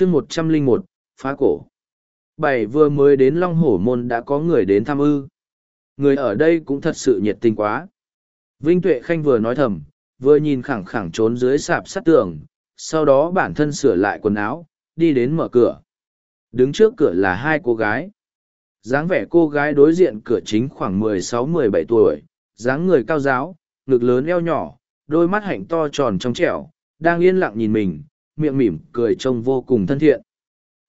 chương một trăm linh một, phá cổ. Bảy vừa mới đến long hổ môn đã có người đến thăm ư. Người ở đây cũng thật sự nhiệt tình quá. Vinh tuệ khanh vừa nói thầm, vừa nhìn khẳng khẳng trốn dưới sạp sắt tường, sau đó bản thân sửa lại quần áo, đi đến mở cửa. Đứng trước cửa là hai cô gái. Dáng vẻ cô gái đối diện cửa chính khoảng mười sáu, mười bảy tuổi, dáng người cao giáo, ngực lớn eo nhỏ, đôi mắt hạnh to tròn trong trẻo, đang yên lặng nhìn mình miệng mỉm cười trông vô cùng thân thiện.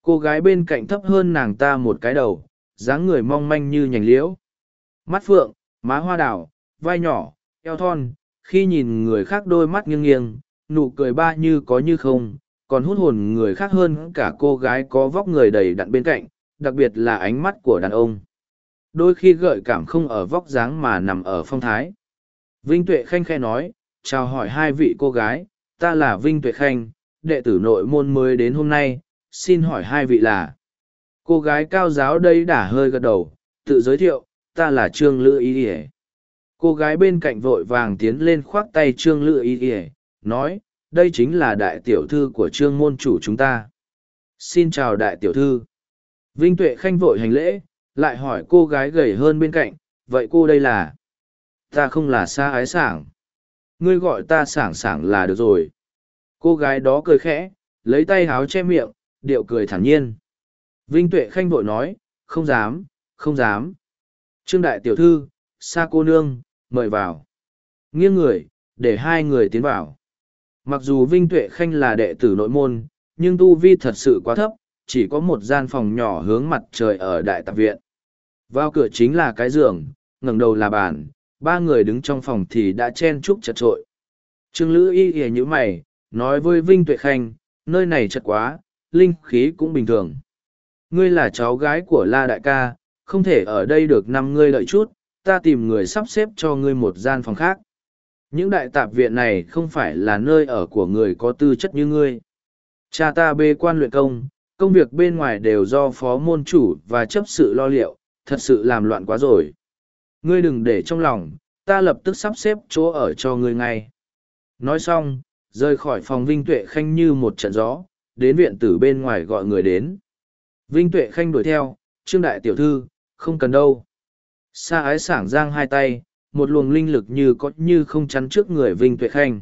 Cô gái bên cạnh thấp hơn nàng ta một cái đầu, dáng người mong manh như nhành liễu. Mắt phượng, má hoa đào vai nhỏ, eo thon, khi nhìn người khác đôi mắt nghiêng nghiêng, nụ cười ba như có như không, còn hút hồn người khác hơn cả cô gái có vóc người đầy đặn bên cạnh, đặc biệt là ánh mắt của đàn ông. Đôi khi gợi cảm không ở vóc dáng mà nằm ở phong thái. Vinh tuệ khanh khe nói, chào hỏi hai vị cô gái, ta là vinh tuệ khanh đệ tử nội môn mới đến hôm nay, xin hỏi hai vị là, cô gái cao giáo đây đã hơi gật đầu, tự giới thiệu, ta là trương lữ ý ỉa cô gái bên cạnh vội vàng tiến lên khoác tay trương lữ ý ỉa nói, đây chính là đại tiểu thư của trương môn chủ chúng ta. Xin chào đại tiểu thư. Vinh tuệ khanh vội hành lễ, lại hỏi cô gái gầy hơn bên cạnh, vậy cô đây là? Ta không là xa ái sảng. Ngươi gọi ta sảng sảng là được rồi cô gái đó cười khẽ, lấy tay háo che miệng, điệu cười thản nhiên. Vinh tuệ khanh vội nói, không dám không dám. Trương đại tiểu thư, sa cô nương, mời vào. Nghiêng người, để hai người tiến vào. Mặc dù vinh tuệ khanh là đệ tử nội môn, nhưng tu vi thật sự quá thấp, chỉ có một gian phòng nhỏ hướng mặt trời ở đại tạp viện. Vào cửa chính là cái giường, ngẩng đầu là bàn, ba người đứng trong phòng thì đã chen chúc chật trội. Trương lữ y ỉa nhữ mày nói với vinh tuệ khanh, nơi này chật quá, linh khí cũng bình thường. Ngươi là cháu gái của la đại ca, không thể ở đây được năm ngươi lợi chút, ta tìm người sắp xếp cho ngươi một gian phòng khác. Những đại tạp viện này không phải là nơi ở của người có tư chất như ngươi. Cha ta bê quan luyện công công việc bên ngoài đều do phó môn chủ và chấp sự lo liệu, thật sự làm loạn quá rồi. Ngươi đừng để trong lòng, ta lập tức sắp xếp chỗ ở cho ngươi ngay. Nói xong rời khỏi phòng vinh tuệ khanh như một trận gió đến viện tử bên ngoài gọi người đến vinh tuệ khanh đuổi theo trương đại tiểu thư không cần đâu Sa ái sảng giang hai tay, một luồng linh lực như có như không chắn trước người Vinh Tuệ Khanh.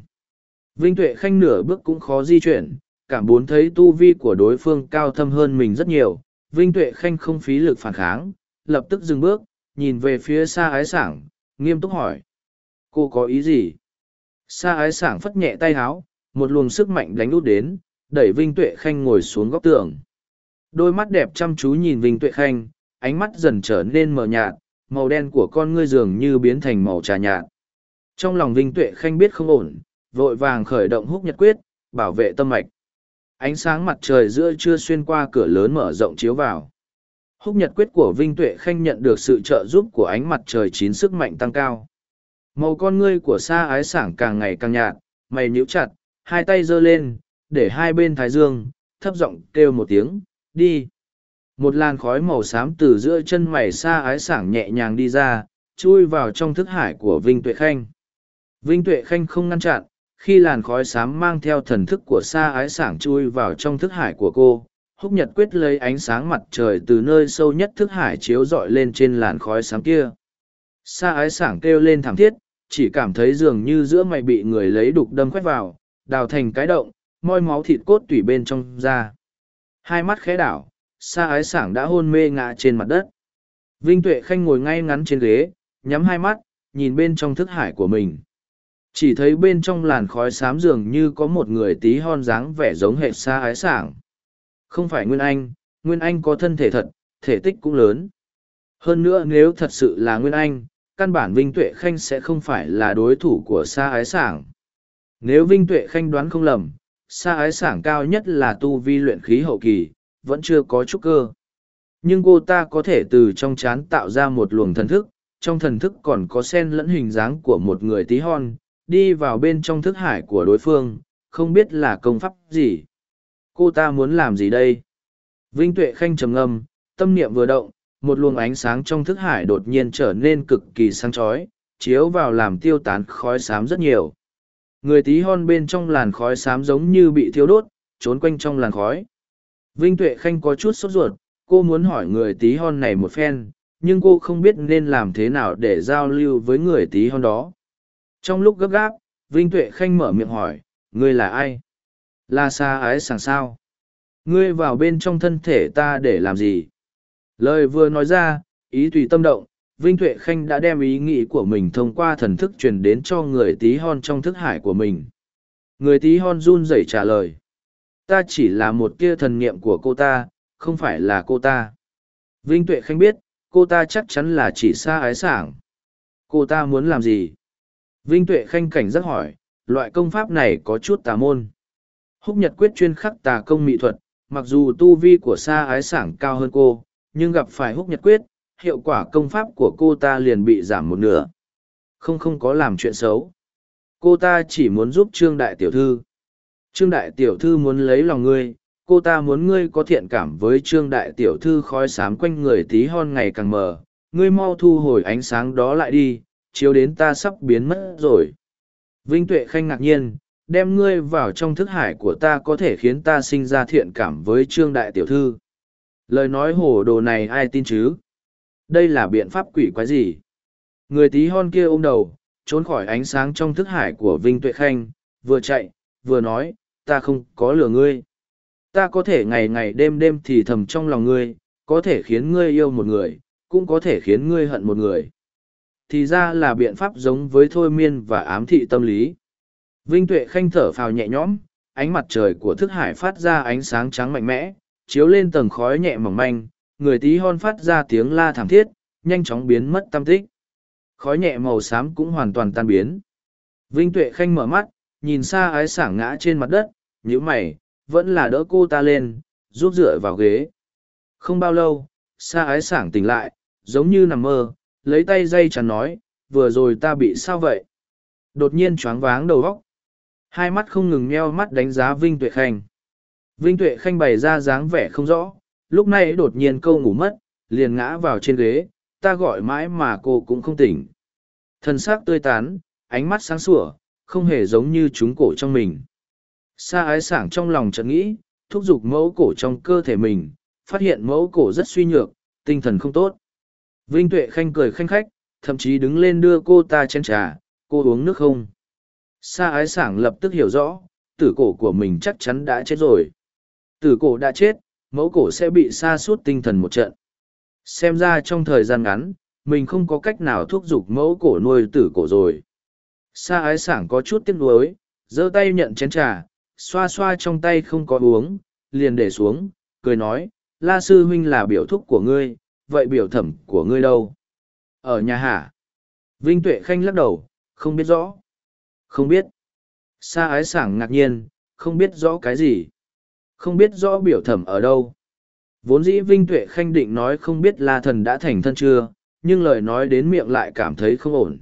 Vinh Tuệ Khanh nửa bước cũng khó di chuyển, cảm bốn thấy tu vi của đối phương cao thâm hơn mình rất nhiều. Vinh Tuệ Khanh không phí lực phản kháng, lập tức dừng bước, nhìn về phía Sa ái sảng, nghiêm túc hỏi. Cô có ý gì? Sa ái sảng phất nhẹ tay háo, một luồng sức mạnh đánh út đến, đẩy Vinh Tuệ Khanh ngồi xuống góc tường. Đôi mắt đẹp chăm chú nhìn Vinh Tuệ Khanh, ánh mắt dần trở nên mờ nhạt, màu đen của con ngươi dường như biến thành màu trà nhạt. Trong lòng Vinh Tuệ Khanh biết không ổn, vội vàng khởi động húc nhật quyết, bảo vệ tâm mạch. Ánh sáng mặt trời giữa trưa xuyên qua cửa lớn mở rộng chiếu vào. Húc nhật quyết của Vinh Tuệ Khanh nhận được sự trợ giúp của ánh mặt trời chín sức mạnh tăng cao. Màu con ngươi của sa ái sảng càng ngày càng nhạt, mày nhíu chặt, hai tay giơ lên, để hai bên thái dương, thấp giọng kêu một tiếng, đi. Một làn khói màu xám từ giữa chân mày Sa ái sảng nhẹ nhàng đi ra chui vào trong thức hải của vinh tuệ khanh. Vinh tuệ khanh không ngăn chặn khi làn khói xám mang theo thần thức của Sa ái sảng chui vào trong thức hải của cô húc nhật quyết lấy ánh sáng mặt trời từ nơi sâu nhất thức hải chiếu rọi lên trên làn khói xám kia xa ái sảng kêu lên thảm thiết, chỉ cảm thấy dường như giữa mày bị người lấy đục đâm khoét vào, đào thành cái động, moi máu thịt cốt tủy bên trong ra. Hai mắt khẽ đảo, sa ái sảng đã hôn mê ngã trên mặt đất. Vinh tuệ khanh ngồi ngay ngắn trên ghế, nhắm hai mắt, nhìn bên trong thức hải của mình. Chỉ thấy bên trong làn khói xám dường như có một người tí hon dáng vẻ giống hệ sa ái sảng. Không phải nguyên anh nguyên anh có thân thể thật, thể tích cũng lớn. Hơn nữa nếu thật sự là nguyên anh căn bản vinh tuệ khanh sẽ không phải là đối thủ của sa ái sảng nếu vinh tuệ khanh đoán không lầm sa ái sảng cao nhất là tu vi luyện khí hậu kỳ vẫn chưa có chút cơ. Nhưng cô ta có thể từ trong chán tạo ra một luồng thần thức, trong thần thức còn có sen lẫn hình dáng của một người tí hon, đi vào bên trong thức hải của đối phương, không biết là công pháp gì. Cô ta muốn làm gì đây? Vinh Tuệ Khanh trầm ngâm, tâm niệm vừa động, một luồng ánh sáng trong thức hải đột nhiên trở nên cực kỳ sáng chói, chiếu vào làm tiêu tán khói xám rất nhiều. Người tí hon bên trong làn khói xám giống như bị thiêu đốt, trốn quanh trong làn khói. Vinh Tuệ Khanh có chút sốt ruột, cô muốn hỏi người tí hon này một phen, nhưng cô không biết nên làm thế nào để giao lưu với người tí hon đó. Trong lúc gấp gáp, Vinh Tuệ Khanh mở miệng hỏi, ngươi là ai? Là xa ái sàng sao? Ngươi vào bên trong thân thể ta để làm gì? Lời vừa nói ra, ý tùy tâm động, Vinh Tuệ Khanh đã đem ý nghĩ của mình thông qua thần thức truyền đến cho người tí hon trong thức hải của mình. Người tí hon run rẩy trả lời. Ta chỉ là một kia thần niệm của cô ta, không phải là cô ta. Vinh Tuệ Khanh biết, cô ta chắc chắn là chỉ xa ái sảng. Cô ta muốn làm gì? Vinh Tuệ Khanh cảnh giác hỏi, loại công pháp này có chút tà môn. Húc Nhật Quyết chuyên khắc tà công mỹ thuật, mặc dù tu vi của xa ái sảng cao hơn cô, nhưng gặp phải Húc Nhật Quyết, hiệu quả công pháp của cô ta liền bị giảm một nửa. Không không có làm chuyện xấu. Cô ta chỉ muốn giúp Trương Đại Tiểu Thư. Trương Đại Tiểu Thư muốn lấy lòng ngươi, cô ta muốn ngươi có thiện cảm với Trương Đại Tiểu Thư khói sám quanh người tí hon ngày càng mờ. Ngươi mau thu hồi ánh sáng đó lại đi, chiếu đến ta sắp biến mất rồi. Vinh Tuệ Khanh ngạc nhiên, đem ngươi vào trong thức hải của ta có thể khiến ta sinh ra thiện cảm với Trương Đại Tiểu Thư. Lời nói hồ đồ này ai tin chứ? Đây là biện pháp quỷ quái gì? Người tí hon kia ôm đầu, trốn khỏi ánh sáng trong thức hải của Vinh Tuệ Khanh, vừa chạy, vừa nói, ta không có lừa ngươi. Ta có thể ngày ngày đêm đêm thì thầm trong lòng ngươi, có thể khiến ngươi yêu một người, cũng có thể khiến ngươi hận một người. Thì ra là biện pháp giống với thôi miên và ám thị tâm lý. Vinh Tuệ Khanh thở phào nhẹ nhõm, ánh mặt trời của thức hải phát ra ánh sáng trắng mạnh mẽ, chiếu lên tầng khói nhẹ mỏng manh, người tí hon phát ra tiếng la thảm thiết, nhanh chóng biến mất tâm tích. Khói nhẹ màu xám cũng hoàn toàn tan biến. Vinh Tuệ Khanh mở mắt, nhìn xa ái sảng ngã trên mặt đất, nhíu mày, vẫn là đỡ cô ta lên, giúp dựa vào ghế. Không bao lâu, xa ái sảng tỉnh lại, giống như nằm mơ, lấy tay dây chắn nói, vừa rồi ta bị sao vậy? Đột nhiên choáng váng đầu óc. Hai mắt không ngừng meo mắt đánh giá Vinh Tuệ Khanh. Vinh Tuệ Khanh bày ra dáng vẻ không rõ, lúc này đột nhiên câu ngủ mất, liền ngã vào trên ghế, ta gọi mãi mà cô cũng không tỉnh. Thần sắc tươi tán, ánh mắt sáng sủa, không hề giống như chúng cổ trong mình. Sa ái sảng trong lòng chợt nghĩ, thúc giục mẫu cổ trong cơ thể mình, phát hiện mẫu cổ rất suy nhược, tinh thần không tốt. Vinh Tuệ Khanh cười khanh khách, thậm chí đứng lên đưa cô ta chén trà, cô uống nước không. Sa ái sảng lập tức hiểu rõ, tử cổ của mình chắc chắn đã chết rồi. Tử cổ đã chết, mẫu cổ sẽ bị sa suốt tinh thần một trận. Xem ra trong thời gian ngắn, mình không có cách nào thúc giục mẫu cổ nuôi tử cổ rồi. Sa ái sảng có chút tiếc nuối, giơ tay nhận chén trà, xoa xoa trong tay không có uống, liền để xuống, cười nói, la sư huynh là biểu thúc của ngươi, vậy biểu thẩm của ngươi đâu? Ở nhà hả? Vinh Tuệ Khanh lắc đầu, không biết rõ. Không biết. Sa ái sảng ngạc nhiên, không biết rõ cái gì. Không biết rõ biểu thẩm ở đâu. Vốn dĩ Vinh Tuệ Khanh định nói không biết La Thần đã thành thân chưa, nhưng lời nói đến miệng lại cảm thấy không ổn.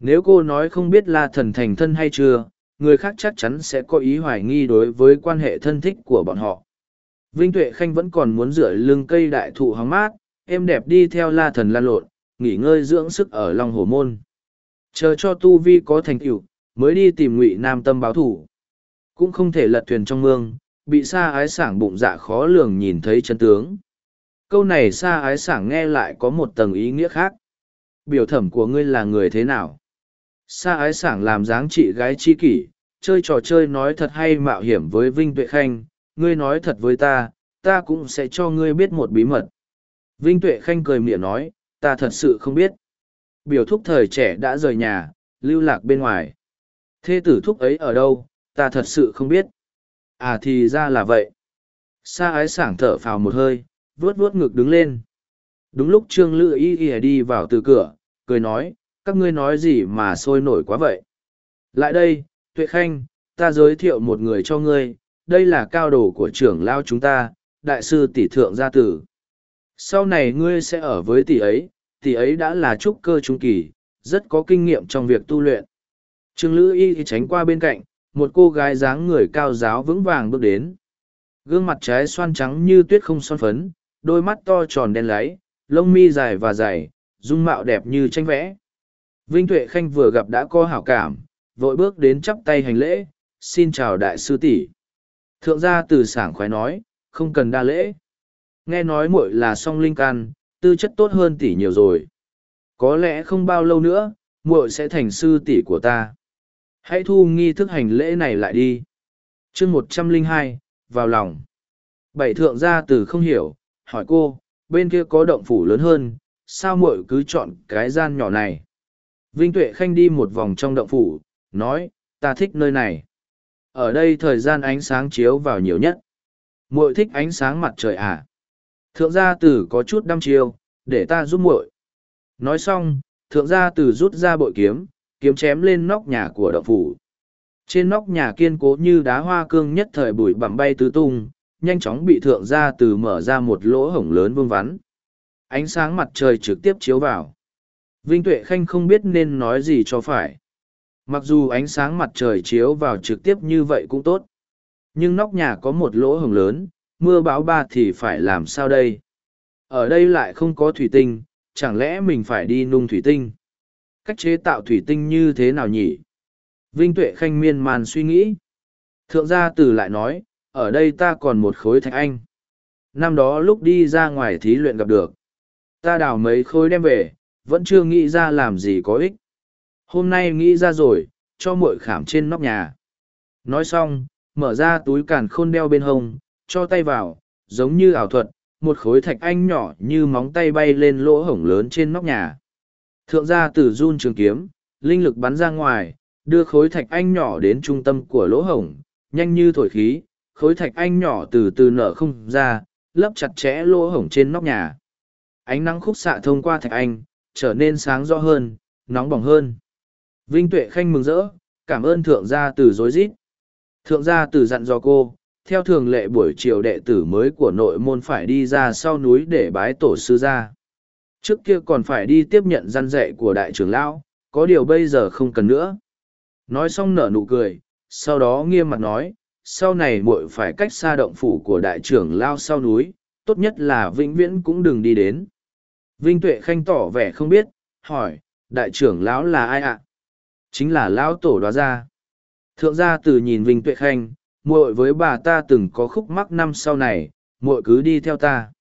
Nếu cô nói không biết La Thần thành thân hay chưa, người khác chắc chắn sẽ có ý hoài nghi đối với quan hệ thân thích của bọn họ. Vinh Tuệ Khanh vẫn còn muốn rửa lưng cây đại thụ hóng mát, êm đẹp đi theo La Thần lan lộn, nghỉ ngơi dưỡng sức ở Long Hồ Môn. Chờ cho Tu Vi có thành tựu, mới đi tìm Ngụy Nam Tâm báo thủ. Cũng không thể lật thuyền trong mương, bị sa ái sảng bụng dạ khó lường nhìn thấy chân tướng. Câu này sa ái sảng nghe lại có một tầng ý nghĩa khác. Biểu thẩm của ngươi là người thế nào? Sa ái sảng làm dáng chị gái chi kỷ, chơi trò chơi nói thật hay mạo hiểm với Vinh Tuệ Khanh, ngươi nói thật với ta, ta cũng sẽ cho ngươi biết một bí mật. Vinh Tuệ Khanh cười miệng nói, ta thật sự không biết. Biểu thúc thời trẻ đã rời nhà, lưu lạc bên ngoài. Thê tử thúc ấy ở đâu, ta thật sự không biết. À thì ra là vậy. Sa ái sảng thở phào một hơi, vuốt vuốt ngực đứng lên. Đúng lúc Trương Lữ Y Y đi vào từ cửa, cười nói, các ngươi nói gì mà sôi nổi quá vậy. Lại đây, Tuệ Khanh, ta giới thiệu một người cho ngươi, đây là cao đồ của trưởng lao chúng ta, đại sư tỷ thượng gia tử. Sau này ngươi sẽ ở với tỷ ấy, tỷ ấy đã là trúc cơ trung kỳ, rất có kinh nghiệm trong việc tu luyện. Trương Lữ Y tránh qua bên cạnh, một cô gái dáng người cao giáo vững vàng bước đến. Gương mặt trái xoan trắng như tuyết không son phấn, đôi mắt to tròn đen láy, lông mi dài và dày, dung mạo đẹp như tranh vẽ. Vinh Tuệ Khanh vừa gặp đã có hảo cảm, vội bước đến chắp tay hành lễ, xin chào đại sư tỷ. Thượng gia từ sảng khoái nói, không cần đa lễ. Nghe nói muội là song linh can, tư chất tốt hơn tỷ nhiều rồi. Có lẽ không bao lâu nữa, muội sẽ thành sư tỷ của ta. Hãy thu nghi thức hành lễ này lại đi. chương một trăm linh hai vào lòng. Bảy thượng gia tử không hiểu, hỏi cô, bên kia có động phủ lớn hơn, sao muội cứ chọn cái gian nhỏ này? Vinh Tuệ Khanh đi một vòng trong động phủ, nói, ta thích nơi này. Ở đây thời gian ánh sáng chiếu vào nhiều nhất. Muội thích ánh sáng mặt trời à? Thượng gia tử có chút đăm chiêu, để ta giúp muội. Nói xong, thượng gia tử rút ra bội kiếm, kiếm chém lên nóc nhà của đậu phủ. Trên nóc nhà kiên cố như đá hoa cương nhất thời bụi bặm bay tứ tung, nhanh chóng bị thượng ra từ mở ra một lỗ hổng lớn vương vắn. Ánh sáng mặt trời trực tiếp chiếu vào. Vinh Tuệ Khanh không biết nên nói gì cho phải. Mặc dù ánh sáng mặt trời chiếu vào trực tiếp như vậy cũng tốt. Nhưng nóc nhà có một lỗ hổng lớn, mưa bão ba thì phải làm sao đây? Ở đây lại không có thủy tinh, chẳng lẽ mình phải đi nung thủy tinh? Cách chế tạo thủy tinh như thế nào nhỉ? Vinh Tuệ Khanh miên man suy nghĩ. Thượng gia tử lại nói, ở đây ta còn một khối thạch anh. Năm đó lúc đi ra ngoài thí luyện gặp được. Ta đào mấy khối đem về, vẫn chưa nghĩ ra làm gì có ích. Hôm nay nghĩ ra rồi, cho muội khảm trên nóc nhà. Nói xong, mở ra túi càn khôn đeo bên hông, cho tay vào, giống như ảo thuật, một khối thạch anh nhỏ như móng tay bay lên lỗ hổng lớn trên nóc nhà. Thượng gia tử run trường kiếm, linh lực bắn ra ngoài, đưa khối thạch anh nhỏ đến trung tâm của lỗ hổng, nhanh như thổi khí, khối thạch anh nhỏ từ từ nở không ra, lấp chặt chẽ lỗ hổng trên nóc nhà. Ánh nắng khúc xạ thông qua thạch anh, trở nên sáng rõ hơn, nóng bỏng hơn. Vinh Tuệ Khanh mừng rỡ, cảm ơn thượng gia tử dối rít Thượng gia tử dặn dò cô, theo thường lệ buổi chiều đệ tử mới của nội môn phải đi ra sau núi để bái tổ sư ra. Trước kia còn phải đi tiếp nhận gian dạy của đại trưởng lão, có điều bây giờ không cần nữa. Nói xong nở nụ cười, sau đó nghiêm mặt nói, sau này muội phải cách xa động phủ của đại trưởng lao sau núi, tốt nhất là vĩnh viễn cũng đừng đi đến. Vinh Tuệ Khanh tỏ vẻ không biết, hỏi, đại trưởng lão là ai ạ? Chính là lão tổ đoá gia. Thượng gia từ nhìn Vinh Tuệ Khanh, muội với bà ta từng có khúc mắc năm sau này, muội cứ đi theo ta.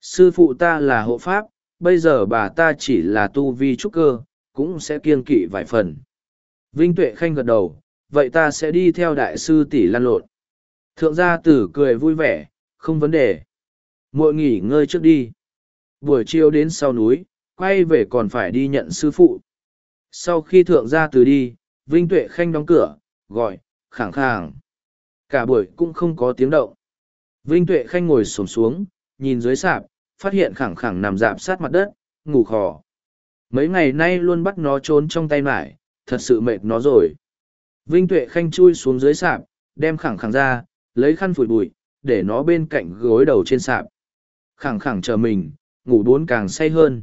Sư phụ ta là hộ pháp, bây giờ bà ta chỉ là tu vi trúc cơ, cũng sẽ kiêng kỵ vài phần. Vinh Tuệ Khanh gật đầu, vậy ta sẽ đi theo đại sư tỷ lan lộn. Thượng gia tử cười vui vẻ, không vấn đề. muội nghỉ ngơi trước đi. Buổi chiều đến sau núi, quay về còn phải đi nhận sư phụ. Sau khi thượng gia tử đi, Vinh Tuệ Khanh đóng cửa, gọi, khẳng khàng. Cả buổi cũng không có tiếng động. Vinh Tuệ Khanh ngồi xổm xuống, nhìn dưới sạp, phát hiện khẳng khẳng nằm dạp sát mặt đất, ngủ khò. Mấy ngày nay luôn bắt nó trốn trong tay mải, thật sự mệt nó rồi. Vinh Tuệ Khanh chui xuống dưới sạp, đem khẳng khẳng ra, lấy khăn phủi bụi, để nó bên cạnh gối đầu trên sạp. Khẳng khẳng chờ mình, ngủ bốn càng say hơn.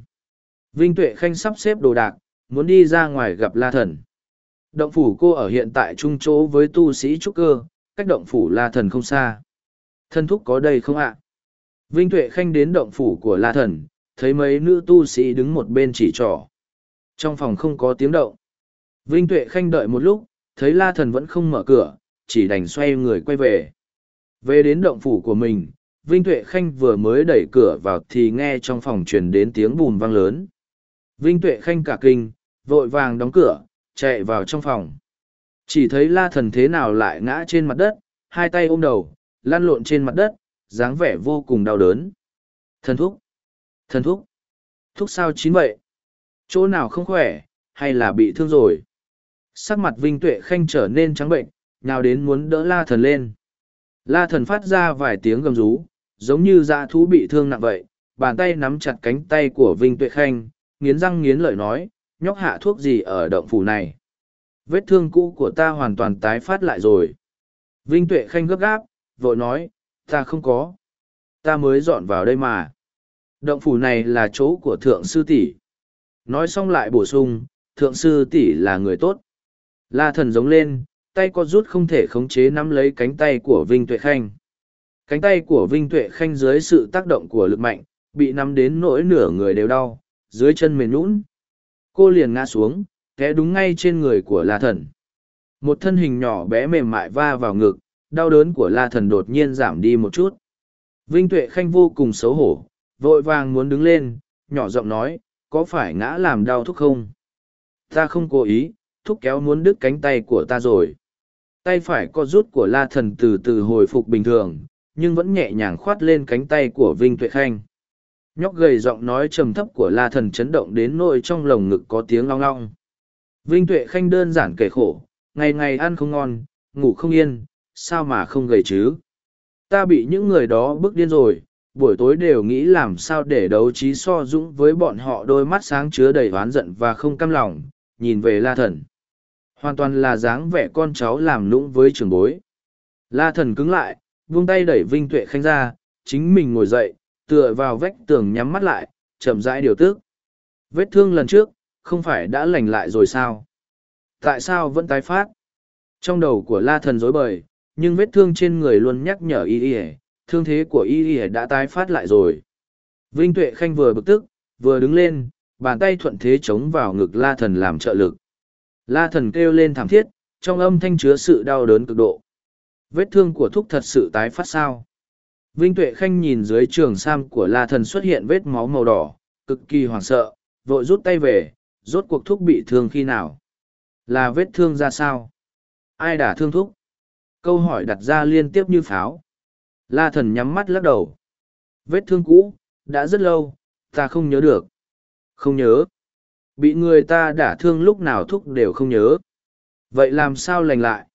Vinh Tuệ Khanh sắp xếp đồ đạc, muốn đi ra ngoài gặp La Thần. Động phủ cô ở hiện tại trung chỗ với tu sĩ trúc cơ, cách động phủ La Thần không xa. Thân thúc có đây không ạ? Vinh Tuệ Khanh đến động phủ của La Thần, thấy mấy nữ tu sĩ đứng một bên chỉ trỏ. Trong phòng không có tiếng động. Vinh Tuệ Khanh đợi một lúc, thấy La Thần vẫn không mở cửa, chỉ đành xoay người quay về. Về đến động phủ của mình, Vinh Tuệ Khanh vừa mới đẩy cửa vào thì nghe trong phòng truyền đến tiếng bùm vang lớn. Vinh Tuệ Khanh cả kinh, vội vàng đóng cửa, chạy vào trong phòng. Chỉ thấy la thần thế nào lại ngã trên mặt đất, hai tay ôm đầu, lăn lộn trên mặt đất, dáng vẻ vô cùng đau đớn. Thần thúc! Thần thúc! Thúc sao chín vậy? Chỗ nào không khỏe, hay là bị thương rồi? Sắc mặt Vinh Tuệ Khanh trở nên trắng bệnh, nào đến muốn đỡ la thần lên. La thần phát ra vài tiếng gầm rú, giống như dã thú bị thương nặng vậy, bàn tay nắm chặt cánh tay của Vinh Tuệ Khanh, nghiến răng nghiến lợi nói, nhóc hạ thuốc gì ở động phủ này. Vết thương cũ của ta hoàn toàn tái phát lại rồi. Vinh Tuệ Khanh gấp gáp, vội nói, ta không có. Ta mới dọn vào đây mà. Động phủ này là chỗ của thượng sư tỷ. Nói xong lại bổ sung, thượng sư tỷ là người tốt. La thần giống lên, tay có rút không thể khống chế nắm lấy cánh tay của Vinh Tuệ Khanh. Cánh tay của Vinh Tuệ Khanh dưới sự tác động của lực mạnh, bị nắm đến nỗi nửa người đều đau, dưới chân mềm nhũn. Cô liền ngã xuống, té đúng ngay trên người của La Thần. Một thân hình nhỏ bé mềm mại va vào ngực, đau đớn của La Thần đột nhiên giảm đi một chút. Vinh Tuệ Khanh vô cùng xấu hổ, vội vàng muốn đứng lên, nhỏ giọng nói, có phải ngã làm đau thúc không? Ta không cố ý, thúc kéo muốn đứt cánh tay của ta rồi. Tay phải co rút của la thần từ từ hồi phục bình thường, nhưng vẫn nhẹ nhàng khoát lên cánh tay của Vinh Tuệ Khanh. Nhóc gầy giọng nói trầm thấp của la thần chấn động đến nỗi trong lồng ngực có tiếng long long. Vinh Tuệ Khanh đơn giản kể khổ, ngày ngày ăn không ngon, ngủ không yên, sao mà không gầy chứ? Ta bị những người đó bức điên rồi, buổi tối đều nghĩ làm sao để đấu trí so dũng với bọn họ đôi mắt sáng chứa đầy oán giận và không căm lòng, nhìn về la thần. Hoàn toàn là dáng vẻ con cháu làm lũng với trường bối. La thần cứng lại, vung tay đẩy Vinh Tuệ Khanh ra, chính mình ngồi dậy, tựa vào vách tường nhắm mắt lại, chậm rãi điều tức. Vết thương lần trước, không phải đã lành lại rồi sao? Tại sao vẫn tái phát? Trong đầu của la thần rối bời, nhưng vết thương trên người luôn nhắc nhở y y thương thế của y y đã tái phát lại rồi. Vinh Tuệ Khanh vừa bực tức, vừa đứng lên, bàn tay thuận thế chống vào ngực la thần làm trợ lực. La thần kêu lên thảm thiết, trong âm thanh chứa sự đau đớn cực độ. Vết thương của thúc thật sự tái phát sao? Vinh Tuệ Khanh nhìn dưới trường sam của La Thần xuất hiện vết máu màu đỏ, cực kỳ hoảng sợ, vội rút tay về, rốt cuộc thúc bị thương khi nào? Là vết thương ra sao? Ai đã thương thúc? Câu hỏi đặt ra liên tiếp như pháo. La Thần nhắm mắt lắc đầu. Vết thương cũ, đã rất lâu, ta không nhớ được. Không nhớ. Bị người ta đả thương lúc nào thúc đều không nhớ. Vậy làm sao lành lại?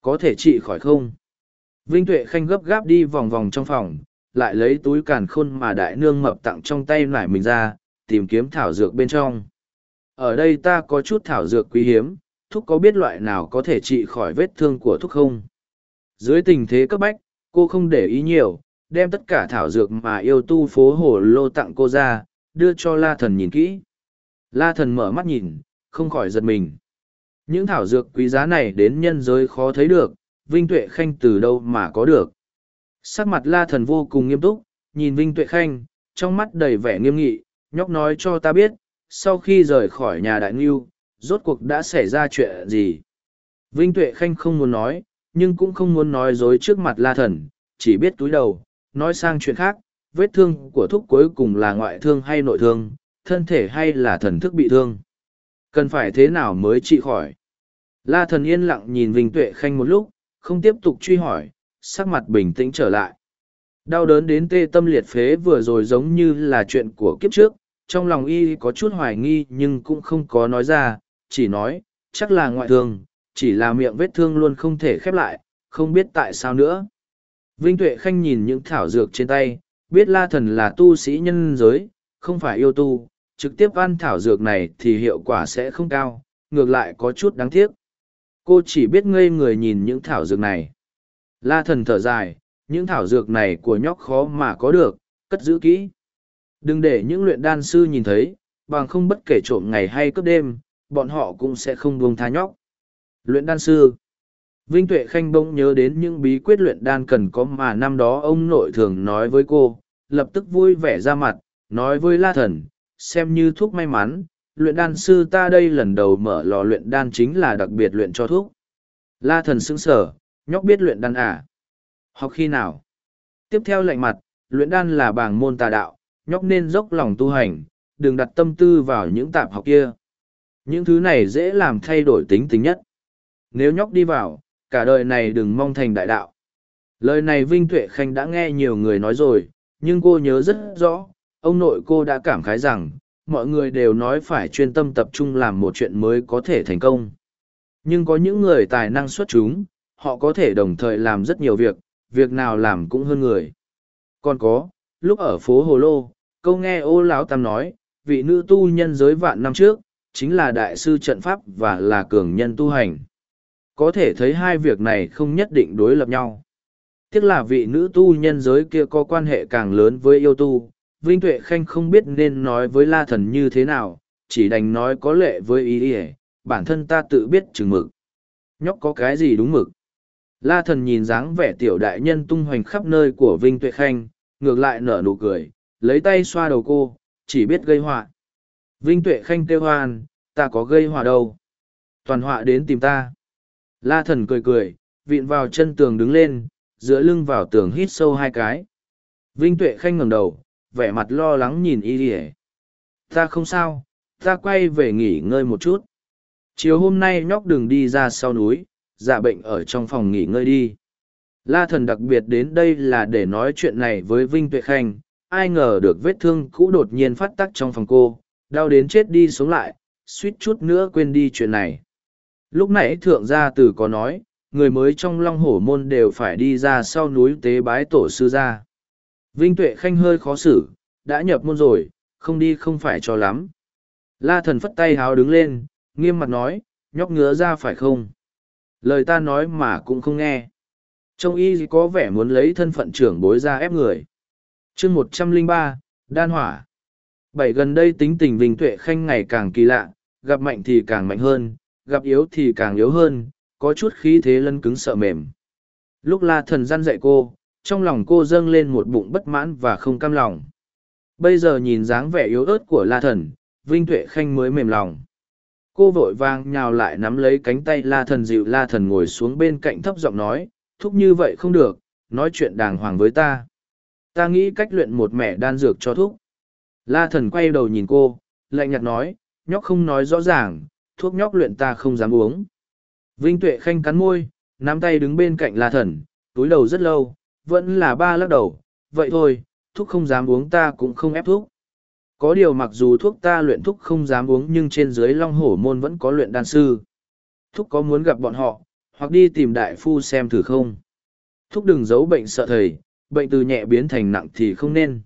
Có thể trị khỏi không? Vinh Tuệ Khanh gấp gáp đi vòng vòng trong phòng, lại lấy túi càn khôn mà đại nương mập tặng trong tay nải mình ra, tìm kiếm thảo dược bên trong. Ở đây ta có chút thảo dược quý hiếm, thúc có biết loại nào có thể trị khỏi vết thương của thúc không? Dưới tình thế cấp bách, cô không để ý nhiều, đem tất cả thảo dược mà yêu tu phố hồ lô tặng cô ra, đưa cho la thần nhìn kỹ. La thần mở mắt nhìn, không khỏi giật mình. Những thảo dược quý giá này đến nhân giới khó thấy được, Vinh Tuệ Khanh từ đâu mà có được. Sắc mặt la thần vô cùng nghiêm túc, nhìn Vinh Tuệ Khanh, trong mắt đầy vẻ nghiêm nghị, nhóc nói cho ta biết, sau khi rời khỏi nhà đại ngưu, rốt cuộc đã xảy ra chuyện gì. Vinh Tuệ Khanh không muốn nói, nhưng cũng không muốn nói dối trước mặt la thần, chỉ biết túi đầu, nói sang chuyện khác, vết thương của thúc cuối cùng là ngoại thương hay nội thương, thân thể hay là thần thức bị thương. Cần phải thế nào mới trị khỏi? La thần yên lặng nhìn Vinh Tuệ Khanh một lúc, không tiếp tục truy hỏi, sắc mặt bình tĩnh trở lại. Đau đớn đến tê tâm liệt phế vừa rồi giống như là chuyện của kiếp trước, trong lòng y có chút hoài nghi nhưng cũng không có nói ra, chỉ nói, chắc là ngoại thương, chỉ là miệng vết thương luôn không thể khép lại, không biết tại sao nữa. Vinh Tuệ Khanh nhìn những thảo dược trên tay, biết la thần là tu sĩ nhân giới, không phải yêu tu, trực tiếp ăn thảo dược này thì hiệu quả sẽ không cao, ngược lại có chút đáng tiếc. Cô chỉ biết ngây người nhìn những thảo dược này. La thần thở dài, những thảo dược này của nhóc khó mà có được, cất giữ kỹ. Đừng để những luyện đan sư nhìn thấy, bằng không bất kể trộm ngày hay cướp đêm, bọn họ cũng sẽ không buông tha nhóc. Luyện đan sư Vinh Tuệ Khanh bỗng nhớ đến những bí quyết luyện đan cần có mà năm đó ông nội thường nói với cô, lập tức vui vẻ ra mặt, nói với La Thần, xem như thuốc may mắn, luyện đan sư ta đây lần đầu mở lò luyện đan chính là đặc biệt luyện cho thuốc. La thần sững sở, nhóc biết luyện đan à? Học khi nào? Tiếp theo lạnh mặt, luyện đan là bảng môn tà đạo, nhóc nên dốc lòng tu hành, đừng đặt tâm tư vào những tạp học kia. Những thứ này dễ làm thay đổi tính tính nhất. Nếu nhóc đi vào, cả đời này đừng mong thành đại đạo. Lời này Vinh Tuệ Khanh đã nghe nhiều người nói rồi, nhưng cô nhớ rất rõ, ông nội cô đã cảm khái rằng, mọi người đều nói phải chuyên tâm tập trung làm một chuyện mới có thể thành công. Nhưng có những người tài năng xuất chúng, họ có thể đồng thời làm rất nhiều việc, việc nào làm cũng hơn người. Còn có, lúc ở phố Hồ Lô, câu nghe ô lão tam nói, vị nữ tu nhân giới vạn năm trước, chính là đại sư trận pháp và là cường nhân tu hành. Có thể thấy hai việc này không nhất định đối lập nhau. Tiếc là vị nữ tu nhân giới kia có quan hệ càng lớn với yêu tu, Vinh Tuệ Khanh không biết nên nói với La Thần như thế nào, chỉ đành nói có lệ với ý ý, bản thân ta tự biết chừng mực. Nhóc có cái gì đúng mực? La Thần nhìn dáng vẻ tiểu đại nhân tung hoành khắp nơi của Vinh Tuệ Khanh, ngược lại nở nụ cười, lấy tay xoa đầu cô, chỉ biết gây họa. Vinh Tuệ Khanh kêu hoan, ta có gây họa đâu. Toàn họa đến tìm ta. La Thần cười cười, vịn vào chân tường đứng lên, dựa lưng vào tường hít sâu hai cái. Vinh Tuệ Khanh ngẩng đầu, vẻ mặt lo lắng nhìn y đi ta không sao ta quay về nghỉ ngơi một chút. Chiều hôm nay nhóc đừng đi ra sau núi dạ bệnh ở trong phòng nghỉ ngơi đi. La thần đặc biệt đến đây là để nói chuyện này với vinh tuệ khanh. Ai ngờ được vết thương cũ đột nhiên phát tắc trong phòng cô đau đến chết đi sống lại suýt chút nữa quên đi chuyện này lúc nãy thượng gia tử có nói, người mới trong long hổ môn đều phải đi ra sau núi tế bái tổ sư gia. Vinh tuệ khanh hơi khó xử, đã nhập môn rồi, không đi không phải cho lắm. La thần phất tay háo đứng lên, nghiêm mặt nói, nhóc ngứa ra phải không? Lời ta nói mà cũng không nghe. Trông y có vẻ muốn lấy thân phận trưởng bối ra ép người. Chương một trăm lẻ ba, đan hỏa. Bảy gần đây tính tình vinh tuệ khanh ngày càng kỳ lạ, gặp mạnh thì càng mạnh hơn gặp yếu thì càng yếu hơn, có chút khí thế lân cứng sợ mềm. Lúc la thần gian dạy cô, trong lòng cô dâng lên một bụng bất mãn và không cam lòng. Bây giờ nhìn dáng vẻ yếu ớt của la thần, vinh tuệ khanh mới mềm lòng. Cô vội vang nhào lại nắm lấy cánh tay la thần dịu la thần ngồi xuống bên cạnh thấp giọng nói, thúc như vậy không được, nói chuyện đàng hoàng với ta. Ta nghĩ cách luyện một mẻ đan dược cho thúc. La thần quay đầu nhìn cô, lạnh nhạt nói, nhóc không nói rõ ràng thuốc nhóc luyện ta không dám uống vinh tuệ khanh cắn môi nắm tay đứng bên cạnh la thần túi đầu rất lâu vẫn là ba lắc đầu vậy thôi thuốc không dám uống ta cũng không ép thuốc có điều mặc dù thuốc ta luyện thuốc không dám uống nhưng trên dưới long hổ môn vẫn có luyện đan sư. Thúc có muốn gặp bọn họ, hoặc đi tìm đại phu xem thử không. Thúc đừng giấu bệnh sợ thầy, bệnh từ nhẹ biến thành nặng thì không nên.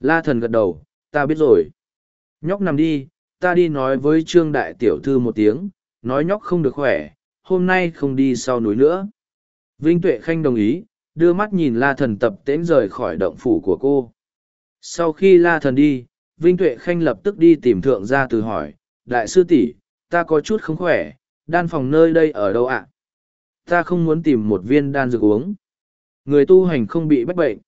La thần gật đầu, ta biết rồi. Nhóc nằm đi, ta đi nói với trương đại tiểu thư một tiếng, nói nhóc không được khỏe, hôm nay không đi sau núi nữa. Vinh Tuệ Khanh đồng ý, đưa mắt nhìn la thần tập tễnh rời khỏi động phủ của cô. Sau khi la thần đi, Vinh Tuệ Khanh lập tức đi tìm thượng gia từ hỏi, đại sư tỷ, ta có chút không khỏe, đan phòng nơi đây ở đâu ạ? Ta không muốn tìm một viên đan dược uống. Người tu hành không bị bách bệnh.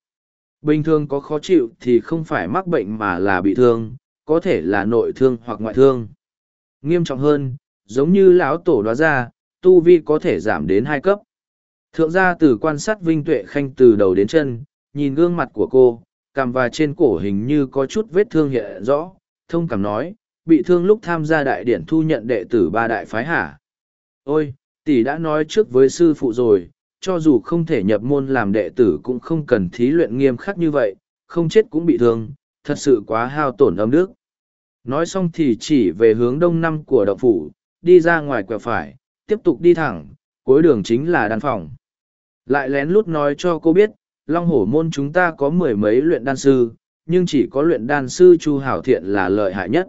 Bình thường có khó chịu thì không phải mắc bệnh mà là bị thương, có thể là nội thương hoặc ngoại thương. Nghiêm trọng hơn, giống như lão tổ đoá ra, tu vi có thể giảm đến hai cấp. Thượng gia từ quan sát Vinh Tuệ Khanh từ đầu đến chân, nhìn gương mặt của cô, cằm và trên cổ hình như có chút vết thương hiện rõ, thông cảm nói, bị thương lúc tham gia đại điển thu nhận đệ tử ba đại phái hả. Ôi, tỷ đã nói trước với sư phụ rồi, cho dù không thể nhập môn làm đệ tử cũng không cần thí luyện nghiêm khắc như vậy, không chết cũng bị thương, thật sự quá hao tổn âm đức. Nói xong thì chỉ về hướng đông năm của động phủ, đi ra ngoài quẹo phải, tiếp tục đi thẳng, cuối đường chính là đan phòng. Lại lén lút nói cho cô biết, Long Hổ môn chúng ta có mười mấy luyện đan sư, nhưng chỉ có luyện đan sư Chu Hảo Thiện là lợi hại nhất.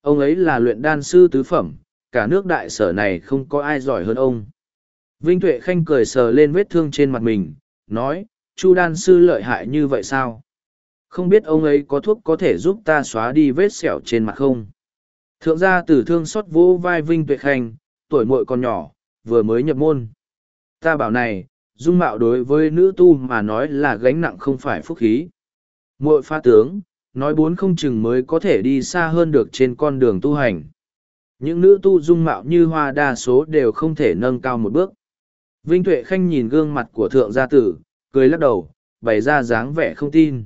Ông ấy là luyện đan sư tứ phẩm, cả nước đại sở này không có ai giỏi hơn ông. Vinh Tuệ Khanh cười sờ lên vết thương trên mặt mình, nói, Chu đan sư lợi hại như vậy sao? Không biết ông ấy có thuốc có thể giúp ta xóa đi vết sẹo trên mặt không? Thượng gia tử thương xót vô vai Vinh Tuệ Khanh, tuổi muội còn nhỏ, vừa mới nhập môn. Ta bảo này, dung mạo đối với nữ tu mà nói là gánh nặng không phải phúc khí. Muội pha tướng, nói bốn không chừng mới có thể đi xa hơn được trên con đường tu hành. Những nữ tu dung mạo như hoa đa số đều không thể nâng cao một bước. Vinh Tuệ Khanh nhìn gương mặt của thượng gia tử, cười lắc đầu, bày ra dáng vẻ không tin.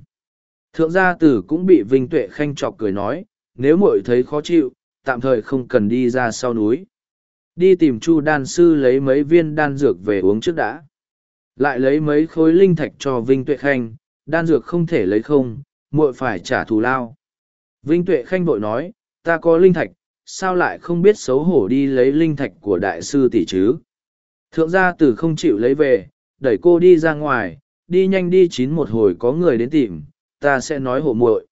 Thượng gia tử cũng bị Vinh Tuệ Khanh chọc cười nói, nếu muội thấy khó chịu, tạm thời không cần đi ra sau núi. Đi tìm Chu đan sư lấy mấy viên đan dược về uống trước đã lại lấy mấy khối linh thạch cho Vinh Tuệ Khanh, đan dược không thể lấy không, muội phải trả thù lao. Vinh Tuệ Khanh bội nói, ta có linh thạch, sao lại không biết xấu hổ đi lấy linh thạch của đại sư tỷ chứ? Thượng gia tử không chịu lấy về, đẩy cô đi ra ngoài, đi nhanh đi chín một hồi có người đến tìm, ta sẽ nói hộ muội.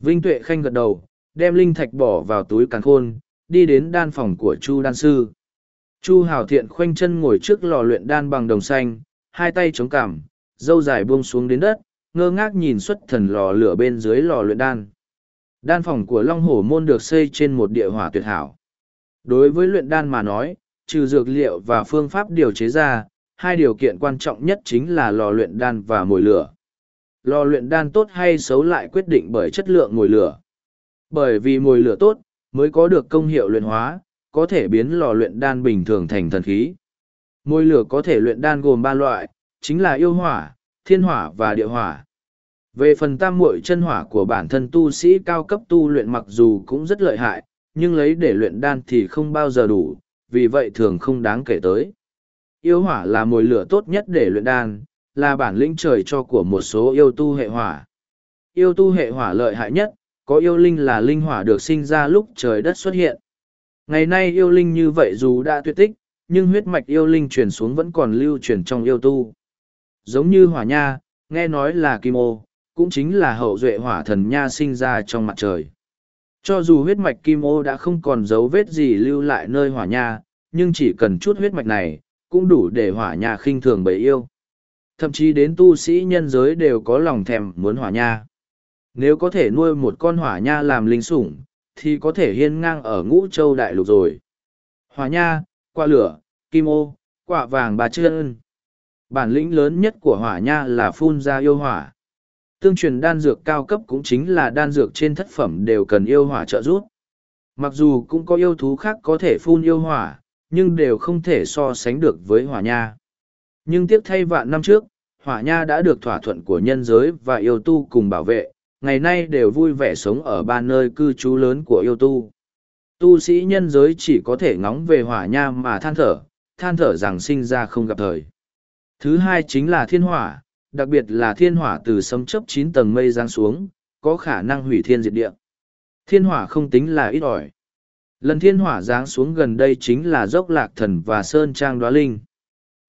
Vinh Tuệ Khanh gật đầu, đem linh thạch bỏ vào túi càn khôn, đi đến đan phòng của Chu đan sư. Chu Hảo Thiện khoanh chân ngồi trước lò luyện đan bằng đồng xanh, hai tay chống cằm, dâu dài buông xuống đến đất, ngơ ngác nhìn xuất thần lò lửa bên dưới lò luyện đan. Đan phòng của Long Hổ Môn được xây trên một địa hỏa tuyệt hảo. Đối với luyện đan mà nói, trừ dược liệu và phương pháp điều chế ra, hai điều kiện quan trọng nhất chính là lò luyện đan và mồi lửa. Lò luyện đan tốt hay xấu lại quyết định bởi chất lượng mồi lửa. Bởi vì mồi lửa tốt, mới có được công hiệu luyện hóa, có thể biến lò luyện đan bình thường thành thần khí. Môi lửa có thể luyện đan gồm ba loại, chính là yêu hỏa, thiên hỏa và địa hỏa. Về phần tam muội chân hỏa của bản thân tu sĩ cao cấp tu luyện mặc dù cũng rất lợi hại, nhưng lấy để luyện đan thì không bao giờ đủ, vì vậy thường không đáng kể tới. Yêu hỏa là mồi lửa tốt nhất để luyện đan, là bản lĩnh trời cho của một số yêu tu hệ hỏa. Yêu tu hệ hỏa lợi hại nhất, có yêu linh là linh hỏa được sinh ra lúc trời đất xuất hiện. Ngày nay yêu linh như vậy dù đã tuyệt tích, nhưng huyết mạch yêu linh truyền xuống vẫn còn lưu truyền trong yêu tu. Giống như hỏa nha, nghe nói là kim ô, cũng chính là hậu duệ hỏa thần nha sinh ra trong mặt trời. Cho dù huyết mạch kim ô đã không còn dấu vết gì lưu lại nơi hỏa nha, nhưng chỉ cần chút huyết mạch này, cũng đủ để hỏa nha khinh thường bầy yêu. Thậm chí đến tu sĩ nhân giới đều có lòng thèm muốn hỏa nha. Nếu có thể nuôi một con hỏa nha làm linh sủng, thì có thể hiên ngang ở ngũ châu đại lục rồi. Hỏa nha, quả lửa, kim ô, quả vàng bà chân. Bản lĩnh lớn nhất của hỏa nha là phun ra yêu hỏa. Tương truyền đan dược cao cấp cũng chính là đan dược trên thất phẩm đều cần yêu hỏa trợ giúp. Mặc dù cũng có yêu thú khác có thể phun yêu hỏa, nhưng đều không thể so sánh được với hỏa nha. Nhưng tiếc thay vạn năm trước, hỏa nha đã được thỏa thuận của nhân giới và yêu tu cùng bảo vệ, ngày nay đều vui vẻ sống ở ba nơi cư trú lớn của yêu tu. Tu sĩ nhân giới chỉ có thể ngóng về hỏa nha mà than thở, than thở rằng sinh ra không gặp thời. Thứ hai chính là thiên hỏa, đặc biệt là thiên hỏa từ sấm chấp chín tầng mây giáng xuống, có khả năng hủy thiên diệt địa. Thiên hỏa không tính là ít ỏi. Lần thiên hỏa giáng xuống gần đây chính là dốc lạc thần và sơn trang đoá linh.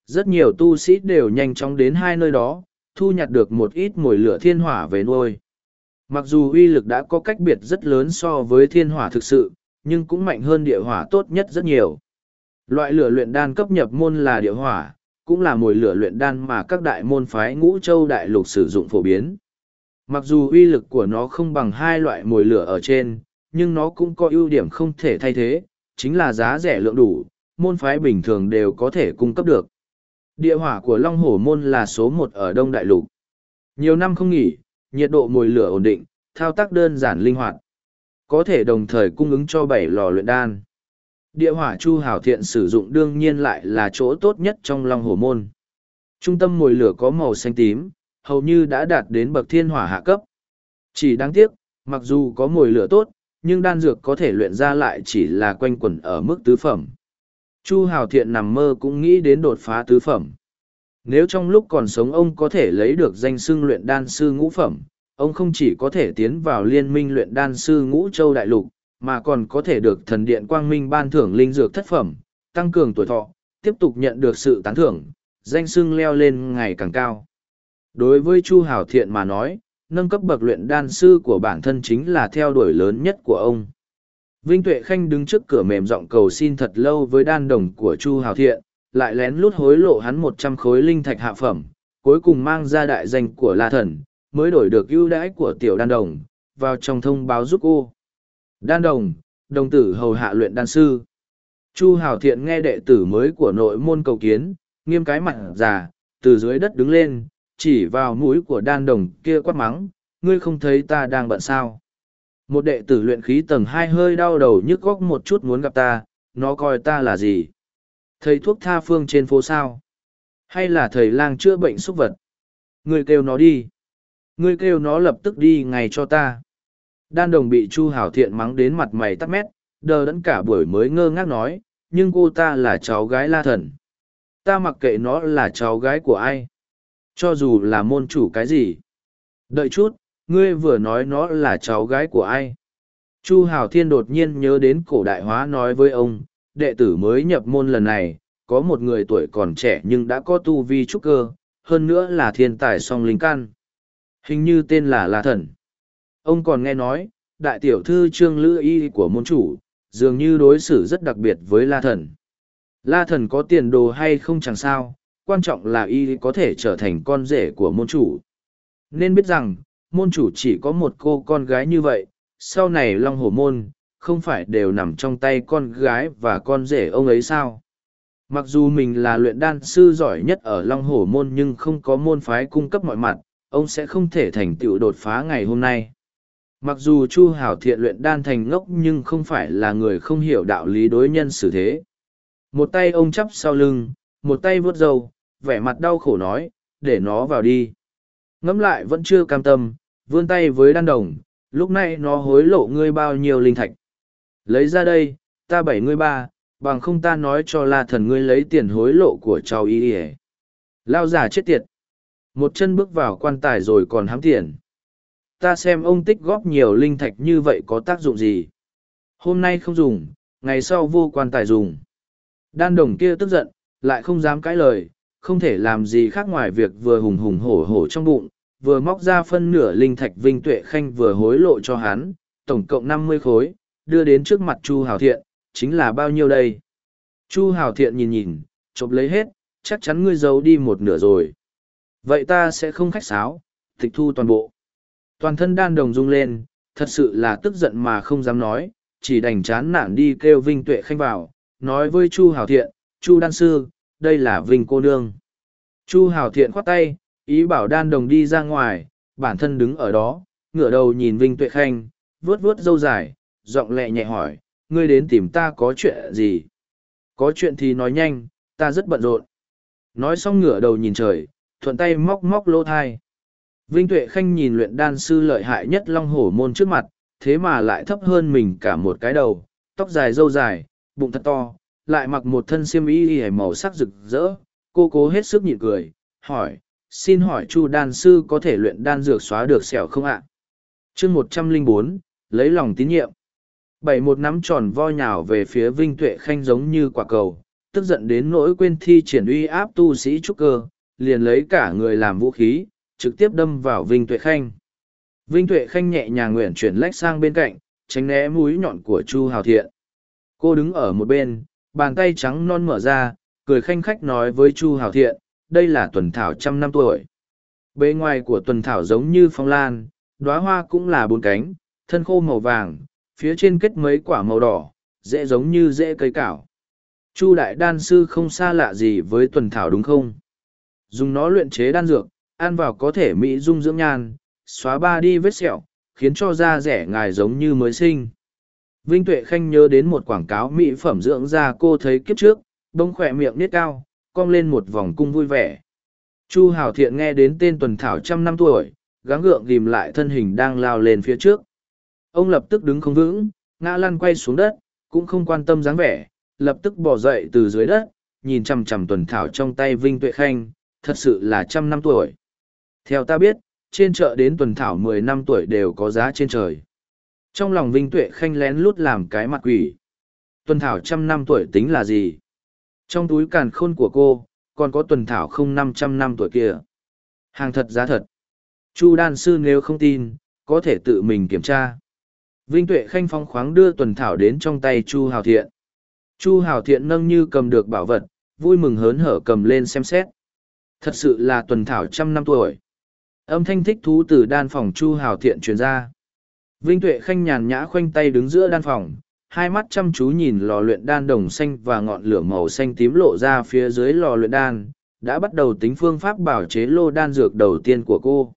Rất nhiều tu sĩ đều nhanh chóng đến hai nơi đó, thu nhặt được một ít mồi lửa thiên hỏa về nuôi. Mặc dù uy lực đã có cách biệt rất lớn so với thiên hỏa thực sự, nhưng cũng mạnh hơn địa hỏa tốt nhất rất nhiều. Loại lửa luyện đan cấp nhập môn là địa hỏa, cũng là mồi lửa luyện đan mà các đại môn phái ngũ châu đại lục sử dụng phổ biến. Mặc dù uy lực của nó không bằng hai loại mồi lửa ở trên, nhưng nó cũng có ưu điểm không thể thay thế, chính là giá rẻ lượng đủ, môn phái bình thường đều có thể cung cấp được. Địa hỏa của Long Hổ Môn là số một ở Đông Đại Lục. Nhiều năm không nghỉ, nhiệt độ mồi lửa ổn định, thao tác đơn giản linh hoạt. Có thể đồng thời cung ứng cho bảy lò luyện đan. Địa hỏa chu hảo thiện sử dụng đương nhiên lại là chỗ tốt nhất trong Long Hổ Môn. Trung tâm mồi lửa có màu xanh tím, hầu như đã đạt đến bậc thiên hỏa hạ cấp. Chỉ đáng tiếc, mặc dù có mồi lửa tốt, nhưng đan dược có thể luyện ra lại chỉ là quanh quẩn ở mức tứ phẩm. Chu Hào Thiện nằm mơ cũng nghĩ đến đột phá tứ phẩm. Nếu trong lúc còn sống ông có thể lấy được danh xưng luyện đan sư ngũ phẩm, ông không chỉ có thể tiến vào liên minh luyện đan sư ngũ châu đại lục, mà còn có thể được thần điện quang minh ban thưởng linh dược thất phẩm, tăng cường tuổi thọ, tiếp tục nhận được sự tán thưởng, danh xưng leo lên ngày càng cao. Đối với Chu Hảo Thiện mà nói, nâng cấp bậc luyện đan sư của bản thân chính là theo đuổi lớn nhất của ông. Vinh Tuệ Khanh đứng trước cửa mềm giọng cầu xin thật lâu với đan đồng của Chu Hào Thiện, lại lén lút hối lộ hắn một trăm khối linh thạch hạ phẩm, cuối cùng mang ra đại danh của La Thần, mới đổi được ưu đãi của tiểu đan đồng, vào trong thông báo giúp cô. Đan đồng, đồng tử hầu hạ luyện đan sư. Chu Hào Thiện nghe đệ tử mới của nội môn cầu kiến, nghiêm cái mặt già, từ dưới đất đứng lên, chỉ vào mũi của đan đồng kia quát mắng, ngươi không thấy ta đang bận sao. Một đệ tử luyện khí tầng hai hơi đau đầu nhức góc một chút muốn gặp ta, nó coi ta là gì? Thầy thuốc tha phương trên phố sao? Hay là thầy lang chữa bệnh xúc vật? Người kêu nó đi. Người kêu nó lập tức đi ngay cho ta. Đan đồng bị Chu Hảo Thiện mắng đến mặt mày tắt mét, đờ đẫn cả buổi mới ngơ ngác nói, nhưng cô ta là cháu gái la thần. Ta mặc kệ nó là cháu gái của ai. Cho dù là môn chủ cái gì. Đợi chút, ngươi vừa nói nó là cháu gái của ai. Chu Hào Thiên đột nhiên nhớ đến cổ đại hóa nói với ông, đệ tử mới nhập môn lần này, có một người tuổi còn trẻ nhưng đã có tu vi trúc cơ, hơn nữa là thiên tài song linh căn. Hình như tên là La Thần. Ông còn nghe nói, đại tiểu thư trương lữ y của môn chủ, dường như đối xử rất đặc biệt với La Thần. La Thần có tiền đồ hay không chẳng sao, quan trọng là y có thể trở thành con rể của môn chủ. Nên biết rằng, môn chủ chỉ có một cô con gái như vậy, sau này Long Hổ Môn, không phải đều nằm trong tay con gái và con rể ông ấy sao? Mặc dù mình là luyện đan sư giỏi nhất ở Long Hổ Môn nhưng không có môn phái cung cấp mọi mặt, ông sẽ không thể thành tựu đột phá ngày hôm nay. Mặc dù Chu Hảo Thiện luyện đan thành ngốc nhưng không phải là người không hiểu đạo lý đối nhân xử thế. Một tay ông chắp sau lưng, một tay vuốt râu, vẻ mặt đau khổ nói, để nó vào đi ngẫm lại vẫn chưa cam tâm, vươn tay với đan đồng, lúc này nó hối lộ ngươi bao nhiêu linh thạch. Lấy ra đây, ta bảy ngươi ba, bằng không ta nói cho la thần ngươi lấy tiền hối lộ của cháu y ỉa lao giả chết tiệt. Một chân bước vào quan tài rồi còn hám tiền. Ta xem ông tích góp nhiều linh thạch như vậy có tác dụng gì? Hôm nay không dùng ngày sau vô quan tài dùng. Đan đồng kia tức giận lại không dám cãi lời không thể làm gì khác ngoài việc vừa hùng hùng hổ hổ trong bụng vừa móc ra phân nửa linh thạch vinh tuệ khanh vừa hối lộ cho hắn tổng cộng năm mươi khối đưa đến trước mặt chu hảo thiện chính là bao nhiêu đây? Chu hảo Thiện nhìn nhìn, chộp lấy hết, chắc chắn ngươi giấu đi một nửa rồi. Vậy ta sẽ không khách sáo, tịch thu toàn bộ. Toàn thân đan đồng rung lên, thật sự là tức giận mà không dám nói, chỉ đành chán nản đi kêu Vinh Tuệ Khanh vào, nói với Chu hảo Thiện, Chu Đan Sư, đây là Vinh cô nương. Chu hảo Thiện khoát tay, ý bảo đan đồng đi ra ngoài, bản thân đứng ở đó, ngửa đầu nhìn Vinh Tuệ Khanh, vuốt vuốt râu dài, giọng lẹ nhẹ hỏi, ngươi đến tìm ta có chuyện gì? Có chuyện thì nói nhanh, ta rất bận rộn. Nói xong ngửa đầu nhìn trời, thuận tay móc móc lỗ thai. Vinh Tuệ Khanh nhìn luyện đan sư lợi hại nhất long hổ môn trước mặt, thế mà lại thấp hơn mình cả một cái đầu, tóc dài râu dài, bụng thật to, lại mặc một thân xiêm y y màu sắc rực rỡ. Cô cố hết sức nhịn cười, hỏi, xin hỏi chu đan sư có thể luyện đan dược xóa được sẹo không ạ? À? chương một trăm linh bốn, lấy lòng tín nhiệm bảy một nắm tròn vo nhào về phía vinh tuệ khanh giống như quả cầu, tức giận đến nỗi quên thi triển uy áp tu sĩ trúc cơ, liền lấy cả người làm vũ khí, trực tiếp đâm vào vinh tuệ khanh vinh tuệ khanh nhẹ nhàng nguyện chuyển lách sang bên cạnh, tránh né mũi nhọn của chu hào thiện cô đứng ở một bên, bàn tay trắng non mở ra, cười khanh khách nói với chu hào thiện đây là tuần thảo trăm năm tuổi bề ngoài của tuần thảo giống như phong lan đóa hoa cũng là bốn cánh thân khô màu vàng phía trên kết mấy quả màu đỏ, dễ giống như dễ cây cảo. Chu đại đan sư không xa lạ gì với tuần thảo đúng không? Dùng nó luyện chế đan dược, ăn vào có thể mỹ dung dưỡng nhan, xóa ba đi vết sẹo, khiến cho da rẻ ngài giống như mới sinh. Vinh Tuệ Khanh nhớ đến một quảng cáo mỹ phẩm dưỡng da cô thấy kiếp trước, bông khỏe miệng nít cao, cong lên một vòng cung vui vẻ. Chu Hào Thiện nghe đến tên tuần thảo trăm năm tuổi, gắng gượng ghim lại thân hình đang lao lên phía trước. Ông lập tức đứng không vững, ngã lăn quay xuống đất, cũng không quan tâm dáng vẻ, lập tức bỏ dậy từ dưới đất, nhìn chằm chằm tuần thảo trong tay Vinh Tuệ Khanh, thật sự là trăm năm tuổi. Theo ta biết, trên chợ đến tuần thảo mười năm tuổi đều có giá trên trời. Trong lòng Vinh Tuệ Khanh lén lút làm cái mặt quỷ. Tuần thảo trăm năm tuổi tính là gì? Trong túi càn khôn của cô, còn có tuần thảo không năm trăm năm tuổi kia. Hàng thật giá thật. Chu đan sư nếu không tin, có thể tự mình kiểm tra. Vinh Tuệ Khanh phong khoáng đưa tuần thảo đến trong tay Chu Hào Thiện. Chu Hào Thiện nâng như cầm được bảo vật, vui mừng hớn hở cầm lên xem xét. Thật sự là tuần thảo trăm năm tuổi. Âm thanh thích thú từ đan phòng Chu Hào Thiện truyền ra. Vinh Tuệ Khanh nhàn nhã khoanh tay đứng giữa đan phòng, hai mắt chăm chú nhìn lò luyện đan đồng xanh và ngọn lửa màu xanh tím lộ ra phía dưới lò luyện đan, đã bắt đầu tính phương pháp bảo chế lô đan dược đầu tiên của cô.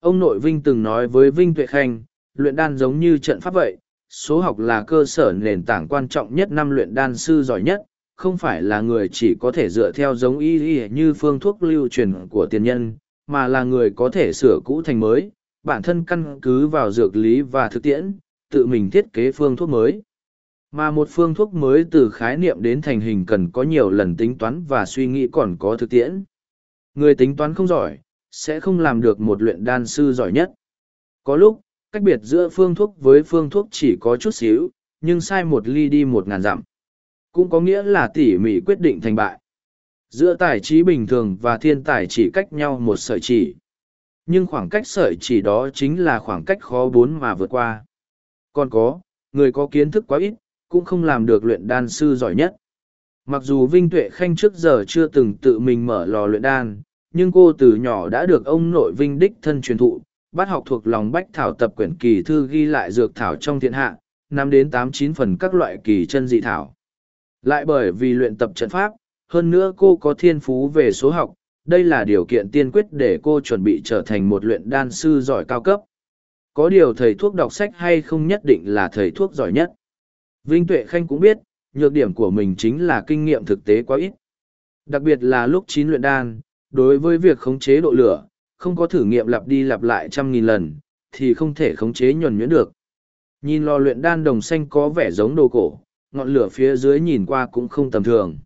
Ông nội Vinh từng nói với Vinh Tuệ Khanh, luyện đan giống như trận pháp vậy, số học là cơ sở nền tảng quan trọng nhất năm luyện đan sư giỏi nhất, không phải là người chỉ có thể dựa theo giống y y như phương thuốc lưu truyền của tiền nhân, mà là người có thể sửa cũ thành mới, bản thân căn cứ vào dược lý và thực tiễn, tự mình thiết kế phương thuốc mới. Mà một phương thuốc mới từ khái niệm đến thành hình cần có nhiều lần tính toán và suy nghĩ còn có thực tiễn. Người tính toán không giỏi, sẽ không làm được một luyện đan sư giỏi nhất. Có lúc, cách biệt giữa phương thuốc với phương thuốc chỉ có chút xíu nhưng sai một ly đi một ngàn dặm cũng có nghĩa là tỉ mỉ quyết định thành bại giữa tài trí bình thường và thiên tài chỉ cách nhau một sợi chỉ nhưng khoảng cách sợi chỉ đó chính là khoảng cách khó bốn mà vượt qua còn có người có kiến thức quá ít cũng không làm được luyện đan sư giỏi nhất mặc dù vinh tuệ khanh trước giờ chưa từng tự mình mở lò luyện đan nhưng cô từ nhỏ đã được ông nội vinh đích thân truyền thụ bắt học thuộc lòng bách thảo tập quyển kỳ thư ghi lại dược thảo trong thiên hạ, năm đến tám chín phần các loại kỳ chân dị thảo. Lại bởi vì luyện tập trận pháp, hơn nữa cô có thiên phú về số học, đây là điều kiện tiên quyết để cô chuẩn bị trở thành một luyện đan sư giỏi cao cấp. Có điều thầy thuốc đọc sách hay không nhất định là thầy thuốc giỏi nhất. Vinh Tuệ Khanh cũng biết, nhược điểm của mình chính là kinh nghiệm thực tế quá ít. Đặc biệt là lúc chín luyện đan, đối với việc khống chế độ lửa, Không có thử nghiệm lặp đi lặp lại trăm nghìn lần, thì không thể khống chế nhuần nhuyễn được. Nhìn lò luyện đan đồng xanh có vẻ giống đồ cổ, ngọn lửa phía dưới nhìn qua cũng không tầm thường.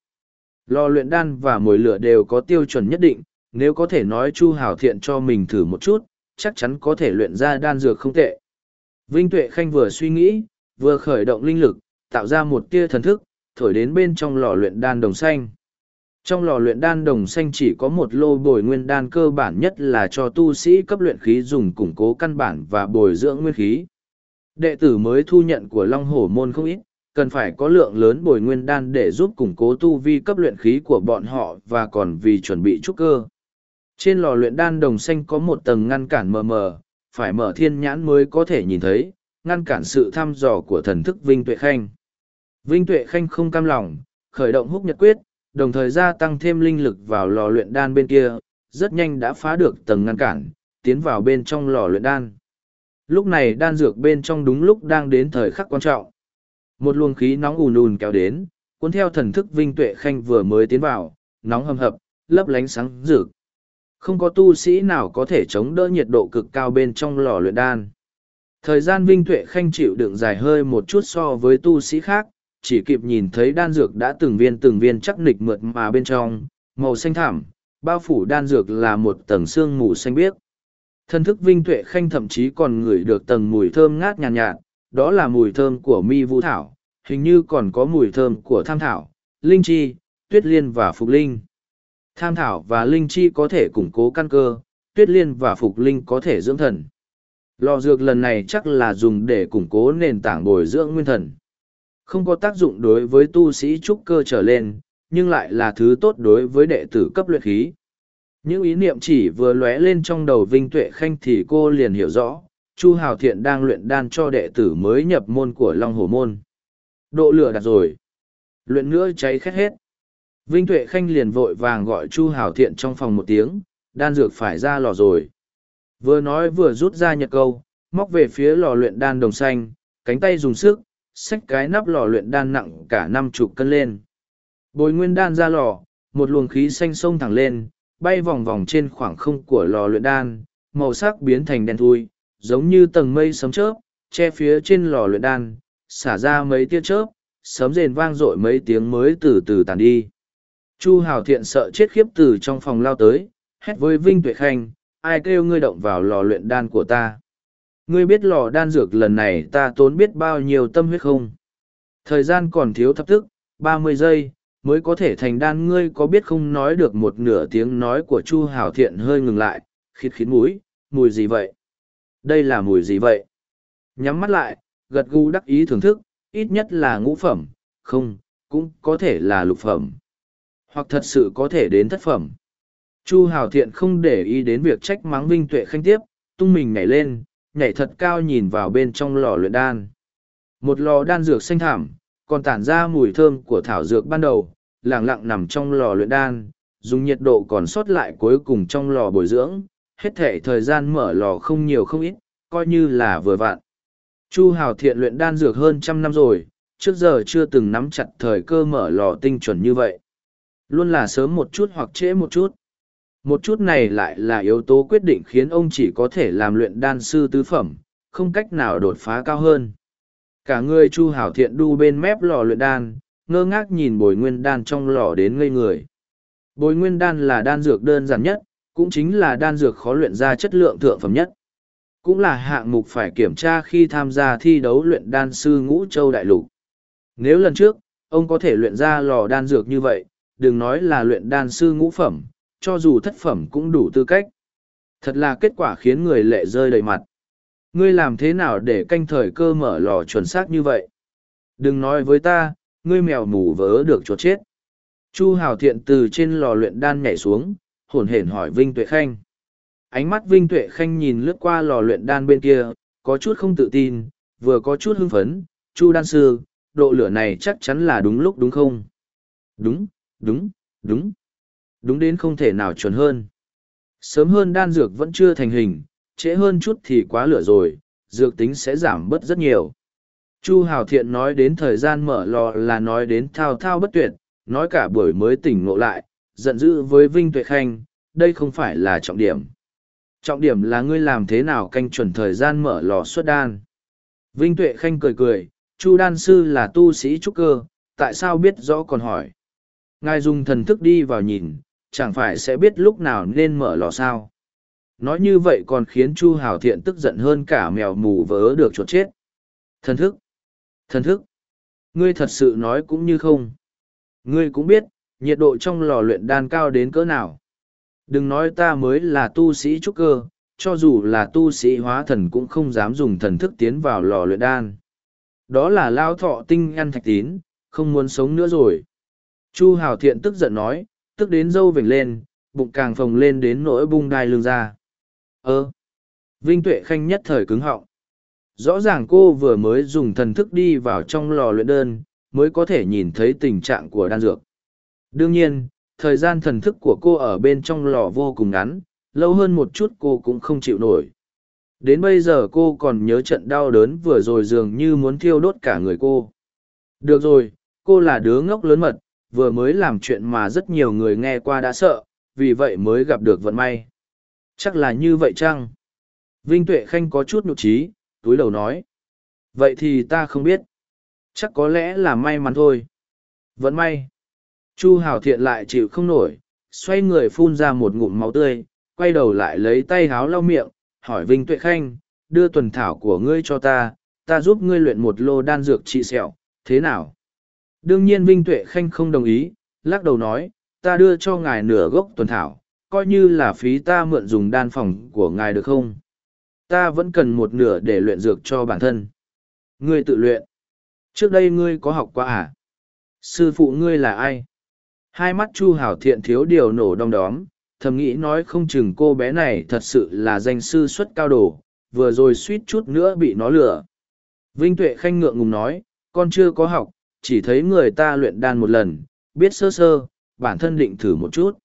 Lò luyện đan và mồi lửa đều có tiêu chuẩn nhất định, nếu có thể nói Chu Hảo Thiện cho mình thử một chút, chắc chắn có thể luyện ra đan dược không tệ. Vinh Tuệ Khanh vừa suy nghĩ, vừa khởi động linh lực, tạo ra một tia thần thức, thổi đến bên trong lò luyện đan đồng xanh. Trong lò luyện đan đồng xanh chỉ có một lô bồi nguyên đan cơ bản nhất là cho tu sĩ cấp luyện khí dùng củng cố căn bản và bồi dưỡng nguyên khí. Đệ tử mới thu nhận của Long Hổ Môn không ít, cần phải có lượng lớn bồi nguyên đan để giúp củng cố tu vi cấp luyện khí của bọn họ và còn vì chuẩn bị trúc cơ. Trên lò luyện đan đồng xanh có một tầng ngăn cản mờ mờ, phải mở thiên nhãn mới có thể nhìn thấy, ngăn cản sự thăm dò của thần thức Vinh Tuệ Khanh. Vinh Tuệ Khanh không cam lòng, khởi động húc nhật quyết, đồng thời gia tăng thêm linh lực vào lò luyện đan bên kia, rất nhanh đã phá được tầng ngăn cản, tiến vào bên trong lò luyện đan. Lúc này đan dược bên trong đúng lúc đang đến thời khắc quan trọng. Một luồng khí nóng ùn ùn kéo đến, cuốn theo thần thức Vinh Tuệ Khanh vừa mới tiến vào, nóng hầm hập, lấp lánh sáng rực. Không có tu sĩ nào có thể chống đỡ nhiệt độ cực cao bên trong lò luyện đan. Thời gian Vinh Tuệ Khanh chịu đựng dài hơi một chút so với tu sĩ khác, chỉ kịp nhìn thấy đan dược đã từng viên từng viên chắc nịch mượt mà bên trong, màu xanh thảm, bao phủ đan dược là một tầng xương mù xanh biếc. Thân thức Vinh Tuệ Khanh thậm chí còn ngửi được tầng mùi thơm ngát nhàn nhạt, nhạt, đó là mùi thơm của mi vũ thảo, hình như còn có mùi thơm của tham thảo, linh chi, tuyết liên và phục linh. Tham thảo và linh chi có thể củng cố căn cơ, tuyết liên và phục linh có thể dưỡng thần. Lò dược lần này chắc là dùng để củng cố nền tảng bồi dưỡng nguyên thần. Không có tác dụng đối với tu sĩ trúc cơ trở lên, nhưng lại là thứ tốt đối với đệ tử cấp luyện khí. Những ý niệm chỉ vừa lóe lên trong đầu Vinh Tuệ Khanh thì cô liền hiểu rõ, Chu Hào Thiện đang luyện đan cho đệ tử mới nhập môn của Long Hồ Môn. Độ lửa đặt rồi. Luyện nữa cháy khét hết. Vinh Tuệ Khanh liền vội vàng gọi Chu Hào Thiện trong phòng một tiếng, đan dược phải ra lò rồi. Vừa nói vừa rút ra nhật câu, móc về phía lò luyện đan đồng xanh, cánh tay dùng sức, xách cái nắp lò luyện đan nặng cả năm chục cân lên. Bồi nguyên đan ra lò, một luồng khí xanh sông thẳng lên, bay vòng vòng trên khoảng không của lò luyện đan, màu sắc biến thành đen thui, giống như tầng mây sấm chớp, che phía trên lò luyện đan, xả ra mấy tia chớp, sấm rền vang dội mấy tiếng mới từ từ tàn đi. Chu Hào Thiện sợ chết khiếp từ trong phòng lao tới, hét với Vinh Tuệ Khanh, ai kêu ngươi động vào lò luyện đan của ta. Ngươi biết lò đan dược lần này ta tốn biết bao nhiêu tâm huyết không? Thời gian còn thiếu thập tức, ba mươi giây, mới có thể thành đan ngươi có biết không nói được một nửa tiếng nói của Chu Hảo Thiện hơi ngừng lại, khít khít mũi, mùi gì vậy? Đây là mùi gì vậy? Nhắm mắt lại, gật gù đắc ý thưởng thức, ít nhất là ngũ phẩm, không, cũng có thể là lục phẩm. Hoặc thật sự có thể đến thất phẩm. Chu Hảo Thiện không để ý đến việc trách mắng Vinh Tuệ Khanh tiếp, tung mình nhảy lên, nhảy thật cao nhìn vào bên trong lò luyện đan. Một lò đan dược xanh thảm, còn tản ra mùi thơm của thảo dược ban đầu, lẳng lặng nằm trong lò luyện đan, dùng nhiệt độ còn sót lại cuối cùng trong lò bồi dưỡng, hết thể thời gian mở lò không nhiều không ít, coi như là vừa vặn. Chu Hào Thiện luyện đan dược hơn trăm năm rồi, trước giờ chưa từng nắm chặt thời cơ mở lò tinh chuẩn như vậy. Luôn là sớm một chút hoặc trễ một chút. Một chút này lại là yếu tố quyết định khiến ông chỉ có thể làm luyện đan sư tứ phẩm, không cách nào đột phá cao hơn. Cả người Chu Hảo Thiện đu bên mép lò luyện đan, ngơ ngác nhìn bồi nguyên đan trong lò đến ngây người. Bồi nguyên đan là đan dược đơn giản nhất, cũng chính là đan dược khó luyện ra chất lượng thượng phẩm nhất. Cũng là hạng mục phải kiểm tra khi tham gia thi đấu luyện đan sư ngũ châu đại lục. Nếu lần trước, ông có thể luyện ra lò đan dược như vậy, đừng nói là luyện đan sư ngũ phẩm, cho dù thất phẩm cũng đủ tư cách. Thật là kết quả khiến người lệ rơi đầy mặt. Ngươi làm thế nào để canh thời cơ mở lò chuẩn xác như vậy? Đừng nói với ta, ngươi mèo mù vớ được chuột chết. Chu Hào Thiện từ trên lò luyện đan nhảy xuống, hồn hển hỏi Vinh Tuệ Khanh. Ánh mắt Vinh Tuệ Khanh nhìn lướt qua lò luyện đan bên kia, có chút không tự tin, vừa có chút hưng phấn. Chu đan sư, độ lửa này chắc chắn là đúng lúc đúng không? Đúng, đúng, đúng. Đúng đến không thể nào chuẩn hơn. Sớm hơn đan dược vẫn chưa thành hình, trễ hơn chút thì quá lửa rồi, dược tính sẽ giảm bớt rất nhiều. Chu Hào Thiện nói đến thời gian mở lò là nói đến thao thao bất tuyệt, nói cả buổi mới tỉnh ngộ lại, giận dữ với Vinh Tuệ Khanh, đây không phải là trọng điểm. Trọng điểm là ngươi làm thế nào canh chuẩn thời gian mở lò xuất đan. Vinh Tuệ Khanh cười cười, Chu đan sư là tu sĩ trúc cơ, tại sao biết rõ còn hỏi. Ngài dùng thần thức đi vào nhìn, chẳng phải sẽ biết lúc nào nên mở lò sao. Nói như vậy còn khiến Chu Hảo Thiện tức giận hơn cả mèo mù vớ được chuột chết. Thần thức! Thần thức! Ngươi thật sự nói cũng như không. Ngươi cũng biết, nhiệt độ trong lò luyện đan cao đến cỡ nào. Đừng nói ta mới là tu sĩ trúc cơ, cho dù là tu sĩ hóa thần cũng không dám dùng thần thức tiến vào lò luyện đan. Đó là lao thọ tinh ăn thạch tín, không muốn sống nữa rồi. Chu Hào Thiện tức giận nói, tức đến dâu vểnh lên, bụng càng phồng lên đến nỗi bung đai lưng ra. Ơ! Vinh Tuệ Khanh nhất thời cứng họng. Rõ ràng cô vừa mới dùng thần thức đi vào trong lò luyện đơn, mới có thể nhìn thấy tình trạng của đan dược. Đương nhiên, thời gian thần thức của cô ở bên trong lò vô cùng ngắn, lâu hơn một chút cô cũng không chịu nổi. Đến bây giờ cô còn nhớ trận đau đớn vừa rồi dường như muốn thiêu đốt cả người cô. Được rồi, cô là đứa ngốc lớn mật, vừa mới làm chuyện mà rất nhiều người nghe qua đã sợ, vì vậy mới gặp được vận may. Chắc là như vậy chăng? Vinh Tuệ Khanh có chút nhục trí, túi đầu nói. Vậy thì ta không biết. Chắc có lẽ là may mắn thôi. Vẫn may. Chu Hào Thiện lại chịu không nổi, xoay người phun ra một ngụm máu tươi, quay đầu lại lấy tay háo lau miệng, hỏi Vinh Tuệ Khanh, đưa tuần thảo của ngươi cho ta, ta giúp ngươi luyện một lô đan dược trị sẹo, thế nào? Đương nhiên Vinh Tuệ Khanh không đồng ý, lắc đầu nói, ta đưa cho ngài nửa gốc tuần thảo, coi như là phí ta mượn dùng đan phòng của ngài được không? Ta vẫn cần một nửa để luyện dược cho bản thân. Ngươi tự luyện. Trước đây ngươi có học qua à? Sư phụ ngươi là ai? Hai mắt Chu Hảo Thiện thiếu điều nổ đong đóm, thầm nghĩ nói không chừng cô bé này thật sự là danh sư xuất cao đồ, vừa rồi suýt chút nữa bị nó lừa. Vinh Tuệ Khanh ngượng ngùng nói, con chưa có học, chỉ thấy người ta luyện đan một lần, biết sơ sơ, bản thân định thử một chút.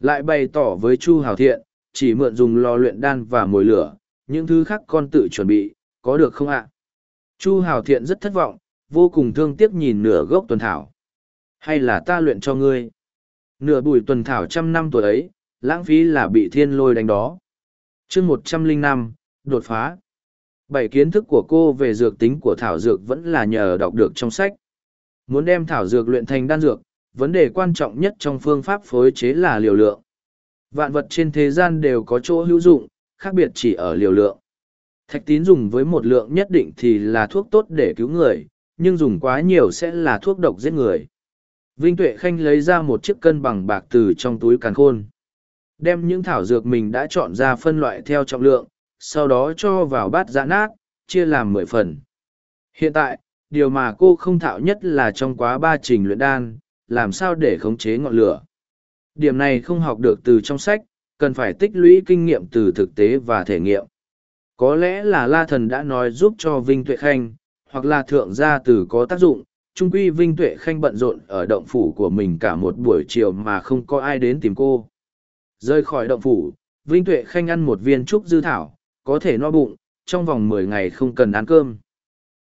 Lại bày tỏ với Chu Hảo Thiện, chỉ mượn dùng lò luyện đan và mồi lửa, những thứ khác con tự chuẩn bị, có được không ạ? Chu Hảo Thiện rất thất vọng, vô cùng thương tiếc nhìn nửa gốc tuần thảo. Hay là ta luyện cho ngươi? Nửa bùi tuần thảo trăm năm tuổi ấy, lãng phí là bị thiên lôi đánh đó. chương một trăm linh năm đột phá. Bảy kiến thức của cô về dược tính của thảo dược vẫn là nhờ đọc được trong sách. Muốn đem thảo dược luyện thành đan dược, vấn đề quan trọng nhất trong phương pháp phối chế là liều lượng. Vạn vật trên thế gian đều có chỗ hữu dụng, khác biệt chỉ ở liều lượng. Thạch tín dùng với một lượng nhất định thì là thuốc tốt để cứu người, nhưng dùng quá nhiều sẽ là thuốc độc giết người. Vinh Tuệ Khanh lấy ra một chiếc cân bằng bạc từ trong túi càn khôn. Đem những thảo dược mình đã chọn ra phân loại theo trọng lượng, sau đó cho vào bát giã nát, chia làm mười phần. Hiện tại, điều mà cô không thạo nhất là trong quá ba trình luyện đan, làm sao để khống chế ngọn lửa. Điểm này không học được từ trong sách, cần phải tích lũy kinh nghiệm từ thực tế và thể nghiệm. Có lẽ là La Thần đã nói giúp cho Vinh Tuệ Khanh, hoặc là thượng gia từ có tác dụng, trung quy Vinh Tuệ Khanh bận rộn ở động phủ của mình cả một buổi chiều mà không có ai đến tìm cô. rời khỏi động phủ, Vinh Tuệ Khanh ăn một viên trúc dư thảo, có thể no bụng, trong vòng mười ngày không cần ăn cơm.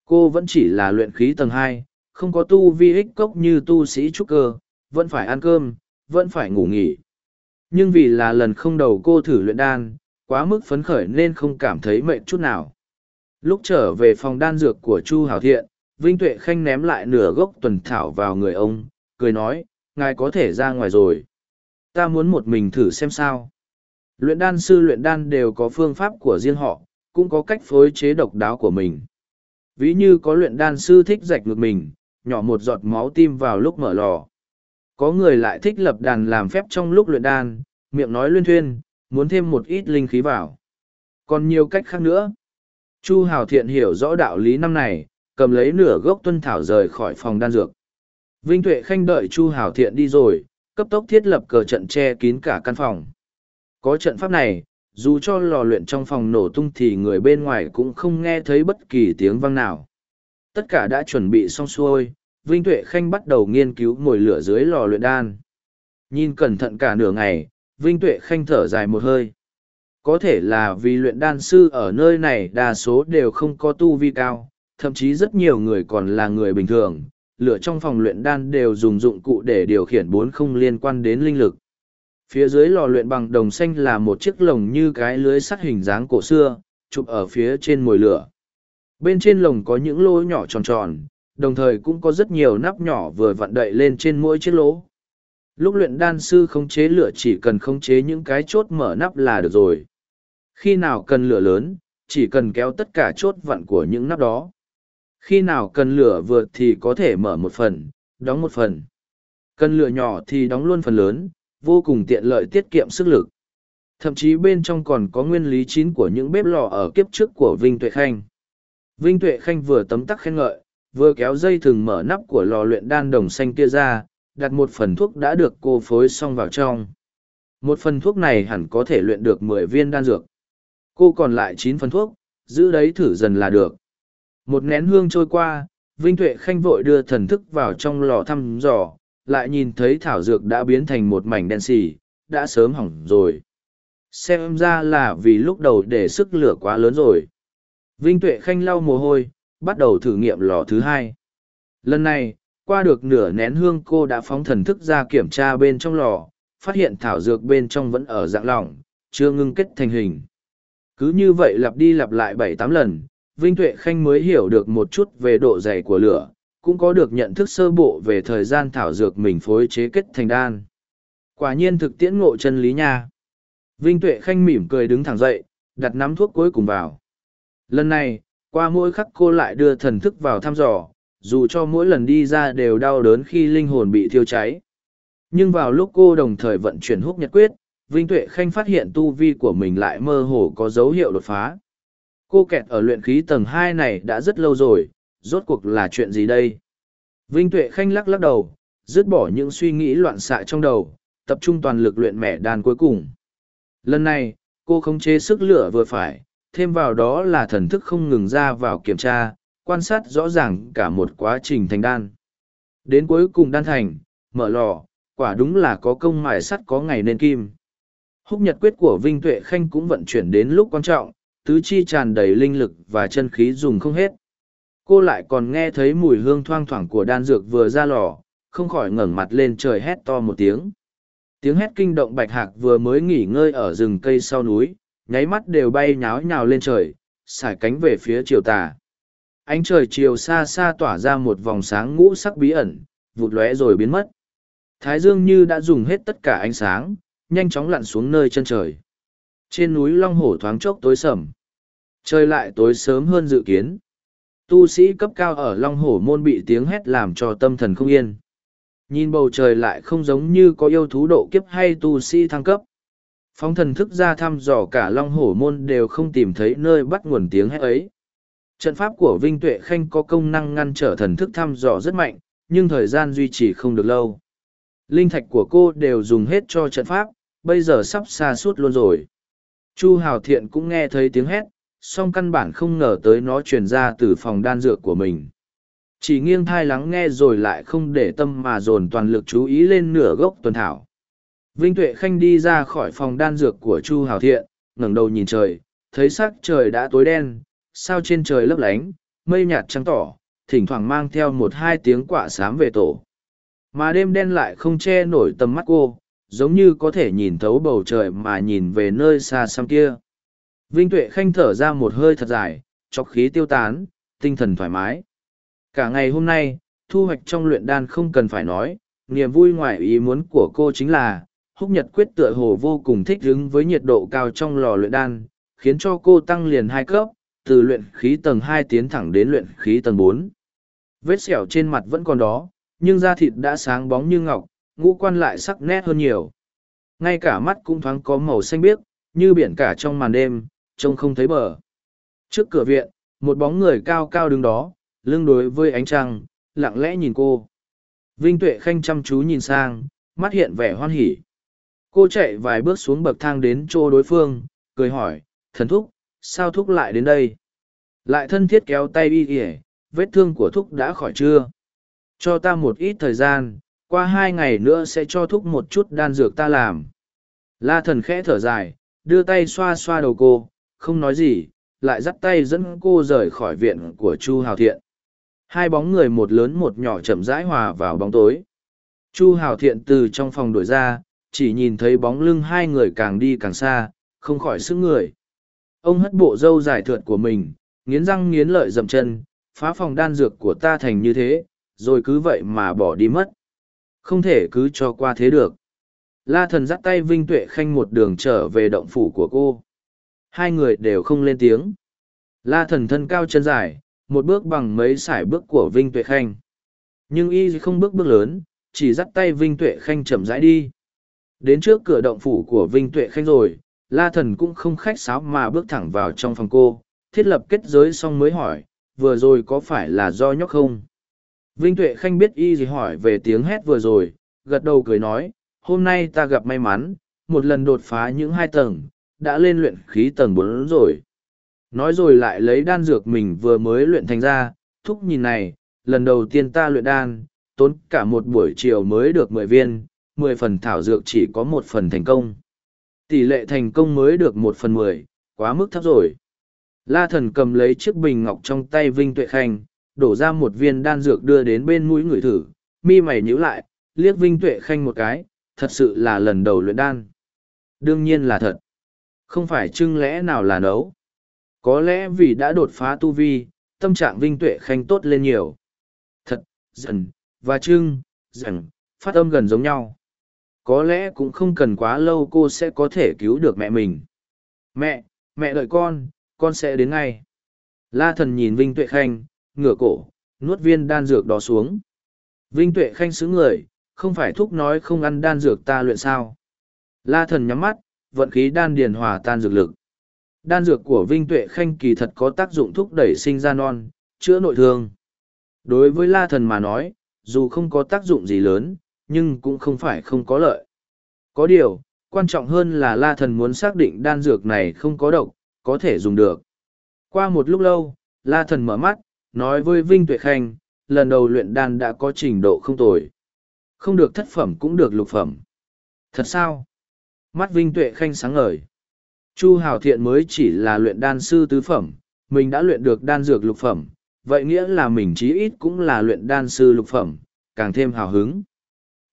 Cô vẫn chỉ là luyện khí tầng hai, không có tu vi ích cốc như tu sĩ trúc cơ, vẫn phải ăn cơm, vẫn phải ngủ nghỉ. Nhưng vì là lần không đầu cô thử luyện đan, quá mức phấn khởi nên không cảm thấy mệt chút nào. Lúc trở về phòng đan dược của Chu Hảo Thiện, Vinh Tuệ Khanh ném lại nửa gốc tuần thảo vào người ông, cười nói, ngài có thể ra ngoài rồi. Ta muốn một mình thử xem sao. Luyện đan sư luyện đan đều có phương pháp của riêng họ, cũng có cách phối chế độc đáo của mình. Ví như có luyện đan sư thích rạch ngược mình, nhỏ một giọt máu tim vào lúc mở lò. Có người lại thích lập đàn làm phép trong lúc luyện đan, miệng nói luyên thuyên, muốn thêm một ít linh khí vào. Còn nhiều cách khác nữa. Chu Hào Thiện hiểu rõ đạo lý năm này, cầm lấy nửa gốc tuân thảo rời khỏi phòng đan dược. Vinh Tuệ Khanh đợi Chu Hào Thiện đi rồi, cấp tốc thiết lập cờ trận che kín cả căn phòng. Có trận pháp này, dù cho lò luyện trong phòng nổ tung thì người bên ngoài cũng không nghe thấy bất kỳ tiếng vang nào. Tất cả đã chuẩn bị xong xuôi, Vinh Tuệ Khanh bắt đầu nghiên cứu ngồi lửa dưới lò luyện đan. Nhìn cẩn thận cả nửa ngày, Vinh Tuệ Khanh thở dài một hơi. Có thể là vì luyện đan sư ở nơi này đa số đều không có tu vi cao, thậm chí rất nhiều người còn là người bình thường. Lửa trong phòng luyện đan đều dùng dụng cụ để điều khiển bốn không liên quan đến linh lực. Phía dưới lò luyện bằng đồng xanh là một chiếc lồng như cái lưới sắt hình dáng cổ xưa, chụp ở phía trên mồi lửa. Bên trên lồng có những lỗ nhỏ tròn tròn, đồng thời cũng có rất nhiều nắp nhỏ vừa vặn đậy lên trên mỗi chiếc lỗ. Lúc luyện đan sư khống chế lửa chỉ cần khống chế những cái chốt mở nắp là được rồi. Khi nào cần lửa lớn, chỉ cần kéo tất cả chốt vặn của những nắp đó. Khi nào cần lửa vừa thì có thể mở một phần, đóng một phần. Cần lửa nhỏ thì đóng luôn phần lớn, vô cùng tiện lợi tiết kiệm sức lực. Thậm chí bên trong còn có nguyên lý chín của những bếp lò ở kiếp trước của Vinh Tuệ Khanh. Vinh Tuệ Khanh vừa tấm tắc khen ngợi, vừa kéo dây thừng mở nắp của lò luyện đan đồng xanh kia ra, đặt một phần thuốc đã được cô phối xong vào trong. Một phần thuốc này hẳn có thể luyện được mười viên đan dược. Cô còn lại chín phần thuốc, giữ đấy thử dần là được. Một nén hương trôi qua, Vinh Tuệ Khanh vội đưa thần thức vào trong lò thăm dò, lại nhìn thấy thảo dược đã biến thành một mảnh đen xì, đã sớm hỏng rồi. Xem ra là vì lúc đầu để sức lửa quá lớn rồi. Vinh Tuệ Khanh lau mồ hôi, bắt đầu thử nghiệm lò thứ hai. Lần này, qua được nửa nén hương cô đã phóng thần thức ra kiểm tra bên trong lò, phát hiện thảo dược bên trong vẫn ở dạng lỏng, chưa ngưng kết thành hình. Cứ như vậy lặp đi lặp lại bảy tám lần, Vinh Tuệ Khanh mới hiểu được một chút về độ dày của lửa, cũng có được nhận thức sơ bộ về thời gian thảo dược mình phối chế kết thành đan. Quả nhiên thực tiễn ngộ chân lý nha. Vinh Tuệ Khanh mỉm cười đứng thẳng dậy, đặt nắm thuốc cuối cùng vào. Lần này, qua mỗi khắc cô lại đưa thần thức vào thăm dò, dù cho mỗi lần đi ra đều đau đớn khi linh hồn bị thiêu cháy. Nhưng vào lúc cô đồng thời vận chuyển húc nhật quyết, Vinh Tuệ Khanh phát hiện tu vi của mình lại mơ hồ có dấu hiệu đột phá. Cô kẹt ở luyện khí tầng hai này đã rất lâu rồi, rốt cuộc là chuyện gì đây? Vinh Tuệ Khanh lắc lắc đầu, dứt bỏ những suy nghĩ loạn xạ trong đầu, tập trung toàn lực luyện mẻ đàn cuối cùng. Lần này, cô không chế sức lửa vừa phải, thêm vào đó là thần thức không ngừng ra vào kiểm tra, quan sát rõ ràng cả một quá trình thành đan. Đến cuối cùng đan thành, mở lò, quả đúng là có công mài sắt có ngày nên kim. Húc nhật quyết của Vinh Tuệ Khanh cũng vận chuyển đến lúc quan trọng, tứ chi tràn đầy linh lực và chân khí dùng không hết. Cô lại còn nghe thấy mùi hương thoang thoảng của đan dược vừa ra lò, không khỏi ngẩng mặt lên trời hét to một tiếng. Tiếng hét kinh động bạch hạc vừa mới nghỉ ngơi ở rừng cây sau núi, nháy mắt đều bay nháo nhào lên trời, xải cánh về phía chiều tà. Ánh trời chiều xa xa tỏa ra một vòng sáng ngũ sắc bí ẩn, vụt lóe rồi biến mất. Thái dương như đã dùng hết tất cả ánh sáng, nhanh chóng lặn xuống nơi chân trời. Trên núi Long Hổ thoáng chốc tối sầm. Trời lại tối sớm hơn dự kiến. Tu sĩ cấp cao ở Long Hổ môn bị tiếng hét làm cho tâm thần không yên. Nhìn bầu trời lại không giống như có yêu thú độ kiếp hay tu sĩ thăng cấp. Phóng thần thức ra thăm dò cả Long Hổ môn đều không tìm thấy nơi bắt nguồn tiếng hét ấy. Trận pháp của Vinh Tuệ Khanh có công năng ngăn trở thần thức thăm dò rất mạnh, nhưng thời gian duy trì không được lâu. Linh thạch của cô đều dùng hết cho trận pháp, bây giờ sắp xa suốt luôn rồi. Chu Hào Thiện cũng nghe thấy tiếng hét, song căn bản không ngờ tới nó truyền ra từ phòng đan dược của mình. Chỉ nghiêng thai lắng nghe rồi lại không để tâm mà dồn toàn lực chú ý lên nửa gốc tuần thảo. Vinh Tuệ Khanh đi ra khỏi phòng đan dược của Chu Hào Thiện, ngẩng đầu nhìn trời, thấy sắc trời đã tối đen, sao trên trời lấp lánh, mây nhạt trắng tỏ, thỉnh thoảng mang theo một hai tiếng quạ sám về tổ. Mà đêm đen lại không che nổi tầm mắt cô, giống như có thể nhìn thấu bầu trời mà nhìn về nơi xa xăm kia. Vinh Tuệ Khanh thở ra một hơi thật dài, chọc khí tiêu tán, tinh thần thoải mái. Cả ngày hôm nay, thu hoạch trong luyện đan không cần phải nói, niềm vui ngoài ý muốn của cô chính là, húc nhật quyết tựa hồ vô cùng thích ứng với nhiệt độ cao trong lò luyện đan, khiến cho cô tăng liền hai cấp, từ luyện khí tầng hai tiến thẳng đến luyện khí tầng bốn. Vết sẹo trên mặt vẫn còn đó, nhưng da thịt đã sáng bóng như ngọc, ngũ quan lại sắc nét hơn nhiều. Ngay cả mắt cũng thoáng có màu xanh biếc, như biển cả trong màn đêm, trông không thấy bờ. Trước cửa viện, một bóng người cao cao đứng đó, lưng đối với ánh trăng, lặng lẽ nhìn cô. Vinh Tuệ Khanh chăm chú nhìn sang, mắt hiện vẻ hoan hỉ. Cô chạy vài bước xuống bậc thang đến chỗ đối phương, cười hỏi, thần thúc, sao thúc lại đến đây? Lại thân thiết kéo tay y kìa, vết thương của thúc đã khỏi chưa? Cho ta một ít thời gian, qua hai ngày nữa sẽ cho thúc một chút đan dược ta làm. La thần khẽ thở dài, đưa tay xoa xoa đầu cô, không nói gì, lại dắt tay dẫn cô rời khỏi viện của Chu Hào Thiện. Hai bóng người một lớn một nhỏ chậm rãi hòa vào bóng tối. Chu Hào Thiện từ trong phòng đổi ra, chỉ nhìn thấy bóng lưng hai người càng đi càng xa, không khỏi sức người. Ông hất bộ râu dài thượt của mình, nghiến răng nghiến lợi dậm chân, phá phòng đan dược của ta thành như thế, rồi cứ vậy mà bỏ đi mất. Không thể cứ cho qua thế được. La thần dắt tay Vinh Tuệ Khanh một đường trở về động phủ của cô. Hai người đều không lên tiếng. La thần thân cao chân dài, một bước bằng mấy sải bước của Vinh Tuệ Khanh. Nhưng y không bước bước lớn, chỉ dắt tay Vinh Tuệ Khanh chậm rãi đi. Đến trước cửa động phủ của Vinh Tuệ Khanh rồi, La Thần cũng không khách sáo mà bước thẳng vào trong phòng cô, thiết lập kết giới xong mới hỏi, vừa rồi có phải là do nhóc không? Vinh Tuệ Khanh biết y gì hỏi về tiếng hét vừa rồi, gật đầu cười nói, hôm nay ta gặp may mắn, một lần đột phá những hai tầng, đã lên luyện khí tầng bốn rồi. Nói rồi lại lấy đan dược mình vừa mới luyện thành ra, thúc nhìn này, lần đầu tiên ta luyện đan, tốn cả một buổi chiều mới được mười viên, mười phần thảo dược chỉ có một phần thành công. Tỷ lệ thành công mới được một phần mười, quá mức thấp rồi. La thần cầm lấy chiếc bình ngọc trong tay Vinh Tuệ Khanh, đổ ra một viên đan dược đưa đến bên mũi người thử, mi mày nhíu lại, liếc Vinh Tuệ Khanh một cái, thật sự là lần đầu luyện đan. Đương nhiên là thật. Không phải chưng lẽ nào là nấu. Có lẽ vì đã đột phá tu vi, tâm trạng Vinh Tuệ Khanh tốt lên nhiều. Thật, dần, và trưng, dần, phát âm gần giống nhau. Có lẽ cũng không cần quá lâu cô sẽ có thể cứu được mẹ mình. Mẹ, mẹ đợi con, con sẽ đến ngay. La thần nhìn Vinh Tuệ Khanh, ngửa cổ, nuốt viên đan dược đó xuống. Vinh Tuệ Khanh xứng người, không phải thúc nói không ăn đan dược ta luyện sao. La thần nhắm mắt, vận khí đan điền hòa tan dược lực. Đan dược của Vinh Tuệ Khanh kỳ thật có tác dụng thúc đẩy sinh ra non, chữa nội thương. Đối với La thần mà nói, dù không có tác dụng gì lớn, nhưng cũng không phải không có lợi. Có điều, quan trọng hơn là La thần muốn xác định đan dược này không có độc, có thể dùng được. Qua một lúc lâu, La thần mở mắt, nói với Vinh Tuệ Khanh, lần đầu luyện đan đã có trình độ không tồi. Không được thất phẩm cũng được lục phẩm. Thật sao? Mắt Vinh Tuệ Khanh sáng ngời. Chu Hào Thiện mới chỉ là luyện đan sư tứ phẩm, mình đã luyện được đan dược lục phẩm, vậy nghĩa là mình chí ít cũng là luyện đan sư lục phẩm, càng thêm hào hứng.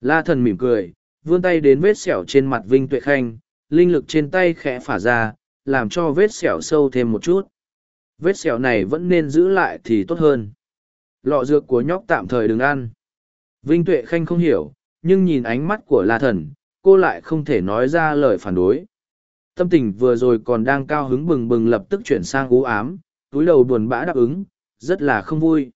La thần mỉm cười, vươn tay đến vết sẹo trên mặt Vinh Tuệ Khanh, linh lực trên tay khẽ phả ra, làm cho vết sẹo sâu thêm một chút. Vết sẹo này vẫn nên giữ lại thì tốt hơn. Lọ dược của nhóc tạm thời đừng ăn. Vinh Tuệ Khanh không hiểu, nhưng nhìn ánh mắt của La Thần, cô lại không thể nói ra lời phản đối. Tâm tình vừa rồi còn đang cao hứng bừng bừng lập tức chuyển sang u ám, túi đầu buồn bã đáp ứng, rất là không vui.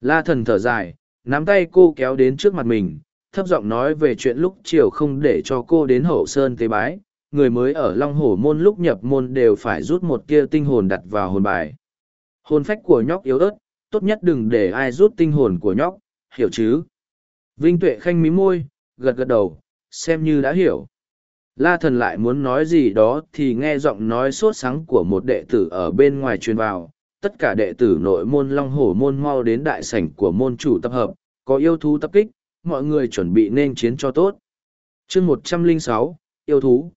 La Thần thở dài, nắm tay cô kéo đến trước mặt mình, thấp giọng nói về chuyện lúc chiều không để cho cô đến hậu sơn tế bái. Người mới ở Long Hổ Môn lúc nhập môn đều phải rút một kia tinh hồn đặt vào hồn bài. Hồn phách của nhóc yếu ớt, tốt nhất đừng để ai rút tinh hồn của nhóc, hiểu chứ? Vinh Tuệ Khanh mí môi, gật gật đầu, xem như đã hiểu. La thần lại muốn nói gì đó thì nghe giọng nói sốt sáng của một đệ tử ở bên ngoài truyền vào. Tất cả đệ tử nội môn Long Hổ môn mau đến đại sảnh của môn chủ tập hợp, có yêu thú tập kích, mọi người chuẩn bị nên chiến cho tốt. chương một trăm linh sáu yêu thú.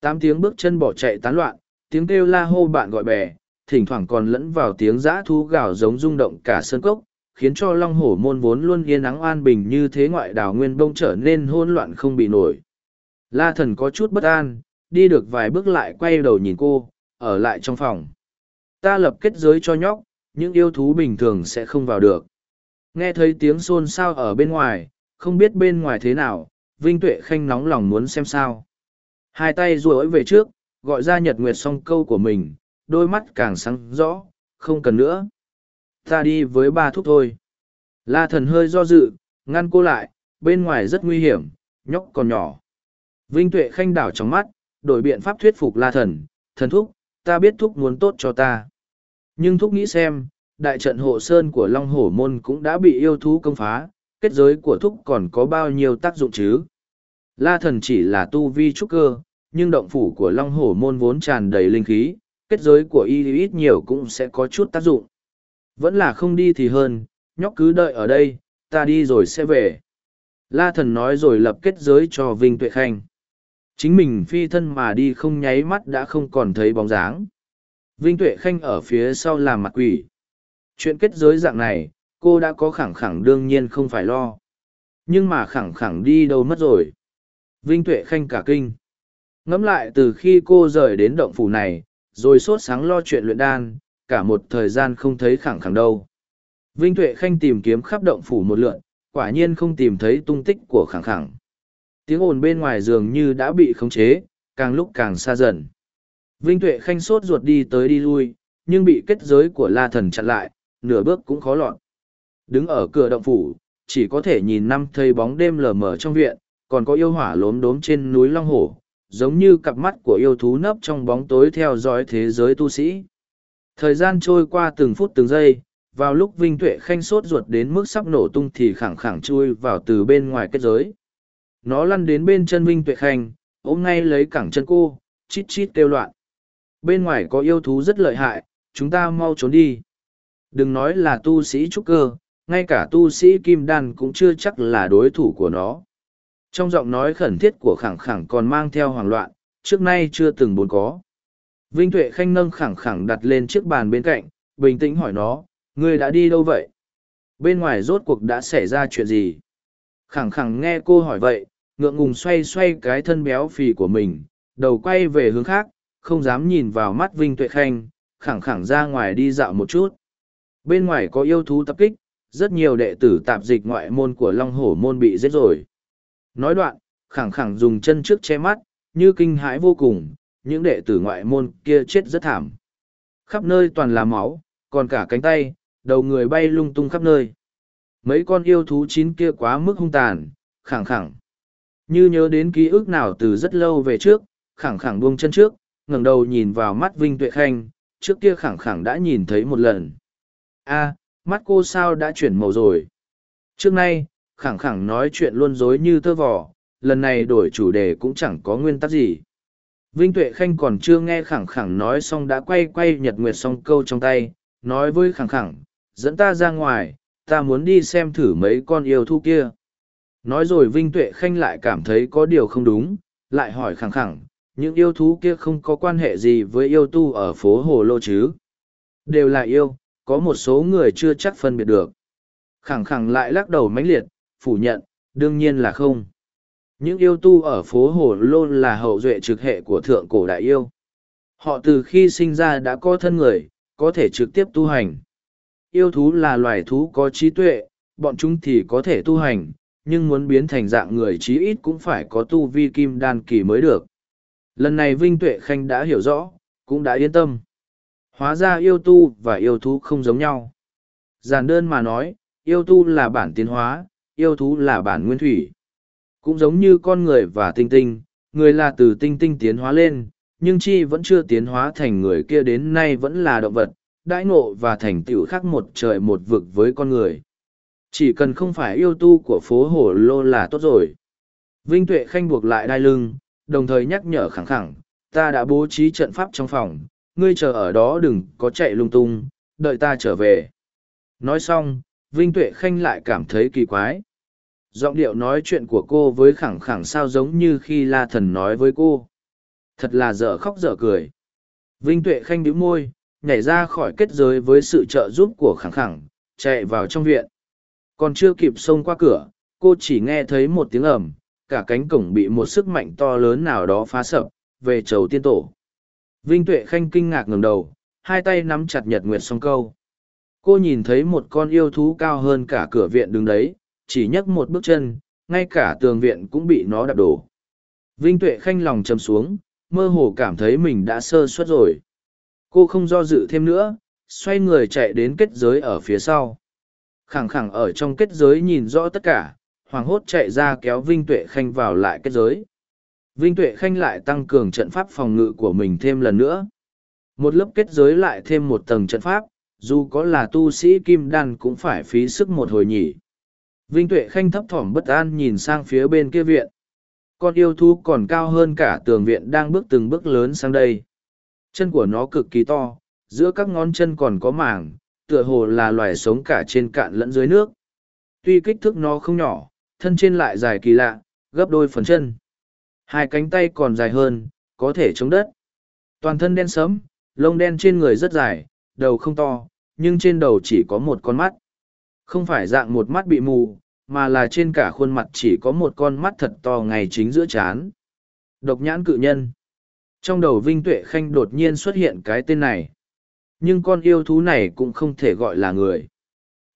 Tám tiếng bước chân bỏ chạy tán loạn, tiếng kêu la hô bạn gọi bè, thỉnh thoảng còn lẫn vào tiếng giã thú gào giống rung động cả sân cốc, khiến cho long hổ môn vốn luôn yên ắng an bình như thế ngoại đảo nguyên bông trở nên hôn loạn không bị nổi. La thần có chút bất an, đi được vài bước lại quay đầu nhìn cô, ở lại trong phòng. Ta lập kết giới cho nhóc, những yêu thú bình thường sẽ không vào được. Nghe thấy tiếng xôn xao ở bên ngoài, không biết bên ngoài thế nào, Vinh Tuệ Khanh nóng lòng muốn xem sao. Hai tay ruỗi về trước, gọi ra Nhật Nguyệt song câu của mình, đôi mắt càng sáng rõ, không cần nữa. Ta đi với ba thúc thôi. La thần hơi do dự, ngăn cô lại, bên ngoài rất nguy hiểm, nhóc còn nhỏ. Vinh Tuệ khanh đảo trong mắt, đổi biện pháp thuyết phục la thần, thần thúc, ta biết thúc muốn tốt cho ta. Nhưng thúc nghĩ xem, đại trận hộ sơn của Long Hổ Môn cũng đã bị yêu thú công phá, kết giới của thúc còn có bao nhiêu tác dụng chứ? La thần chỉ là tu vi trúc cơ, nhưng động phủ của Long Hổ Môn vốn tràn đầy linh khí, kết giới của y ít nhiều cũng sẽ có chút tác dụng. Vẫn là không đi thì hơn, nhóc cứ đợi ở đây, ta đi rồi sẽ về. La thần nói rồi lập kết giới cho Vinh Tuệ Khanh. Chính mình phi thân mà đi không nháy mắt đã không còn thấy bóng dáng. Vinh Tuệ Khanh ở phía sau làm mặt quỷ. Chuyện kết giới dạng này, cô đã có khẳng khẳng đương nhiên không phải lo. Nhưng mà khẳng khẳng đi đâu mất rồi. Vinh Tuệ Khanh cả kinh. Ngẫm lại từ khi cô rời đến động phủ này, rồi sốt sáng lo chuyện luyện đan, cả một thời gian không thấy khẳng khẳng đâu. Vinh Tuệ Khanh tìm kiếm khắp động phủ một lượn, quả nhiên không tìm thấy tung tích của khẳng khẳng. Tiếng ồn bên ngoài dường như đã bị khống chế, càng lúc càng xa dần. Vinh Tuệ Khanh sốt ruột đi tới đi lui, nhưng bị kết giới của La Thần chặn lại, nửa bước cũng khó lọt. Đứng ở cửa động phủ, chỉ có thể nhìn năm thây bóng đêm lờ mờ trong viện, còn có yêu hỏa lốm đốm trên núi Long Hổ, giống như cặp mắt của yêu thú nấp trong bóng tối theo dõi thế giới tu sĩ. Thời gian trôi qua từng phút từng giây, vào lúc Vinh Tuệ Khanh sốt ruột đến mức sắp nổ tung thì khẳng khẳng chui vào từ bên ngoài kết giới. Nó lăn đến bên chân Vinh Tuệ Khanh, ôm ngay lấy cẳng chân cô, chít chít kêu loạn. Bên ngoài có yêu thú rất lợi hại, chúng ta mau trốn đi. Đừng nói là tu sĩ trúc cơ, ngay cả tu sĩ kim đan cũng chưa chắc là đối thủ của nó. Trong giọng nói khẩn thiết của khẳng khẳng còn mang theo hoảng loạn, trước nay chưa từng bốn có. Vinh Tuệ Khanh nâng khẳng khẳng đặt lên chiếc bàn bên cạnh, bình tĩnh hỏi nó, ngươi đã đi đâu vậy? Bên ngoài rốt cuộc đã xảy ra chuyện gì? Khẳng khẳng nghe cô hỏi vậy, ngượng ngùng xoay xoay cái thân béo phì của mình, đầu quay về hướng khác, không dám nhìn vào mắt Vinh Tuệ Khanh, khẳng khẳng ra ngoài đi dạo một chút. Bên ngoài có yêu thú tập kích, rất nhiều đệ tử tạp dịch ngoại môn của Long Hổ môn bị giết rồi. Nói đoạn, khẳng khẳng dùng chân trước che mắt, như kinh hãi vô cùng, những đệ tử ngoại môn kia chết rất thảm. Khắp nơi toàn là máu, còn cả cánh tay, đầu người bay lung tung khắp nơi. Mấy con yêu thú chín kia quá mức hung tàn, khẳng khẳng. Như nhớ đến ký ức nào từ rất lâu về trước, khẳng khẳng buông chân trước, ngẩng đầu nhìn vào mắt Vinh Tuệ Khanh, trước kia khẳng khẳng đã nhìn thấy một lần. a mắt cô sao đã chuyển màu rồi? Trước nay, khẳng khẳng nói chuyện luôn dối như tơ vò, lần này đổi chủ đề cũng chẳng có nguyên tắc gì. Vinh Tuệ Khanh còn chưa nghe khẳng khẳng nói xong đã quay quay nhật nguyệt xong câu trong tay, nói với khẳng khẳng, dẫn ta ra ngoài, ta muốn đi xem thử mấy con yêu thú kia. Nói rồi Vinh Tuệ Khanh lại cảm thấy có điều không đúng, lại hỏi khẳng khẳng, những yêu thú kia không có quan hệ gì với yêu tu ở phố Hồ Lô chứ. Đều là yêu, có một số người chưa chắc phân biệt được. Khẳng khẳng lại lắc đầu mãnh liệt, phủ nhận, đương nhiên là không. Những yêu tu ở phố Hồ Lô là hậu duệ trực hệ của thượng cổ đại yêu. Họ từ khi sinh ra đã có thân người, có thể trực tiếp tu hành. Yêu thú là loài thú có trí tuệ, bọn chúng thì có thể tu hành, nhưng muốn biến thành dạng người chí ít cũng phải có tu vi kim đan kỳ mới được. Lần này Vinh Tuệ Khanh đã hiểu rõ, cũng đã yên tâm. Hóa ra yêu tu và yêu thú không giống nhau. Giản đơn mà nói, yêu tu là bản tiến hóa, yêu thú là bản nguyên thủy. Cũng giống như con người và tinh tinh, người là từ tinh tinh tiến hóa lên, nhưng chi vẫn chưa tiến hóa thành người kia đến nay vẫn là động vật, đãi ngộ và thành tựu khác một trời một vực với con người. Chỉ cần không phải yêu tu của phố hổ lô là tốt rồi. Vinh Tuệ Khanh buộc lại đai lưng, đồng thời nhắc nhở khẳng khẳng, ta đã bố trí trận pháp trong phòng, ngươi chờ ở đó đừng có chạy lung tung, đợi ta trở về. Nói xong, Vinh Tuệ Khanh lại cảm thấy kỳ quái. Giọng điệu nói chuyện của cô với khẳng khẳng sao giống như khi La Thần nói với cô. Thật là dở khóc dở cười. Vinh Tuệ Khanh đĩu môi, nhảy ra khỏi kết giới với sự trợ giúp của khẳng khẳng, chạy vào trong viện. Còn chưa kịp xông qua cửa, cô chỉ nghe thấy một tiếng ầm, cả cánh cổng bị một sức mạnh to lớn nào đó phá sập, về chầu tiên tổ. Vinh Tuệ Khanh kinh ngạc ngẩng đầu, hai tay nắm chặt nhật nguyệt song câu. Cô nhìn thấy một con yêu thú cao hơn cả cửa viện đứng đấy, chỉ nhấc một bước chân, ngay cả tường viện cũng bị nó đạp đổ. Vinh Tuệ Khanh lòng chầm xuống, mơ hồ cảm thấy mình đã sơ suất rồi. Cô không do dự thêm nữa, xoay người chạy đến kết giới ở phía sau. Khẳng khẳng ở trong kết giới nhìn rõ tất cả, hoàng hốt chạy ra kéo Vinh Tuệ Khanh vào lại kết giới. Vinh Tuệ Khanh lại tăng cường trận pháp phòng ngự của mình thêm lần nữa. Một lớp kết giới lại thêm một tầng trận pháp, dù có là tu sĩ kim đan cũng phải phí sức một hồi nhỉ. Vinh Tuệ Khanh thấp thỏm bất an nhìn sang phía bên kia viện. Con yêu thú còn cao hơn cả tường viện đang bước từng bước lớn sang đây. Chân của nó cực kỳ to, giữa các ngón chân còn có màng, tựa hồ là loài sống cả trên cạn lẫn dưới nước. Tuy kích thước nó không nhỏ, thân trên lại dài kỳ lạ, gấp đôi phần chân. Hai cánh tay còn dài hơn, có thể chống đất. Toàn thân đen sẫm, lông đen trên người rất dài, đầu không to, nhưng trên đầu chỉ có một con mắt. Không phải dạng một mắt bị mù, mà là trên cả khuôn mặt chỉ có một con mắt thật to ngay chính giữa trán. Độc nhãn cự nhân. Trong đầu Vinh Tuệ Khanh đột nhiên xuất hiện cái tên này. Nhưng con yêu thú này cũng không thể gọi là người.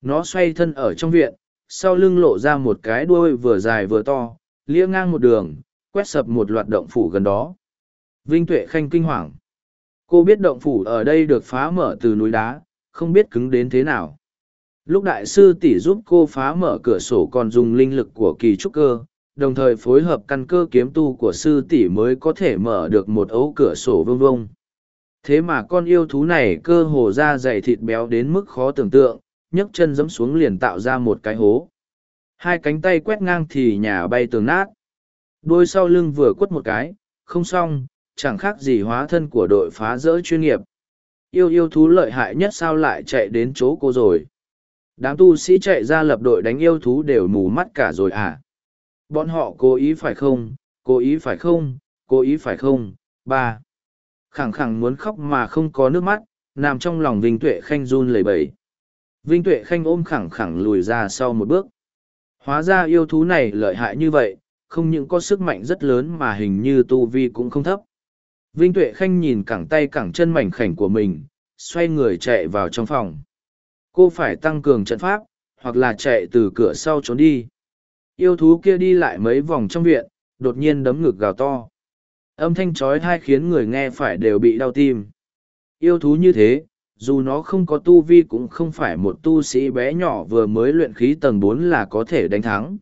Nó xoay thân ở trong viện, sau lưng lộ ra một cái đuôi vừa dài vừa to, lia ngang một đường, quét sập một loạt động phủ gần đó. Vinh Tuệ Khanh kinh hoàng. Cô biết động phủ ở đây được phá mở từ núi đá, không biết cứng đến thế nào. Lúc đại sư tỷ giúp cô phá mở cửa sổ còn dùng linh lực của kỳ trúc cơ, đồng thời phối hợp căn cơ kiếm tu của sư tỷ mới có thể mở được một ấu cửa sổ vương vông. Thế mà con yêu thú này cơ hồ ra dày thịt béo đến mức khó tưởng tượng, nhấc chân giẫm xuống liền tạo ra một cái hố. Hai cánh tay quét ngang thì nhà bay tường nát. Đôi sau lưng vừa quất một cái, không xong, chẳng khác gì hóa thân của đội phá rỡ chuyên nghiệp. Yêu yêu thú lợi hại nhất sao lại chạy đến chỗ cô rồi. Đám tu sĩ chạy ra lập đội đánh yêu thú đều mù mắt cả rồi à. Bọn họ cố ý phải không, cố ý phải không, cố ý phải không, ba. Khẳng khẳng muốn khóc mà không có nước mắt, nằm trong lòng Vinh Tuệ Khanh run lẩy bẩy. Vinh Tuệ Khanh ôm khẳng khẳng lùi ra sau một bước. Hóa ra yêu thú này lợi hại như vậy, không những có sức mạnh rất lớn mà hình như tu vi cũng không thấp. Vinh Tuệ Khanh nhìn cẳng tay cẳng chân mảnh khảnh của mình, xoay người chạy vào trong phòng. Cô phải tăng cường trận pháp, hoặc là chạy từ cửa sau trốn đi. Yêu thú kia đi lại mấy vòng trong viện, đột nhiên đấm ngực gào to. Âm thanh trói thai khiến người nghe phải đều bị đau tim. Yêu thú như thế, dù nó không có tu vi cũng không phải một tu sĩ bé nhỏ vừa mới luyện khí tầng bốn là có thể đánh thắng.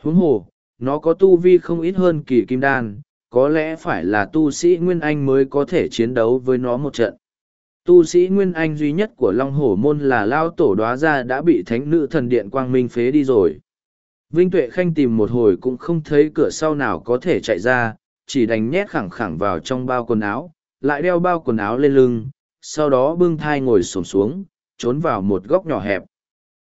Huống hồ, nó có tu vi không ít hơn kỳ kim đan, có lẽ phải là tu sĩ Nguyên Anh mới có thể chiến đấu với nó một trận. Tu sĩ Nguyên Anh duy nhất của Long Hổ Môn là Lao Tổ đoá ra đã bị thánh nữ thần điện Quang Minh phế đi rồi. Vinh Tuệ Khanh tìm một hồi cũng không thấy cửa sau nào có thể chạy ra, chỉ đành nhét khẳng khẳng vào trong bao quần áo, lại đeo bao quần áo lên lưng, sau đó bưng thai ngồi xổm xuống, trốn vào một góc nhỏ hẹp.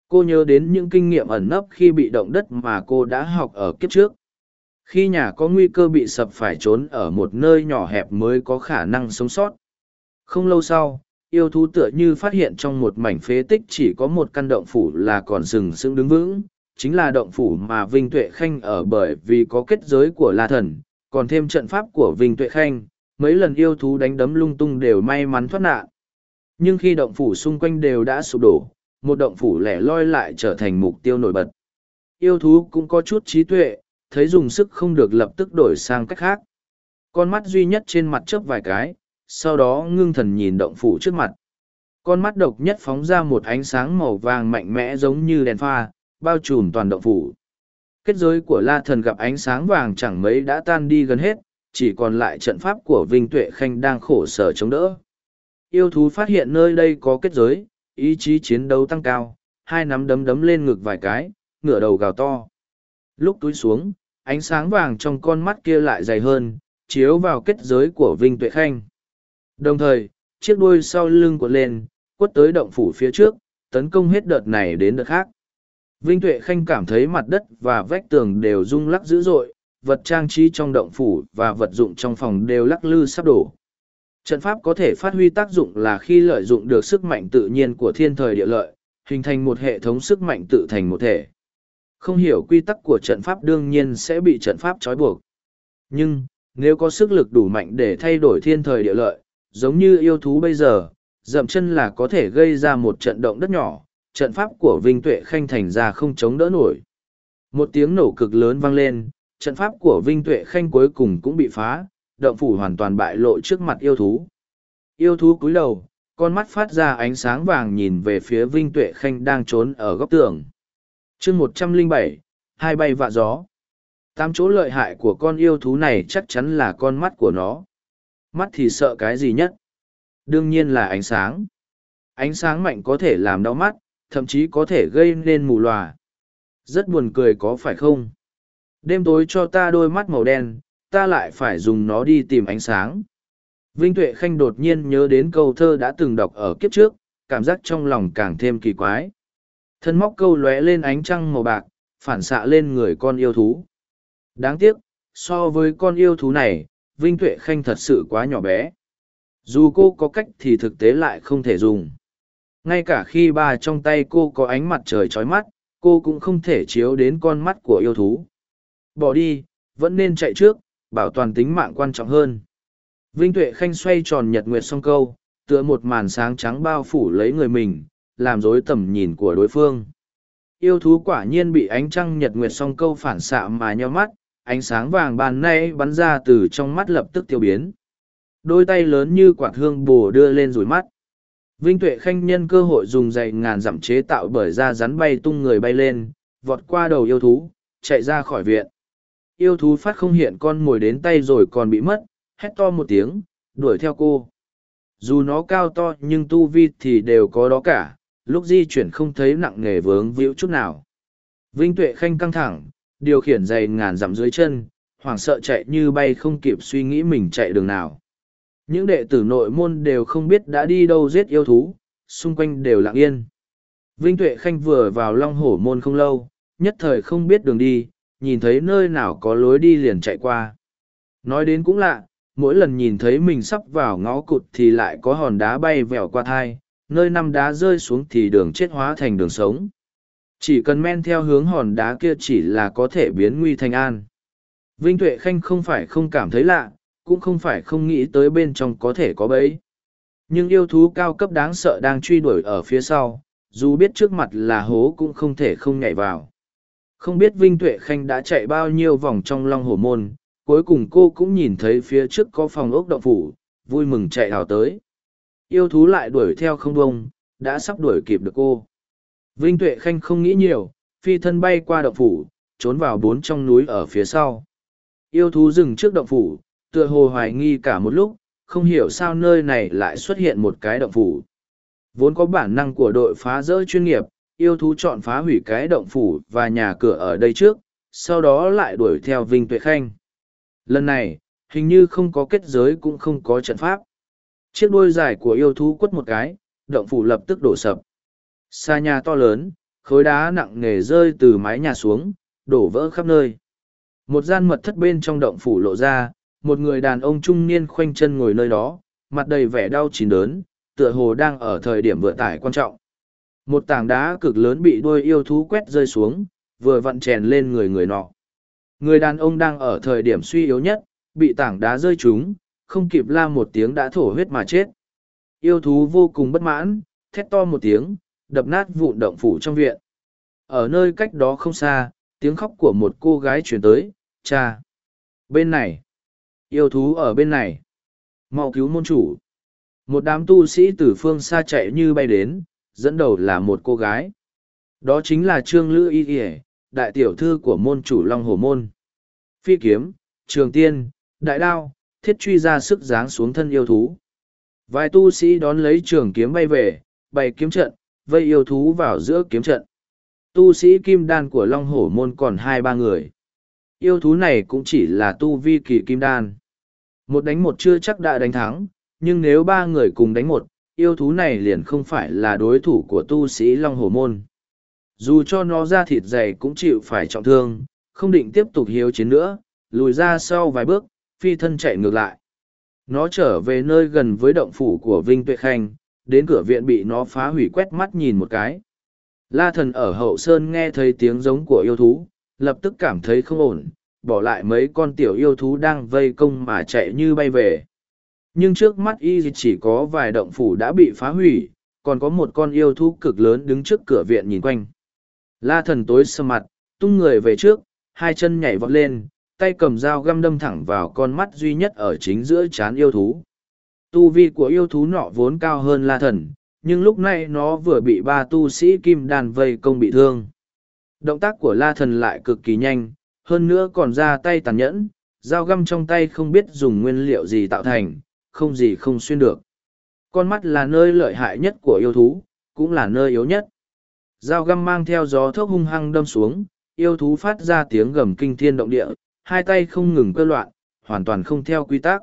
Cô nhớ đến những kinh nghiệm ẩn nấp khi bị động đất mà cô đã học ở kiếp trước. Khi nhà có nguy cơ bị sập phải trốn ở một nơi nhỏ hẹp mới có khả năng sống sót. Không lâu sau, yêu thú tựa như phát hiện trong một mảnh phế tích chỉ có một căn động phủ là còn sừng sững đứng vững, chính là động phủ mà Vinh Tuệ Khanh ở bởi vì có kết giới của La Thần, còn thêm trận pháp của Vinh Tuệ Khanh, mấy lần yêu thú đánh đấm lung tung đều may mắn thoát nạn. Nhưng khi động phủ xung quanh đều đã sụp đổ, một động phủ lẻ loi lại trở thành mục tiêu nổi bật. Yêu thú cũng có chút trí tuệ, thấy dùng sức không được lập tức đổi sang cách khác. Con mắt duy nhất trên mặt chớp vài cái, sau đó ngưng thần nhìn động phủ trước mặt. Con mắt độc nhất phóng ra một ánh sáng màu vàng mạnh mẽ giống như đèn pha, bao trùm toàn động phủ. Kết giới của la thần gặp ánh sáng vàng chẳng mấy đã tan đi gần hết, chỉ còn lại trận pháp của Vinh Tuệ Khanh đang khổ sở chống đỡ. Yêu thú phát hiện nơi đây có kết giới, ý chí chiến đấu tăng cao, hai nắm đấm đấm lên ngực vài cái, ngửa đầu gào to. Lúc túi xuống, ánh sáng vàng trong con mắt kia lại dày hơn, chiếu vào kết giới của Vinh Tuệ Khanh. Đồng thời, chiếc đuôi sau lưng quật lên, quất tới động phủ phía trước, tấn công hết đợt này đến đợt khác. Vinh Tuệ Khanh cảm thấy mặt đất và vách tường đều rung lắc dữ dội, vật trang trí trong động phủ và vật dụng trong phòng đều lắc lư sắp đổ. Trận pháp có thể phát huy tác dụng là khi lợi dụng được sức mạnh tự nhiên của thiên thời địa lợi, hình thành một hệ thống sức mạnh tự thành một thể. Không hiểu quy tắc của trận pháp đương nhiên sẽ bị trận pháp trói buộc. Nhưng, nếu có sức lực đủ mạnh để thay đổi thiên thời địa lợi, giống như yêu thú bây giờ, dậm chân là có thể gây ra một trận động đất nhỏ, trận pháp của Vinh Tuệ Khanh thành ra không chống đỡ nổi. Một tiếng nổ cực lớn vang lên, trận pháp của Vinh Tuệ Khanh cuối cùng cũng bị phá, động phủ hoàn toàn bại lộ trước mặt yêu thú. Yêu thú cúi đầu, con mắt phát ra ánh sáng vàng nhìn về phía Vinh Tuệ Khanh đang trốn ở góc tường. chương một trăm linh bảy hai bay vạ gió. Tám chỗ lợi hại của con yêu thú này chắc chắn là con mắt của nó. Mắt thì sợ cái gì nhất? Đương nhiên là ánh sáng. Ánh sáng mạnh có thể làm đau mắt, thậm chí có thể gây nên mù lòa. Rất buồn cười có phải không? Đêm tối cho ta đôi mắt màu đen, ta lại phải dùng nó đi tìm ánh sáng. Vinh Tuệ Khanh đột nhiên nhớ đến câu thơ đã từng đọc ở kiếp trước, cảm giác trong lòng càng thêm kỳ quái. Thân móc câu lóe lên ánh trăng màu bạc, phản xạ lên người con yêu thú. Đáng tiếc, so với con yêu thú này, Vinh Tuệ Khanh thật sự quá nhỏ bé. Dù cô có cách thì thực tế lại không thể dùng. Ngay cả khi bà trong tay cô có ánh mặt trời chói mắt, cô cũng không thể chiếu đến con mắt của yêu thú. Bỏ đi, vẫn nên chạy trước, bảo toàn tính mạng quan trọng hơn. Vinh Tuệ Khanh xoay tròn nhật nguyệt song câu, tựa một màn sáng trắng bao phủ lấy người mình, làm rối tầm nhìn của đối phương. Yêu thú quả nhiên bị ánh trăng nhật nguyệt song câu phản xạ mà nheo mắt, ánh sáng vàng bàn nay bắn ra từ trong mắt lập tức tiêu biến. Đôi tay lớn như quạt hương bồ đưa lên rủi mắt. Vinh Tuệ Khanh nhân cơ hội dùng dày ngàn dặm chế tạo bởi da rắn bay tung người bay lên, vọt qua đầu yêu thú, chạy ra khỏi viện. Yêu thú phát không hiện con mồi đến tay rồi còn bị mất, hét to một tiếng, đuổi theo cô. Dù nó cao to nhưng tu vi thì đều có đó cả, lúc di chuyển không thấy nặng nề vướng víu chút nào. Vinh Tuệ Khanh căng thẳng, điều khiển dày ngàn dặm dưới chân, hoảng sợ chạy như bay không kịp suy nghĩ mình chạy đường nào. Những đệ tử nội môn đều không biết đã đi đâu giết yêu thú, xung quanh đều lặng yên. Vinh Tuệ Khanh vừa vào Long Hổ môn không lâu, nhất thời không biết đường đi, nhìn thấy nơi nào có lối đi liền chạy qua. Nói đến cũng lạ, mỗi lần nhìn thấy mình sắp vào ngõ cụt thì lại có hòn đá bay vẹo qua thai, nơi năm đá rơi xuống thì đường chết hóa thành đường sống. Chỉ cần men theo hướng hòn đá kia chỉ là có thể biến nguy thành an. Vinh Tuệ Khanh không phải không cảm thấy lạ, cũng không phải không nghĩ tới bên trong có thể có bẫy. Nhưng yêu thú cao cấp đáng sợ đang truy đuổi ở phía sau, dù biết trước mặt là hố cũng không thể không nhảy vào. Không biết Vinh Tuệ Khanh đã chạy bao nhiêu vòng trong long hổ môn, cuối cùng cô cũng nhìn thấy phía trước có phòng ốc động phủ, vui mừng chạy hào tới. Yêu thú lại đuổi theo không bông, đã sắp đuổi kịp được cô. Vinh Tuệ Khanh không nghĩ nhiều, phi thân bay qua động phủ, trốn vào bốn trong núi ở phía sau. Yêu thú dừng trước động phủ, tựa hồ hoài nghi cả một lúc, không hiểu sao nơi này lại xuất hiện một cái động phủ. Vốn có bản năng của đội phá rỡ chuyên nghiệp, yêu thú chọn phá hủy cái động phủ và nhà cửa ở đây trước, sau đó lại đuổi theo Vinh Tuệ Khanh. Lần này, hình như không có kết giới cũng không có trận pháp. Chiếc đuôi dài của yêu thú quất một cái, động phủ lập tức đổ sập. Xa nhà to lớn, khối đá nặng nề rơi từ mái nhà xuống, đổ vỡ khắp nơi. Một gian mật thất bên trong động phủ lộ ra, một người đàn ông trung niên khoanh chân ngồi nơi đó, mặt đầy vẻ đau chín đớn, tựa hồ đang ở thời điểm vừa tải quan trọng. Một tảng đá cực lớn bị đôi yêu thú quét rơi xuống, vừa vặn chèn lên người người nọ. Người đàn ông đang ở thời điểm suy yếu nhất, bị tảng đá rơi trúng, không kịp la một tiếng đã thổ huyết mà chết. Yêu thú vô cùng bất mãn, thét to một tiếng, đập nát vụn động phủ trong viện. Ở nơi cách đó không xa, tiếng khóc của một cô gái chuyển tới, cha. Bên này, yêu thú ở bên này. mau cứu môn chủ. Một đám tu sĩ từ phương xa chạy như bay đến, dẫn đầu là một cô gái. Đó chính là Trương Lữ Y Y, đại tiểu thư của môn chủ Long Hồ Môn. Phi kiếm, trường tiên, đại đao, thiết truy ra sức dáng xuống thân yêu thú. Vài tu sĩ đón lấy trường kiếm bay về, bày kiếm trận, vây yêu thú vào giữa kiếm trận. Tu sĩ kim đan của Long Hổ Môn còn hai ba người. Yêu thú này cũng chỉ là tu vi kỳ kim đan. Một đánh một chưa chắc đã đánh thắng, nhưng nếu ba người cùng đánh một, yêu thú này liền không phải là đối thủ của tu sĩ Long Hổ Môn. Dù cho nó ra thịt dày cũng chịu phải trọng thương, không định tiếp tục hiếu chiến nữa, lùi ra sau vài bước, phi thân chạy ngược lại. Nó trở về nơi gần với động phủ của Vinh Tuệ Khanh, đến cửa viện bị nó phá hủy quét mắt nhìn một cái. La thần ở hậu sơn nghe thấy tiếng giống của yêu thú, lập tức cảm thấy không ổn, bỏ lại mấy con tiểu yêu thú đang vây công mà chạy như bay về. Nhưng trước mắt y chỉ có vài động phủ đã bị phá hủy, còn có một con yêu thú cực lớn đứng trước cửa viện nhìn quanh. La thần tối sơ mặt, tung người về trước, hai chân nhảy vọt lên, tay cầm dao găm đâm thẳng vào con mắt duy nhất ở chính giữa chán yêu thú. Tu vi của yêu thú nọ vốn cao hơn la thần, nhưng lúc này nó vừa bị ba tu sĩ kim đàn vây công bị thương. Động tác của la thần lại cực kỳ nhanh, hơn nữa còn ra tay tàn nhẫn, dao găm trong tay không biết dùng nguyên liệu gì tạo thành, không gì không xuyên được. Con mắt là nơi lợi hại nhất của yêu thú, cũng là nơi yếu nhất. Dao găm mang theo gió thốc hung hăng đâm xuống, yêu thú phát ra tiếng gầm kinh thiên động địa, hai tay không ngừng cơ loạn, hoàn toàn không theo quy tắc.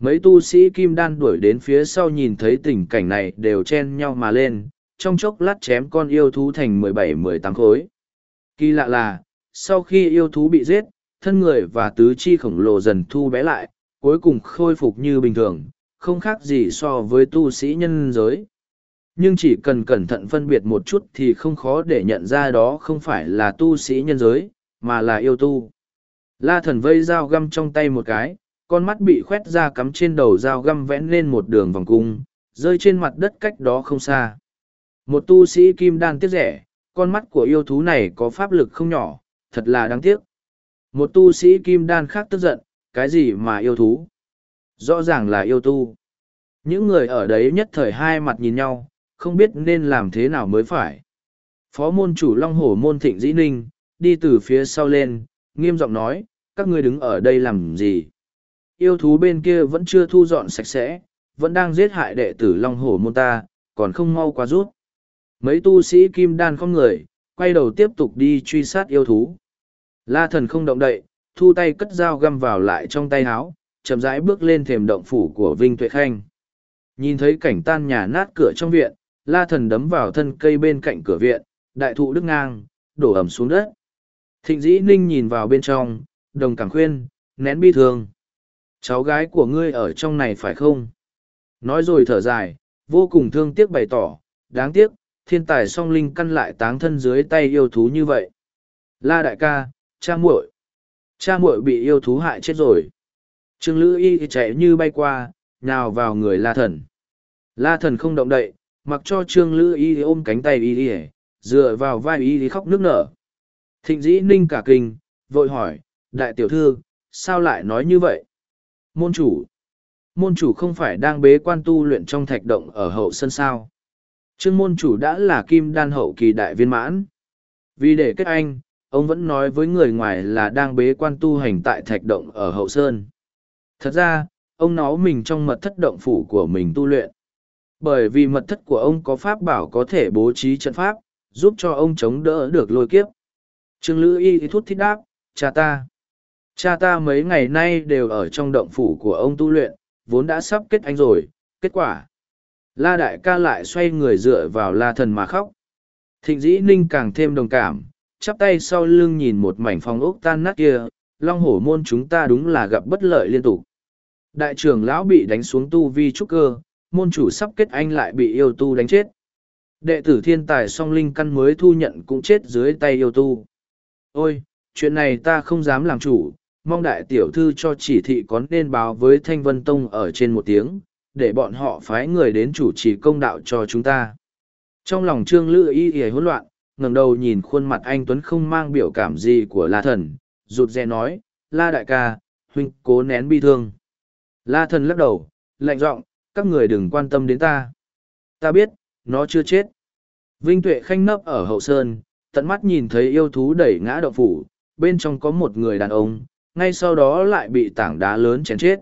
Mấy tu sĩ kim đan đuổi đến phía sau nhìn thấy tình cảnh này đều chen nhau mà lên, trong chốc lát chém con yêu thú thành mười bảy mười tám khối. Kỳ lạ là, sau khi yêu thú bị giết, thân người và tứ chi khổng lồ dần thu bé lại, cuối cùng khôi phục như bình thường, không khác gì so với tu sĩ nhân giới. nhưng chỉ cần cẩn thận phân biệt một chút thì không khó để nhận ra đó không phải là tu sĩ nhân giới, mà là yêu tu. La thần vây dao găm trong tay một cái, con mắt bị khoét ra cắm trên đầu dao găm vẽ lên một đường vòng cung, rơi trên mặt đất cách đó không xa. Một tu sĩ kim đan tiếc rẻ, con mắt của yêu thú này có pháp lực không nhỏ, thật là đáng tiếc. Một tu sĩ kim đan khác tức giận, cái gì mà yêu thú? Rõ ràng là yêu tu. Những người ở đấy nhất thời hai mặt nhìn nhau, không biết nên làm thế nào mới phải. Phó môn chủ Long Hổ môn thịnh dĩ ninh, đi từ phía sau lên, nghiêm giọng nói, các ngươi đứng ở đây làm gì? Yêu thú bên kia vẫn chưa thu dọn sạch sẽ, vẫn đang giết hại đệ tử Long Hổ môn ta, còn không mau qua rút. Mấy tu sĩ kim đan không người, quay đầu tiếp tục đi truy sát yêu thú. La thần không động đậy, thu tay cất dao găm vào lại trong tay áo, chậm rãi bước lên thềm động phủ của Vinh Tuệ Khanh. Nhìn thấy cảnh tan nhà nát cửa trong viện, la thần đấm vào thân cây bên cạnh cửa viện, đại thụ đứt ngang, đổ ẩm xuống đất. Thịnh dĩ ninh nhìn vào bên trong, đồng cảm khuyên, nén bi thương. Cháu gái của ngươi ở trong này phải không? Nói rồi thở dài, vô cùng thương tiếc bày tỏ, đáng tiếc, thiên tài song linh căn lại táng thân dưới tay yêu thú như vậy. La đại ca, cha muội, cha muội bị yêu thú hại chết rồi. Trương Lữ Y chạy như bay qua, nào vào người La thần. La thần không động đậy, mặc cho Trương Lữ Y ôm cánh tay Y Y, dựa vào vai Y Y khóc nước nở. Thịnh dĩ ninh cả kinh, vội hỏi, đại tiểu thư, sao lại nói như vậy? Môn chủ, môn chủ không phải đang bế quan tu luyện trong thạch động ở hậu sân sao? Trương môn chủ đã là kim đan hậu kỳ đại viên mãn. Vì để kết anh, ông vẫn nói với người ngoài là đang bế quan tu hành tại thạch động ở hậu sơn. Thật ra, ông nói mình trong mật thất động phủ của mình tu luyện. Bởi vì mật thất của ông có pháp bảo có thể bố trí trận pháp, giúp cho ông chống đỡ được lôi kiếp. Trương Lữ Y thút thít đáp, cha ta. Cha ta mấy ngày nay đều ở trong động phủ của ông tu luyện, vốn đã sắp kết anh rồi, kết quả. La đại ca lại xoay người dựa vào la thần mà khóc. Thịnh dĩ ninh càng thêm đồng cảm, chắp tay sau lưng nhìn một mảnh phòng ốc tan nát kia, long hổ môn chúng ta đúng là gặp bất lợi liên tục. Đại trưởng lão bị đánh xuống tu vi trúc cơ, môn chủ sắp kết anh lại bị yêu tu đánh chết. Đệ tử thiên tài song linh căn mới thu nhận cũng chết dưới tay yêu tu. Ôi, chuyện này ta không dám làm chủ, mong đại tiểu thư cho chỉ thị có nên báo với Thanh Vân Tông ở trên một tiếng, để bọn họ phái người đến chủ trì công đạo cho chúng ta. Trong lòng trương lữ y y hỗn loạn, ngẩng đầu nhìn khuôn mặt anh Tuấn không mang biểu cảm gì của La Thần, rụt rè nói, La đại ca, huynh cố nén bi thương. La Thần lắc đầu, lạnh giọng, các người đừng quan tâm đến ta. Ta biết, nó chưa chết. Vinh Tuệ khanh nấp ở hậu sơn, tận mắt nhìn thấy yêu thú đẩy ngã động phủ, bên trong có một người đàn ông, ngay sau đó lại bị tảng đá lớn chén chết.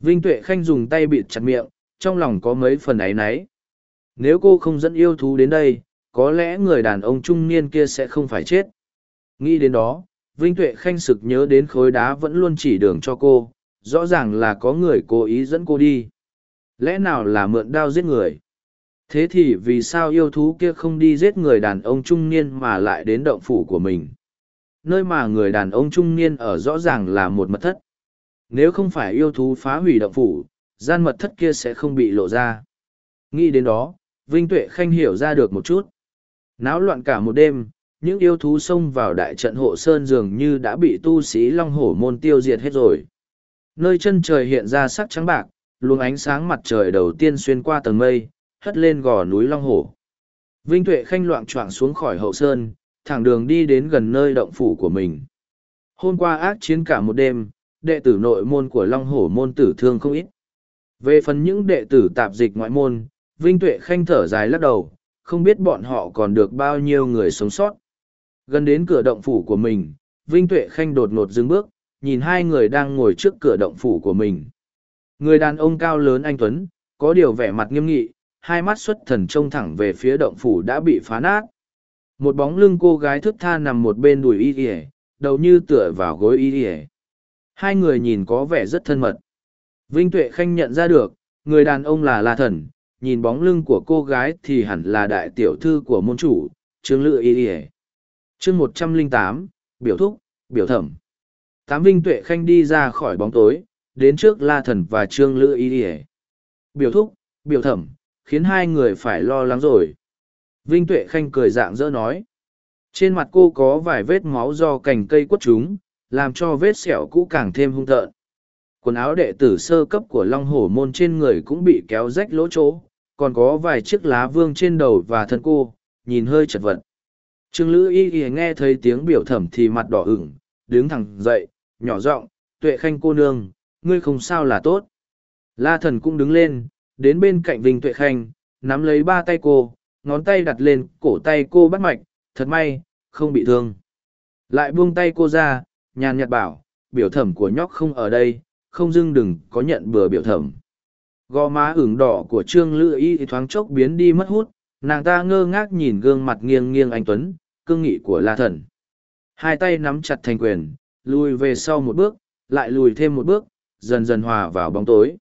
Vinh Tuệ Khanh dùng tay bịt chặt miệng, trong lòng có mấy phần ấy náy. Nếu cô không dẫn yêu thú đến đây, có lẽ người đàn ông trung niên kia sẽ không phải chết. Nghĩ đến đó, Vinh Tuệ Khanh sực nhớ đến khối đá vẫn luôn chỉ đường cho cô, rõ ràng là có người cố ý dẫn cô đi. Lẽ nào là mượn đao giết người? Thế thì vì sao yêu thú kia không đi giết người đàn ông trung niên mà lại đến động phủ của mình? Nơi mà người đàn ông trung niên ở rõ ràng là một mật thất. Nếu không phải yêu thú phá hủy động phủ, gian mật thất kia sẽ không bị lộ ra. Nghĩ đến đó, Vinh Tuệ Khanh hiểu ra được một chút. Náo loạn cả một đêm, những yêu thú xông vào đại trận hộ sơn dường như đã bị tu sĩ long hổ môn tiêu diệt hết rồi. Nơi chân trời hiện ra sắc trắng bạc, luồng ánh sáng mặt trời đầu tiên xuyên qua tầng mây, hất lên gò núi long hổ. Vinh Tuệ Khanh loạn choạng xuống khỏi hậu sơn, thẳng đường đi đến gần nơi động phủ của mình. Hôm qua ác chiến cả một đêm, đệ tử nội môn của Long Hổ môn tử thương không ít. Về phần những đệ tử tạp dịch ngoại môn, Vinh Tuệ Khanh thở dài lắc đầu, không biết bọn họ còn được bao nhiêu người sống sót. Gần đến cửa động phủ của mình, Vinh Tuệ Khanh đột ngột dừng bước, nhìn hai người đang ngồi trước cửa động phủ của mình. Người đàn ông cao lớn anh Tuấn, có điều vẻ mặt nghiêm nghị, hai mắt xuất thần trông thẳng về phía động phủ đã bị phá nát. Một bóng lưng cô gái thức tha nằm một bên đùi y ỉa, đầu như tựa vào gối y ỉa. Hai người nhìn có vẻ rất thân mật. Vinh Tuệ Khanh nhận ra được, người đàn ông là La Thần, nhìn bóng lưng của cô gái thì hẳn là đại tiểu thư của môn chủ, Trương Lự Y ỉa Chương một trăm linh tám biểu thúc, biểu thẩm. Tám Vinh Tuệ Khanh đi ra khỏi bóng tối, đến trước La Thần và Trương Lự Y ỉa Biểu thúc, biểu thẩm, khiến hai người phải lo lắng rồi. Vinh Tuệ Khanh cười dạng dỡ nói. Trên mặt cô có vài vết máu do cành cây quất chúng, làm cho vết sẹo cũ càng thêm hung tợn. Quần áo đệ tử sơ cấp của Long Hổ Môn trên người cũng bị kéo rách lỗ chỗ, còn có vài chiếc lá vương trên đầu và thân cô, nhìn hơi chật vật. Trương Lữ Y Y nghe thấy tiếng biểu thẩm thì mặt đỏ ửng, đứng thẳng dậy, nhỏ giọng, tuệ khanh cô nương, ngươi không sao là tốt. La thần cũng đứng lên, đến bên cạnh Vinh Tuệ Khanh, nắm lấy ba tay cô, ngón tay đặt lên cổ tay cô bắt mạch, thật may, không bị thương. Lại buông tay cô ra, nhàn nhạt bảo, biểu thẩm của nhóc không ở đây, không dưng đừng có nhận bừa biểu thẩm. Gò má ửng đỏ của Trương Lữ Y thoáng chốc biến đi mất hút, nàng ta ngơ ngác nhìn gương mặt nghiêng nghiêng anh Tuấn, cương nghị của La Thần. Hai tay nắm chặt thành quyền, lùi về sau một bước, lại lùi thêm một bước, dần dần hòa vào bóng tối.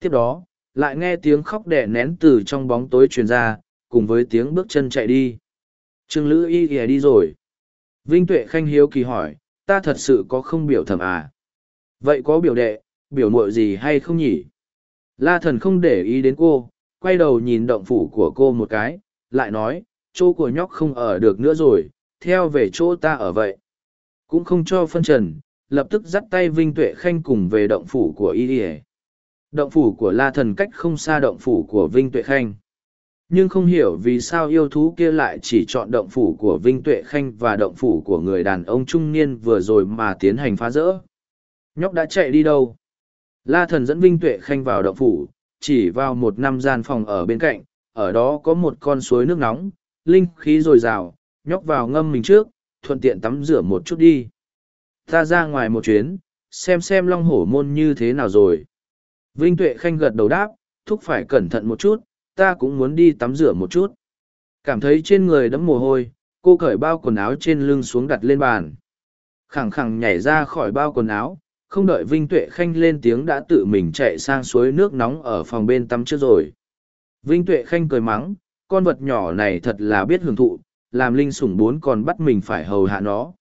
Tiếp đó, lại nghe tiếng khóc đẻ nén từ trong bóng tối truyền ra, cùng với tiếng bước chân chạy đi. Trương Lữ Y ghé đi rồi. Vinh Tuệ Khanh hiếu kỳ hỏi, ta thật sự có không biểu thẩm à? Vậy có biểu đệ, biểu muội gì hay không nhỉ? La thần không để ý đến cô, quay đầu nhìn động phủ của cô một cái, lại nói, chỗ của nhóc không ở được nữa rồi, theo về chỗ ta ở vậy. Cũng không cho phân trần, lập tức dắt tay Vinh Tuệ Khanh cùng về động phủ của y Động phủ của La Thần cách không xa động phủ của Vinh Tuệ Khanh. Nhưng không hiểu vì sao yêu thú kia lại chỉ chọn động phủ của Vinh Tuệ Khanh và động phủ của người đàn ông trung niên vừa rồi mà tiến hành phá rỡ. Nhóc đã chạy đi đâu? La Thần dẫn Vinh Tuệ Khanh vào động phủ, chỉ vào một năm gian phòng ở bên cạnh, ở đó có một con suối nước nóng, linh khí dồi dào, nhóc vào ngâm mình trước, thuận tiện tắm rửa một chút đi. Ta ra ngoài một chuyến, xem xem long hổ môn như thế nào rồi. Vinh Tuệ Khanh gật đầu đáp, thúc phải cẩn thận một chút, ta cũng muốn đi tắm rửa một chút. Cảm thấy trên người đẫm mồ hôi, cô cởi bao quần áo trên lưng xuống đặt lên bàn. Khẳng khẳng nhảy ra khỏi bao quần áo, không đợi Vinh Tuệ Khanh lên tiếng đã tự mình chạy sang suối nước nóng ở phòng bên tắm trước rồi. Vinh Tuệ Khanh cười mắng, con vật nhỏ này thật là biết hưởng thụ, làm linh sủng bốn còn bắt mình phải hầu hạ nó.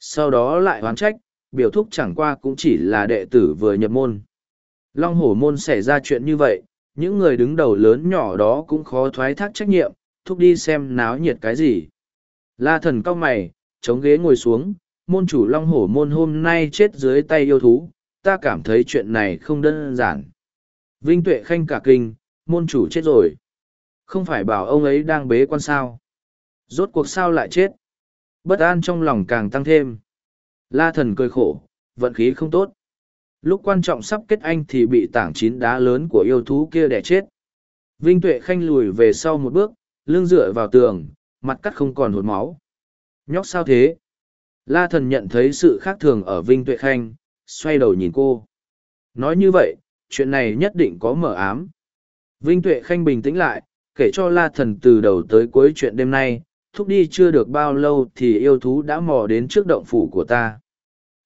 Sau đó lại hoán trách, biểu thúc chẳng qua cũng chỉ là đệ tử vừa nhập môn. Long hổ môn xảy ra chuyện như vậy, những người đứng đầu lớn nhỏ đó cũng khó thoái thác trách nhiệm, thúc đi xem náo nhiệt cái gì. La thần cao mày, chống ghế ngồi xuống, môn chủ long hổ môn hôm nay chết dưới tay yêu thú, ta cảm thấy chuyện này không đơn giản. Vinh Tuệ Khanh cả kinh, môn chủ chết rồi. Không phải bảo ông ấy đang bế quan sao. Rốt cuộc sao lại chết. Bất an trong lòng càng tăng thêm. La thần cười khổ, vận khí không tốt. Lúc quan trọng sắp kết anh thì bị tảng chín đá lớn của yêu thú kia đẻ chết. Vinh Tuệ Khanh lùi về sau một bước, lưng dựa vào tường, mặt cắt không còn hột máu. Nhóc sao thế? La thần nhận thấy sự khác thường ở Vinh Tuệ Khanh, xoay đầu nhìn cô. Nói như vậy, chuyện này nhất định có mở ám. Vinh Tuệ Khanh bình tĩnh lại, kể cho La thần từ đầu tới cuối chuyện đêm nay, thúc đi chưa được bao lâu thì yêu thú đã mò đến trước động phủ của ta.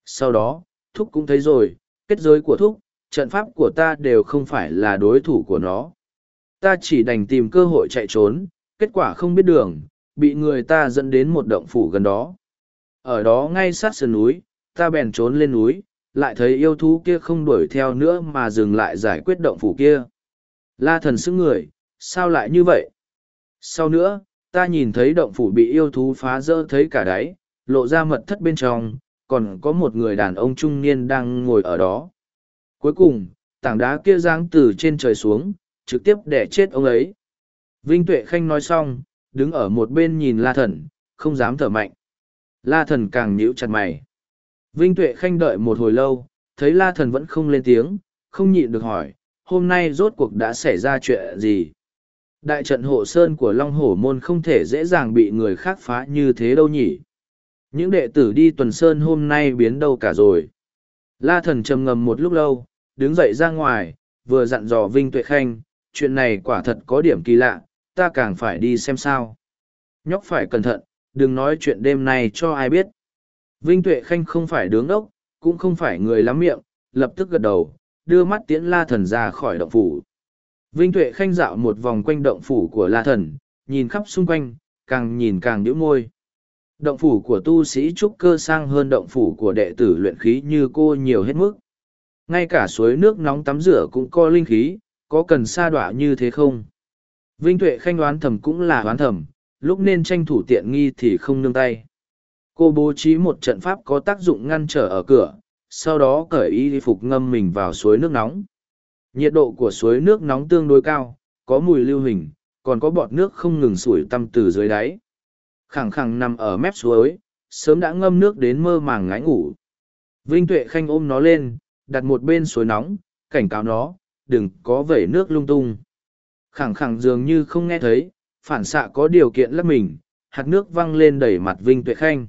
Sau đó, thúc cũng thấy rồi, kết giới của thúc, trận pháp của ta đều không phải là đối thủ của nó. Ta chỉ đành tìm cơ hội chạy trốn, kết quả không biết đường, bị người ta dẫn đến một động phủ gần đó. Ở đó ngay sát sườn núi, ta bèn trốn lên núi, lại thấy yêu thú kia không đuổi theo nữa mà dừng lại giải quyết động phủ kia. La thần sức người, sao lại như vậy? Sau nữa, ta nhìn thấy động phủ bị yêu thú phá rỡ thấy cả đáy, lộ ra mật thất bên trong, còn có một người đàn ông trung niên đang ngồi ở đó. Cuối cùng, tảng đá kia giáng từ trên trời xuống, trực tiếp đẻ chết ông ấy. Vinh Tuệ Khanh nói xong, đứng ở một bên nhìn La Thần, không dám thở mạnh. La Thần càng nhíu chặt mày. Vinh Tuệ Khanh đợi một hồi lâu, thấy La Thần vẫn không lên tiếng, không nhịn được hỏi, hôm nay rốt cuộc đã xảy ra chuyện gì? Đại trận hộ sơn của Long Hổ Môn không thể dễ dàng bị người khác phá như thế đâu nhỉ? Những đệ tử đi tuần sơn hôm nay biến đâu cả rồi. La thần trầm ngầm một lúc lâu, đứng dậy ra ngoài, vừa dặn dò Vinh Tuệ Khanh, chuyện này quả thật có điểm kỳ lạ, ta càng phải đi xem sao. Nhóc phải cẩn thận, đừng nói chuyện đêm nay cho ai biết. Vinh Tuệ Khanh không phải đứng ốc, cũng không phải người lắm miệng, lập tức gật đầu, đưa mắt tiễn la thần ra khỏi động phủ. Vinh Tuệ Khanh dạo một vòng quanh động phủ của la thần, nhìn khắp xung quanh, càng nhìn càng nhíu môi. Động phủ của tu sĩ trúc cơ sang hơn động phủ của đệ tử luyện khí như cô nhiều hết mức. Ngay cả suối nước nóng tắm rửa cũng có linh khí, có cần sa đọa như thế không? Vinh Tuệ Khanh đoán thầm cũng là đoán thầm, lúc nên tranh thủ tiện nghi thì không nương tay. Cô bố trí một trận pháp có tác dụng ngăn trở ở cửa, sau đó cởi y phục ngâm mình vào suối nước nóng. Nhiệt độ của suối nước nóng tương đối cao, có mùi lưu hình, còn có bọt nước không ngừng sủi tăm từ dưới đáy. Khẳng khẳng nằm ở mép suối, sớm đã ngâm nước đến mơ màng ngái ngủ. Vinh Tuệ Khanh ôm nó lên, đặt một bên suối nóng, cảnh cáo nó, đừng có vẩy nước lung tung. Khẳng khẳng dường như không nghe thấy, phản xạ có điều kiện lấp mình, hạt nước văng lên đẩy mặt Vinh Tuệ Khanh.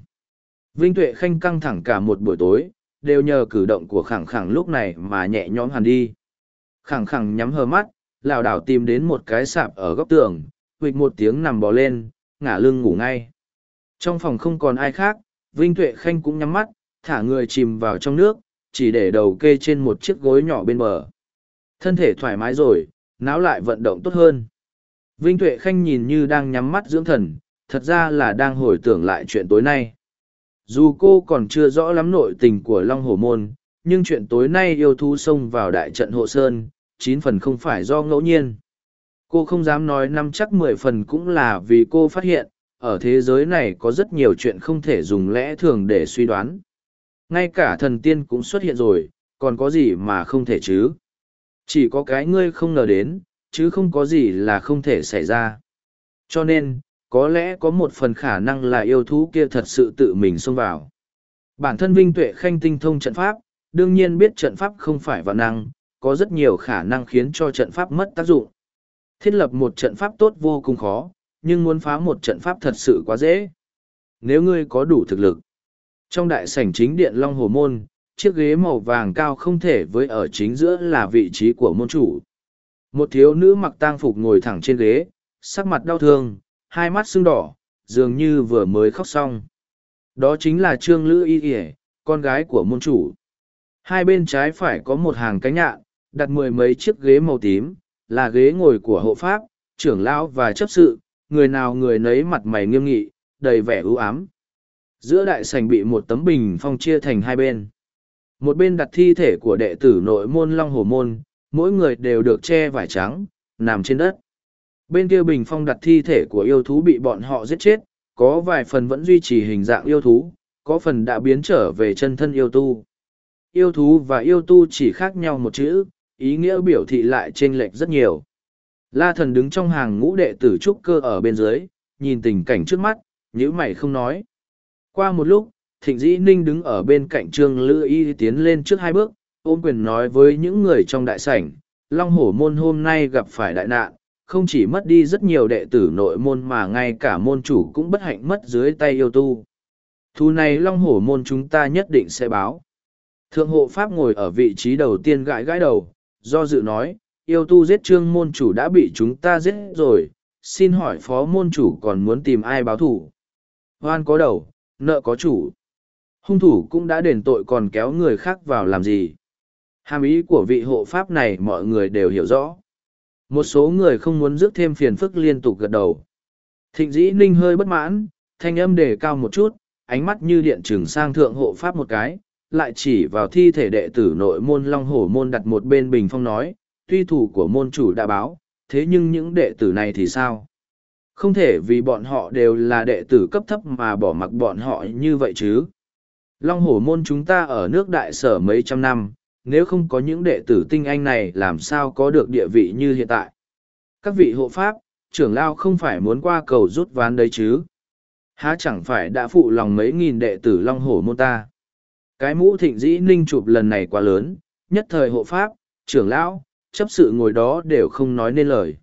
Vinh Tuệ Khanh căng thẳng cả một buổi tối, đều nhờ cử động của khẳng khẳng lúc này mà nhẹ nhõm hẳn đi. Khẳng khẳng nhắm hờ mắt, lảo đảo tìm đến một cái sạp ở góc tường, huỵch một tiếng nằm bò lên, ngả lưng ngủ ngay. Trong phòng không còn ai khác, Vinh Tuệ Khanh cũng nhắm mắt, thả người chìm vào trong nước, chỉ để đầu kê trên một chiếc gối nhỏ bên bờ. Thân thể thoải mái rồi, não lại vận động tốt hơn. Vinh Tuệ Khanh nhìn như đang nhắm mắt dưỡng thần, thật ra là đang hồi tưởng lại chuyện tối nay. Dù cô còn chưa rõ lắm nội tình của Long Hổ Môn, nhưng chuyện tối nay yêu thú xông vào đại trận hộ sơn, chín phần không phải do ngẫu nhiên. Cô không dám nói năm chắc mười phần cũng là vì cô phát hiện, ở thế giới này có rất nhiều chuyện không thể dùng lẽ thường để suy đoán. Ngay cả thần tiên cũng xuất hiện rồi, còn có gì mà không thể chứ? Chỉ có cái ngươi không ngờ đến, chứ không có gì là không thể xảy ra. Cho nên, có lẽ có một phần khả năng là yêu thú kia thật sự tự mình xông vào. Bản thân Vinh Tuệ Khanh tinh thông trận pháp, đương nhiên biết trận pháp không phải vạn năng, có rất nhiều khả năng khiến cho trận pháp mất tác dụng. Thiết lập một trận pháp tốt vô cùng khó, nhưng muốn phá một trận pháp thật sự quá dễ. Nếu ngươi có đủ thực lực. Trong đại sảnh chính điện Long Hồ Môn, chiếc ghế màu vàng cao không thể với ở chính giữa là vị trí của môn chủ. Một thiếu nữ mặc tang phục ngồi thẳng trên ghế, sắc mặt đau thương, hai mắt sưng đỏ, dường như vừa mới khóc xong. Đó chính là Trương Lữ Y Y, con gái của môn chủ. Hai bên trái phải có một hàng cánh nhạn, đặt mười mấy chiếc ghế màu tím, là ghế ngồi của hộ pháp, trưởng lão và chấp sự, người nào người nấy mặt mày nghiêm nghị, đầy vẻ ưu ám. Giữa đại sảnh bị một tấm bình phong chia thành hai bên. Một bên đặt thi thể của đệ tử nội môn Long Hồ Môn, mỗi người đều được che vải trắng, nằm trên đất. Bên kia bình phong đặt thi thể của yêu thú bị bọn họ giết chết, có vài phần vẫn duy trì hình dạng yêu thú, có phần đã biến trở về chân thân yêu tu. Yêu thú và yêu tu chỉ khác nhau một chữ, ý nghĩa biểu thị lại chênh lệch rất nhiều. La thần đứng trong hàng ngũ đệ tử trúc cơ ở bên dưới, nhìn tình cảnh trước mắt, nhữ mày không nói. Qua một lúc, thịnh dĩ ninh đứng ở bên cạnh trương lữ y tiến lên trước hai bước, ôm quyền nói với những người trong đại sảnh, Long Hổ môn hôm nay gặp phải đại nạn, không chỉ mất đi rất nhiều đệ tử nội môn mà ngay cả môn chủ cũng bất hạnh mất dưới tay yêu tu. Thu này Long Hổ môn chúng ta nhất định sẽ báo. Thượng hộ Pháp ngồi ở vị trí đầu tiên gãi gãi đầu, do dự nói, yêu tu giết trương môn chủ đã bị chúng ta giết rồi, xin hỏi phó môn chủ còn muốn tìm ai báo thủ. Hoan có đầu, nợ có chủ. Hung thủ cũng đã đền tội còn kéo người khác vào làm gì. Hàm ý của vị hộ pháp này mọi người đều hiểu rõ. Một số người không muốn rước thêm phiền phức liên tục gật đầu. Thịnh dĩ ninh hơi bất mãn, thanh âm đề cao một chút, ánh mắt như điện trừng sang thượng hộ pháp một cái, lại chỉ vào thi thể đệ tử nội môn long hổ môn đặt một bên bình phong nói, tuy thủ của môn chủ đã báo, thế nhưng những đệ tử này thì sao? Không thể vì bọn họ đều là đệ tử cấp thấp mà bỏ mặc bọn họ như vậy chứ. Long hổ môn chúng ta ở nước đại sở mấy trăm năm, nếu không có những đệ tử tinh anh này làm sao có được địa vị như hiện tại. Các vị hộ pháp, trưởng lao không phải muốn qua cầu rút ván đấy chứ. Há chẳng phải đã phụ lòng mấy nghìn đệ tử long hổ môn ta. Cái mũ thịnh dĩ ninh chụp lần này quá lớn, nhất thời hộ pháp, trưởng lão, chấp sự ngồi đó đều không nói nên lời.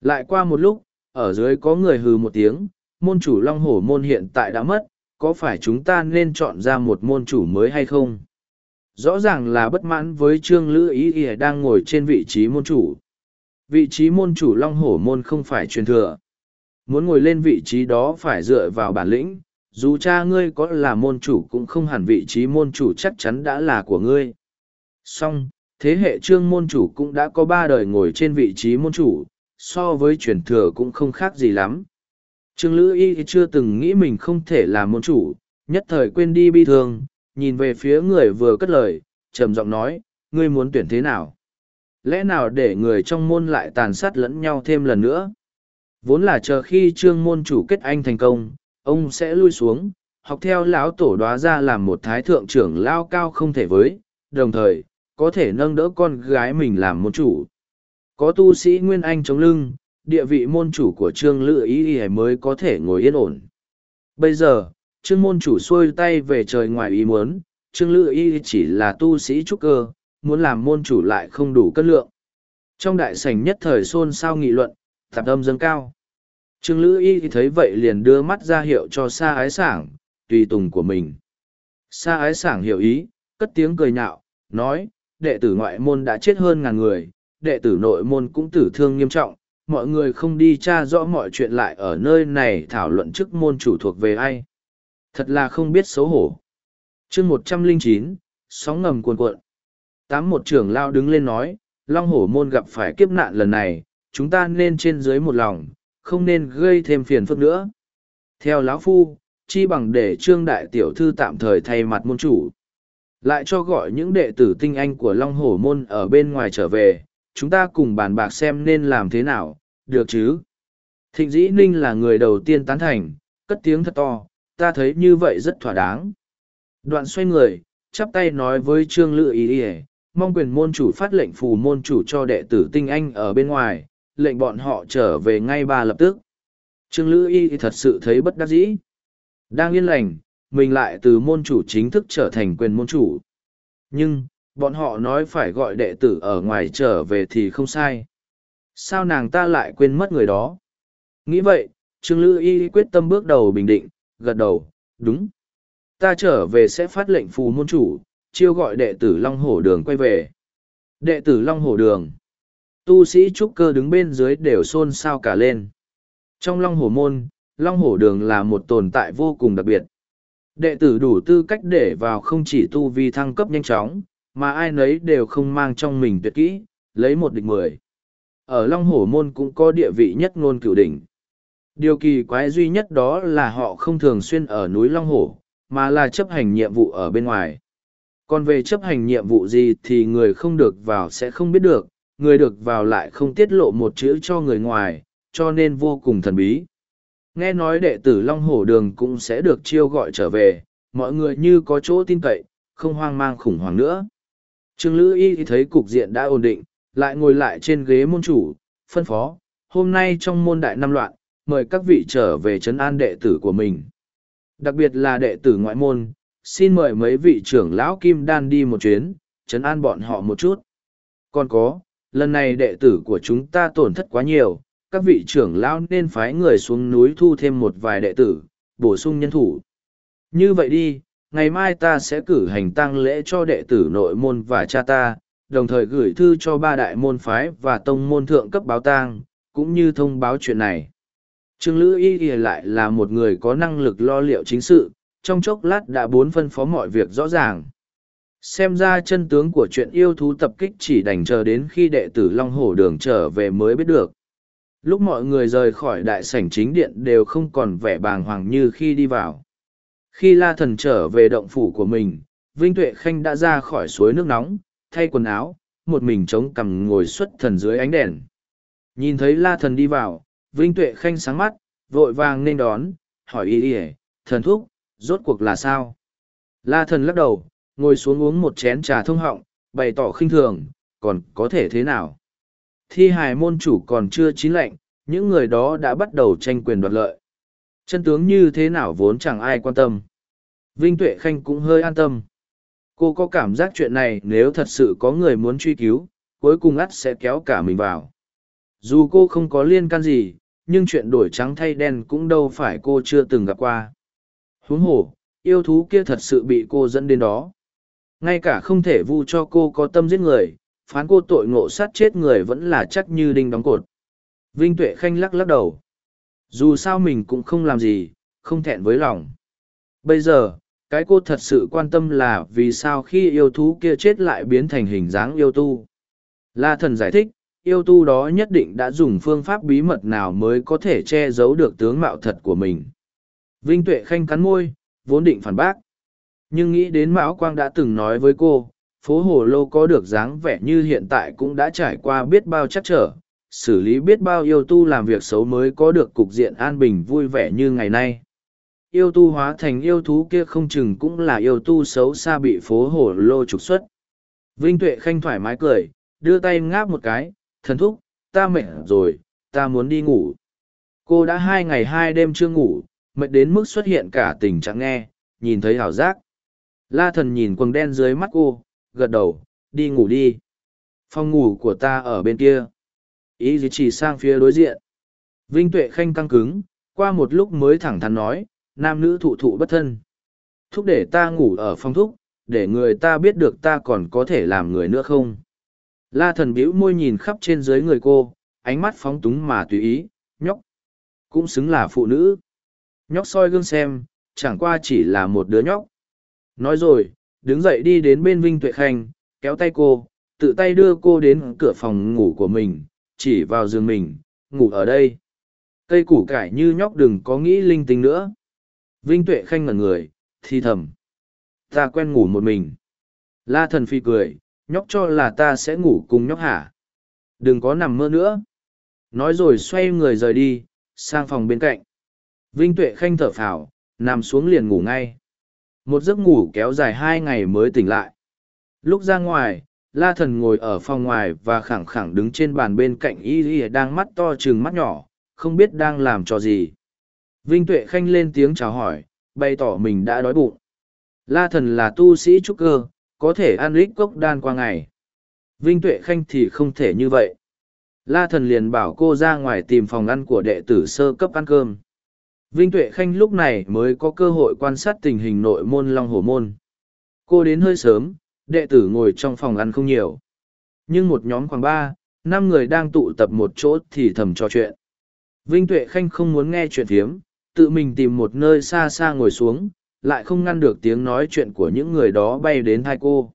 Lại qua một lúc, ở dưới có người hừ một tiếng, môn chủ long hổ môn hiện tại đã mất, có phải chúng ta nên chọn ra một môn chủ mới hay không? Rõ ràng là bất mãn với Trương Lữ Ý ỉa đang ngồi trên vị trí môn chủ. Vị trí môn chủ long hổ môn không phải truyền thừa. Muốn ngồi lên vị trí đó phải dựa vào bản lĩnh, dù cha ngươi có là môn chủ cũng không hẳn vị trí môn chủ chắc chắn đã là của ngươi. Song, thế hệ trương môn chủ cũng đã có ba đời ngồi trên vị trí môn chủ, so với truyền thừa cũng không khác gì lắm. Trương Lữ Y chưa từng nghĩ mình không thể là môn chủ, nhất thời quên đi bi thương, nhìn về phía người vừa cất lời, trầm giọng nói, ngươi muốn tuyển thế nào? Lẽ nào để người trong môn lại tàn sát lẫn nhau thêm lần nữa? Vốn là chờ khi trương môn chủ kết anh thành công, ông sẽ lui xuống, học theo lão tổ đoá ra làm một thái thượng trưởng lao cao không thể với, đồng thời, có thể nâng đỡ con gái mình làm môn chủ. Có tu sĩ Nguyên Anh chống lưng, địa vị môn chủ của trương lự ý ý mới có thể ngồi yên ổn. Bây giờ, trương môn chủ xuôi tay về trời ngoài ý muốn, trương lự ý chỉ là tu sĩ trúc cơ, muốn làm môn chủ lại không đủ cân lượng. Trong đại sảnh nhất thời xôn xao nghị luận, tạp âm dâng cao. Trương Lữ Y thì thấy vậy liền đưa mắt ra hiệu cho Sa Ái Sảng, tùy tùng của mình. Sa Ái Sảng hiểu ý, cất tiếng cười nhạo, nói, đệ tử ngoại môn đã chết hơn ngàn người, đệ tử nội môn cũng tử thương nghiêm trọng, mọi người không đi tra rõ mọi chuyện lại ở nơi này thảo luận chức môn chủ thuộc về ai. Thật là không biết xấu hổ. chương một trăm linh chín sóng ngầm cuồn cuộn. Tám một trưởng lao đứng lên nói, Long Hổ môn gặp phải kiếp nạn lần này, chúng ta nên trên dưới một lòng, không nên gây thêm phiền phức nữa. Theo lão Phu, chi bằng để trương đại tiểu thư tạm thời thay mặt môn chủ. Lại cho gọi những đệ tử tinh anh của Long Hổ môn ở bên ngoài trở về, chúng ta cùng bàn bạc xem nên làm thế nào, được chứ? Thịnh dĩ ninh là người đầu tiên tán thành, cất tiếng thật to, ta thấy như vậy rất thỏa đáng. Đoạn xoay người, chắp tay nói với Trương Lự ý ý, mong quyền môn chủ phát lệnh phù môn chủ cho đệ tử tinh anh ở bên ngoài, lệnh bọn họ trở về ngay ba lập tức. Trương Lữ Y thật sự thấy bất đắc dĩ. Đang yên lành, mình lại từ môn chủ chính thức trở thành quyền môn chủ. Nhưng, bọn họ nói phải gọi đệ tử ở ngoài trở về thì không sai. Sao nàng ta lại quên mất người đó? Nghĩ vậy, Trương Lữ Y quyết tâm bước đầu bình định, gật đầu, đúng. Ta trở về sẽ phát lệnh phù môn chủ, chiêu gọi đệ tử Long Hổ Đường quay về. Đệ tử Long Hổ Đường. Tu sĩ trúc cơ đứng bên dưới đều xôn xao cả lên. Trong Long Hổ Môn, Long Hổ Đường là một tồn tại vô cùng đặc biệt. Đệ tử đủ tư cách để vào không chỉ tu vi thăng cấp nhanh chóng, mà ai nấy đều không mang trong mình tuyệt kỹ, lấy một địch mười. Ở Long Hổ Môn cũng có địa vị nhất ngôn cửu đỉnh. Điều kỳ quái duy nhất đó là họ không thường xuyên ở núi Long Hổ, mà là chấp hành nhiệm vụ ở bên ngoài. Còn về chấp hành nhiệm vụ gì thì người không được vào sẽ không biết được, người được vào lại không tiết lộ một chữ cho người ngoài, cho nên vô cùng thần bí. Nghe nói đệ tử Long Hổ Đường cũng sẽ được chiêu gọi trở về, mọi người như có chỗ tin cậy, không hoang mang khủng hoảng nữa. Trương Lữ Y thấy cục diện đã ổn định, lại ngồi lại trên ghế môn chủ, phân phó, hôm nay trong môn đại năm loạn, mời các vị trở về trấn an đệ tử của mình. Đặc biệt là đệ tử ngoại môn, xin mời mấy vị trưởng lão Kim Đan đi một chuyến, trấn an bọn họ một chút. Còn có, lần này đệ tử của chúng ta tổn thất quá nhiều, các vị trưởng lão nên phái người xuống núi thu thêm một vài đệ tử, bổ sung nhân thủ. Như vậy đi, ngày mai ta sẽ cử hành tăng lễ cho đệ tử nội môn và cha ta, đồng thời gửi thư cho ba đại môn phái và tông môn thượng cấp báo tang, cũng như thông báo chuyện này. Trương Lữ Y Y lại là một người có năng lực lo liệu chính sự, trong chốc lát đã bốn phân phó mọi việc rõ ràng. Xem ra chân tướng của chuyện yêu thú tập kích chỉ đành chờ đến khi đệ tử Long Hổ Đường trở về mới biết được. Lúc mọi người rời khỏi đại sảnh chính điện đều không còn vẻ bàng hoàng như khi đi vào. Khi La Thần trở về động phủ của mình, Vinh Tuệ Khanh đã ra khỏi suối nước nóng, thay quần áo, một mình chống cằm ngồi xuất thần dưới ánh đèn. Nhìn thấy La Thần đi vào, Vinh Tuệ Khanh sáng mắt, vội vàng nên đón, hỏi y y thần thúc, rốt cuộc là sao? La Thần lắc đầu, ngồi xuống uống một chén trà thông họng, bày tỏ khinh thường, còn có thể thế nào? Thi hài môn chủ còn chưa chín lệnh, những người đó đã bắt đầu tranh quyền đoạt lợi. Chân tướng như thế nào vốn chẳng ai quan tâm. Vinh Tuệ Khanh cũng hơi an tâm. Cô có cảm giác chuyện này nếu thật sự có người muốn truy cứu, cuối cùng ắt sẽ kéo cả mình vào. Dù cô không có liên can gì, nhưng chuyện đổi trắng thay đen cũng đâu phải cô chưa từng gặp qua. Huống hồ, yêu thú kia thật sự bị cô dẫn đến đó ngay cả không thể vu cho cô có tâm giết người, phán cô tội ngộ sát chết người vẫn là chắc như đinh đóng cột. Vinh tuệ khanh lắc lắc đầu. Dù sao mình cũng không làm gì, không thẹn với lòng. Bây giờ, cái cô thật sự quan tâm là vì sao khi yêu thú kia chết lại biến thành hình dáng yêu tu. La thần giải thích, yêu tu đó nhất định đã dùng phương pháp bí mật nào mới có thể che giấu được tướng mạo thật của mình. Vinh tuệ khanh cắn môi, vốn định phản bác nhưng nghĩ đến mão quang đã từng nói với cô phố hồ lô có được dáng vẻ như hiện tại cũng đã trải qua biết bao chắc trở xử lý biết bao yêu tu làm việc xấu mới có được cục diện an bình vui vẻ như ngày nay. Yêu tu hóa thành yêu thú kia không chừng cũng là yêu tu xấu xa bị phố hổ lô trục xuất. Vinh Tuệ Khanh thoải mái cười, đưa tay ngáp một cái, thần thúc, ta mệt rồi, ta muốn đi ngủ. Cô đã hai ngày hai đêm chưa ngủ, mệt đến mức xuất hiện cả tình trạng nghe, nhìn thấy hảo giác. La thần nhìn quần đen dưới mắt cô, gật đầu, đi ngủ đi. Phòng ngủ của ta ở bên kia. Ý gì chỉ sang phía đối diện. Vinh Tuệ Khanh căng cứng, qua một lúc mới thẳng thắn nói, nam nữ thụ thụ bất thân. Thúc để ta ngủ ở phòng thúc, để người ta biết được ta còn có thể làm người nữa không. La thần bĩu môi nhìn khắp trên dưới người cô, ánh mắt phóng túng mà tùy ý, nhóc. Cũng xứng là phụ nữ. Nhóc soi gương xem, chẳng qua chỉ là một đứa nhóc. Nói rồi, đứng dậy đi đến bên Vinh Tuệ Khanh, kéo tay cô, tự tay đưa cô đến cửa phòng ngủ của mình, chỉ vào giường mình, ngủ ở đây. Cây củ cải như nhóc đừng có nghĩ linh tinh nữa. Vinh Tuệ Khanh ngẩn người, thi thầm. Ta quen ngủ một mình. La thần phi cười, nhóc cho là ta sẽ ngủ cùng nhóc hả? Đừng có nằm mơ nữa. Nói rồi xoay người rời đi, sang phòng bên cạnh. Vinh Tuệ Khanh thở phào, nằm xuống liền ngủ ngay. Một giấc ngủ kéo dài hai ngày mới tỉnh lại. Lúc ra ngoài, La Thần ngồi ở phòng ngoài và khẳng khẳng đứng trên bàn bên cạnh Y Y đang mắt to trừng mắt nhỏ, không biết đang làm trò gì. Vinh Tuệ Khanh lên tiếng chào hỏi, bày tỏ mình đã đói bụng. La Thần là tu sĩ trúc cơ, có thể ăn lít cốc đan qua ngày. Vinh Tuệ Khanh thì không thể như vậy. La Thần liền bảo cô ra ngoài tìm phòng ăn của đệ tử sơ cấp ăn cơm. Vinh Tuệ Khanh lúc này mới có cơ hội quan sát tình hình nội môn Long Hổ Môn. Cô đến hơi sớm, đệ tử ngồi trong phòng ăn không nhiều. Nhưng một nhóm khoảng ba, năm người đang tụ tập một chỗ thì thầm trò chuyện. Vinh Tuệ Khanh không muốn nghe chuyện thiếm, tự mình tìm một nơi xa xa ngồi xuống, lại không ngăn được tiếng nói chuyện của những người đó bay đến hai cô.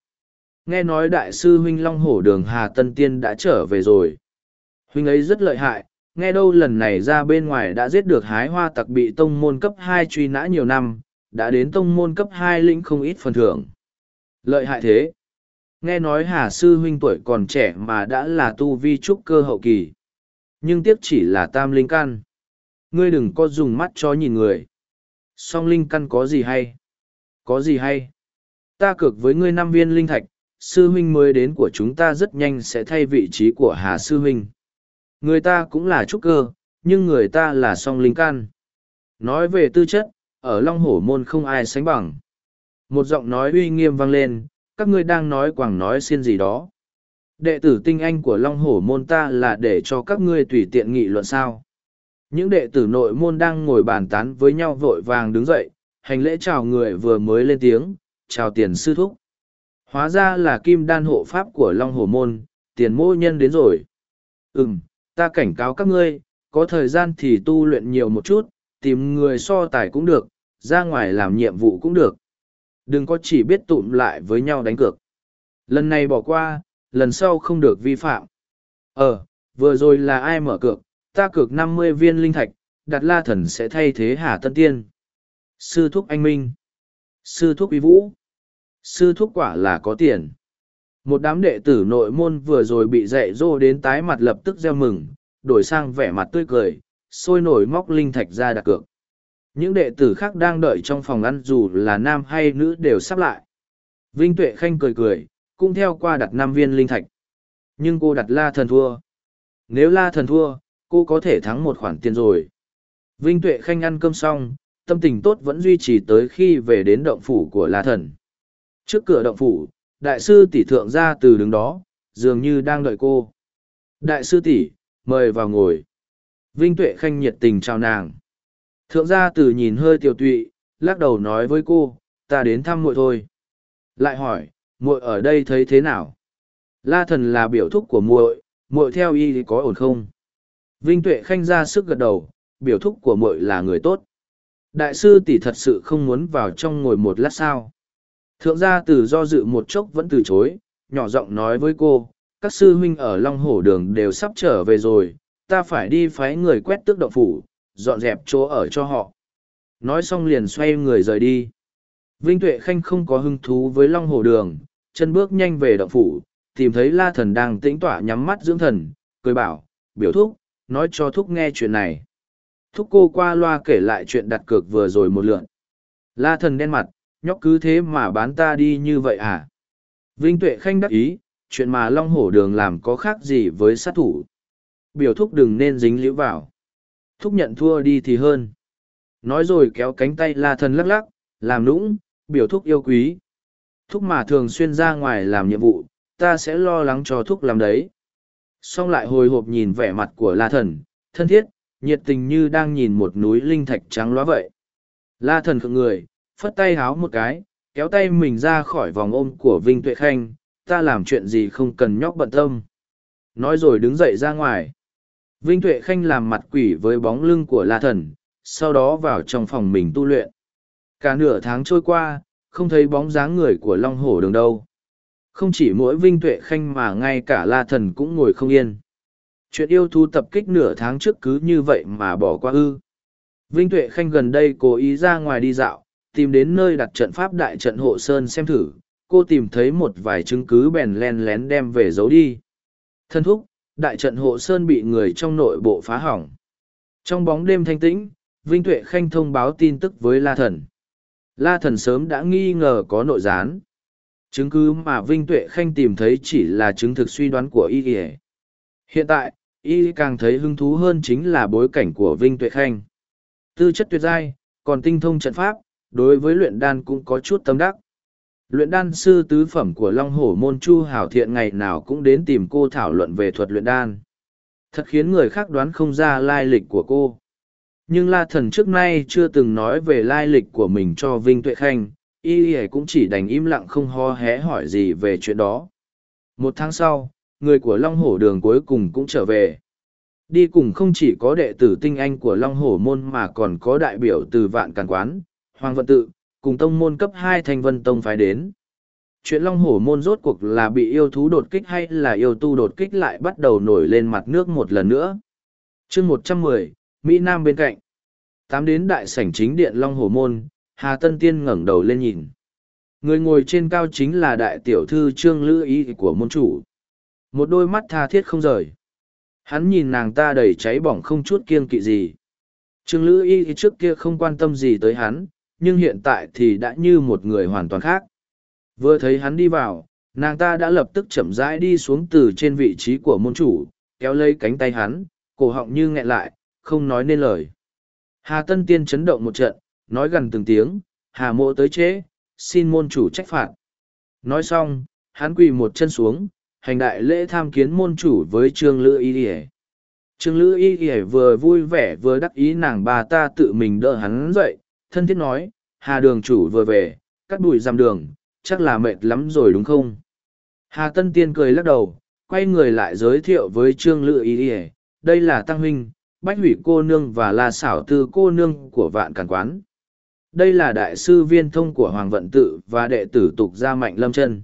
Nghe nói đại sư huynh Long Hổ Đường Hà Tân Tiên đã trở về rồi. Huynh ấy rất lợi hại, nghe đâu lần này ra bên ngoài đã giết được hái hoa tặc bị tông môn cấp hai truy nã nhiều năm, đã đến tông môn cấp hai lĩnh không ít phần thưởng. Lợi hại thế. Nghe nói Hà Sư huynh tuổi còn trẻ mà đã là tu vi trúc cơ hậu kỳ. Nhưng tiếc chỉ là tam linh căn. Ngươi đừng có dùng mắt cho nhìn người. Song linh căn có gì hay? Có gì hay? Ta cược với ngươi năm viên linh thạch, sư huynh mới đến của chúng ta rất nhanh sẽ thay vị trí của Hà Sư huynh. Người ta cũng là trúc cơ, nhưng người ta là song linh căn. Nói về tư chất, ở Long Hổ Môn không ai sánh bằng. Một giọng nói uy nghiêm vang lên, các ngươi đang nói quảng nói xiên gì đó. Đệ tử tinh anh của Long Hổ Môn ta là để cho các ngươi tùy tiện nghị luận sao. Những đệ tử nội môn đang ngồi bàn tán với nhau vội vàng đứng dậy, hành lễ chào người vừa mới lên tiếng, chào tiền sư thúc. Hóa ra là kim đan hộ pháp của Long Hổ Môn, tiền mô nhân đến rồi. Ừm, ta cảnh cáo các ngươi, có thời gian thì tu luyện nhiều một chút, tìm người so tài cũng được, ra ngoài làm nhiệm vụ cũng được. Đừng có chỉ biết tụm lại với nhau đánh cược. Lần này bỏ qua, lần sau không được vi phạm. Ờ, vừa rồi là ai mở cược, ta cược năm mươi viên linh thạch, đặt la thần sẽ thay thế Hà Tân Tiên. Sư thúc anh Minh. Sư thúc uy vũ. Sư thúc quả là có tiền. Một đám đệ tử nội môn vừa rồi bị dạy dỗ đến tái mặt lập tức gieo mừng, đổi sang vẻ mặt tươi cười, sôi nổi móc linh thạch ra đặt cược. Những đệ tử khác đang đợi trong phòng ăn dù là nam hay nữ đều sắp lại. Vinh Tuệ Khanh cười cười, cũng theo qua đặt năm viên linh thạch. Nhưng cô đặt la thần thua. Nếu la thần thua, cô có thể thắng một khoản tiền rồi. Vinh Tuệ Khanh ăn cơm xong, tâm tình tốt vẫn duy trì tới khi về đến động phủ của la thần. Trước cửa động phủ, đại sư tỷ thượng ra từ đứng đó, dường như đang đợi cô. Đại sư tỷ, mời vào ngồi. Vinh Tuệ Khanh nhiệt tình chào nàng. Thượng gia từ nhìn hơi tiểu tụy, lắc đầu nói với cô, ta đến thăm muội thôi. Lại hỏi, muội ở đây thấy thế nào? La thần là biểu thúc của muội, muội theo y thì có ổn không? Vinh Tuệ Khanh ra sức gật đầu, biểu thúc của muội là người tốt. Đại sư tỷ thật sự không muốn vào trong ngồi một lát sao. Thượng gia tử do dự một chốc vẫn từ chối, nhỏ giọng nói với cô, các sư huynh ở Long Hổ Đường đều sắp trở về rồi, ta phải đi phái người quét tước động phủ, dọn dẹp chỗ ở cho họ. Nói xong liền xoay người rời đi. Vinh Tuệ Khanh không có hứng thú với Long Hổ Đường, chân bước nhanh về động phủ, tìm thấy La Thần đang tĩnh tỏa nhắm mắt dưỡng thần, cười bảo, biểu thúc, nói cho thúc nghe chuyện này. Thúc cô qua loa kể lại chuyện đặt cược vừa rồi một lượn. La thần đen mặt, nhóc cứ thế mà bán ta đi như vậy à? Vinh Tuệ Khanh đắc ý, chuyện mà Long Hổ Đường làm có khác gì với sát thủ. Biểu thúc đừng nên dính liễu vào. Thúc nhận thua đi thì hơn. Nói rồi kéo cánh tay la thần lắc lắc, làm nũng, biểu thúc yêu quý. Thúc mà thường xuyên ra ngoài làm nhiệm vụ, ta sẽ lo lắng cho thúc làm đấy. Xong lại hồi hộp nhìn vẻ mặt của la thần, thân thiết, nhiệt tình như đang nhìn một núi linh thạch trắng loá vậy. La thần khựng người, phất tay háo một cái, kéo tay mình ra khỏi vòng ôm của Vinh Tuệ Khanh, ta làm chuyện gì không cần nhóc bận tâm. Nói rồi đứng dậy ra ngoài. Vinh Tuệ Khanh làm mặt quỷ với bóng lưng của La Thần, sau đó vào trong phòng mình tu luyện. Cả nửa tháng trôi qua, không thấy bóng dáng người của Long Hổ đường đâu. Không chỉ mỗi Vinh Tuệ Khanh mà ngay cả La Thần cũng ngồi không yên. Chuyện yêu thú tập kích nửa tháng trước cứ như vậy mà bỏ qua ư. Vinh Tuệ Khanh gần đây cố ý ra ngoài đi dạo, tìm đến nơi đặt trận pháp đại trận hộ sơn xem thử, cô tìm thấy một vài chứng cứ bèn len lén đem về giấu đi. Thân thúc, đại trận hộ sơn bị người trong nội bộ phá hỏng. Trong bóng đêm thanh tĩnh, Vinh Tuệ Khanh thông báo tin tức với La Thần. La Thần sớm đã nghi ngờ có nội gián. Chứng cứ mà Vinh Tuệ Khanh tìm thấy chỉ là chứng thực suy đoán của y Hiện tại, y càng thấy hứng thú hơn chính là bối cảnh của Vinh Tuệ Khanh. Tư chất tuyệt giai, còn tinh thông trận pháp, đối với luyện đan cũng có chút tâm đắc. Luyện đan sư tứ phẩm của Long Hổ Môn Chu Hảo Thiện ngày nào cũng đến tìm cô thảo luận về thuật luyện đan. Thật khiến người khác đoán không ra lai lịch của cô. Nhưng La Thần trước nay chưa từng nói về lai lịch của mình cho Vinh Tuệ Khanh, y y cũng chỉ đành im lặng không ho hé hỏi gì về chuyện đó. Một tháng sau, người của Long Hổ Đường cuối cùng cũng trở về. Đi cùng không chỉ có đệ tử tinh anh của Long Hổ Môn mà còn có đại biểu từ Vạn Càn Quán, Hoàng Vận Tự, cùng tông môn cấp hai thành Vân Tông phái đến. Chuyện Long Hổ Môn rốt cuộc là bị yêu thú đột kích hay là yêu tu đột kích lại bắt đầu nổi lên mặt nước một lần nữa. chương một trăm mười Mỹ Nam bên cạnh. Tám đến đại sảnh chính điện Long Hổ Môn, Hà Tân Tiên ngẩng đầu lên nhìn. Người ngồi trên cao chính là đại tiểu thư Trương Lữ Ý của môn chủ. Một đôi mắt tha thiết không rời. Hắn nhìn nàng ta đầy cháy bỏng không chút kiêng kỵ gì. Trương Lữ Y trước kia không quan tâm gì tới hắn, nhưng hiện tại thì đã như một người hoàn toàn khác. Vừa thấy hắn đi vào, nàng ta đã lập tức chậm rãi đi xuống từ trên vị trí của môn chủ, kéo lấy cánh tay hắn, cổ họng như nghẹn lại, không nói nên lời. Hà Tân Tiên chấn động một trận, nói gần từng tiếng, Hà mộ tới chế, xin môn chủ trách phạt. Nói xong, hắn quỳ một chân xuống, hành đại lễ tham kiến môn chủ với Trương Lữ Y Y. Trương Lữ Y Y vừa vui vẻ vừa đắc ý nàng bà ta tự mình đỡ hắn dậy, thân thiết nói, Hà đường chủ vừa về, cắt bụi giam đường, chắc là mệt lắm rồi đúng không? Hà Tân Tiên cười lắc đầu, quay người lại giới thiệu với Trương Lựa Y Y, đây là Tăng Huynh, Bách Hủy cô nương và La Xảo Tư cô nương của Vạn Càn Quán. Đây là đại sư viên thông của Hoàng Vận Tự và đệ tử tục gia mạnh lâm chân.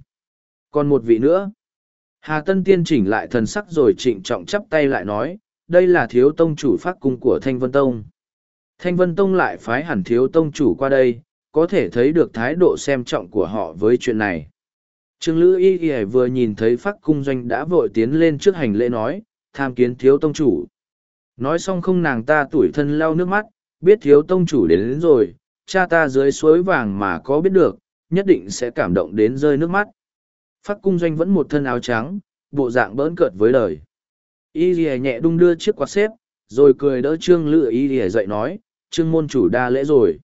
Còn một vị nữa. Hà Tân Tiên chỉnh lại thần sắc rồi trịnh trọng chắp tay lại nói, đây là thiếu tông chủ phát cung của Thanh Vân Tông. Thanh Vân Tông lại phái hẳn thiếu tông chủ qua đây, có thể thấy được thái độ xem trọng của họ với chuyện này. Trương Lữ Y Y vừa nhìn thấy Phác cung doanh đã vội tiến lên trước hành lễ nói, tham kiến thiếu tông chủ. Nói xong không nàng ta tuổi thân lau nước mắt, biết thiếu tông chủ đến, đến rồi, cha ta dưới suối vàng mà có biết được, nhất định sẽ cảm động đến rơi nước mắt. Phác cung doanh vẫn một thân áo trắng, bộ dạng bỡn cợt với lời. Y Y nhẹ đung đưa chiếc quạt xếp, rồi cười đỡ Trương Lữ Y Y dậy nói, Trương môn chủ đa lễ rồi.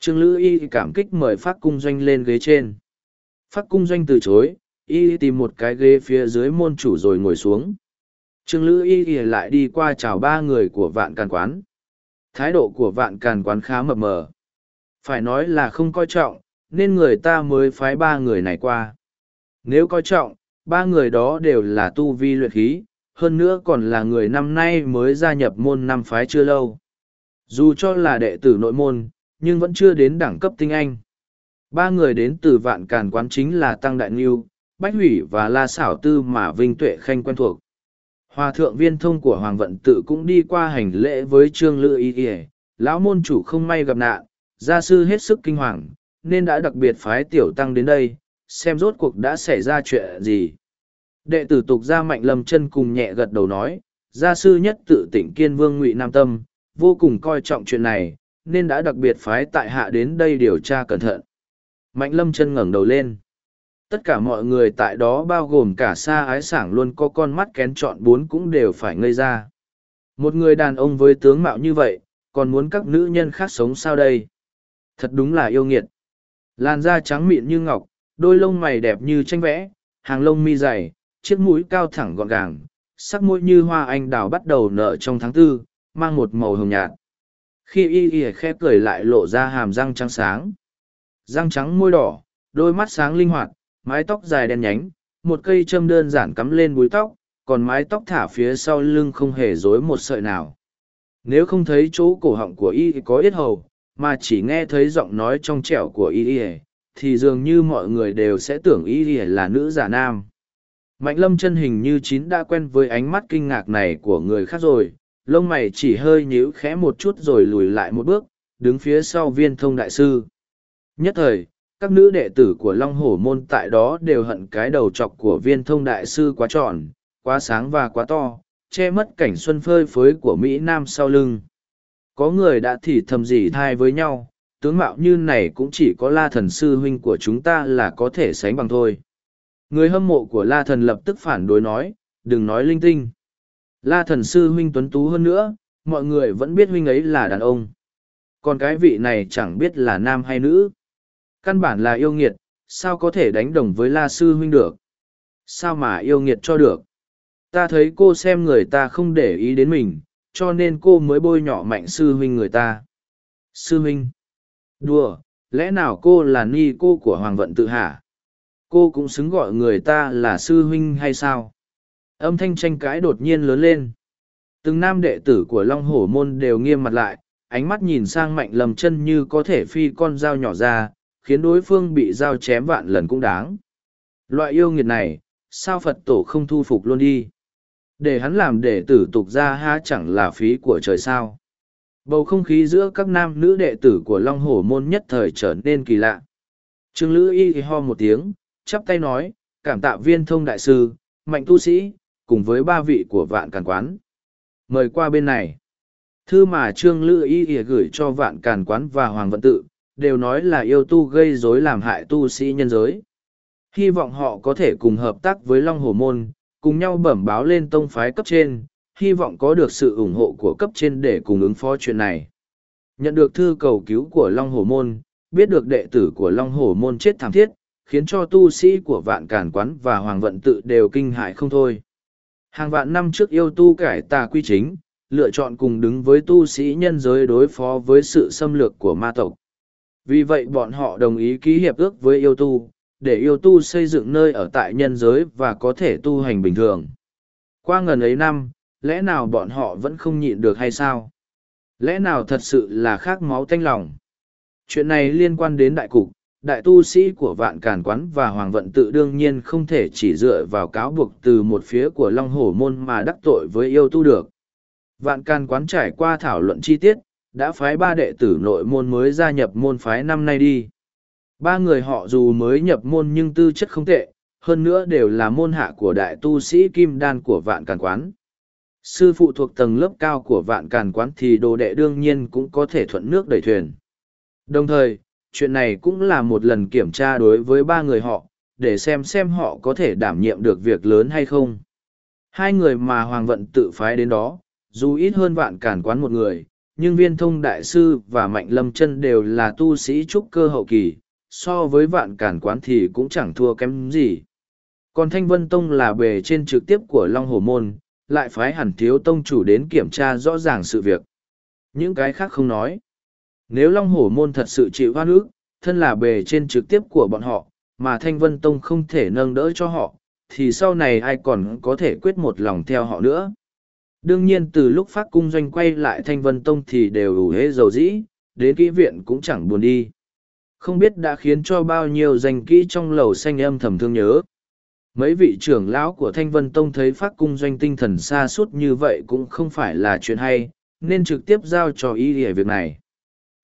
Trương Lữ Y cảm kích mời Phát cung doanh lên ghế trên. Phát cung doanh từ chối, Y tìm một cái ghế phía dưới môn chủ rồi ngồi xuống. Trương Lữ Y lại đi qua chào ba người của vạn càn quán. Thái độ của vạn càn quán khá mập mờ. Phải nói là không coi trọng, nên người ta mới phái ba người này qua. Nếu coi trọng, ba người đó đều là tu vi luyện khí, hơn nữa còn là người năm nay mới gia nhập môn năm phái chưa lâu. Dù cho là đệ tử nội môn, nhưng vẫn chưa đến đẳng cấp tinh anh. Ba người đến từ vạn càn quán chính là Tăng Đại Nghiêu, Bách Hủy và La Xảo Tư mà Vinh Tuệ Khanh quen thuộc. Hòa thượng viên thông của Hoàng Vận Tự cũng đi qua hành lễ với Trương Lữ Y Y, lão môn chủ không may gặp nạn, gia sư hết sức kinh hoàng, nên đã đặc biệt phái tiểu tăng đến đây, xem rốt cuộc đã xảy ra chuyện gì. Đệ tử tục gia mạnh lâm chân cùng nhẹ gật đầu nói, gia sư nhất tự tỉnh kiên vương ngụy nam tâm vô cùng coi trọng chuyện này, nên đã đặc biệt phái tại hạ đến đây điều tra cẩn thận. Mạnh lâm chân ngẩng đầu lên. Tất cả mọi người tại đó bao gồm cả xa ái sảng luôn có con mắt kén chọn bốn cũng đều phải ngây ra. Một người đàn ông với tướng mạo như vậy, còn muốn các nữ nhân khác sống sao đây? Thật đúng là yêu nghiệt. Làn da trắng mịn như ngọc, đôi lông mày đẹp như tranh vẽ, hàng lông mi dày, chiếc mũi cao thẳng gọn gàng, sắc mũi như hoa anh đào bắt đầu nở trong tháng tư mang một màu hồng nhạt. Khi y y khe cười lại lộ ra hàm răng trắng sáng. Răng trắng môi đỏ, đôi mắt sáng linh hoạt, mái tóc dài đen nhánh, một cây châm đơn giản cắm lên búi tóc, còn mái tóc thả phía sau lưng không hề rối một sợi nào. Nếu không thấy chỗ cổ họng của y có yết hầu, mà chỉ nghe thấy giọng nói trong trẻo của y thì dường như mọi người đều sẽ tưởng y là nữ giả nam. Mạnh lâm chân hình như chín đã quen với ánh mắt kinh ngạc này của người khác rồi lông mày chỉ hơi nhíu khẽ một chút rồi lùi lại một bước, đứng phía sau viên thông đại sư. Nhất thời, các nữ đệ tử của long hổ môn tại đó đều hận cái đầu chọc của viên thông đại sư quá tròn quá sáng và quá to, che mất cảnh xuân phơi phới của mỹ nam sau lưng. Có người đã thì thầm gì thai với nhau, tướng mạo như này cũng chỉ có la thần sư huynh của chúng ta là có thể sánh bằng thôi. Người hâm mộ của la thần lập tức phản đối nói, đừng nói linh tinh la thần sư huynh tuấn tú hơn nữa, mọi người vẫn biết huynh ấy là đàn ông. Còn cái vị này chẳng biết là nam hay nữ. Căn bản là yêu nghiệt, sao có thể đánh đồng với la sư huynh được? Sao mà yêu nghiệt cho được? Ta thấy cô xem người ta không để ý đến mình, cho nên cô mới bôi nhọ mạnh sư huynh người ta. Sư huynh. Đùa, lẽ nào cô là ni cô của hoàng vận tự hả? Cô cũng xứng gọi người ta là sư huynh hay sao? Âm thanh tranh cãi đột nhiên lớn lên. Từng nam đệ tử của long hổ môn đều nghiêm mặt lại, ánh mắt nhìn sang mạnh lầm chân như có thể phi con dao nhỏ ra, khiến đối phương bị dao chém vạn lần cũng đáng. Loại yêu nghiệt này, sao phật tổ không thu phục luôn đi? Để hắn làm đệ tử tục ra ha chẳng là phí của trời sao? Bầu không khí giữa các nam nữ đệ tử của long hổ môn nhất thời trở nên kỳ lạ. Trương lữ y ho một tiếng, chắp tay nói, cảm tạ viên thông đại sư, mạnh tu sĩ cùng với ba vị của vạn càn quán. Mời qua bên này. Thư mà trương lữ y ỉa gửi cho vạn càn quán và hoàng vận tự, đều nói là yêu tu gây rối làm hại tu sĩ nhân giới. Hy vọng họ có thể cùng hợp tác với long hồ môn, cùng nhau bẩm báo lên tông phái cấp trên, hy vọng có được sự ủng hộ của cấp trên để cùng ứng phó chuyện này. Nhận được thư cầu cứu của long hồ môn, biết được đệ tử của long hồ môn chết thảm thiết, khiến cho tu sĩ của vạn càn quán và hoàng vận tự đều kinh hại không thôi hàng vạn năm trước yêu tu cải tà quy chính, lựa chọn cùng đứng với tu sĩ nhân giới đối phó với sự xâm lược của ma tộc. Vì vậy bọn họ đồng ý ký hiệp ước với yêu tu, để yêu tu xây dựng nơi ở tại nhân giới và có thể tu hành bình thường. Qua ngần ấy năm, lẽ nào bọn họ vẫn không nhịn được hay sao? Lẽ nào thật sự là khác máu tanh lòng? Chuyện này liên quan đến đại cục đại tu sĩ của vạn càn quán và hoàng vận tự đương nhiên không thể chỉ dựa vào cáo buộc từ một phía của long hổ môn mà đắc tội với yêu tu được. Vạn càn quán trải qua thảo luận chi tiết, đã phái ba đệ tử nội môn mới gia nhập môn phái năm nay đi. Ba người họ dù mới nhập môn nhưng tư chất không tệ, hơn nữa đều là môn hạ của đại tu sĩ kim đan của vạn càn quán. Sư phụ thuộc tầng lớp cao của vạn càn quán thì đồ đệ đương nhiên cũng có thể thuận nước đẩy thuyền. Đồng thời chuyện này cũng là một lần kiểm tra đối với ba người họ, để xem xem họ có thể đảm nhiệm được việc lớn hay không. Hai người mà Hoàng Vận tự phái đến đó, dù ít hơn vạn cản quán một người, nhưng viên thông đại sư và mạnh lâm chân đều là tu sĩ trúc cơ hậu kỳ, so với vạn cản quán thì cũng chẳng thua kém gì. Còn Thanh Vân Tông là bề trên trực tiếp của Long Hồ Môn, lại phái hẳn thiếu tông chủ đến kiểm tra rõ ràng sự việc. Những cái khác không nói. Nếu Long Hổ Môn thật sự chịu hoa ức, thân là bề trên trực tiếp của bọn họ, mà Thanh Vân Tông không thể nâng đỡ cho họ, thì sau này ai còn có thể quyết một lòng theo họ nữa. Đương nhiên từ lúc phát cung doanh quay lại Thanh Vân Tông thì đều ủ hế dầu dĩ, đến kỹ viện cũng chẳng buồn đi. Không biết đã khiến cho bao nhiêu danh kỹ trong lầu xanh âm thầm thương nhớ. Mấy vị trưởng lão của Thanh Vân Tông thấy phát cung doanh tinh thần xa suốt như vậy cũng không phải là chuyện hay, nên trực tiếp giao cho ý để việc này.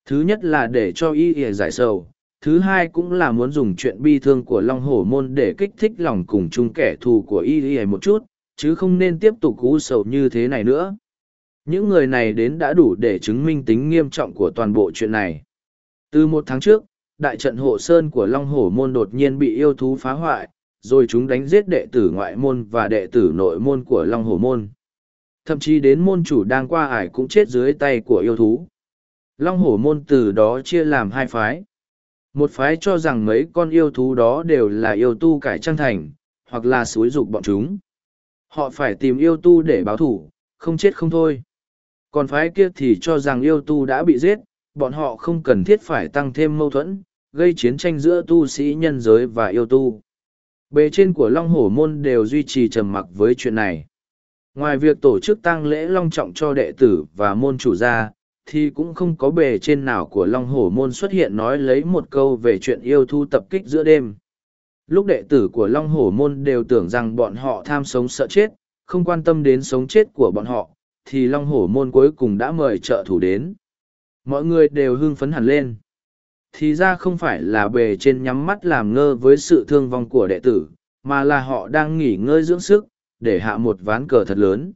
Thứ nhất là để cho y ỉa giải sầu, thứ hai cũng là muốn dùng chuyện bi thương của Long Hổ Môn để kích thích lòng cùng chung kẻ thù của y ỉa một chút, chứ không nên tiếp tục cú sầu như thế này nữa. Những người này đến đã đủ để chứng minh tính nghiêm trọng của toàn bộ chuyện này. Từ một tháng trước, đại trận hộ sơn của Long Hổ Môn đột nhiên bị yêu thú phá hoại, rồi chúng đánh giết đệ tử ngoại môn và đệ tử nội môn của Long Hổ Môn. Thậm chí đến môn chủ đang qua ải cũng chết dưới tay của yêu thú. Long Hổ Môn từ đó chia làm hai phái. Một phái cho rằng mấy con yêu thú đó đều là yêu tu cải trang thành, hoặc là xúi dục bọn chúng. Họ phải tìm yêu tu để báo thủ, không chết không thôi. Còn phái kia thì cho rằng yêu tu đã bị giết, bọn họ không cần thiết phải tăng thêm mâu thuẫn, gây chiến tranh giữa tu sĩ nhân giới và yêu tu. Bề trên của Long Hổ Môn đều duy trì trầm mặc với chuyện này. Ngoài việc tổ chức tăng lễ long trọng cho đệ tử và môn chủ ra, thì cũng không có bề trên nào của Long Hổ Môn xuất hiện nói lấy một câu về chuyện yêu thu tập kích giữa đêm. Lúc đệ tử của Long Hổ Môn đều tưởng rằng bọn họ tham sống sợ chết, không quan tâm đến sống chết của bọn họ, thì Long Hổ Môn cuối cùng đã mời trợ thủ đến. Mọi người đều hưng phấn hẳn lên. Thì ra không phải là bề trên nhắm mắt làm ngơ với sự thương vong của đệ tử, mà là họ đang nghỉ ngơi dưỡng sức, để hạ một ván cờ thật lớn.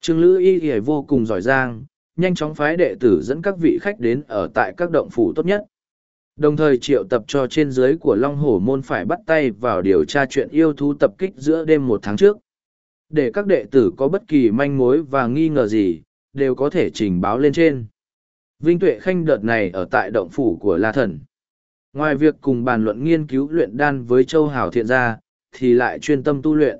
Trương Lữ Y ỉa vô cùng giỏi giang, nhanh chóng phái đệ tử dẫn các vị khách đến ở tại các động phủ tốt nhất. Đồng thời triệu tập cho trên dưới của Long Hổ Môn phải bắt tay vào điều tra chuyện yêu thú tập kích giữa đêm một tháng trước. Để các đệ tử có bất kỳ manh mối và nghi ngờ gì, đều có thể trình báo lên trên. Vinh Tuệ Khanh đợt này ở tại động phủ của La Thần. Ngoài việc cùng bàn luận nghiên cứu luyện đan với Châu Hảo Thiện gia, thì lại chuyên tâm tu luyện.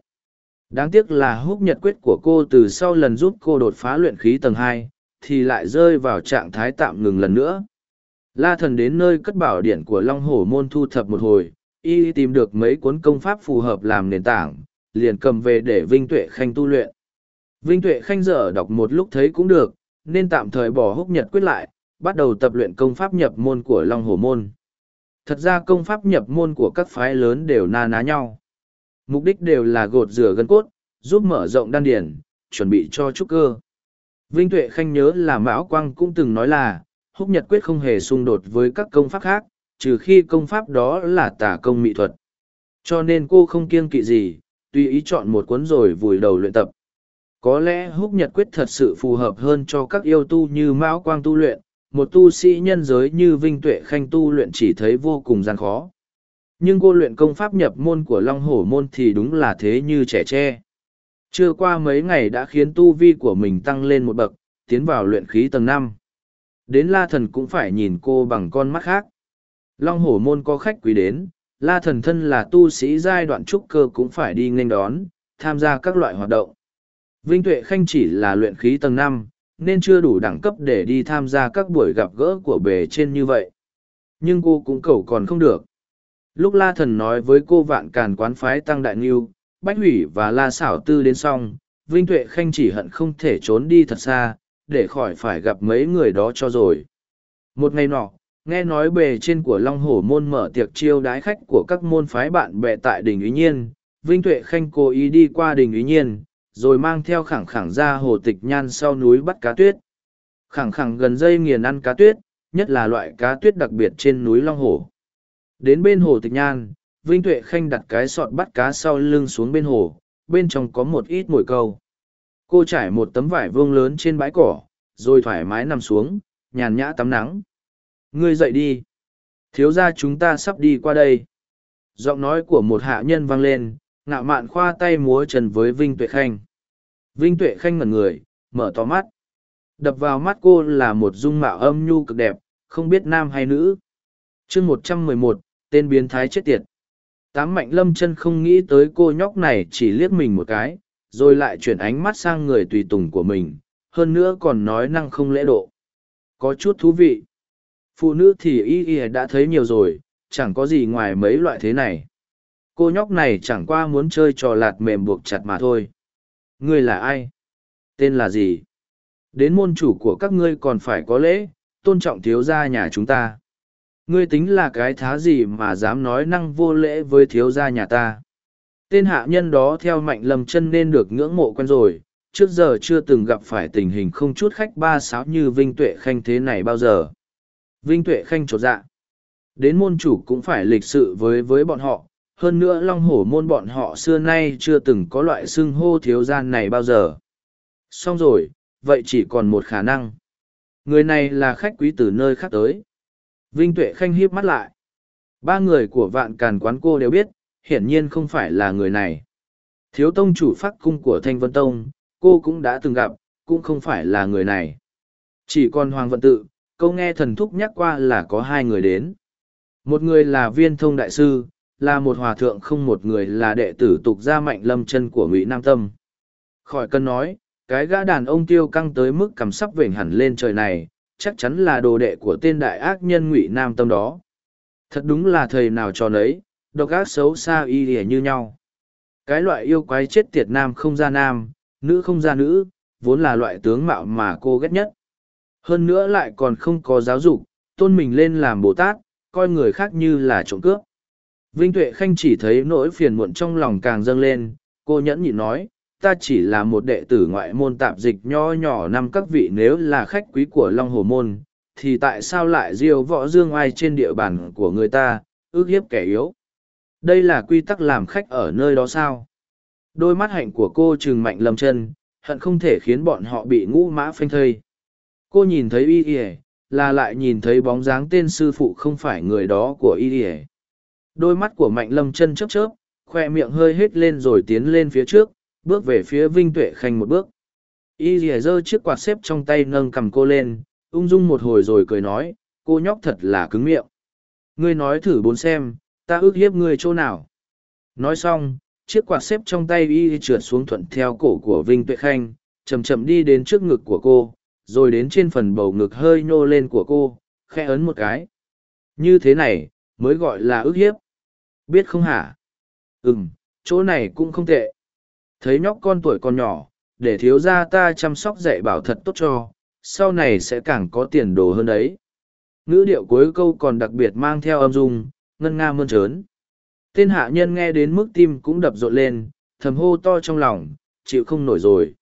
Đáng tiếc là húc nhật quyết của cô từ sau lần giúp cô đột phá luyện khí tầng hai, thì lại rơi vào trạng thái tạm ngừng lần nữa. La thần đến nơi cất bảo điển của Long Hổ Môn thu thập một hồi, y tìm được mấy cuốn công pháp phù hợp làm nền tảng, liền cầm về để Vinh Tuệ Khanh tu luyện. Vinh Tuệ Khanh dở đọc một lúc thấy cũng được, nên tạm thời bỏ húc nhật quyết lại, bắt đầu tập luyện công pháp nhập môn của Long Hổ Môn. Thật ra công pháp nhập môn của các phái lớn đều na ná nhau. Mục đích đều là gột rửa gân cốt, giúp mở rộng đan điển, chuẩn bị cho trúc cơ. Vinh Tuệ Khanh nhớ là Mão Quang cũng từng nói là, húc nhật quyết không hề xung đột với các công pháp khác, trừ khi công pháp đó là tả công mỹ thuật. Cho nên cô không kiêng kỵ gì, tùy ý chọn một cuốn rồi vùi đầu luyện tập. Có lẽ húc nhật quyết thật sự phù hợp hơn cho các yêu tu như Mão Quang tu luyện, một tu sĩ nhân giới như Vinh Tuệ Khanh tu luyện chỉ thấy vô cùng gian khó. Nhưng cô luyện công pháp nhập môn của Long Hổ Môn thì đúng là thế như trẻ tre. Chưa qua mấy ngày đã khiến tu vi của mình tăng lên một bậc, tiến vào luyện khí tầng năm. Đến La Thần cũng phải nhìn cô bằng con mắt khác. Long Hổ Môn có khách quý đến, La Thần thân là tu sĩ giai đoạn trúc cơ cũng phải đi nghênh đón, tham gia các loại hoạt động. Vinh Tuệ Khanh chỉ là luyện khí tầng năm, nên chưa đủ đẳng cấp để đi tham gia các buổi gặp gỡ của bề trên như vậy. Nhưng cô cũng cầu còn không được. Lúc La Thần nói với cô vạn càn quán phái Tăng Đại Nghiêu, Bách Hủy và La Sảo Tư đến xong, Vinh Tuệ Khanh chỉ hận không thể trốn đi thật xa, để khỏi phải gặp mấy người đó cho rồi. Một ngày nọ, nghe nói bề trên của Long Hổ môn mở tiệc chiêu đái khách của các môn phái bạn bè tại đình Ý Nhiên, Vinh Tuệ Khanh cố ý đi qua đình Ý Nhiên, rồi mang theo khẳng khẳng ra hồ tịch nhan sau núi bắt cá tuyết. Khẳng khẳng gần dây nghiền ăn cá tuyết, nhất là loại cá tuyết đặc biệt trên núi Long Hổ. Đến bên hồ tịch nhan, Vinh Tuệ Khanh đặt cái sọt bắt cá sau lưng xuống bên hồ, bên trong có một ít mồi câu. Cô trải một tấm vải vuông lớn trên bãi cỏ, rồi thoải mái nằm xuống, nhàn nhã tắm nắng. Ngươi dậy đi. Thiếu ra chúng ta sắp đi qua đây. Giọng nói của một hạ nhân vang lên, ngạo mạn khoa tay múa trần với Vinh Tuệ Khanh. Vinh Tuệ Khanh ngẩn người, mở to mắt. Đập vào mắt cô là một dung mạo âm nhu cực đẹp, không biết nam hay nữ. chương một trăm mười một, tên biến thái chết tiệt. Tám mạnh lâm chân không nghĩ tới cô nhóc này chỉ liếc mình một cái, rồi lại chuyển ánh mắt sang người tùy tùng của mình, hơn nữa còn nói năng không lễ độ. Có chút thú vị. Phụ nữ thì y y đã thấy nhiều rồi, chẳng có gì ngoài mấy loại thế này. Cô nhóc này chẳng qua muốn chơi trò lạt mềm buộc chặt mà thôi. Ngươi là ai? Tên là gì? Đến môn chủ của các ngươi còn phải có lễ, tôn trọng thiếu gia nhà chúng ta. Ngươi tính là cái thá gì mà dám nói năng vô lễ với thiếu gia nhà ta. Tên hạ nhân đó theo mạnh lầm chân nên được ngưỡng mộ quen rồi, trước giờ chưa từng gặp phải tình hình không chút khách ba sáo như Vinh Tuệ Khanh thế này bao giờ. Vinh Tuệ Khanh chột dạ. Đến môn chủ cũng phải lịch sự với với bọn họ, hơn nữa long hổ môn bọn họ xưa nay chưa từng có loại xưng hô thiếu gian này bao giờ. Xong rồi, vậy chỉ còn một khả năng. Người này là khách quý từ nơi khác tới. Vinh Tuệ Khanh hiếp mắt lại. Ba người của vạn càn quán cô đều biết, hiển nhiên không phải là người này. Thiếu tông chủ phát cung của Thanh Vân Tông, cô cũng đã từng gặp, cũng không phải là người này. Chỉ còn Hoàng Vận Tự, câu nghe thần thúc nhắc qua là có hai người đến. Một người là viên thông đại sư, là một hòa thượng không một người là đệ tử tục gia mạnh lâm chân của Ngụy Nam Tâm. Khỏi cần nói, cái gã đàn ông tiêu căng tới mức cầm sắp vểnh hẳn lên trời này, chắc chắn là đồ đệ của tên đại ác nhân Ngụy Nam Tâm đó. Thật đúng là thầy nào cho nấy, độc ác xấu xa y ỉa như nhau. Cái loại yêu quái chết tiệt nam không ra nam, nữ không ra nữ, vốn là loại tướng mạo mà cô ghét nhất. Hơn nữa lại còn không có giáo dục, tôn mình lên làm Bồ Tát, coi người khác như là trộm cướp. Vinh Tuệ Khanh chỉ thấy nỗi phiền muộn trong lòng càng dâng lên, cô nhẫn nhịn nói, ta chỉ là một đệ tử ngoại môn tạp dịch nho nhỏ năm các vị nếu là khách quý của Long Hồ Môn, thì tại sao lại diêu võ dương ai trên địa bàn của người ta, ước hiếp kẻ yếu? Đây là quy tắc làm khách ở nơi đó sao? Đôi mắt hạnh của cô trừng mạnh lầm chân, hận không thể khiến bọn họ bị ngũ mã phanh thây. Cô nhìn thấy y y là lại nhìn thấy bóng dáng tên sư phụ không phải người đó của y y Đôi mắt của mạnh lâm chân chớp chớp, khoe miệng hơi hết lên rồi tiến lên phía trước, bước về phía Vinh Tuệ Khanh một bước. Y rìa giơ chiếc quạt xếp trong tay nâng cầm cô lên, ung dung một hồi rồi cười nói, cô nhóc thật là cứng miệng. Ngươi nói thử bốn xem, ta ước hiếp ngươi chỗ nào. Nói xong, chiếc quạt xếp trong tay y trượt xuống thuận theo cổ của Vinh Tuệ Khanh, chậm chậm đi đến trước ngực của cô, rồi đến trên phần bầu ngực hơi nhô lên của cô, khẽ ấn một cái. Như thế này, mới gọi là ước hiếp. Biết không hả? Ừm, chỗ này cũng không tệ. Thấy nhóc con tuổi còn nhỏ, để thiếu gia ta chăm sóc dạy bảo thật tốt cho, sau này sẽ càng có tiền đồ hơn đấy. Ngữ điệu cuối câu còn đặc biệt mang theo âm dung, ngân nga mơn trớn. Tên hạ nhân nghe đến mức tim cũng đập rộn lên, thầm hô to trong lòng, chịu không nổi rồi.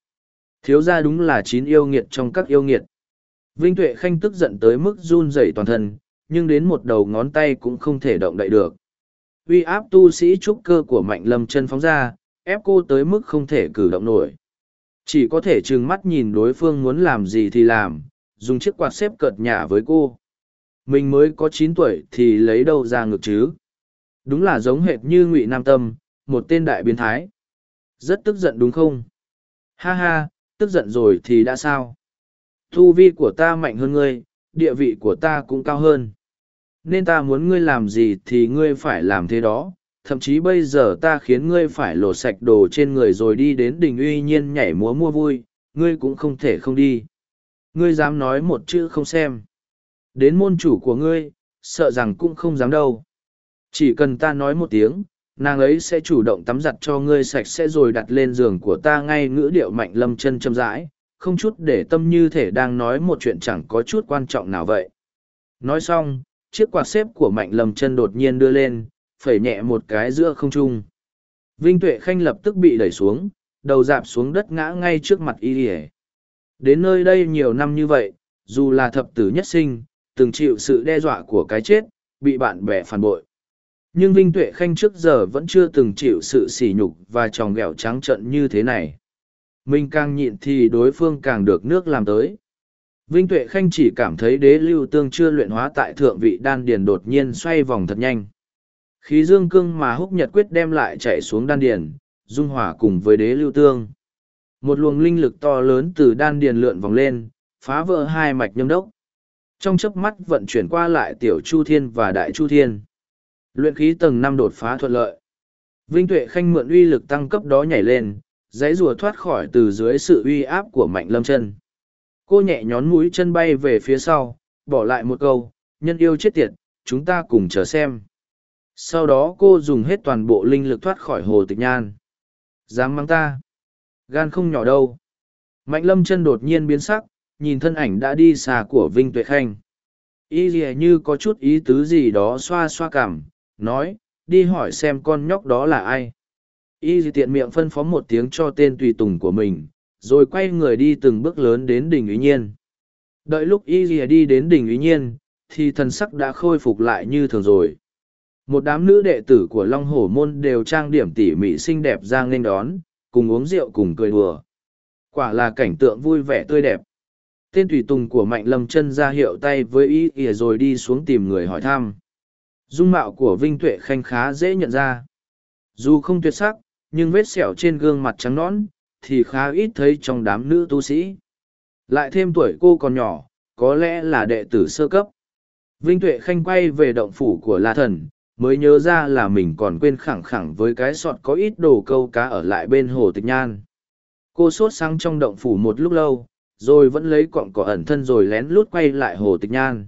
Thiếu gia đúng là chín yêu nghiệt trong các yêu nghiệt. Vinh Tuệ Khanh tức giận tới mức run rẩy toàn thân, nhưng đến một đầu ngón tay cũng không thể động đậy được. Uy áp tu sĩ trúc cơ của Mạnh Lâm chân phóng ra, ép cô tới mức không thể cử động nổi. Chỉ có thể trừng mắt nhìn đối phương muốn làm gì thì làm, dùng chiếc quạt xếp cợt nhả với cô. Mình mới có chín tuổi thì lấy đâu ra ngực chứ. Đúng là giống hệt như ngụy Nam Tâm, một tên đại biến thái. Rất tức giận đúng không? Ha ha, tức giận rồi thì đã sao? Thu vi của ta mạnh hơn ngươi, địa vị của ta cũng cao hơn. Nên ta muốn ngươi làm gì thì ngươi phải làm thế đó, thậm chí bây giờ ta khiến ngươi phải lột sạch đồ trên người rồi đi đến đình uy nhiên nhảy múa mua vui, ngươi cũng không thể không đi. Ngươi dám nói một chữ không xem. Đến môn chủ của ngươi, sợ rằng cũng không dám đâu. Chỉ cần ta nói một tiếng, nàng ấy sẽ chủ động tắm giặt cho ngươi sạch sẽ rồi đặt lên giường của ta ngay ngữ điệu mạnh lâm chân châm rãi, không chút để tâm như thể đang nói một chuyện chẳng có chút quan trọng nào vậy. Nói xong, chiếc quạt xếp của mạnh lâm chân đột nhiên đưa lên, phẩy nhẹ một cái giữa không trung. Vinh Tuệ Khanh lập tức bị đẩy xuống, đầu dạp xuống đất ngã ngay trước mặt y hề. đến nơi đây nhiều năm như vậy dù là thập tử nhất sinh từng chịu sự đe dọa của cái chết bị bạn bè phản bội nhưng vinh tuệ khanh trước giờ vẫn chưa từng chịu sự sỉ nhục và tròng ghẹo trắng trận như thế này mình càng nhịn thì đối phương càng được nước làm tới vinh tuệ khanh chỉ cảm thấy đế lưu tương chưa luyện hóa tại thượng vị đan điền đột nhiên xoay vòng thật nhanh khí dương cương mà húc nhật quyết đem lại chạy xuống đan điền, dung hỏa cùng với đế lưu tương. Một luồng linh lực to lớn từ đan điền lượn vòng lên, phá vỡ hai mạch nhâm đốc. Trong chớp mắt vận chuyển qua lại tiểu chu thiên và đại chu thiên. Luyện khí tầng năm đột phá thuận lợi. Vinh tuệ khanh mượn uy lực tăng cấp đó nhảy lên, dãy rùa thoát khỏi từ dưới sự uy áp của mạnh lâm chân cô nhẹ nhón mũi chân bay về phía sau, bỏ lại một câu, nhân yêu chết tiệt, chúng ta cùng chờ xem sau đó cô dùng hết toàn bộ linh lực thoát khỏi hồ tịch nhan dám mang ta Gan không nhỏ đâu. Mạnh lâm chân đột nhiên biến sắc, nhìn thân ảnh đã đi xa của Vinh Tuệ Khanh. Y lìa như có chút ý tứ gì đó xoa xoa cảm, nói, đi hỏi xem con nhóc đó là ai. Y dì tiện miệng phân phó một tiếng cho tên tùy tùng của mình, rồi quay người đi từng bước lớn đến đỉnh ý nhiên. Đợi lúc Y gì đi đến đỉnh ý nhiên, thì thần sắc đã khôi phục lại như thường rồi. Một đám nữ đệ tử của Long Hổ Môn đều trang điểm tỉ mỉ xinh đẹp ra nghênh đón, cùng uống rượu cùng cười đùa. Quả là cảnh tượng vui vẻ tươi đẹp. Tên tùy tùng của Mạnh Lâm chân ra hiệu tay với ý ỉa rồi đi xuống tìm người hỏi thăm. Dung mạo của Vinh Tuệ Khanh khá dễ nhận ra. Dù không tuyệt sắc, nhưng vết sẹo trên gương mặt trắng nõn, thì khá ít thấy trong đám nữ tu sĩ. Lại thêm tuổi cô còn nhỏ, có lẽ là đệ tử sơ cấp. Vinh Tuệ Khanh quay về động phủ của La Thần, mới nhớ ra là mình còn quên khẳng khẳng với cái sọt có ít đồ câu cá ở lại bên hồ tịch nhan. Cô sốt sáng trong động phủ một lúc lâu, rồi vẫn lấy cọng cỏ ẩn thân rồi lén lút quay lại hồ tịch nhan.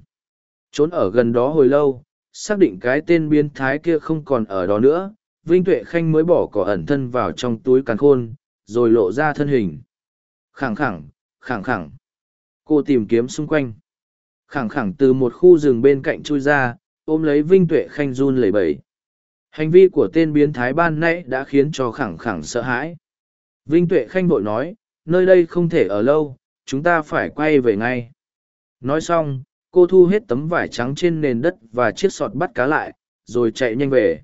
Trốn ở gần đó hồi lâu, xác định cái tên biến thái kia không còn ở đó nữa, Vinh Tuệ Khanh mới bỏ cỏ ẩn thân vào trong túi càn khôn, rồi lộ ra thân hình. Khẳng khẳng, khẳng khẳng. Cô tìm kiếm xung quanh. Khẳng khẳng từ một khu rừng bên cạnh chui ra, ôm lấy Vinh Tuệ Khanh run lẩy bẩy. Hành vi của tên biến thái ban nãy đã khiến cho khẳng khẳng sợ hãi. Vinh Tuệ Khanh vội nói, nơi đây không thể ở lâu, chúng ta phải quay về ngay. Nói xong, cô thu hết tấm vải trắng trên nền đất và chiếc sọt bắt cá lại, rồi chạy nhanh về.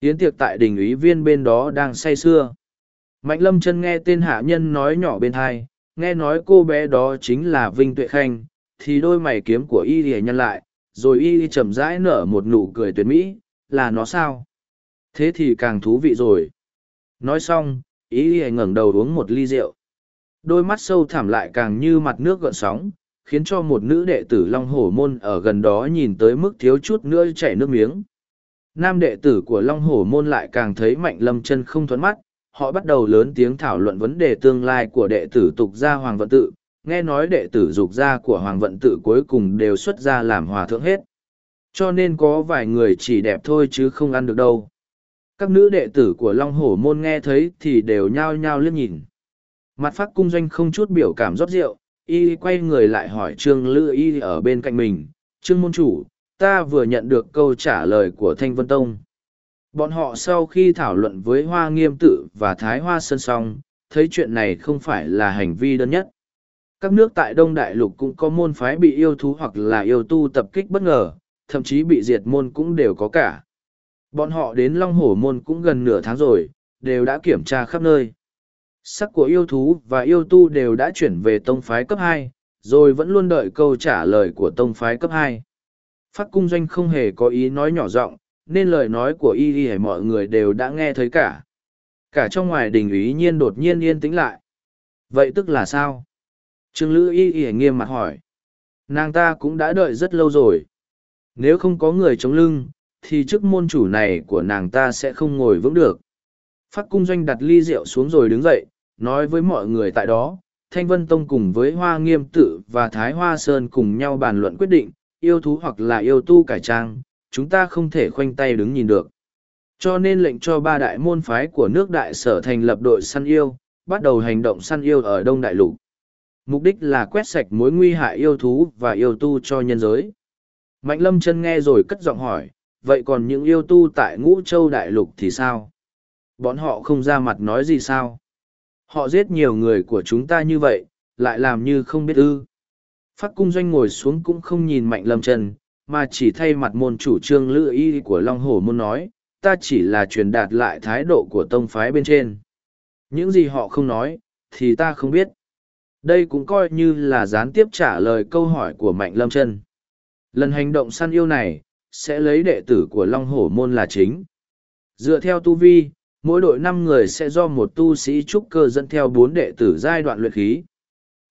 Yến tiệc tại đình ủy viên bên đó đang say sưa. Mạnh lâm chân nghe tên hạ nhân nói nhỏ bên thai, nghe nói cô bé đó chính là Vinh Tuệ Khanh, thì đôi mày kiếm của y lìa nhân lại, rồi y chậm rãi nở một nụ cười tuyệt mỹ, là nó sao? Thế thì càng thú vị rồi. Nói xong, y ngẩng đầu uống một ly rượu. Đôi mắt sâu thẳm lại càng như mặt nước gợn sóng, khiến cho một nữ đệ tử Long Hổ Môn ở gần đó nhìn tới mức thiếu chút nữa chảy nước miếng. Nam đệ tử của Long Hổ Môn lại càng thấy Mạnh Lâm chân không thuấn mắt, họ bắt đầu lớn tiếng thảo luận vấn đề tương lai của đệ tử tục gia Hoàng Vận Tự, nghe nói đệ tử dục gia của Hoàng Vận Tự cuối cùng đều xuất ra làm hòa thượng hết. Cho nên có vài người chỉ đẹp thôi chứ không ăn được đâu. Các nữ đệ tử của Long Hổ Môn nghe thấy thì đều nhao nhao liếc nhìn. Mặt phát cung doanh không chút biểu cảm rót rượu, y quay người lại hỏi Trương Lữ y ở bên cạnh mình. Trương môn chủ, ta vừa nhận được câu trả lời của Thanh Vân Tông. Bọn họ sau khi thảo luận với Hoa Nghiêm Tự và Thái Hoa Sơn xong, thấy chuyện này không phải là hành vi đơn nhất. Các nước tại Đông Đại Lục cũng có môn phái bị yêu thú hoặc là yêu tu tập kích bất ngờ, thậm chí bị diệt môn cũng đều có cả. Bọn họ đến Long Hổ Môn cũng gần nửa tháng rồi, đều đã kiểm tra khắp nơi. Sắc của yêu thú và yêu tu đều đã chuyển về tông phái cấp hai, rồi vẫn luôn đợi câu trả lời của tông phái cấp hai. Phát cung doanh không hề có ý nói nhỏ giọng nên lời nói của y y mọi người đều đã nghe thấy cả. Cả trong ngoài đình ý nhiên đột nhiên yên tĩnh lại. Vậy tức là sao? Trương Lữ y y nghiêm mặt hỏi. Nàng ta cũng đã đợi rất lâu rồi. Nếu không có người chống lưng, thì chức môn chủ này của nàng ta sẽ không ngồi vững được. Phát cung doanh đặt ly rượu xuống rồi đứng dậy, nói với mọi người tại đó, Thanh Vân Tông cùng với Hoa Nghiêm Tử và Thái Hoa Sơn cùng nhau bàn luận quyết định, yêu thú hoặc là yêu tu cải trang, chúng ta không thể khoanh tay đứng nhìn được. Cho nên lệnh cho ba đại môn phái của nước đại sở thành lập đội săn yêu, bắt đầu hành động săn yêu ở Đông Đại Lục. Mục đích là quét sạch mối nguy hại yêu thú và yêu tu cho nhân giới. Mạnh lâm chân nghe rồi cất giọng hỏi, vậy còn những yêu tu tại ngũ châu đại lục thì sao? Bọn họ không ra mặt nói gì sao? Họ giết nhiều người của chúng ta như vậy, lại làm như không biết ư. Phát cung doanh ngồi xuống cũng không nhìn mạnh lâm chân, mà chỉ thay mặt môn chủ trương lữ y của Long Hổ môn nói, ta chỉ là truyền đạt lại thái độ của tông phái bên trên. Những gì họ không nói, thì ta không biết. Đây cũng coi như là gián tiếp trả lời câu hỏi của Mạnh Lâm chân Lần hành động săn yêu này, sẽ lấy đệ tử của Long Hổ môn là chính. Dựa theo tu vi, mỗi đội năm người sẽ do một tu sĩ trúc cơ dẫn theo bốn đệ tử giai đoạn luyện khí.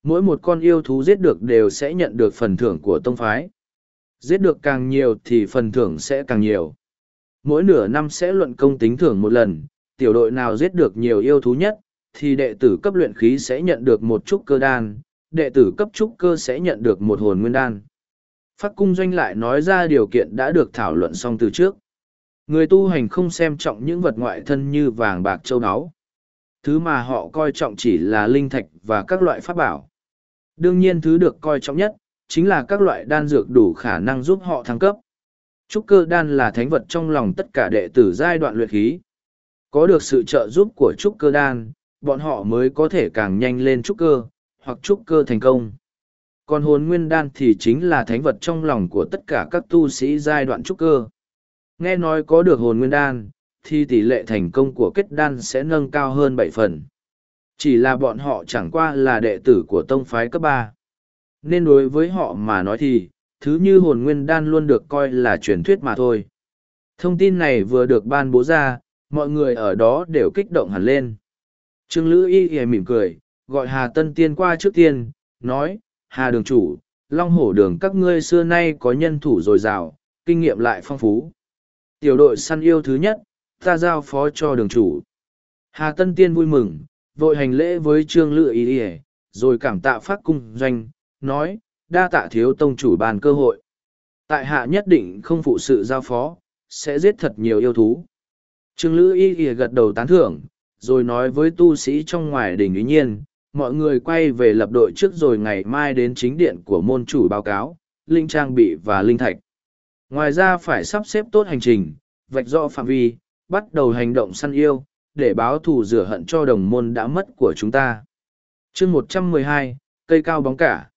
Mỗi một con yêu thú giết được đều sẽ nhận được phần thưởng của tông phái. Giết được càng nhiều thì phần thưởng sẽ càng nhiều. Mỗi nửa năm sẽ luận công tính thưởng một lần, tiểu đội nào giết được nhiều yêu thú nhất, thì đệ tử cấp luyện khí sẽ nhận được một trúc cơ đan, đệ tử cấp trúc cơ sẽ nhận được một hồn nguyên đan. Phát cung doanh lại nói ra điều kiện đã được thảo luận xong từ trước. Người tu hành không xem trọng những vật ngoại thân như vàng bạc châu áo. Thứ mà họ coi trọng chỉ là linh thạch và các loại pháp bảo. Đương nhiên thứ được coi trọng nhất, chính là các loại đan dược đủ khả năng giúp họ thăng cấp. Trúc cơ đan là thánh vật trong lòng tất cả đệ tử giai đoạn luyện khí. Có được sự trợ giúp của trúc cơ đan, bọn họ mới có thể càng nhanh lên trúc cơ, hoặc trúc cơ thành công. Còn hồn nguyên đan thì chính là thánh vật trong lòng của tất cả các tu sĩ giai đoạn trúc cơ. Nghe nói có được hồn nguyên đan, thì tỷ lệ thành công của kết đan sẽ nâng cao hơn bảy phần. Chỉ là bọn họ chẳng qua là đệ tử của tông phái cấp ba, Nên đối với họ mà nói thì, thứ như hồn nguyên đan luôn được coi là truyền thuyết mà thôi. Thông tin này vừa được ban bố ra, mọi người ở đó đều kích động hẳn lên. Trương Lữ Y Y mỉm cười, gọi Hà Tân Tiên qua trước tiên, nói, Hà đường chủ, Long Hổ đường các ngươi xưa nay có nhân thủ dồi dào, kinh nghiệm lại phong phú. Tiểu đội săn yêu thứ nhất, ta giao phó cho đường chủ. Hà Tân Tiên vui mừng, vội hành lễ với Trương Lữ Y Y, rồi cảm tạ phát cung doanh, nói, đa tạ thiếu tông chủ bàn cơ hội. Tại hạ nhất định không phụ sự giao phó, sẽ giết thật nhiều yêu thú. Trương Lữ Y Y gật đầu tán thưởng, rồi nói với tu sĩ trong ngoài đình ý nhiên, mọi người quay về lập đội trước rồi ngày mai đến chính điện của môn chủ báo cáo, linh trang bị và linh thạch. Ngoài ra phải sắp xếp tốt hành trình, vạch rõ phạm vi, bắt đầu hành động săn yêu, để báo thù rửa hận cho đồng môn đã mất của chúng ta. chương một trăm mười hai cây cao bóng cả.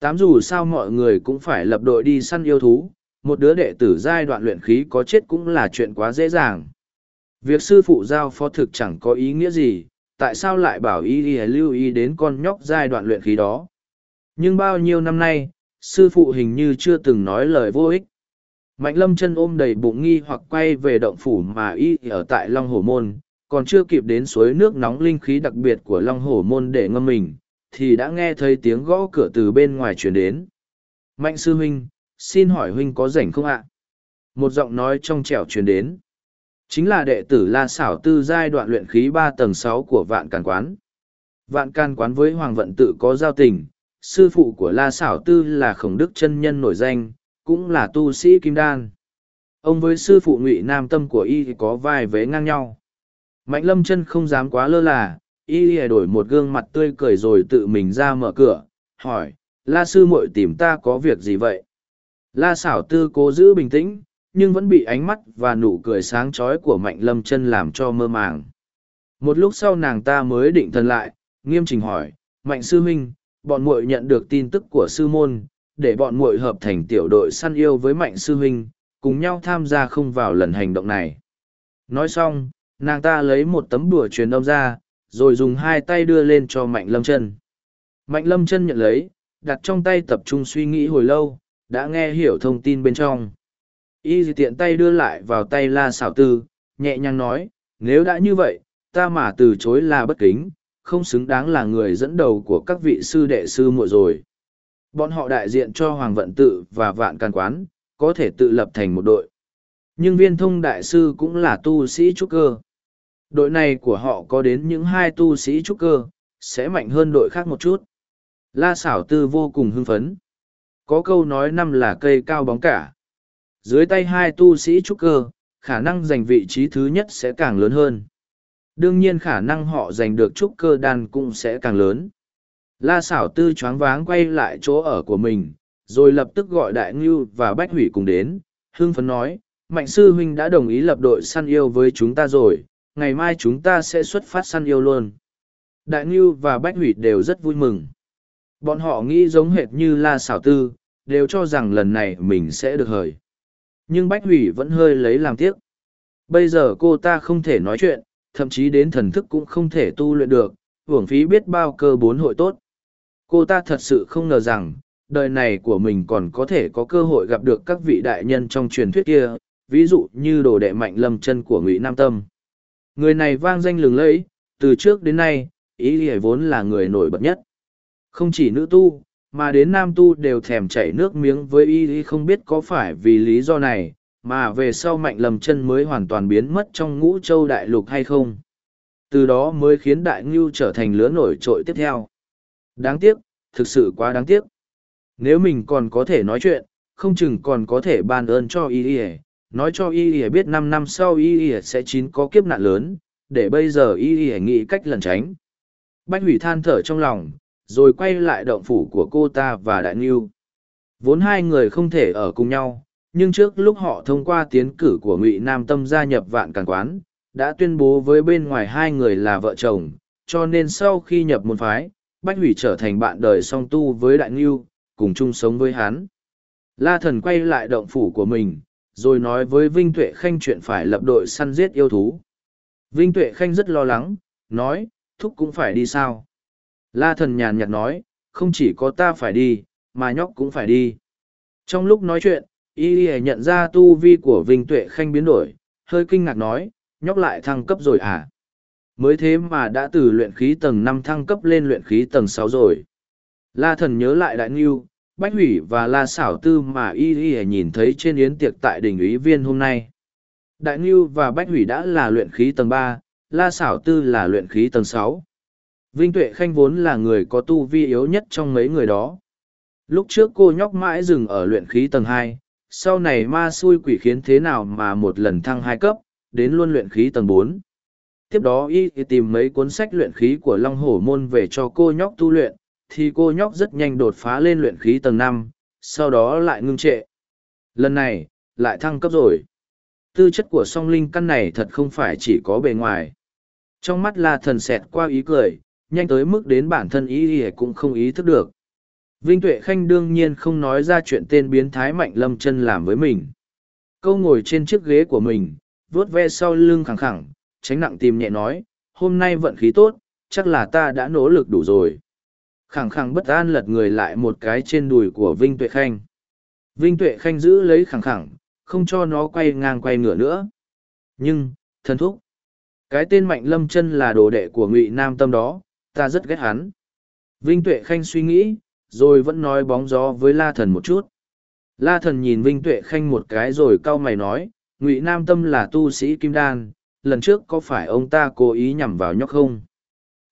Tám dù sao mọi người cũng phải lập đội đi săn yêu thú, một đứa đệ tử giai đoạn luyện khí có chết cũng là chuyện quá dễ dàng. Việc sư phụ giao phó thực chẳng có ý nghĩa gì, tại sao lại bảo y y lưu ý đến con nhóc giai đoạn luyện khí đó. Nhưng bao nhiêu năm nay, sư phụ hình như chưa từng nói lời vô ích. Mạnh lâm chân ôm đầy bụng nghi hoặc quay về động phủ mà y ở tại Long Hổ Môn, còn chưa kịp đến suối nước nóng linh khí đặc biệt của Long Hổ Môn để ngâm mình, thì đã nghe thấy tiếng gõ cửa từ bên ngoài truyền đến. Mạnh sư huynh, xin hỏi huynh có rảnh không ạ? Một giọng nói trong trẻo truyền đến. Chính là đệ tử La Xảo Tư giai đoạn luyện khí ba tầng sáu của Vạn Càn Quán. Vạn Càn Quán với Hoàng Vận Tự có giao tình, sư phụ của La Xảo Tư là Khổng Đức chân nhân nổi danh, cũng là tu sĩ Kim Đan. Ông với sư phụ Ngụy Nam Tâm của y có vài vế ngang nhau. Mạnh lâm chân không dám quá lơ là, y đổi một gương mặt tươi cười rồi tự mình ra mở cửa, hỏi, La sư muội tìm ta có việc gì vậy? La xảo tư cố giữ bình tĩnh, nhưng vẫn bị ánh mắt và nụ cười sáng chói của mạnh lâm chân làm cho mơ màng. Một lúc sau nàng ta mới định thần lại, nghiêm trình hỏi, mạnh sư huynh, bọn muội nhận được tin tức của sư môn, để bọn muội hợp thành tiểu đội săn yêu với mạnh sư huynh, cùng nhau tham gia không vào lần hành động này. Nói xong, nàng ta lấy một tấm đùa truyền âm ra, rồi dùng hai tay đưa lên cho mạnh lâm chân. Mạnh lâm chân nhận lấy, đặt trong tay tập trung suy nghĩ hồi lâu, đã nghe hiểu thông tin bên trong. Y tiện tay đưa lại vào tay la xảo tư, nhẹ nhàng nói, nếu đã như vậy, ta mà từ chối là bất kính, không xứng đáng là người dẫn đầu của các vị sư đệ sư muội rồi. Bọn họ đại diện cho Hoàng Vận Tự và Vạn Can Quán, có thể tự lập thành một đội. Nhưng viên thông đại sư cũng là tu sĩ trúc cơ. Đội này của họ có đến những hai tu sĩ trúc cơ, sẽ mạnh hơn đội khác một chút. La xảo tư vô cùng hưng phấn. Có câu nói năm là cây cao bóng cả. Dưới tay hai tu sĩ trúc cơ, khả năng giành vị trí thứ nhất sẽ càng lớn hơn. Đương nhiên khả năng họ giành được trúc cơ đan cũng sẽ càng lớn. La xảo tư choáng váng quay lại chỗ ở của mình, rồi lập tức gọi Đại Ngưu và Bách Hủy cùng đến. Hương phấn nói, Mạnh Sư Huynh đã đồng ý lập đội săn yêu với chúng ta rồi, ngày mai chúng ta sẽ xuất phát săn yêu luôn. Đại Ngưu và Bách Hủy đều rất vui mừng. Bọn họ nghĩ giống hệt như La xảo tư, đều cho rằng lần này mình sẽ được hời nhưng bách hủy vẫn hơi lấy làm tiếc. Bây giờ cô ta không thể nói chuyện, thậm chí đến thần thức cũng không thể tu luyện được, hưởng phí biết bao cơ bốn hội tốt. Cô ta thật sự không ngờ rằng, đời này của mình còn có thể có cơ hội gặp được các vị đại nhân trong truyền thuyết kia, ví dụ như đồ đệ mạnh lâm chân của ngụy nam tâm. Người này vang danh lừng lẫy, từ trước đến nay, ý ỉa vốn là người nổi bật nhất. Không chỉ nữ tu mà đến nam tu đều thèm chảy nước miếng với y y không biết có phải vì lý do này, mà về sau mạnh lầm chân mới hoàn toàn biến mất trong ngũ châu đại lục hay không. Từ đó mới khiến đại ngưu trở thành lứa nổi trội tiếp theo. Đáng tiếc, thực sự quá đáng tiếc. Nếu mình còn có thể nói chuyện, không chừng còn có thể ban ơn cho y y. Nói cho y y biết năm năm sau y y sẽ chín có kiếp nạn lớn, để bây giờ y y nghĩ cách lẩn tránh. Bách hủy than thở trong lòng rồi quay lại động phủ của cô ta và đại ngưu vốn hai người không thể ở cùng nhau nhưng trước lúc họ thông qua tiến cử của ngụy nam tâm gia nhập vạn càng quán đã tuyên bố với bên ngoài hai người là vợ chồng cho nên sau khi nhập môn phái bách hủy trở thành bạn đời song tu với đại ngưu cùng chung sống với hắn la thần quay lại động phủ của mình rồi nói với Vinh Tuệ Khanh chuyện phải lập đội săn giết yêu thú. Vinh Tuệ Khanh rất lo lắng, nói, thúc cũng phải đi sao? La thần nhàn nhạt nói, không chỉ có ta phải đi, mà nhóc cũng phải đi. Trong lúc nói chuyện, y y nhận ra tu vi của Vinh Tuệ Khanh biến đổi, hơi kinh ngạc nói, nhóc lại thăng cấp rồi à? Mới thế mà đã từ luyện khí tầng năm thăng cấp lên luyện khí tầng sáu rồi. La thần nhớ lại đại nghiêu, bách hủy và la xảo tư mà y y nhìn thấy trên yến tiệc tại đỉnh ủy viên hôm nay. Đại nghiêu và bách hủy đã là luyện khí tầng ba, la xảo tư là luyện khí tầng sáu. Vinh Tuệ Khanh vốn là người có tu vi yếu nhất trong mấy người đó. Lúc trước cô nhóc mãi dừng ở luyện khí tầng hai, sau này ma xui quỷ khiến thế nào mà một lần thăng hai cấp, đến luôn luyện khí tầng bốn. Tiếp đó y tìm mấy cuốn sách luyện khí của Long Hổ Môn về cho cô nhóc tu luyện, thì cô nhóc rất nhanh đột phá lên luyện khí tầng năm, sau đó lại ngưng trệ. Lần này, lại thăng cấp rồi. Tư chất của song linh căn này thật không phải chỉ có bề ngoài. Trong mắt la thần xẹt qua ý cười, nhanh tới mức đến bản thân ý ý cũng không ý thức được. Vinh Tuệ Khanh đương nhiên không nói ra chuyện tên biến thái mạnh lâm chân làm với mình. Câu ngồi trên chiếc ghế của mình, vuốt ve sau lưng khẳng khẳng, tránh nặng tìm nhẹ nói, hôm nay vận khí tốt, chắc là ta đã nỗ lực đủ rồi. Khẳng khẳng bất an lật người lại một cái trên đùi của Vinh Tuệ Khanh. Vinh Tuệ Khanh giữ lấy khẳng khẳng, không cho nó quay ngang quay ngửa nữa. Nhưng, thân thúc, cái tên mạnh lâm chân là đồ đệ của ngụy Nam Tâm đó, ta rất ghét hắn. Vinh Tuệ Khanh suy nghĩ, rồi vẫn nói bóng gió với La Thần một chút. La Thần nhìn Vinh Tuệ Khanh một cái rồi cau mày nói, Ngụy Nam Tâm là tu sĩ Kim Đan, lần trước có phải ông ta cố ý nhằm vào nhóc không?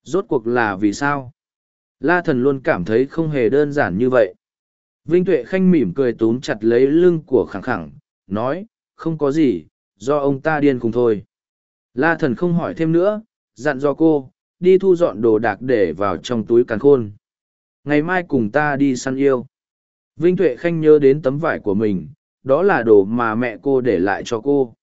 Rốt cuộc là vì sao? La Thần luôn cảm thấy không hề đơn giản như vậy. Vinh Tuệ Khanh mỉm cười túm chặt lấy lưng của khẳng khẳng, nói, không có gì, do ông ta điên cùng thôi. La Thần không hỏi thêm nữa, dặn do cô, đi thu dọn đồ đạc để vào trong túi càn khôn. Ngày mai cùng ta đi săn yêu. Vinh Tuệ Khanh nhớ đến tấm vải của mình, đó là đồ mà mẹ cô để lại cho cô.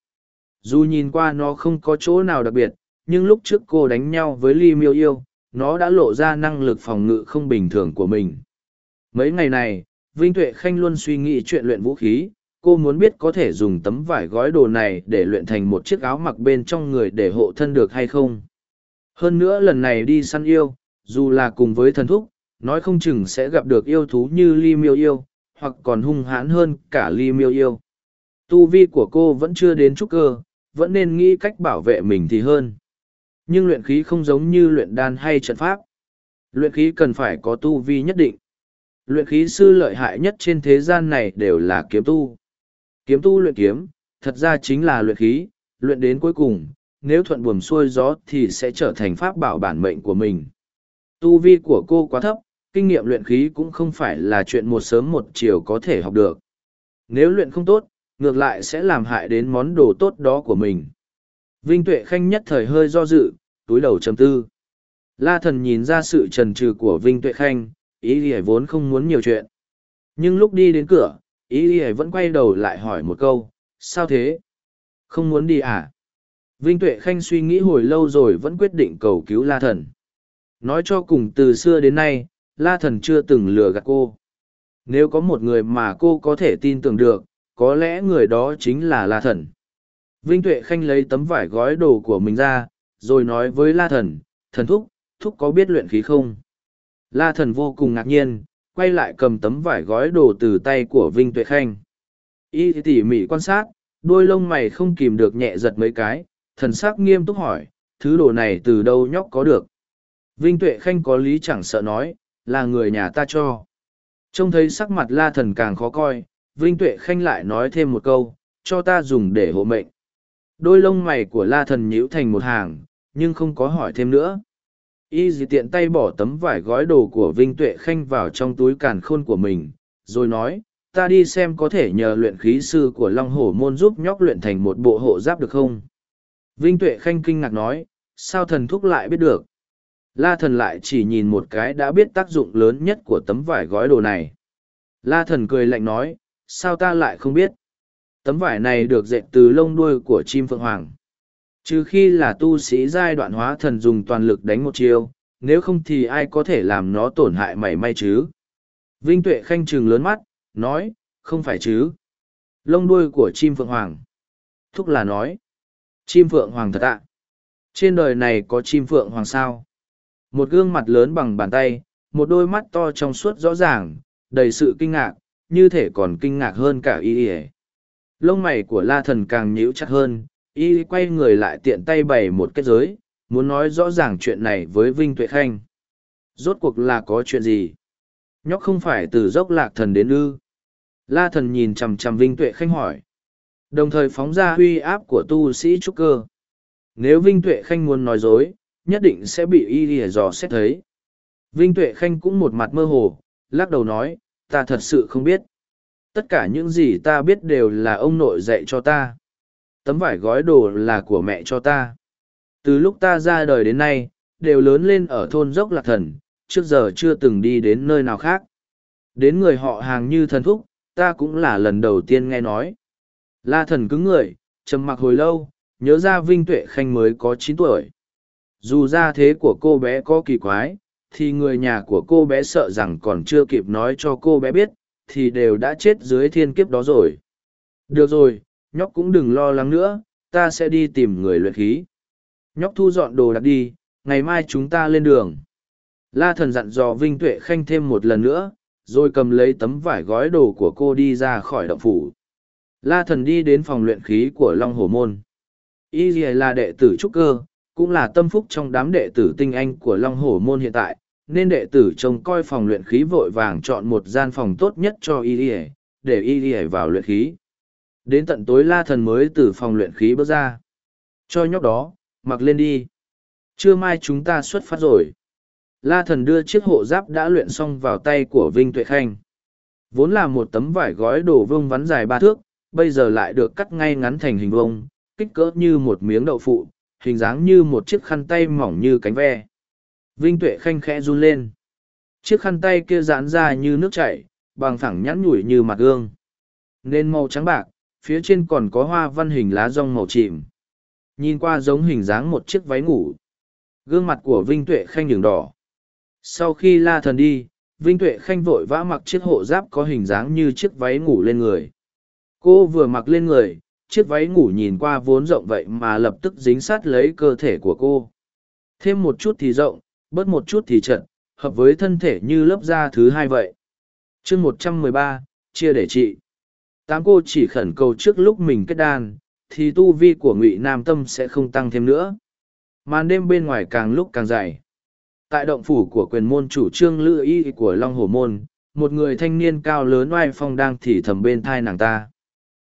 Dù nhìn qua nó không có chỗ nào đặc biệt, nhưng lúc trước cô đánh nhau với Ly Miêu Yêu, nó đã lộ ra năng lực phòng ngự không bình thường của mình. Mấy ngày này, Vinh Tuệ Khanh luôn suy nghĩ chuyện luyện vũ khí, cô muốn biết có thể dùng tấm vải gói đồ này để luyện thành một chiếc áo mặc bên trong người để hộ thân được hay không. Hơn nữa lần này đi săn yêu, dù là cùng với thần thúc, nói không chừng sẽ gặp được yêu thú như ly miêu yêu, hoặc còn hung hãn hơn cả ly miêu yêu. Tu vi của cô vẫn chưa đến trúc cơ, vẫn nên nghĩ cách bảo vệ mình thì hơn. Nhưng luyện khí không giống như luyện đan hay trận pháp. Luyện khí cần phải có tu vi nhất định. Luyện khí sư lợi hại nhất trên thế gian này đều là kiếm tu. Kiếm tu luyện kiếm, thật ra chính là luyện khí, luyện đến cuối cùng, nếu thuận buồm xuôi gió thì sẽ trở thành pháp bảo bản mệnh của mình. Tu vi của cô quá thấp, kinh nghiệm luyện khí cũng không phải là chuyện một sớm một chiều có thể học được. Nếu luyện không tốt, ngược lại sẽ làm hại đến món đồ tốt đó của mình. Vinh Tuệ Khanh nhất thời hơi do dự, túi đầu trầm tư. La thần nhìn ra sự trần trừ của Vinh Tuệ Khanh, ý lì vốn không muốn nhiều chuyện. Nhưng lúc đi đến cửa, ý lì vẫn quay đầu lại hỏi một câu, sao thế? Không muốn đi à? Vinh Tuệ Khanh suy nghĩ hồi lâu rồi vẫn quyết định cầu cứu La Thần. Nói cho cùng từ xưa đến nay, La Thần chưa từng lừa gạt cô. Nếu có một người mà cô có thể tin tưởng được, có lẽ người đó chính là La Thần. Vinh Tuệ Khanh lấy tấm vải gói đồ của mình ra, rồi nói với La Thần, Thần Thúc, Thúc có biết luyện khí không? La Thần vô cùng ngạc nhiên, quay lại cầm tấm vải gói đồ từ tay của Vinh Tuệ Khanh. Y tỉ mỉ quan sát, đôi lông mày không kìm được nhẹ giật mấy cái, thần sắc nghiêm túc hỏi, thứ đồ này từ đâu nhóc có được. Vinh Tuệ Khanh có lý chẳng sợ nói, là người nhà ta cho. Trông thấy sắc mặt la thần càng khó coi, Vinh Tuệ Khanh lại nói thêm một câu, cho ta dùng để hộ mệnh. Đôi lông mày của la thần nhíu thành một hàng, nhưng không có hỏi thêm nữa. Y dì tiện tay bỏ tấm vải gói đồ của Vinh Tuệ Khanh vào trong túi càn khôn của mình, rồi nói, ta đi xem có thể nhờ luyện khí sư của Long Hổ Môn giúp nhóc luyện thành một bộ hộ giáp được không. Vinh Tuệ Khanh kinh ngạc nói, sao thần thúc lại biết được? La thần lại chỉ nhìn một cái đã biết tác dụng lớn nhất của tấm vải gói đồ này. La thần cười lạnh nói, sao ta lại không biết? Tấm vải này được dệt từ lông đuôi của chim phượng hoàng. Trừ khi là tu sĩ giai đoạn hóa thần dùng toàn lực đánh một chiêu, nếu không thì ai có thể làm nó tổn hại mảy may chứ? Vinh Tuệ Khanh trừng lớn mắt, nói, không phải chứ? Lông đuôi của chim phượng hoàng. Thúc là nói. Chim phượng hoàng thật ạ. Trên đời này có chim phượng hoàng sao? Một gương mặt lớn bằng bàn tay, một đôi mắt to trong suốt rõ ràng, đầy sự kinh ngạc, như thể còn kinh ngạc hơn cả y y. Lông mày của la thần càng nhíu chặt hơn y quay người lại tiện tay bày một kết giới muốn nói rõ ràng chuyện này với vinh tuệ khanh. Rốt cuộc là có chuyện gì? Nhóc không phải từ dốc lạc thần đến ư? La thần nhìn chằm chằm vinh tuệ khanh hỏi đồng thời phóng ra uy áp của tu sĩ trúc cơ. Nếu vinh tuệ khanh muốn nói dối, nhất định sẽ bị y lìa dò xét thấy. Vinh tuệ khanh cũng một mặt mơ hồ, lắc đầu nói, ta thật sự không biết. Tất cả những gì ta biết đều là ông nội dạy cho ta. Tấm vải gói đồ là của mẹ cho ta. Từ lúc ta ra đời đến nay, đều lớn lên ở thôn dốc lạc thần, trước giờ chưa từng đi đến nơi nào khác. Đến người họ hàng như thần thúc, ta cũng là lần đầu tiên nghe nói la thần cứng người, trầm mặc hồi lâu, nhớ ra vinh tuệ khanh mới có chín tuổi. Dù ra thế của cô bé có kỳ quái, thì người nhà của cô bé sợ rằng còn chưa kịp nói cho cô bé biết, thì đều đã chết dưới thiên kiếp đó rồi. Được rồi, nhóc cũng đừng lo lắng nữa, ta sẽ đi tìm người luyện khí. Nhóc thu dọn đồ đặt đi, ngày mai chúng ta lên đường. La thần dặn dò vinh tuệ khanh thêm một lần nữa, rồi cầm lấy tấm vải gói đồ của cô đi ra khỏi động phủ la thần đi đến phòng luyện khí của long Hổ môn. Y là đệ tử trúc cơ, cũng là tâm phúc trong đám đệ tử tinh anh của long Hổ môn hiện tại, nên đệ tử trông coi phòng luyện khí vội vàng chọn một gian phòng tốt nhất cho y để y vào luyện khí. Đến tận tối la thần mới từ phòng luyện khí bước ra. Cho nhóc đó, mặc lên đi. Trưa mai chúng ta xuất phát rồi. La thần đưa chiếc hộ giáp đã luyện xong vào tay của vinh tuệ khanh. Vốn là một tấm vải gói đồ vương vắn dài ba thước bây giờ lại được cắt ngay ngắn thành hình vông kích cỡ như một miếng đậu phụ hình dáng như một chiếc khăn tay mỏng như cánh ve Vinh Tuệ khanh khẽ run lên. Chiếc khăn tay kia giãn ra như nước chảy, bằng phẳng nhắn nhủi như mặt gương. Nên màu trắng bạc, phía trên còn có hoa văn hình lá rong màu chìm. Nhìn qua giống hình dáng một chiếc váy ngủ. Gương mặt của Vinh Tuệ khanh đường đỏ. Sau khi la thần đi, Vinh Tuệ khanh vội vã mặc chiếc hộ giáp có hình dáng như chiếc váy ngủ lên người. Cô vừa mặc lên người, chiếc váy ngủ nhìn qua vốn rộng vậy mà lập tức dính sát lấy cơ thể của cô. Thêm một chút thì rộng, bớt một chút thì trận, hợp với thân thể như lớp da thứ hai vậy. chương một trăm mười ba chia để trị. Tám cô chỉ khẩn cầu trước lúc mình kết đan, thì tu vi của ngụy Nam Tâm sẽ không tăng thêm nữa. Màn đêm bên ngoài càng lúc càng dày. Tại động phủ của quyền môn chủ trương lữ y của Long Hồ Môn, một người thanh niên cao lớn oai phong đang thì thầm bên thai nàng ta.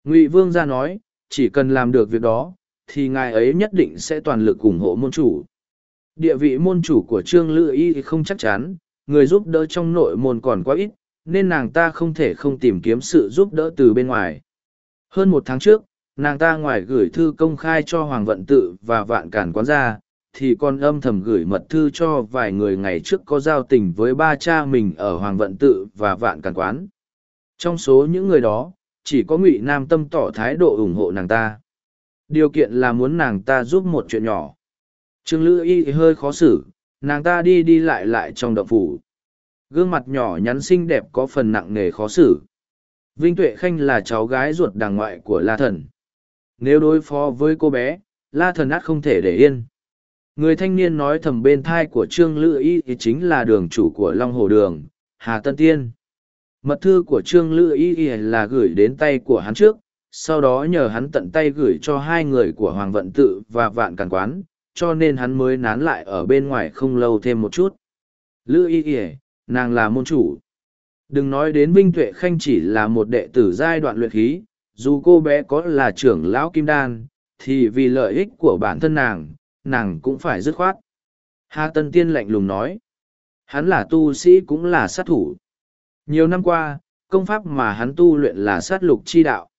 Ngụy Vương ra nói, chỉ cần làm được việc đó, thì ngài ấy nhất định sẽ toàn lực ủng hộ môn chủ. Địa vị môn chủ của Trương Lữ Y không chắc chắn, người giúp đỡ trong nội môn còn quá ít, nên nàng ta không thể không tìm kiếm sự giúp đỡ từ bên ngoài. Hơn một tháng trước, nàng ta ngoài gửi thư công khai cho Hoàng Vận Tự và Vạn Cản Quán gia, thì còn âm thầm gửi mật thư cho vài người ngày trước có giao tình với ba cha mình ở Hoàng Vận Tự và Vạn Cản Quán. Trong số những người đó, chỉ có Ngụy Nam Tâm tỏ thái độ ủng hộ nàng ta. Điều kiện là muốn nàng ta giúp một chuyện nhỏ. Trương Lữ Y hơi khó xử, nàng ta đi đi lại lại trong động phủ. Gương mặt nhỏ nhắn xinh đẹp có phần nặng nề khó xử. Vinh Tuệ Khanh là cháu gái ruột đàng ngoại của La Thần. Nếu đối phó với cô bé, La Thần át không thể để yên. Người thanh niên nói thầm bên thai của Trương Lữ Y thì chính là đường chủ của Long Hồ Đường, Hà Tân Tiên. Mật thư của Trương Lữ Y là gửi đến tay của hắn trước, sau đó nhờ hắn tận tay gửi cho hai người của Hoàng Vận Tự và Vạn Càn Quán, cho nên hắn mới nán lại ở bên ngoài không lâu thêm một chút. Lữ y y, nàng là môn chủ. Đừng nói đến Vinh Tuệ Khanh chỉ là một đệ tử giai đoạn luyện khí, dù cô bé có là trưởng lão Kim Đan, thì vì lợi ích của bản thân nàng, nàng cũng phải dứt khoát. Hà Tân Tiên lạnh lùng nói, hắn là tu sĩ cũng là sát thủ. Nhiều năm qua, công pháp mà hắn tu luyện là sát lục chi đạo.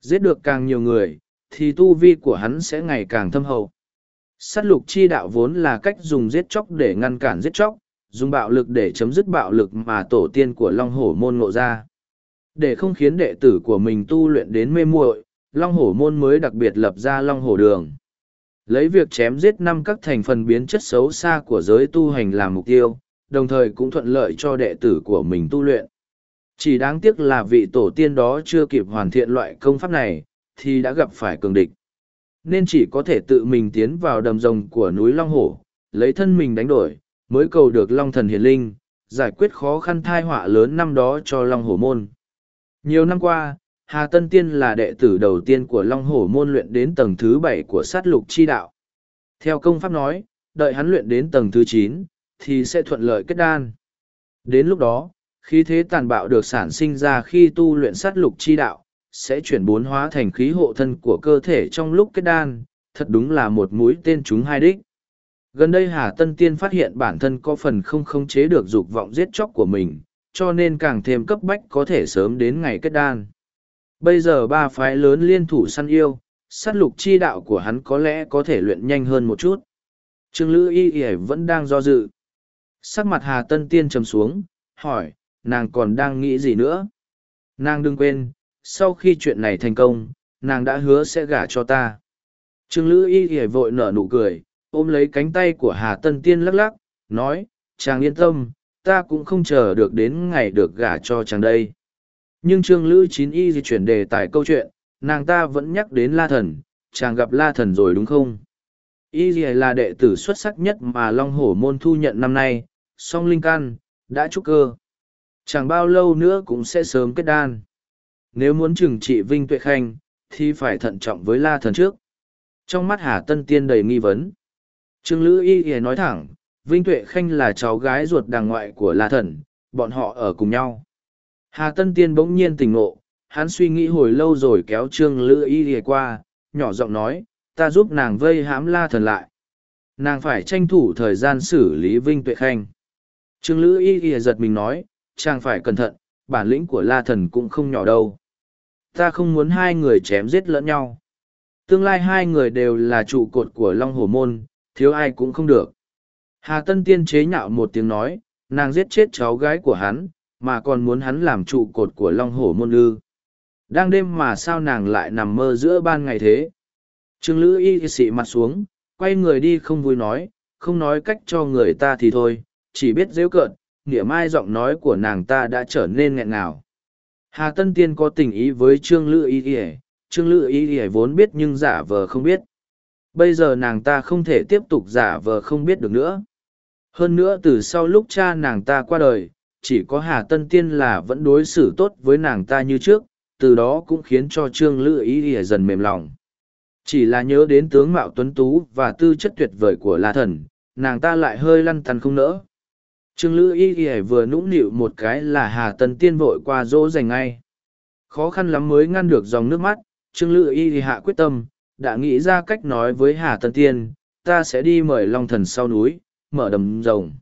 Giết được càng nhiều người, thì tu vi của hắn sẽ ngày càng thâm hậu. Sát lục chi đạo vốn là cách dùng giết chóc để ngăn cản giết chóc dùng bạo lực để chấm dứt bạo lực mà tổ tiên của long hổ môn ngộ ra. Để không khiến đệ tử của mình tu luyện đến mê muội long hổ môn mới đặc biệt lập ra long hổ đường. Lấy việc chém giết năm các thành phần biến chất xấu xa của giới tu hành làm mục tiêu đồng thời cũng thuận lợi cho đệ tử của mình tu luyện Chỉ đáng tiếc là vị tổ tiên đó chưa kịp hoàn thiện loại công pháp này, thì đã gặp phải cường địch. Nên chỉ có thể tự mình tiến vào đầm rồng của núi Long Hổ, lấy thân mình đánh đổi, mới cầu được Long Thần Hiền Linh, giải quyết khó khăn thai họa lớn năm đó cho Long Hổ Môn. Nhiều năm qua, Hà Tân Tiên là đệ tử đầu tiên của Long Hổ Môn luyện đến tầng thứ bảy của sát lục chi đạo. Theo công pháp nói, đợi hắn luyện đến tầng thứ chín thì sẽ thuận lợi kết đan. Đến lúc đó, khí thế tàn bạo được sản sinh ra khi tu luyện sát lục chi đạo, sẽ chuyển bốn hóa thành khí hộ thân của cơ thể trong lúc kết đan, thật đúng là một mũi tên trúng hai đích. Gần đây Hà Tân Tiên phát hiện bản thân có phần không khống chế được dục vọng giết chóc của mình, cho nên càng thêm cấp bách có thể sớm đến ngày kết đan. Bây giờ ba phái lớn liên thủ săn yêu, sát lục chi đạo của hắn có lẽ có thể luyện nhanh hơn một chút. Trương Lữ Y Y vẫn đang do dự. Sắc mặt Hà Tân Tiên trầm xuống, hỏi, nàng còn đang nghĩ gì nữa? Nàng đừng quên, sau khi chuyện này thành công, nàng đã hứa sẽ gả cho ta. Trương Lữ Y Y vội nở nụ cười, ôm lấy cánh tay của Hà Tân Tiên lắc lắc, nói, chàng yên tâm, ta cũng không chờ được đến ngày được gả cho chàng đây. Nhưng Trương Lữ Chín Y di chuyển đề tài câu chuyện, nàng ta vẫn nhắc đến La Thần, chàng gặp La Thần rồi đúng không? Y là đệ tử xuất sắc nhất mà Long Hổ Môn thu nhận năm nay, song linh căn, đã trúc cơ. Chẳng bao lâu nữa cũng sẽ sớm kết đan. Nếu muốn trừng trị Vinh Tuệ Khanh, thì phải thận trọng với La Thần trước. Trong mắt Hà Tân Tiên đầy nghi vấn. Trương Lữ Y Y nói thẳng, Vinh Tuệ Khanh là cháu gái ruột đàng ngoại của La Thần, bọn họ ở cùng nhau. Hà Tân Tiên bỗng nhiên tỉnh ngộ, hắn suy nghĩ hồi lâu rồi kéo Trương Lữ Y Y qua, nhỏ giọng nói, ta giúp nàng vây hãm La Thần lại. Nàng phải tranh thủ thời gian xử lý Vinh Tuệ Khanh. Trương Lữ Y Y giật mình nói, chàng phải cẩn thận, bản lĩnh của La Thần cũng không nhỏ đâu. Ta không muốn hai người chém giết lẫn nhau. Tương lai hai người đều là trụ cột của Long Hổ Môn, thiếu ai cũng không được. Hà Tân Tiên chế nhạo một tiếng nói, nàng giết chết cháu gái của hắn, mà còn muốn hắn làm trụ cột của Long Hổ Môn Lư. Đang đêm mà sao nàng lại nằm mơ giữa ban ngày thế? Trương Lữ y xị mặt xuống, quay người đi không vui nói, không nói cách cho người ta thì thôi, chỉ biết dễ cợt, nghĩa mai giọng nói của nàng ta đã trở nên nghẹn ngào. Hà Tân Tiên có tình ý với Trương Lữ y y, Trương Lữ y y vốn biết nhưng giả vờ không biết. Bây giờ nàng ta không thể tiếp tục giả vờ không biết được nữa. Hơn nữa từ sau lúc cha nàng ta qua đời chỉ có hà tân tiên là vẫn đối xử tốt với nàng ta như trước từ đó cũng khiến cho trương lữ ý ỉa dần mềm lòng. Chỉ là nhớ đến tướng mạo tuấn tú và tư chất tuyệt vời của la thần nàng ta lại hơi lăn tăn không nỡ trương lữ y ỉa vừa nũng nịu một cái là hà tân tiên vội qua dỗ dành ngay khó khăn lắm mới ngăn được dòng nước mắt trương lữ y hạ quyết tâm đã nghĩ ra cách nói với Hà Tân Tiên, ta sẽ đi mời Long Thần sau núi, mở đầm rồng.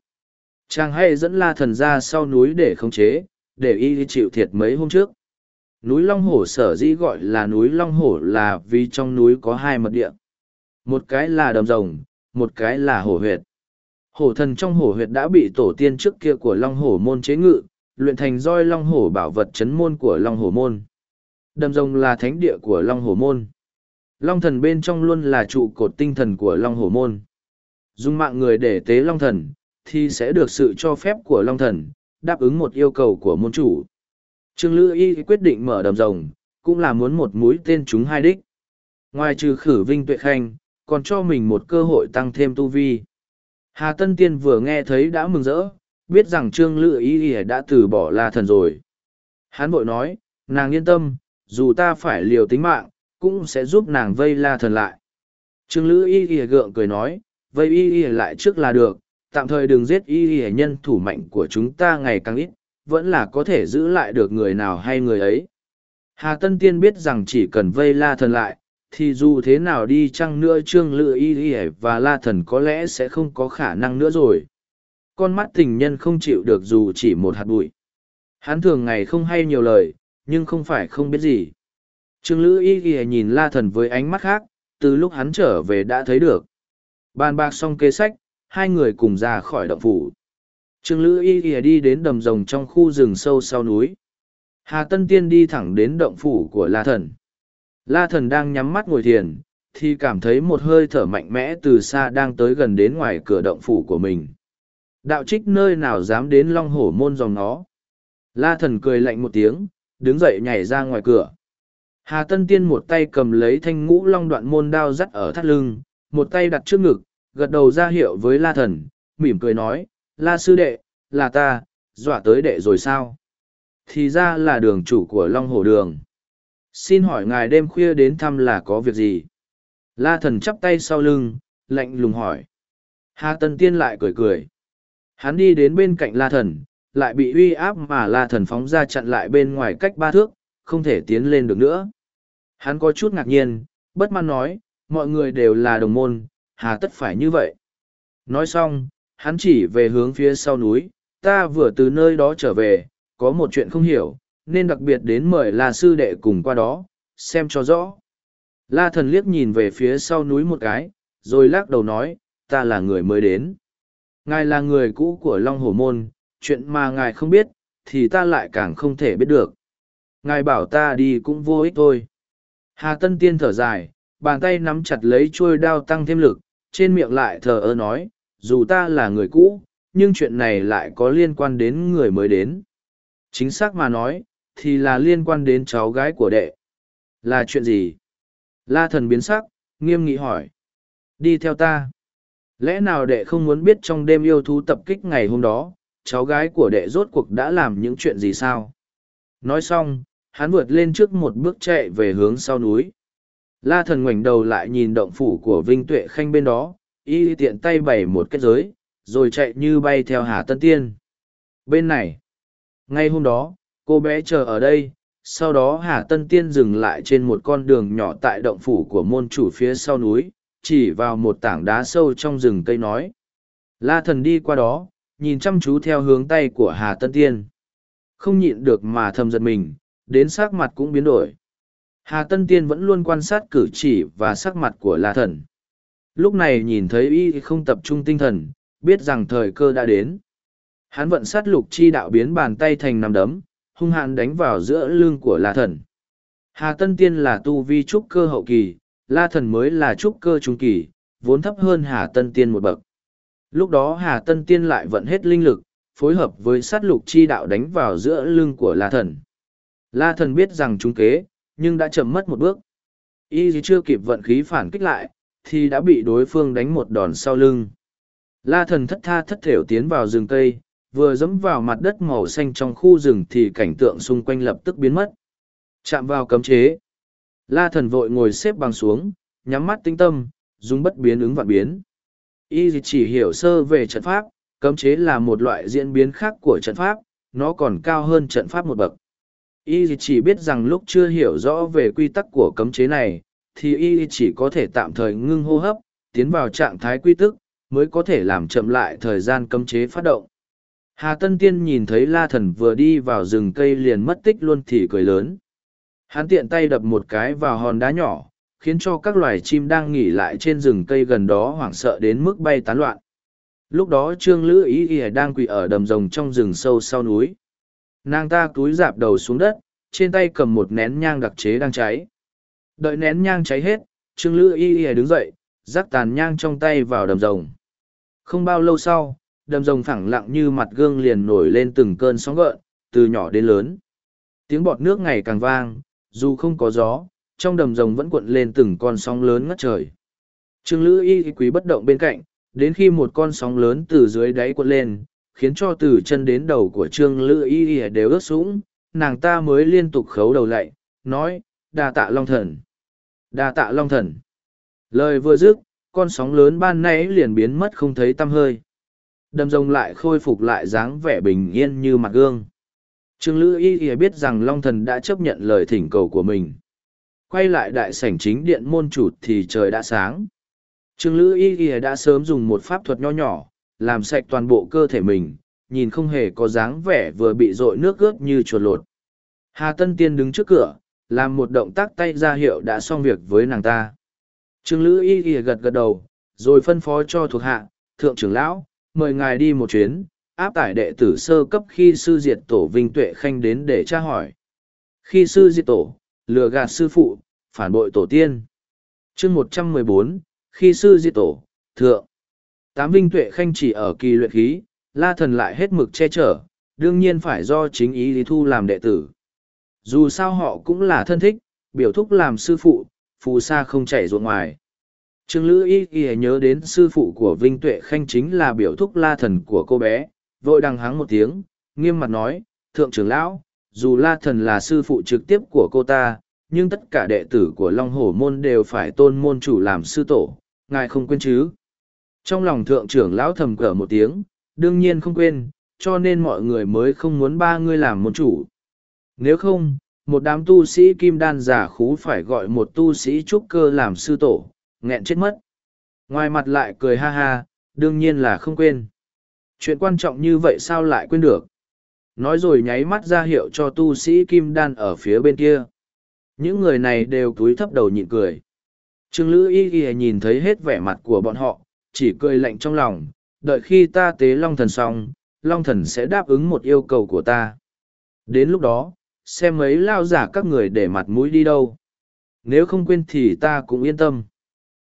Chàng hay dẫn La Thần ra sau núi để khống chế, để y chịu thiệt mấy hôm trước. Núi Long Hổ sở dĩ gọi là núi Long Hổ là vì trong núi có hai mật địa. Một cái là đầm rồng, một cái là hổ huyệt. Hổ thần trong hổ huyệt đã bị tổ tiên trước kia của Long Hổ môn chế ngự, luyện thành roi Long Hổ bảo vật chấn môn của Long Hổ môn. Đầm rồng là thánh địa của Long Hổ môn. Long thần bên trong luôn là trụ cột tinh thần của Long Hổ Môn. Dùng mạng người để tế Long thần, thì sẽ được sự cho phép của Long thần, đáp ứng một yêu cầu của môn chủ. Trương Lữ Y quyết định mở đầm rồng, cũng là muốn một mũi tên chúng hai đích. Ngoài trừ khử vinh tuệ khanh, còn cho mình một cơ hội tăng thêm tu vi. Hà Tân Tiên vừa nghe thấy đã mừng rỡ, biết rằng Trương Lữ Y đã từ bỏ La Thần rồi. Hán bội nói, nàng yên tâm, dù ta phải liều tính mạng, cũng sẽ giúp nàng vây la thần lại. Trương Lữ y y gượng cười nói, vây y y lại trước là được, tạm thời đừng giết y y nhân thủ mạnh của chúng ta ngày càng ít, vẫn là có thể giữ lại được người nào hay người ấy. Hà Tân Tiên biết rằng chỉ cần vây la thần lại, thì dù thế nào đi chăng nữa Trương Lữ y y và la thần có lẽ sẽ không có khả năng nữa rồi. Con mắt tình nhân không chịu được dù chỉ một hạt bụi. Hắn thường ngày không hay nhiều lời, nhưng không phải không biết gì. Trương Lữ Y Y nhìn La Thần với ánh mắt khác, từ lúc hắn trở về đã thấy được. Bàn bạc xong kế sách, hai người cùng ra khỏi động phủ. Trương Lữ Y Y đi đến đầm rồng trong khu rừng sâu sau núi. Hà Tân Tiên đi thẳng đến động phủ của La Thần. La Thần đang nhắm mắt ngồi thiền, thì cảm thấy một hơi thở mạnh mẽ từ xa đang tới gần đến ngoài cửa động phủ của mình. Đạo trích nơi nào dám đến long hổ môn dòng nó. La thần cười lạnh một tiếng, đứng dậy nhảy ra ngoài cửa. Hà Tân Tiên một tay cầm lấy thanh ngũ long đoạn môn đao dắt ở thắt lưng, một tay đặt trước ngực, gật đầu ra hiệu với La thần, mỉm cười nói, La sư đệ, là ta, dọa tới đệ rồi sao? Thì ra là đường chủ của Long Hổ Đường. Xin hỏi ngài đêm khuya đến thăm là có việc gì? La thần chắp tay sau lưng, lạnh lùng hỏi. Hà Tân Tiên lại cười cười. Hắn đi đến bên cạnh La thần, lại bị uy áp mà La thần phóng ra chặn lại bên ngoài cách ba thước, không thể tiến lên được nữa. Hắn có chút ngạc nhiên, bất mãn nói, mọi người đều là đồng môn, hà tất phải như vậy. Nói xong, hắn chỉ về hướng phía sau núi, ta vừa từ nơi đó trở về, có một chuyện không hiểu, nên đặc biệt đến mời La sư đệ cùng qua đó, xem cho rõ. La thần liếc nhìn về phía sau núi một cái, rồi lắc đầu nói, ta là người mới đến. Ngài là người cũ của Long Hổ Môn, chuyện mà ngài không biết, thì ta lại càng không thể biết được. Ngài bảo ta đi cũng vô ích thôi. Hà Tân Tiên thở dài, bàn tay nắm chặt lấy chuôi đao tăng thêm lực, trên miệng lại thờ ơ nói, dù ta là người cũ, nhưng chuyện này lại có liên quan đến người mới đến. Chính xác mà nói, thì là liên quan đến cháu gái của đệ. Là chuyện gì? La thần biến sắc, nghiêm nghị hỏi. Đi theo ta. Lẽ nào đệ không muốn biết trong đêm yêu thú tập kích ngày hôm đó, cháu gái của đệ rốt cuộc đã làm những chuyện gì sao? Nói xong, hắn vượt lên trước một bước chạy về hướng sau núi. La thần ngoảnh đầu lại nhìn động phủ của Vinh Tuệ Khanh bên đó, y tiện tay bày một kết giới, rồi chạy như bay theo Hà Tân Tiên. Bên này, ngay hôm đó, cô bé chờ ở đây, sau đó Hà Tân Tiên dừng lại trên một con đường nhỏ tại động phủ của môn chủ phía sau núi, chỉ vào một tảng đá sâu trong rừng cây nói. La thần đi qua đó, nhìn chăm chú theo hướng tay của Hà Tân Tiên. Không nhịn được mà thầm giật mình, đến sắc mặt cũng biến đổi. Hà Tân Tiên vẫn luôn quan sát cử chỉ và sắc mặt của La Thần. Lúc này nhìn thấy y không tập trung tinh thần, biết rằng thời cơ đã đến. Hắn vận sát lục chi đạo biến bàn tay thành nằm đấm, hung hãn đánh vào giữa lưng của La Thần. Hà Tân Tiên là tu vi trúc cơ hậu kỳ, La Thần mới là trúc cơ trung kỳ, vốn thấp hơn Hà Tân Tiên một bậc. Lúc đó Hà Tân Tiên lại vận hết linh lực, phối hợp với sát lục chi đạo đánh vào giữa lưng của La Thần. La Thần biết rằng chúng kế, nhưng đã chậm mất một bước. Y chưa kịp vận khí phản kích lại, thì đã bị đối phương đánh một đòn sau lưng. La thần thất tha thất thểu tiến vào rừng cây, vừa dẫm vào mặt đất màu xanh trong khu rừng thì cảnh tượng xung quanh lập tức biến mất. Chạm vào cấm chế. La thần vội ngồi xếp bằng xuống, nhắm mắt tinh tâm, dùng bất biến ứng vạn biến. Y chỉ hiểu sơ về trận pháp, cấm chế là một loại diễn biến khác của trận pháp, nó còn cao hơn trận pháp một bậc. Y chỉ biết rằng lúc chưa hiểu rõ về quy tắc của cấm chế này, thì y chỉ có thể tạm thời ngưng hô hấp, tiến vào trạng thái quy tức, mới có thể làm chậm lại thời gian cấm chế phát động. Hà Tân Tiên nhìn thấy La Thần vừa đi vào rừng cây liền mất tích luôn thì cười lớn. Hắn tiện tay đập một cái vào hòn đá nhỏ, khiến cho các loài chim đang nghỉ lại trên rừng cây gần đó hoảng sợ đến mức bay tán loạn. Lúc đó Trương Lữ Ý Y đang quỳ ở đầm rồng trong rừng sâu sau núi. Nàng ta túi dạp đầu xuống đất, trên tay cầm một nén nhang đặc chế đang cháy. Đợi nén nhang cháy hết, Trương Lữ Y Y đứng dậy, rắc tàn nhang trong tay vào đầm rồng. Không bao lâu sau, đầm rồng phẳng lặng như mặt gương liền nổi lên từng cơn sóng gợn, từ nhỏ đến lớn. Tiếng bọt nước ngày càng vang, dù không có gió, trong đầm rồng vẫn cuộn lên từng con sóng lớn ngất trời. Trương Lữ Y quý bất động bên cạnh, đến khi một con sóng lớn từ dưới đáy cuộn lên, khiến cho từ chân đến đầu của trương lữ y đều ướt sũng nàng ta mới liên tục khấu đầu lạy nói đa tạ long thần đa tạ long thần lời vừa dứt con sóng lớn ban nãy liền biến mất không thấy tăm hơi đầm rồng lại khôi phục lại dáng vẻ bình yên như mặt gương trương lữ y y biết rằng long thần đã chấp nhận lời thỉnh cầu của mình quay lại đại sảnh chính điện môn chủ thì trời đã sáng trương lữ y y đã sớm dùng một pháp thuật nho nhỏ làm sạch toàn bộ cơ thể mình, nhìn không hề có dáng vẻ vừa bị dội nước ướt như chuột lột. Hà Tân Tiên đứng trước cửa, làm một động tác tay ra hiệu đã xong việc với nàng ta. Trương Lữ Y Y gật gật đầu, rồi phân phó cho thuộc hạ, thượng trưởng lão, mời ngài đi một chuyến, áp tải đệ tử sơ cấp khi sư diệt tổ Vinh Tuệ Khanh đến để tra hỏi. Khi sư diệt tổ, lừa gạt sư phụ, phản bội tổ tiên. chương một trăm mười bốn khi sư diệt tổ, thượng tám vinh tuệ khanh chỉ ở kỳ luyện khí, la thần lại hết mực che chở, đương nhiên phải do chính ý lý thu làm đệ tử. Dù sao họ cũng là thân thích, biểu thúc làm sư phụ, phù sa không chảy ruộng ngoài. Trương Lữ Y Y nhớ đến sư phụ của Vinh Tuệ Khanh chính là biểu thúc la thần của cô bé, vội đằng hắng một tiếng, nghiêm mặt nói, Thượng trưởng lão, dù la thần là sư phụ trực tiếp của cô ta, nhưng tất cả đệ tử của Long Hổ Môn đều phải tôn môn chủ làm sư tổ, ngài không quên chứ. Trong lòng thượng trưởng lão thầm cỡ một tiếng, đương nhiên không quên, cho nên mọi người mới không muốn ba ngươi làm môn chủ. Nếu không, một đám tu sĩ kim đan giả khú phải gọi một tu sĩ trúc cơ làm sư tổ, nghẹn chết mất. Ngoài mặt lại cười ha ha, đương nhiên là không quên. Chuyện quan trọng như vậy sao lại quên được? Nói rồi nháy mắt ra hiệu cho tu sĩ kim đan ở phía bên kia. Những người này đều cúi thấp đầu nhịn cười. Trương Lữ Y Y nhìn thấy hết vẻ mặt của bọn họ, chỉ cười lạnh trong lòng, đợi khi ta tế Long Thần xong, Long Thần sẽ đáp ứng một yêu cầu của ta. Đến lúc đó, xem mấy lao giả các người để mặt mũi đi đâu. Nếu không quên thì ta cũng yên tâm.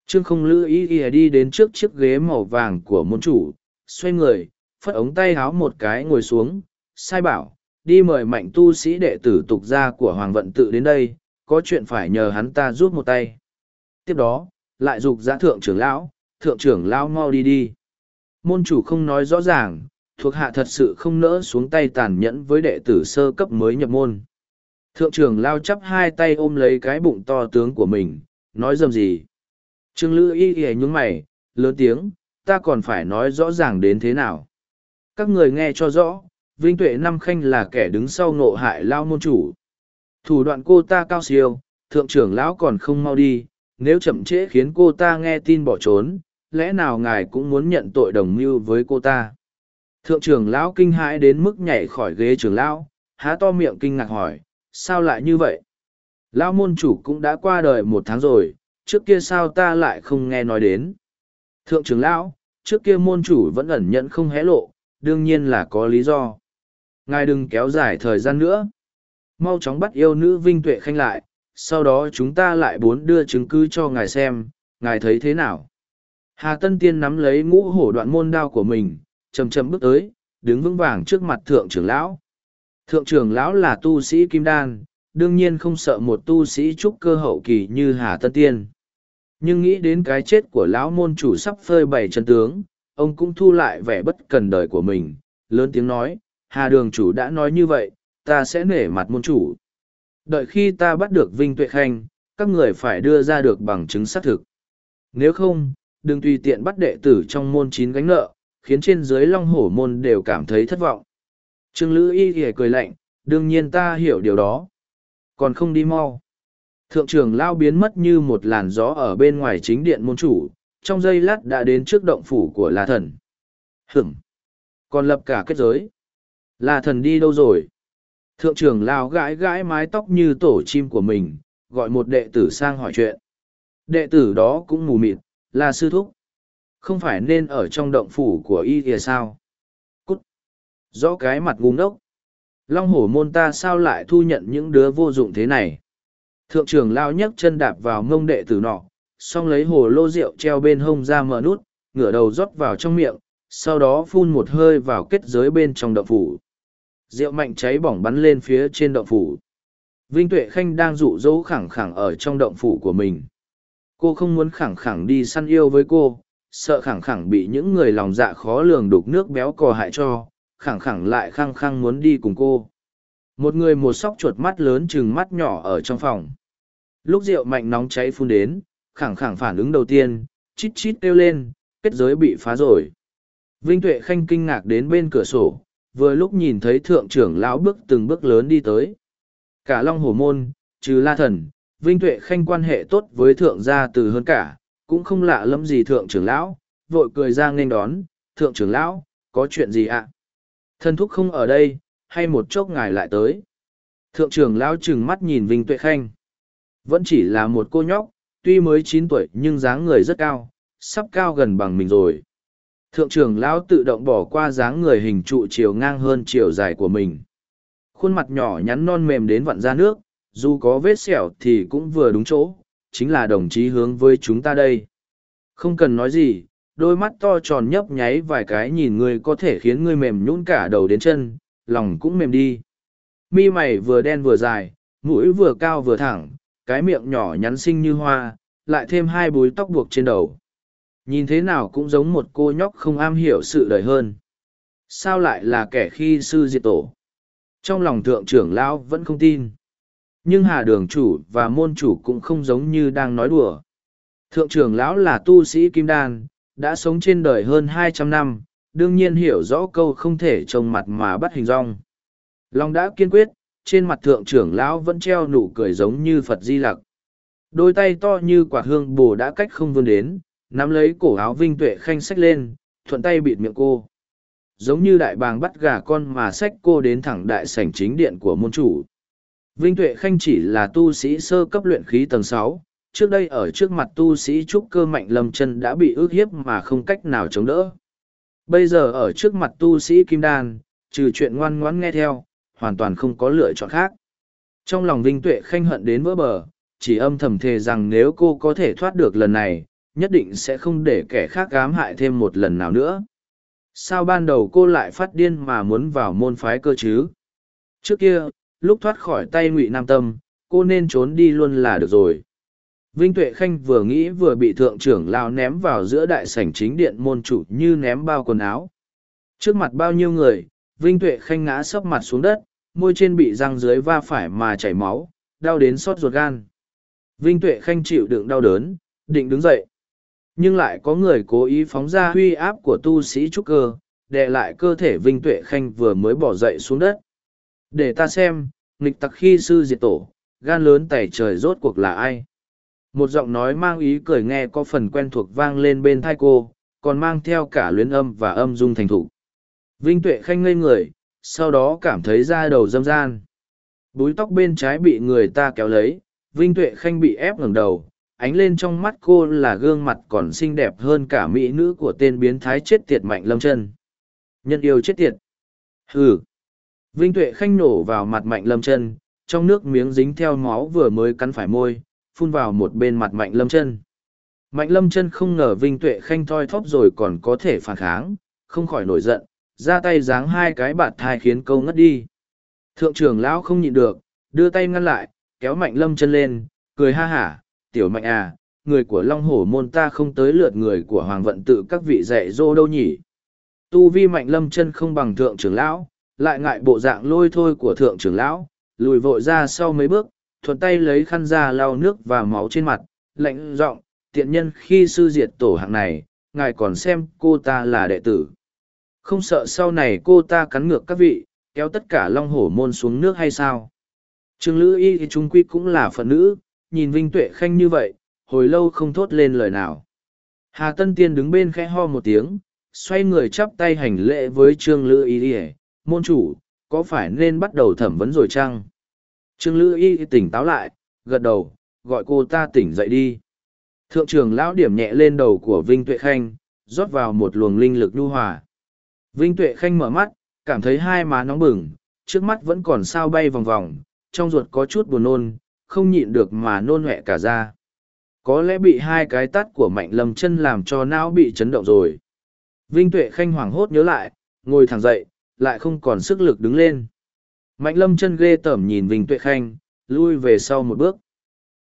Trương không lữ ý ý đi đến trước chiếc ghế màu vàng của môn chủ, xoay người, phất ống tay háo một cái ngồi xuống, sai bảo, đi mời mạnh tu sĩ đệ tử tục gia của Hoàng Vận tự đến đây, có chuyện phải nhờ hắn ta giúp một tay. Tiếp đó, lại dục giã thượng trưởng lão, thượng trưởng lão mau đi đi. Môn chủ không nói rõ ràng, thuộc hạ thật sự không nỡ xuống tay tàn nhẫn với đệ tử sơ cấp mới nhập môn. Thượng trưởng lao chắp hai tay ôm lấy cái bụng to tướng của mình, nói dầm gì. Trương Lữ y y nhúng mày, lớn tiếng, ta còn phải nói rõ ràng đến thế nào. Các người nghe cho rõ, Vinh Tuệ Năm Khanh là kẻ đứng sau ngộ hại lao môn chủ. Thủ đoạn cô ta cao siêu, thượng trưởng lão còn không mau đi, nếu chậm trễ khiến cô ta nghe tin bỏ trốn, lẽ nào ngài cũng muốn nhận tội đồng mưu với cô ta. Thượng trưởng lão kinh hãi đến mức nhảy khỏi ghế trưởng lão, há to miệng kinh ngạc hỏi, sao lại như vậy? Lão môn chủ cũng đã qua đời một tháng rồi, trước kia sao ta lại không nghe nói đến? Thượng trưởng lão, trước kia môn chủ vẫn ẩn nhận không hé lộ, đương nhiên là có lý do. Ngài đừng kéo dài thời gian nữa. Mau chóng bắt yêu nữ Vinh Tuệ Khanh lại, sau đó chúng ta lại bốn đưa chứng cứ cho ngài xem, ngài thấy thế nào? Hà Tân Tiên nắm lấy ngũ hổ đoạn môn đao của mình, chầm chầm bước tới, đứng vững vàng trước mặt thượng trưởng lão. Thượng trưởng lão là tu sĩ kim đan, đương nhiên không sợ một tu sĩ trúc cơ hậu kỳ như Hà Tân Tiên. Nhưng nghĩ đến cái chết của lão môn chủ sắp phơi bày chân tướng, ông cũng thu lại vẻ bất cần đời của mình, lớn tiếng nói, Hà đường chủ đã nói như vậy, ta sẽ nể mặt môn chủ. Đợi khi ta bắt được Vinh Tuệ Khanh, các người phải đưa ra được bằng chứng xác thực. Nếu không, đừng tùy tiện bắt đệ tử trong môn chín gánh nợ, khiến trên dưới long hổ môn đều cảm thấy thất vọng. Trương Lữ Y ghề cười lạnh, đương nhiên ta hiểu điều đó. Còn không đi mau. Thượng trưởng lao biến mất như một làn gió ở bên ngoài chính điện môn chủ, trong giây lát đã đến trước động phủ của La Thần. hửng, Còn lập cả kết giới. La Thần đi đâu rồi? Thượng trưởng lao gãi gãi mái tóc như tổ chim của mình, gọi một đệ tử sang hỏi chuyện. Đệ tử đó cũng mù mịt, là sư thúc. Không phải nên ở trong động phủ của y kìa sao? Cút! Rõ cái mặt ngu ngốc. Long hổ môn ta sao lại thu nhận những đứa vô dụng thế này? Thượng trưởng lao nhấc chân đạp vào ngông đệ tử nọ, xong lấy hồ lô rượu treo bên hông ra mở nút, ngửa đầu rót vào trong miệng, sau đó phun một hơi vào kết giới bên trong động phủ. Rượu mạnh cháy bỏng bắn lên phía trên động phủ. Vinh Tuệ Khanh đang rụ rỗ khẳng khẳng ở trong động phủ của mình. Cô không muốn khẳng khẳng đi săn yêu với cô, sợ khẳng khẳng bị những người lòng dạ khó lường đục nước béo cò hại cho, khẳng khẳng lại khăng khăng muốn đi cùng cô. Một người một sóc chuột mắt lớn chừng mắt nhỏ ở trong phòng. Lúc rượu mạnh nóng cháy phun đến, khẳng khẳng phản ứng đầu tiên, chít chít kêu lên, kết giới bị phá rồi. Vinh Tuệ Khanh kinh ngạc đến bên cửa sổ, vừa lúc nhìn thấy thượng trưởng lão bước từng bước lớn đi tới. Cả Long Hổ Môn, trừ La Thần, Vinh Tuệ Khanh quan hệ tốt với thượng gia từ hơn cả, cũng không lạ lẫm gì thượng trưởng lão, vội cười ra nghênh đón, thượng trưởng lão, có chuyện gì ạ? À? Thân thúc không ở đây, hay một chốc ngài lại tới? Thượng trưởng lão trừng mắt nhìn Vinh Tuệ Khanh. Vẫn chỉ là một cô nhóc, tuy mới chín tuổi nhưng dáng người rất cao, sắp cao gần bằng mình rồi. Thượng trưởng lão tự động bỏ qua dáng người hình trụ chiều ngang hơn chiều dài của mình. Khuôn mặt nhỏ nhắn non mềm đến vặn ra nước, dù có vết sẹo thì cũng vừa đúng chỗ, chính là đồng chí hướng với chúng ta đây. Không cần nói gì, đôi mắt to tròn nhấp nháy vài cái nhìn người có thể khiến người mềm nhũn cả đầu đến chân, lòng cũng mềm đi. Mi mày vừa đen vừa dài, mũi vừa cao vừa thẳng, cái miệng nhỏ nhắn xinh như hoa, lại thêm hai búi tóc buộc trên đầu. Nhìn thế nào cũng giống một cô nhóc không am hiểu sự đời hơn. Sao lại là kẻ khi sư diệt tổ? Trong lòng thượng trưởng lão vẫn không tin. Nhưng hà đường chủ và môn chủ cũng không giống như đang nói đùa. Thượng trưởng lão là tu sĩ kim đan, đã sống trên đời hơn hai trăm năm, đương nhiên hiểu rõ câu không thể trông mặt mà bắt hình rong. Long đã kiên quyết, trên mặt thượng trưởng lão vẫn treo nụ cười giống như Phật Di Lặc. Đôi tay to như quả hương bồ đã cách không vươn đến, nắm lấy cổ áo Vinh Tuệ Khanh xách lên, thuận tay bịt miệng cô. Giống như đại bàng bắt gà con mà xách cô đến thẳng đại sảnh chính điện của môn chủ. Vinh Tuệ Khanh chỉ là tu sĩ sơ cấp luyện khí tầng sáu, trước đây ở trước mặt tu sĩ trúc cơ mạnh lâm chân đã bị ước hiếp mà không cách nào chống đỡ. Bây giờ ở trước mặt tu sĩ kim đan, trừ chuyện ngoan ngoãn nghe theo, hoàn toàn không có lựa chọn khác. Trong lòng Vinh Tuệ Khanh hận đến vỡ bờ, chỉ âm thầm thề rằng nếu cô có thể thoát được lần này, nhất định sẽ không để kẻ khác gám hại thêm một lần nào nữa. Sao ban đầu cô lại phát điên mà muốn vào môn phái cơ chứ? Trước kia, lúc thoát khỏi tay ngụy Nam Tâm, cô nên trốn đi luôn là được rồi. Vinh Tuệ Khanh vừa nghĩ vừa bị thượng trưởng lao ném vào giữa đại sảnh chính điện môn chủ như ném bao quần áo. Trước mặt bao nhiêu người, Vinh Tuệ Khanh ngã sấp mặt xuống đất, môi trên bị răng dưới va phải mà chảy máu, đau đến xót ruột gan. Vinh Tuệ Khanh chịu đựng đau đớn, định đứng dậy. Nhưng lại có người cố ý phóng ra huy áp của tu sĩ trúc cơ, đè lại cơ thể Vinh Tuệ Khanh vừa mới bỏ dậy xuống đất. Để ta xem, nghịch tặc khi sư diệt tổ, gan lớn tẩy trời rốt cuộc là ai? Một giọng nói mang ý cười nghe có phần quen thuộc vang lên bên thai cô, còn mang theo cả luyến âm và âm dung thành thủ. Vinh Tuệ Khanh ngây người, sau đó cảm thấy da đầu dâm gian. Búi tóc bên trái bị người ta kéo lấy, Vinh Tuệ Khanh bị ép ngẩng đầu, ánh lên trong mắt cô là gương mặt còn xinh đẹp hơn cả mỹ nữ của tên biến thái chết tiệt mạnh lâm chân. Nhân yêu chết tiệt. Hừ. Vinh Tuệ Khanh nổ vào mặt mạnh lâm chân, trong nước miếng dính theo máu vừa mới cắn phải môi, phun vào một bên mặt mạnh lâm chân. Mạnh lâm chân không ngờ Vinh Tuệ Khanh thoi thóp rồi còn có thể phản kháng, không khỏi nổi giận, ra tay giáng hai cái bạt thai khiến câu ngất đi. Thượng trưởng lão không nhịn được, đưa tay ngăn lại, kéo mạnh lâm chân lên, cười ha hả, tiểu mạnh à, người của Long Hổ môn ta không tới lượt người của Hoàng vận tự các vị dạy dô đâu nhỉ. Tu vi mạnh lâm chân không bằng thượng trưởng lão, lại ngại bộ dạng lôi thôi của thượng trưởng lão, lùi vội ra sau mấy bước, thuận tay lấy khăn ra lau nước và máu trên mặt, lạnh giọng tiện nhân khi sư diệt tổ hạng này, ngài còn xem cô ta là đệ tử. Không sợ sau này cô ta cắn ngược các vị, kéo tất cả long hổ môn xuống nước hay sao? Trương Lữ Y thì trung quy cũng là phận nữ, nhìn Vinh Tuệ Khanh như vậy, hồi lâu không thốt lên lời nào. Hà Tân Tiên đứng bên khẽ ho một tiếng, xoay người chắp tay hành lễ với Trương Lữ Y môn chủ, có phải nên bắt đầu thẩm vấn rồi chăng? Trương Lữ Y tỉnh táo lại, gật đầu, gọi cô ta tỉnh dậy đi. Thượng trưởng lão điểm nhẹ lên đầu của Vinh Tuệ Khanh, rót vào một luồng linh lực nhu hòa. Vinh Tuệ Khanh mở mắt, cảm thấy hai má nóng bừng, trước mắt vẫn còn sao bay vòng vòng, trong ruột có chút buồn nôn, không nhịn được mà nôn hẹ cả ra. Có lẽ bị hai cái tắt của mạnh lâm chân làm cho não bị chấn động rồi. Vinh Tuệ Khanh hoảng hốt nhớ lại, ngồi thẳng dậy, lại không còn sức lực đứng lên. Mạnh lâm chân ghê tởm nhìn Vinh Tuệ Khanh, lui về sau một bước.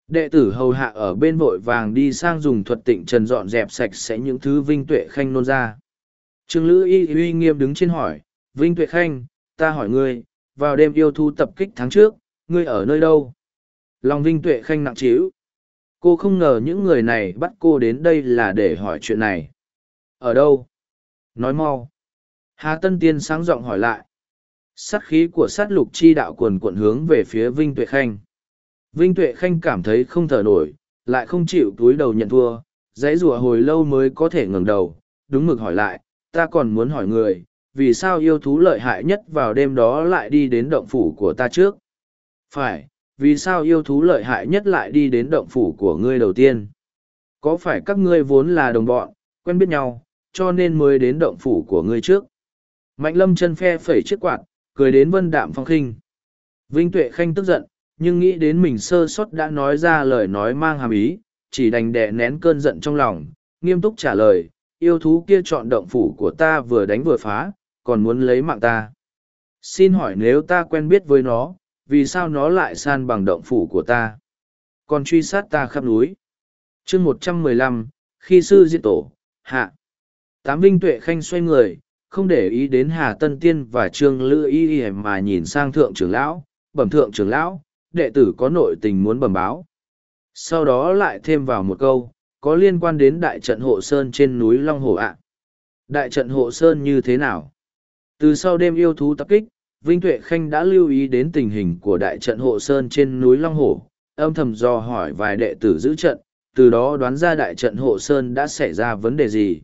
Đệ tử hầu hạ ở bên vội vàng đi sang dùng thuật tịnh trần dọn dẹp sạch sẽ những thứ Vinh Tuệ Khanh nôn ra. Trương Lữ Y uy nghiêm đứng trên hỏi, Vinh Tuệ Khanh, ta hỏi ngươi, vào đêm yêu thu tập kích tháng trước, ngươi ở nơi đâu? Lòng Vinh Tuệ Khanh nặng trĩu. Cô không ngờ những người này bắt cô đến đây là để hỏi chuyện này. Ở đâu? Nói mau. Hà Tân Tiên sáng giọng hỏi lại. Sát khí của sát lục chi đạo quần cuộn hướng về phía Vinh Tuệ Khanh. Vinh Tuệ Khanh cảm thấy không thở nổi, lại không chịu túi đầu nhận thua, dãy rủa hồi lâu mới có thể ngẩng đầu, đúng mực hỏi lại, ta còn muốn hỏi người, vì sao yêu thú lợi hại nhất vào đêm đó lại đi đến động phủ của ta trước? Phải, vì sao yêu thú lợi hại nhất lại đi đến động phủ của ngươi đầu tiên? Có phải các ngươi vốn là đồng bọn, quen biết nhau, cho nên mới đến động phủ của ngươi trước? Mạnh lâm chân phe phẩy chiếc quạt, cười đến vân đạm phong khinh. Vinh Tuệ Khanh tức giận, nhưng nghĩ đến mình sơ sót đã nói ra lời nói mang hàm ý, chỉ đành đè nén cơn giận trong lòng, nghiêm túc trả lời, yêu thú kia chọn động phủ của ta vừa đánh vừa phá, còn muốn lấy mạng ta. xin hỏi nếu ta quen biết với nó vì sao nó lại san bằng động phủ của ta còn truy sát ta khắp núi chương một trăm mười lăm khi sư diệt tổ hạ tám vinh tuệ khanh xoay người không để ý đến hà tân tiên và trương lữ y mà nhìn sang thượng trưởng lão, bẩm thượng trưởng lão, đệ tử có nội tình muốn bẩm báo. Sau đó lại thêm vào một câu, có liên quan đến đại trận hộ sơn trên núi long hồ ạ. Đại trận hộ sơn như thế nào? Từ sau đêm yêu thú tập kích, vinh tuệ khanh đã lưu ý đến tình hình của đại trận hộ sơn trên núi long hồ, âm thầm do hỏi vài đệ tử giữ trận, từ đó đoán ra đại trận hộ sơn đã xảy ra vấn đề gì.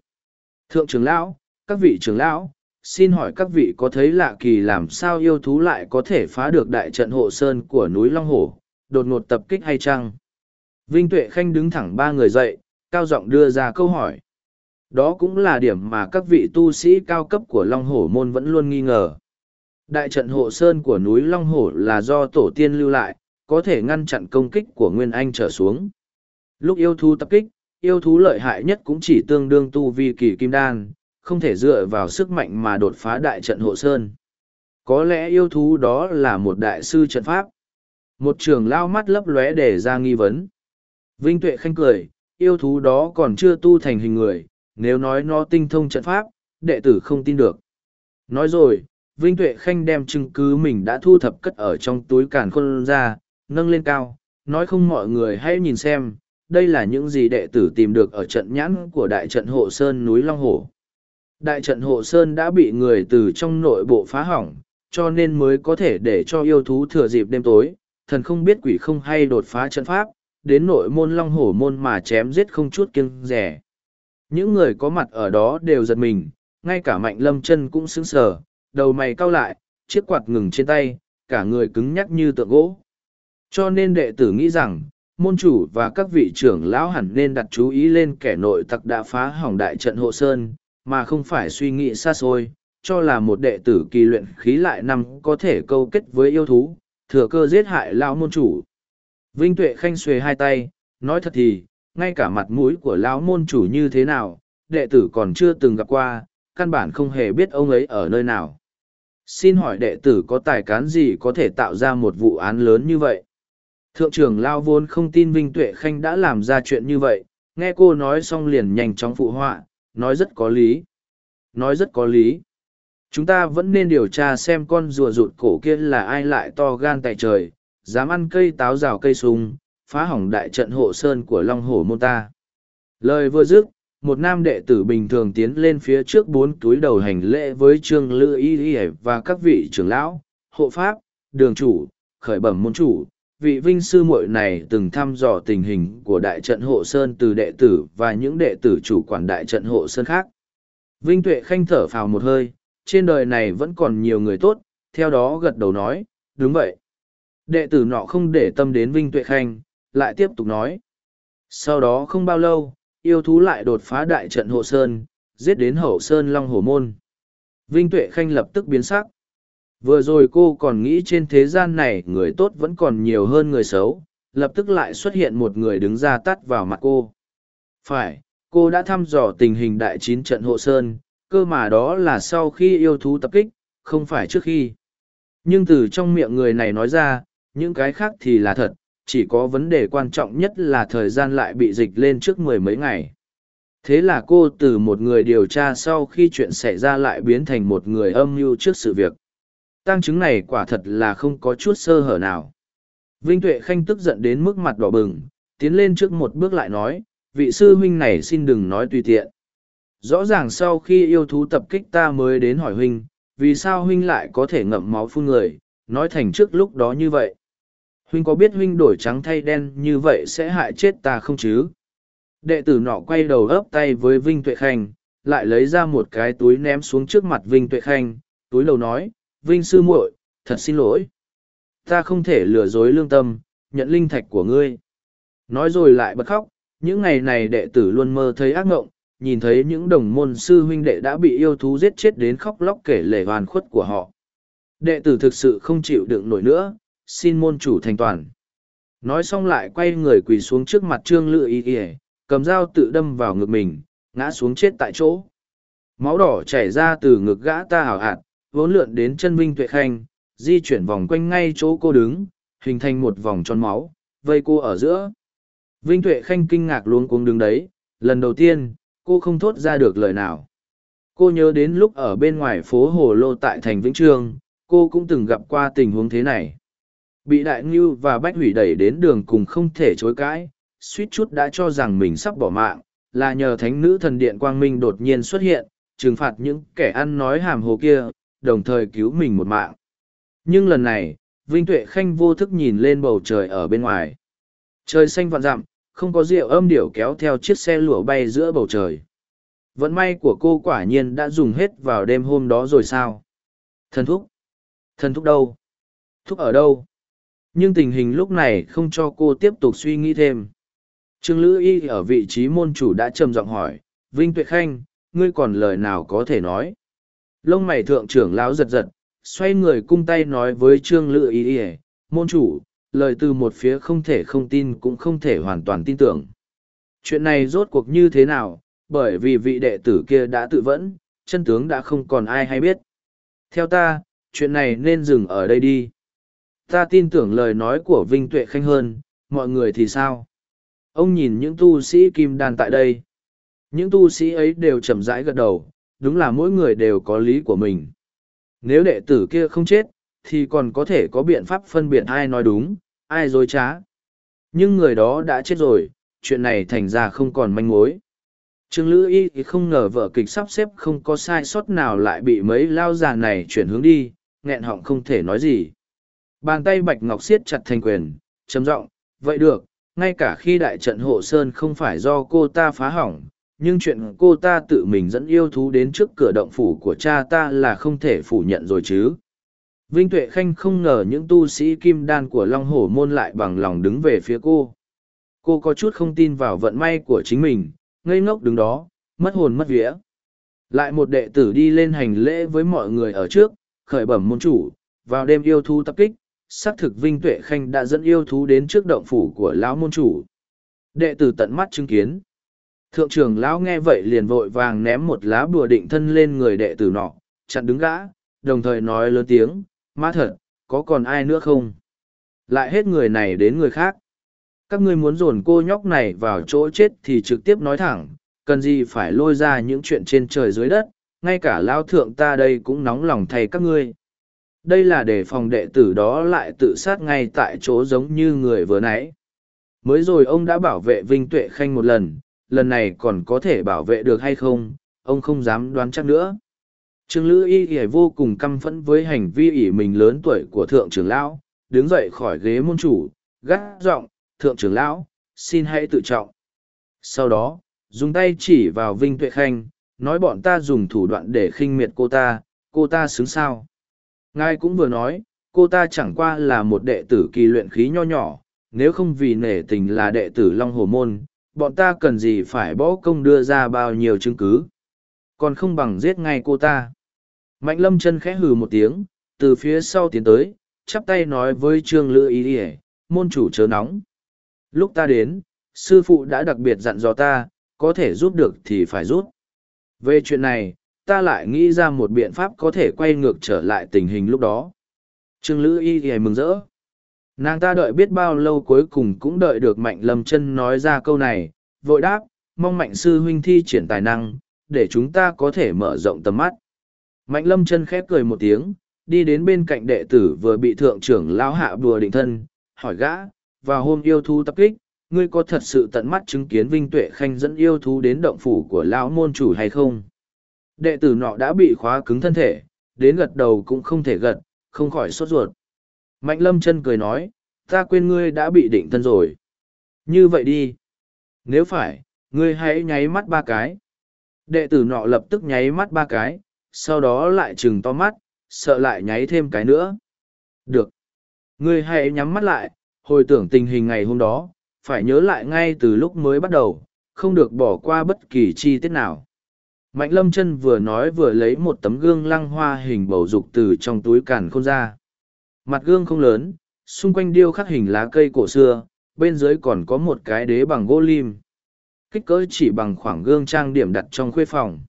Thượng trưởng lão các vị trưởng lão, xin hỏi các vị có thấy lạ kỳ làm sao yêu thú lại có thể phá được đại trận hộ sơn của núi long hổ, đột ngột tập kích hay chăng? Vinh tuệ khanh đứng thẳng ba người dậy, cao giọng đưa ra câu hỏi. Đó cũng là điểm mà các vị tu sĩ cao cấp của long hổ môn vẫn luôn nghi ngờ. Đại trận hộ sơn của núi long hổ là do tổ tiên lưu lại, có thể ngăn chặn công kích của nguyên anh trở xuống. Lúc yêu thú tập kích, yêu thú lợi hại nhất cũng chỉ tương đương tu vi kỳ kim đan không thể dựa vào sức mạnh mà đột phá đại trận hộ sơn. Có lẽ yêu thú đó là một đại sư trận pháp. Một trường lao mắt lấp lóe để ra nghi vấn. Vinh Tuệ khanh cười, yêu thú đó còn chưa tu thành hình người, nếu nói nó tinh thông trận pháp, đệ tử không tin được. Nói rồi, Vinh Tuệ khanh đem chứng cứ mình đã thu thập cất ở trong túi càn khôn ra, nâng lên cao, nói không mọi người hãy nhìn xem, đây là những gì đệ tử tìm được ở trận nhãn của đại trận hộ sơn núi Long Hổ. Đại trận hộ sơn đã bị người từ trong nội bộ phá hỏng, cho nên mới có thể để cho yêu thú thừa dịp đêm tối, thần không biết quỷ không hay đột phá trận pháp, đến nội môn long hổ môn mà chém giết không chút kiêng rẻ. Những người có mặt ở đó đều giật mình, ngay cả mạnh lâm chân cũng sững sờ, đầu mày cau lại, chiếc quạt ngừng trên tay, cả người cứng nhắc như tượng gỗ. Cho nên đệ tử nghĩ rằng, môn chủ và các vị trưởng lão hẳn nên đặt chú ý lên kẻ nội tặc đã phá hỏng đại trận hộ sơn, mà không phải suy nghĩ xa xôi, cho là một đệ tử kỳ luyện khí lại năm có thể câu kết với yêu thú, thừa cơ giết hại lão môn chủ. Vinh Tuệ khanh xuề hai tay, nói thật thì, ngay cả mặt mũi của lão môn chủ như thế nào, đệ tử còn chưa từng gặp qua, căn bản không hề biết ông ấy ở nơi nào. Xin hỏi đệ tử có tài cán gì có thể tạo ra một vụ án lớn như vậy? Thượng trưởng Lao vốn không tin Vinh Tuệ Khanh đã làm ra chuyện như vậy, nghe cô nói xong liền nhanh chóng phụ họa, nói rất có lý. Nói rất có lý. Chúng ta vẫn nên điều tra xem con rùa rụt cổ kia là ai lại to gan tại trời, dám ăn cây táo rào cây sung, phá hỏng đại trận hộ sơn của Long Hổ Môn ta. Lời vừa dứt, một nam đệ tử bình thường tiến lên phía trước bốn túi đầu hành lễ với trương lữ y y và các vị trưởng lão, hộ pháp, đường chủ, khởi bẩm môn chủ, vị vinh sư muội này từng thăm dò tình hình của đại trận hộ sơn từ đệ tử và những đệ tử chủ quản đại trận hộ sơn khác. Vinh Tuệ Khanh thở phào một hơi, trên đời này vẫn còn nhiều người tốt, theo đó gật đầu nói, đúng vậy. Đệ tử nọ không để tâm đến Vinh Tuệ Khanh, lại tiếp tục nói. Sau đó không bao lâu, yêu thú lại đột phá đại trận hộ sơn, giết đến hậu sơn long hổ môn. Vinh Tuệ Khanh lập tức biến sắc. Vừa rồi cô còn nghĩ trên thế gian này người tốt vẫn còn nhiều hơn người xấu, lập tức lại xuất hiện một người đứng ra tắt vào mặt cô. Phải, cô đã thăm dò tình hình đại chín trận hộ sơn, cơ mà đó là sau khi yêu thú tập kích, không phải trước khi. Nhưng từ trong miệng người này nói ra, những cái khác thì là thật, chỉ có vấn đề quan trọng nhất là thời gian lại bị dịch lên trước mười mấy ngày. Thế là cô từ một người điều tra sau khi chuyện xảy ra lại biến thành một người âm mưu trước sự việc tăng chứng này quả thật là không có chút sơ hở nào. Vinh Tuệ Khanh tức giận đến mức mặt đỏ bừng, tiến lên trước một bước lại nói, vị sư huynh này xin đừng nói tùy tiện. Rõ ràng sau khi yêu thú tập kích ta mới đến hỏi huynh, vì sao huynh lại có thể ngậm máu phun người, nói thành trước lúc đó như vậy. Huynh có biết huynh đổi trắng thay đen như vậy sẽ hại chết ta không chứ? Đệ tử nọ quay đầu ấp tay với Vinh Tuệ Khanh, lại lấy ra một cái túi ném xuống trước mặt Vinh Tuệ Khanh, túi đầu nói, Vinh sư muội, thật xin lỗi. Ta không thể lừa dối lương tâm, nhận linh thạch của ngươi. Nói rồi lại bật khóc, những ngày này đệ tử luôn mơ thấy ác ngộng, nhìn thấy những đồng môn sư huynh đệ đã bị yêu thú giết chết đến khóc lóc kể lể hoàn khuất của họ. Đệ tử thực sự không chịu đựng nổi nữa, xin môn chủ thành toàn. Nói xong lại quay người quỳ xuống trước mặt trương lự y y, cầm dao tự đâm vào ngực mình, ngã xuống chết tại chỗ. Máu đỏ chảy ra từ ngực gã ta hào hạt, vốn lượn đến chân Vinh Tuệ Khanh, di chuyển vòng quanh ngay chỗ cô đứng, hình thành một vòng tròn máu, vây cô ở giữa. Vinh Tuệ Khanh kinh ngạc luống cuống đứng đấy, lần đầu tiên, cô không thốt ra được lời nào. Cô nhớ đến lúc ở bên ngoài phố Hồ Lô tại thành Vĩnh Trương, cô cũng từng gặp qua tình huống thế này. Bị Đại Ngưu và Bách Hủy đẩy đến đường cùng không thể chối cãi, suýt chút đã cho rằng mình sắp bỏ mạng, là nhờ thánh nữ thần điện Quang Minh đột nhiên xuất hiện, trừng phạt những kẻ ăn nói hàm hồ kia, đồng thời cứu mình một mạng. Nhưng lần này, Vinh Tuệ Khanh vô thức nhìn lên bầu trời ở bên ngoài. Trời xanh vạn dặm, không có rượu âm điểu kéo theo chiếc xe lụa bay giữa bầu trời. Vận may của cô quả nhiên đã dùng hết vào đêm hôm đó rồi sao? Thần thúc? Thần thúc đâu? Thúc ở đâu? Nhưng tình hình lúc này không cho cô tiếp tục suy nghĩ thêm. Trương Lữ Y ở vị trí môn chủ đã trầm giọng hỏi, Vinh Tuệ Khanh, ngươi còn lời nào có thể nói? Lông mày thượng trưởng lão giật giật, xoay người cung tay nói với Trương Lữ Y Y, môn chủ, lời từ một phía không thể không tin cũng không thể hoàn toàn tin tưởng. Chuyện này rốt cuộc như thế nào, bởi vì vị đệ tử kia đã tự vẫn, chân tướng đã không còn ai hay biết. Theo ta, chuyện này nên dừng ở đây đi. Ta tin tưởng lời nói của Vinh Tuệ Khanh hơn, mọi người thì sao? Ông nhìn những tu sĩ kim đàn tại đây. Những tu sĩ ấy đều chậm rãi gật đầu, đúng là mỗi người đều có lý của mình. Nếu đệ tử kia không chết, thì còn có thể có biện pháp phân biệt ai nói đúng, ai dối trá. Nhưng người đó đã chết rồi, chuyện này thành ra không còn manh mối. Trương Lữ Y không ngờ vợ kịch sắp xếp không có sai sót nào lại bị mấy lao già này chuyển hướng đi, nghẹn họng không thể nói gì. Bàn tay Bạch Ngọc siết chặt thành quyền, trầm giọng vậy được, ngay cả khi đại trận hộ sơn không phải do cô ta phá hỏng, nhưng chuyện cô ta tự mình dẫn yêu thú đến trước cửa động phủ của cha ta là không thể phủ nhận rồi chứ. Vinh Tuệ Khanh không ngờ những tu sĩ kim đan của Long Hổ Môn lại bằng lòng đứng về phía cô. Cô có chút không tin vào vận may của chính mình, ngây ngốc đứng đó, mất hồn mất vía. Lại một đệ tử đi lên hành lễ với mọi người ở trước, khởi bẩm môn chủ, vào đêm yêu thú tập kích, xác thực Vinh Tuệ Khanh đã dẫn yêu thú đến trước động phủ của lão môn chủ. Đệ tử tận mắt chứng kiến. Thượng trưởng lão nghe vậy liền vội vàng ném một lá bùa định thân lên người đệ tử nọ, chặn đứng gã, đồng thời nói lớn tiếng, má thật, có còn ai nữa không? Lại hết người này đến người khác. Các ngươi muốn dồn cô nhóc này vào chỗ chết thì trực tiếp nói thẳng, cần gì phải lôi ra những chuyện trên trời dưới đất, ngay cả lao thượng ta đây cũng nóng lòng thay các ngươi. Đây là để phòng đệ tử đó lại tự sát ngay tại chỗ giống như người vừa nãy. Mới rồi ông đã bảo vệ Vinh Tuệ Khanh một lần, lần này còn có thể bảo vệ được hay không, ông không dám đoán chắc nữa. Trương Lữ Y Y vô cùng căm phẫn với hành vi ỷ mình lớn tuổi của thượng trưởng lão, đứng dậy khỏi ghế môn chủ, gắt giọng, thượng trưởng lão, xin hãy tự trọng. Sau đó, dùng tay chỉ vào Vinh Tuệ Khanh, nói bọn ta dùng thủ đoạn để khinh miệt cô ta, cô ta xứng sao. Ngài cũng vừa nói, cô ta chẳng qua là một đệ tử kỳ luyện khí nho nhỏ, nếu không vì nể tình là đệ tử Long Hồ Môn, bọn ta cần gì phải bỏ công đưa ra bao nhiêu chứng cứ. Còn không bằng giết ngay cô ta. Mạnh lâm chân khẽ hừ một tiếng, từ phía sau tiến tới, chắp tay nói với Trương Lữ Ý ỉa môn chủ chớ nóng. Lúc ta đến, sư phụ đã đặc biệt dặn dò ta, có thể giúp được thì phải giúp. Về chuyện này, ta lại nghĩ ra một biện pháp có thể quay ngược trở lại tình hình lúc đó. Trương Lữ Y thì mừng rỡ. Nàng ta đợi biết bao lâu cuối cùng cũng đợi được Mạnh Lâm chân nói ra câu này, vội đáp, mong Mạnh sư huynh thi triển tài năng, để chúng ta có thể mở rộng tầm mắt. Mạnh Lâm chân khép cười một tiếng, đi đến bên cạnh đệ tử vừa bị thượng trưởng lão hạ bùa định thân, hỏi gã, và hôm yêu thú tập kích, ngươi có thật sự tận mắt chứng kiến Vinh Tuệ Khanh dẫn yêu thú đến động phủ của lão môn chủ hay không? Đệ tử nọ đã bị khóa cứng thân thể, đến gật đầu cũng không thể gật, không khỏi sốt ruột. Mạnh lâm chân cười nói, ta quên ngươi đã bị định thân rồi. Như vậy đi. Nếu phải, ngươi hãy nháy mắt ba cái. Đệ tử nọ lập tức nháy mắt ba cái, sau đó lại trừng to mắt, sợ lại nháy thêm cái nữa. Được. Ngươi hãy nhắm mắt lại, hồi tưởng tình hình ngày hôm đó, phải nhớ lại ngay từ lúc mới bắt đầu, không được bỏ qua bất kỳ chi tiết nào. Mạnh lâm chân vừa nói vừa lấy một tấm gương lăng hoa hình bầu dục từ trong túi càn khôn ra. Mặt gương không lớn, xung quanh điêu khắc hình lá cây cổ xưa, bên dưới còn có một cái đế bằng gỗ lim. Kích cỡ chỉ bằng khoảng gương trang điểm đặt trong khuê phòng.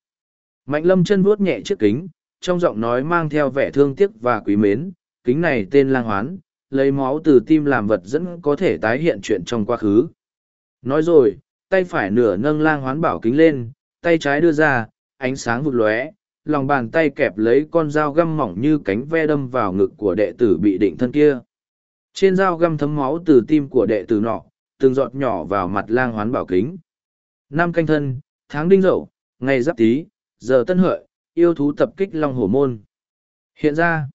Mạnh lâm chân vuốt nhẹ chiếc kính, trong giọng nói mang theo vẻ thương tiếc và quý mến, kính này tên lang hoán, lấy máu từ tim làm vật dẫn có thể tái hiện chuyện trong quá khứ. Nói rồi, tay phải nửa nâng lang hoán bảo kính lên, tay trái đưa ra, ánh sáng vụt lóe, lòng bàn tay kẹp lấy con dao găm mỏng như cánh ve đâm vào ngực của đệ tử bị định thân kia. Trên dao găm thấm máu từ tim của đệ tử nọ, từng giọt nhỏ vào mặt lang hoán bảo kính. Năm canh thân, tháng đinh dậu, ngày giáp tý, giờ tân hợi, yêu thú tập kích long hổ môn. Hiện ra,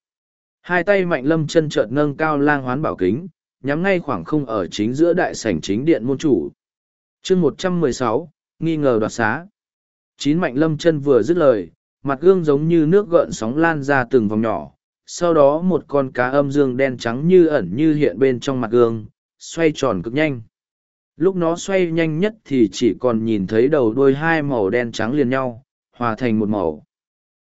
hai tay mạnh lâm chân chợt nâng cao lang hoán bảo kính, nhắm ngay khoảng không ở chính giữa đại sảnh chính điện môn chủ. chương một trăm mười sáu nghi ngờ đoạt xá. Chín mạnh lâm chân vừa dứt lời, mặt gương giống như nước gợn sóng lan ra từng vòng nhỏ. Sau đó một con cá âm dương đen trắng như ẩn như hiện bên trong mặt gương, xoay tròn cực nhanh. Lúc nó xoay nhanh nhất thì chỉ còn nhìn thấy đầu đuôi hai màu đen trắng liền nhau, hòa thành một màu.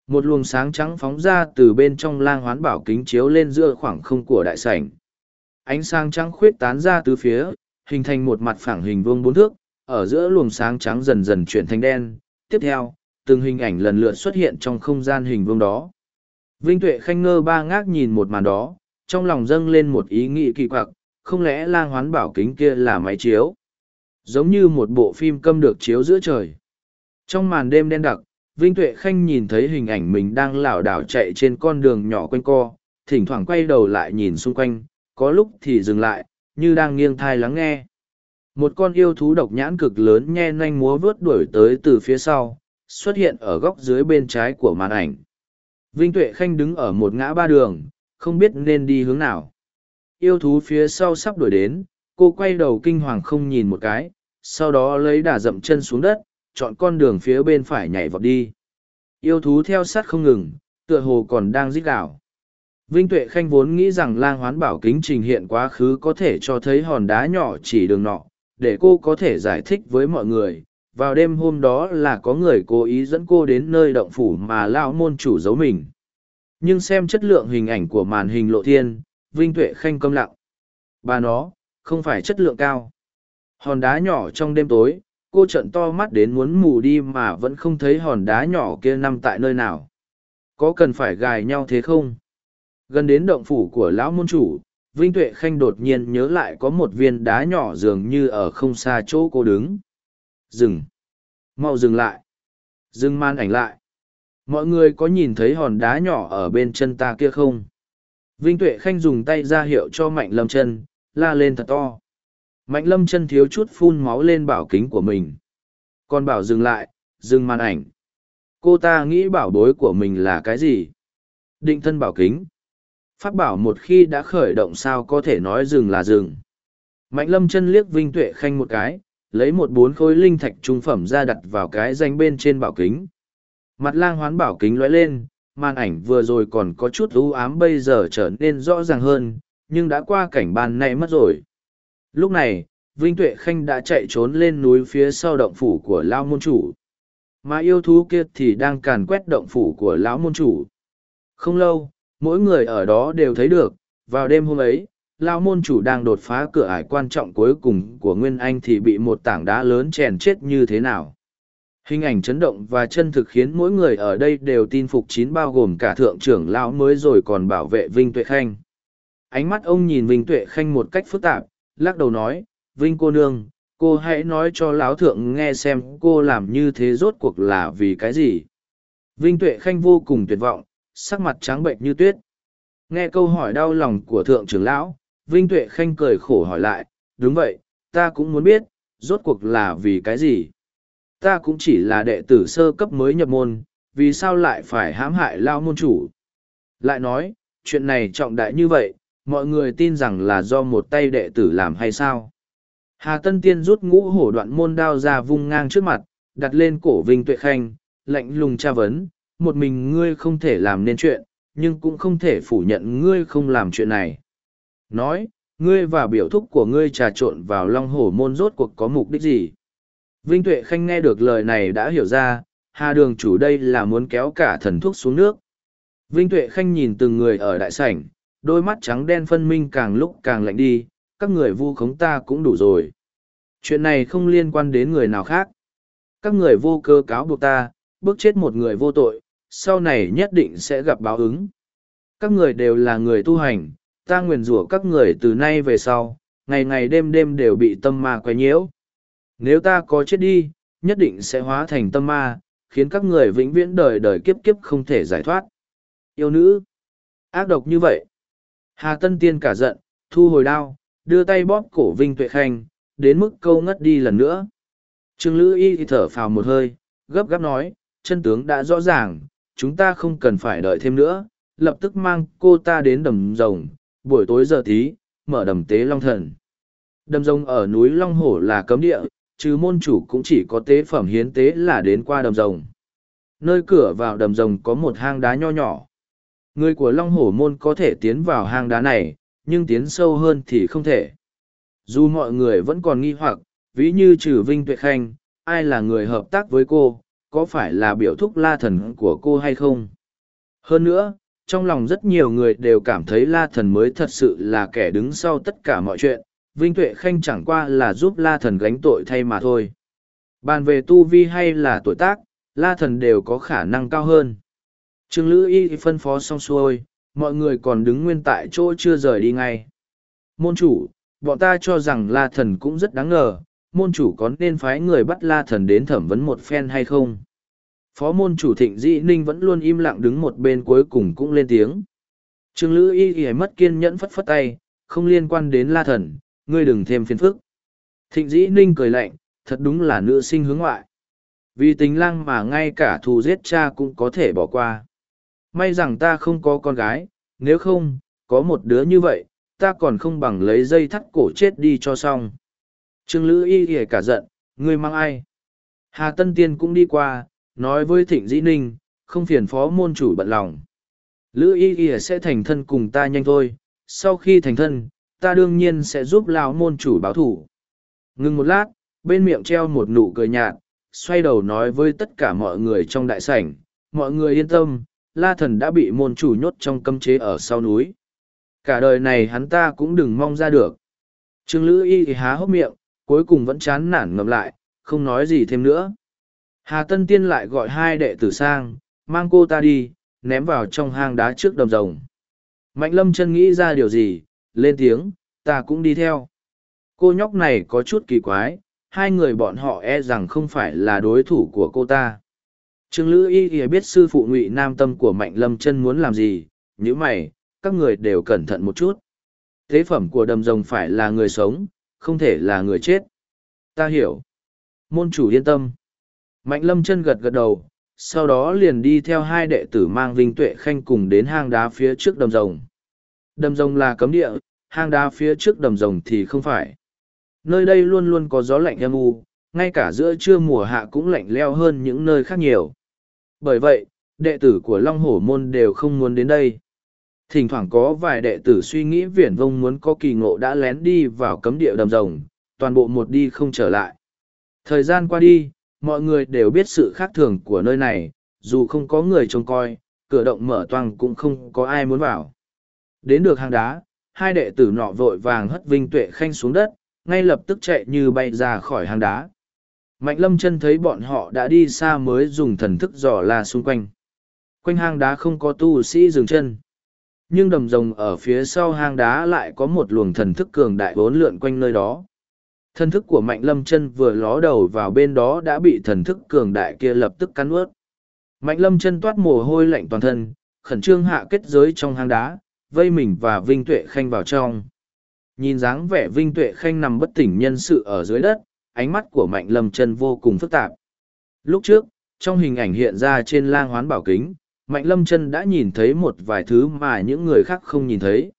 Một luồng sáng trắng phóng ra từ bên trong lang hoán bảo kính chiếu lên giữa khoảng không của đại sảnh. Ánh sáng trắng khuyết tán ra từ phía, hình thành một mặt phẳng hình vuông bốn thước, ở giữa luồng sáng trắng dần dần chuyển thành đen. Tiếp theo, từng hình ảnh lần lượt xuất hiện trong không gian hình vuông đó. Vinh Tuệ khanh ngơ ba ngác nhìn một màn đó, trong lòng dâng lên một ý nghĩ kỳ quặc, không lẽ lang hoán bảo kính kia là máy chiếu? Giống như một bộ phim câm được chiếu giữa trời. Trong màn đêm đen đặc, Vinh Tuệ Khanh nhìn thấy hình ảnh mình đang lảo đảo chạy trên con đường nhỏ quanh co, thỉnh thoảng quay đầu lại nhìn xung quanh, có lúc thì dừng lại, như đang nghiêng thai lắng nghe. Một con yêu thú độc nhãn cực lớn nhe nanh múa vớt đuổi tới từ phía sau, xuất hiện ở góc dưới bên trái của màn ảnh. Vinh Tuệ Khanh đứng ở một ngã ba đường, không biết nên đi hướng nào. Yêu thú phía sau sắp đuổi đến, cô quay đầu kinh hoàng không nhìn một cái, sau đó lấy đà dậm chân xuống đất, chọn con đường phía bên phải nhảy vọt đi. Yêu thú theo sát không ngừng, tựa hồ còn đang rít gào. Vinh Tuệ Khanh vốn nghĩ rằng lang hoán bảo kính trình hiện quá khứ có thể cho thấy hòn đá nhỏ chỉ đường nọ, để cô có thể giải thích với mọi người. Vào đêm hôm đó là có người cố ý dẫn cô đến nơi động phủ mà lao môn chủ giấu mình. Nhưng xem chất lượng hình ảnh của màn hình lộ thiên, Vinh Tuệ Khanh câm lặng. Bà nó, không phải chất lượng cao. Hòn đá nhỏ trong đêm tối, cô trận to mắt đến muốn mù đi mà vẫn không thấy hòn đá nhỏ kia nằm tại nơi nào. Có cần phải gài nhau thế không? Gần đến động phủ của lão môn chủ, Vinh Tuệ Khanh đột nhiên nhớ lại có một viên đá nhỏ dường như ở không xa chỗ cô đứng. Dừng! Mau dừng lại! Dừng man ảnh lại! Mọi người có nhìn thấy hòn đá nhỏ ở bên chân ta kia không? Vinh Tuệ Khanh dùng tay ra hiệu cho Mạnh Lâm chân, la lên thật to. Mạnh Lâm chân thiếu chút phun máu lên bảo kính của mình. Còn bảo dừng lại, dừng màn ảnh. Cô ta nghĩ bảo bối của mình là cái gì? Định thân bảo kính. Pháp bảo một khi đã khởi động sao có thể nói dừng là dừng. Mạnh lâm chân liếc Vinh Tuệ Khanh một cái, lấy một bốn khối linh thạch trung phẩm ra đặt vào cái danh bên trên bảo kính. Mặt lang hoán bảo kính lóe lên, màn ảnh vừa rồi còn có chút u ám bây giờ trở nên rõ ràng hơn, nhưng đã qua cảnh ban này mất rồi. Lúc này, Vinh Tuệ Khanh đã chạy trốn lên núi phía sau động phủ của Lao Môn Chủ. Mà yêu thú kia thì đang càn quét động phủ của Lão Môn Chủ. Không lâu, mỗi người ở đó đều thấy được, vào đêm hôm ấy, Lao Môn Chủ đang đột phá cửa ải quan trọng cuối cùng của Nguyên Anh thì bị một tảng đá lớn chèn chết như thế nào. Hình ảnh chấn động và chân thực khiến mỗi người ở đây đều tin phục chín bao gồm cả thượng trưởng lão mới rồi còn bảo vệ Vinh Tuệ Khanh. Ánh mắt ông nhìn Vinh Tuệ Khanh một cách phức tạp, lắc đầu nói, Vinh cô nương, cô hãy nói cho lão thượng nghe xem cô làm như thế rốt cuộc là vì cái gì. Vinh Tuệ Khanh vô cùng tuyệt vọng, sắc mặt trắng bệnh như tuyết. Nghe câu hỏi đau lòng của thượng trưởng lão, Vinh Tuệ Khanh cười khổ hỏi lại, đúng vậy, ta cũng muốn biết, rốt cuộc là vì cái gì. Ta cũng chỉ là đệ tử sơ cấp mới nhập môn, vì sao lại phải hãm hại lao môn chủ. Lại nói, chuyện này trọng đại như vậy, mọi người tin rằng là do một tay đệ tử làm hay sao hà tân tiên rút ngũ hổ đoạn môn đao ra vung ngang trước mặt đặt lên cổ vinh tuệ khanh lạnh lùng tra vấn một mình ngươi không thể làm nên chuyện nhưng cũng không thể phủ nhận ngươi không làm chuyện này nói ngươi và biểu thúc của ngươi trà trộn vào long hổ môn rốt cuộc có mục đích gì vinh tuệ khanh nghe được lời này đã hiểu ra hà đường chủ đây là muốn kéo cả thần thuốc xuống nước vinh tuệ khanh nhìn từng người ở đại sảnh đôi mắt trắng đen phân minh càng lúc càng lạnh đi, các người vu khống ta cũng đủ rồi. Chuyện này không liên quan đến người nào khác. Các người vô cơ cáo buộc ta, bước chết một người vô tội, sau này nhất định sẽ gặp báo ứng. Các người đều là người tu hành, ta nguyền rủa các người từ nay về sau, ngày ngày đêm đêm đều bị tâm ma quấy nhiễu. Nếu ta có chết đi, nhất định sẽ hóa thành tâm ma, khiến các người vĩnh viễn đời đời kiếp kiếp không thể giải thoát. Yêu nữ, ác độc như vậy. Hà Tân Tiên cả giận, thu hồi đao, đưa tay bóp cổ Vinh Tuệ Khanh, đến mức câu ngất đi lần nữa. Trương Lữ Y thì thở phào một hơi, gấp gáp nói, chân tướng đã rõ ràng, chúng ta không cần phải đợi thêm nữa, lập tức mang cô ta đến đầm rồng, buổi tối giờ tí, mở đầm tế long thần. Đầm rồng ở núi Long Hổ là cấm địa, trừ môn chủ cũng chỉ có tế phẩm hiến tế là đến qua đầm rồng. Nơi cửa vào đầm rồng có một hang đá nho nhỏ. Người của Long Hổ môn có thể tiến vào hang đá này, nhưng tiến sâu hơn thì không thể. Dù mọi người vẫn còn nghi hoặc, ví như trừ Vinh Tuệ Khanh, ai là người hợp tác với cô, có phải là biểu thúc la thần của cô hay không? Hơn nữa, trong lòng rất nhiều người đều cảm thấy la thần mới thật sự là kẻ đứng sau tất cả mọi chuyện, Vinh Tuệ Khanh chẳng qua là giúp la thần gánh tội thay mà thôi. Bàn về tu vi hay là tuổi tác, la thần đều có khả năng cao hơn. Trương Lữ Y phân phó xong xuôi, mọi người còn đứng nguyên tại chỗ chưa rời đi ngay. Môn chủ, bọn ta cho rằng la thần cũng rất đáng ngờ, môn chủ có nên phái người bắt la thần đến thẩm vấn một phen hay không? Phó môn chủ thịnh dĩ ninh vẫn luôn im lặng đứng một bên cuối cùng cũng lên tiếng. Trương Lữ Y Y mất kiên nhẫn phất phất tay, không liên quan đến la thần, ngươi đừng thêm phiền phức. Thịnh dĩ ninh cười lạnh, thật đúng là nữ sinh hướng ngoại. Vì tình lang mà ngay cả thù giết cha cũng có thể bỏ qua. May rằng ta không có con gái, nếu không, có một đứa như vậy, ta còn không bằng lấy dây thắt cổ chết đi cho xong. Trương Lữ y y cả giận, ngươi mang ai? Hà Tân Tiên cũng đi qua, nói với Thịnh Dĩ Ninh, không phiền phó môn chủ bận lòng. Lữ y y sẽ thành thân cùng ta nhanh thôi, sau khi thành thân, ta đương nhiên sẽ giúp lão môn chủ báo thủ. Ngừng một lát, bên miệng treo một nụ cười nhạt, xoay đầu nói với tất cả mọi người trong đại sảnh, mọi người yên tâm, la thần đã bị môn chủ nhốt trong cấm chế ở sau núi. Cả đời này hắn ta cũng đừng mong ra được. Trương Lữ Y thì há hốc miệng, cuối cùng vẫn chán nản ngậm lại, không nói gì thêm nữa. Hà Tân Tiên lại gọi hai đệ tử sang, mang cô ta đi, ném vào trong hang đá trước đầm rồng. Mạnh lâm chân nghĩ ra điều gì, lên tiếng, ta cũng đi theo. Cô nhóc này có chút kỳ quái, hai người bọn họ e rằng không phải là đối thủ của cô ta. Trương Lữ Y Y biết sư phụ ngụy nam tâm của Mạnh Lâm chân muốn làm gì, như mày, các người đều cẩn thận một chút. Thế phẩm của đầm rồng phải là người sống, không thể là người chết. Ta hiểu. Môn chủ yên tâm. Mạnh lâm chân gật gật đầu, sau đó liền đi theo hai đệ tử mang Vinh Tuệ Khanh cùng đến hang đá phía trước đầm rồng. Đầm rồng là cấm địa, hang đá phía trước đầm rồng thì không phải. Nơi đây luôn luôn có gió lạnh âm u, ngay cả giữa trưa mùa hạ cũng lạnh leo hơn những nơi khác nhiều. Bởi vậy, đệ tử của Long Hổ Môn đều không muốn đến đây. Thỉnh thoảng có vài đệ tử suy nghĩ viển vông muốn có kỳ ngộ đã lén đi vào cấm địa đầm rồng, toàn bộ một đi không trở lại. Thời gian qua đi, mọi người đều biết sự khác thường của nơi này, dù không có người trông coi, cửa động mở toang cũng không có ai muốn vào. Đến được hang đá, hai đệ tử nọ vội vàng hất Vinh Tuệ Khanh xuống đất, ngay lập tức chạy như bay ra khỏi hang đá. Mạnh lâm chân thấy bọn họ đã đi xa mới dùng thần thức dò la xung quanh. Quanh hang đá không có tu sĩ dừng chân. Nhưng đầm rồng ở phía sau hang đá lại có một luồng thần thức cường đại bốn lượn quanh nơi đó. Thần thức của Mạnh Lâm chân vừa ló đầu vào bên đó đã bị thần thức cường đại kia lập tức cắn ướt. Mạnh Lâm chân toát mồ hôi lạnh toàn thân, khẩn trương hạ kết giới trong hang đá, vây mình và Vinh Tuệ Khanh vào trong. Nhìn dáng vẻ Vinh Tuệ Khanh nằm bất tỉnh nhân sự ở dưới đất, ánh mắt của Mạnh Lâm chân vô cùng phức tạp. Lúc trước, trong hình ảnh hiện ra trên lang hoán bảo kính, Mạnh Lâm chân đã nhìn thấy một vài thứ mà những người khác không nhìn thấy.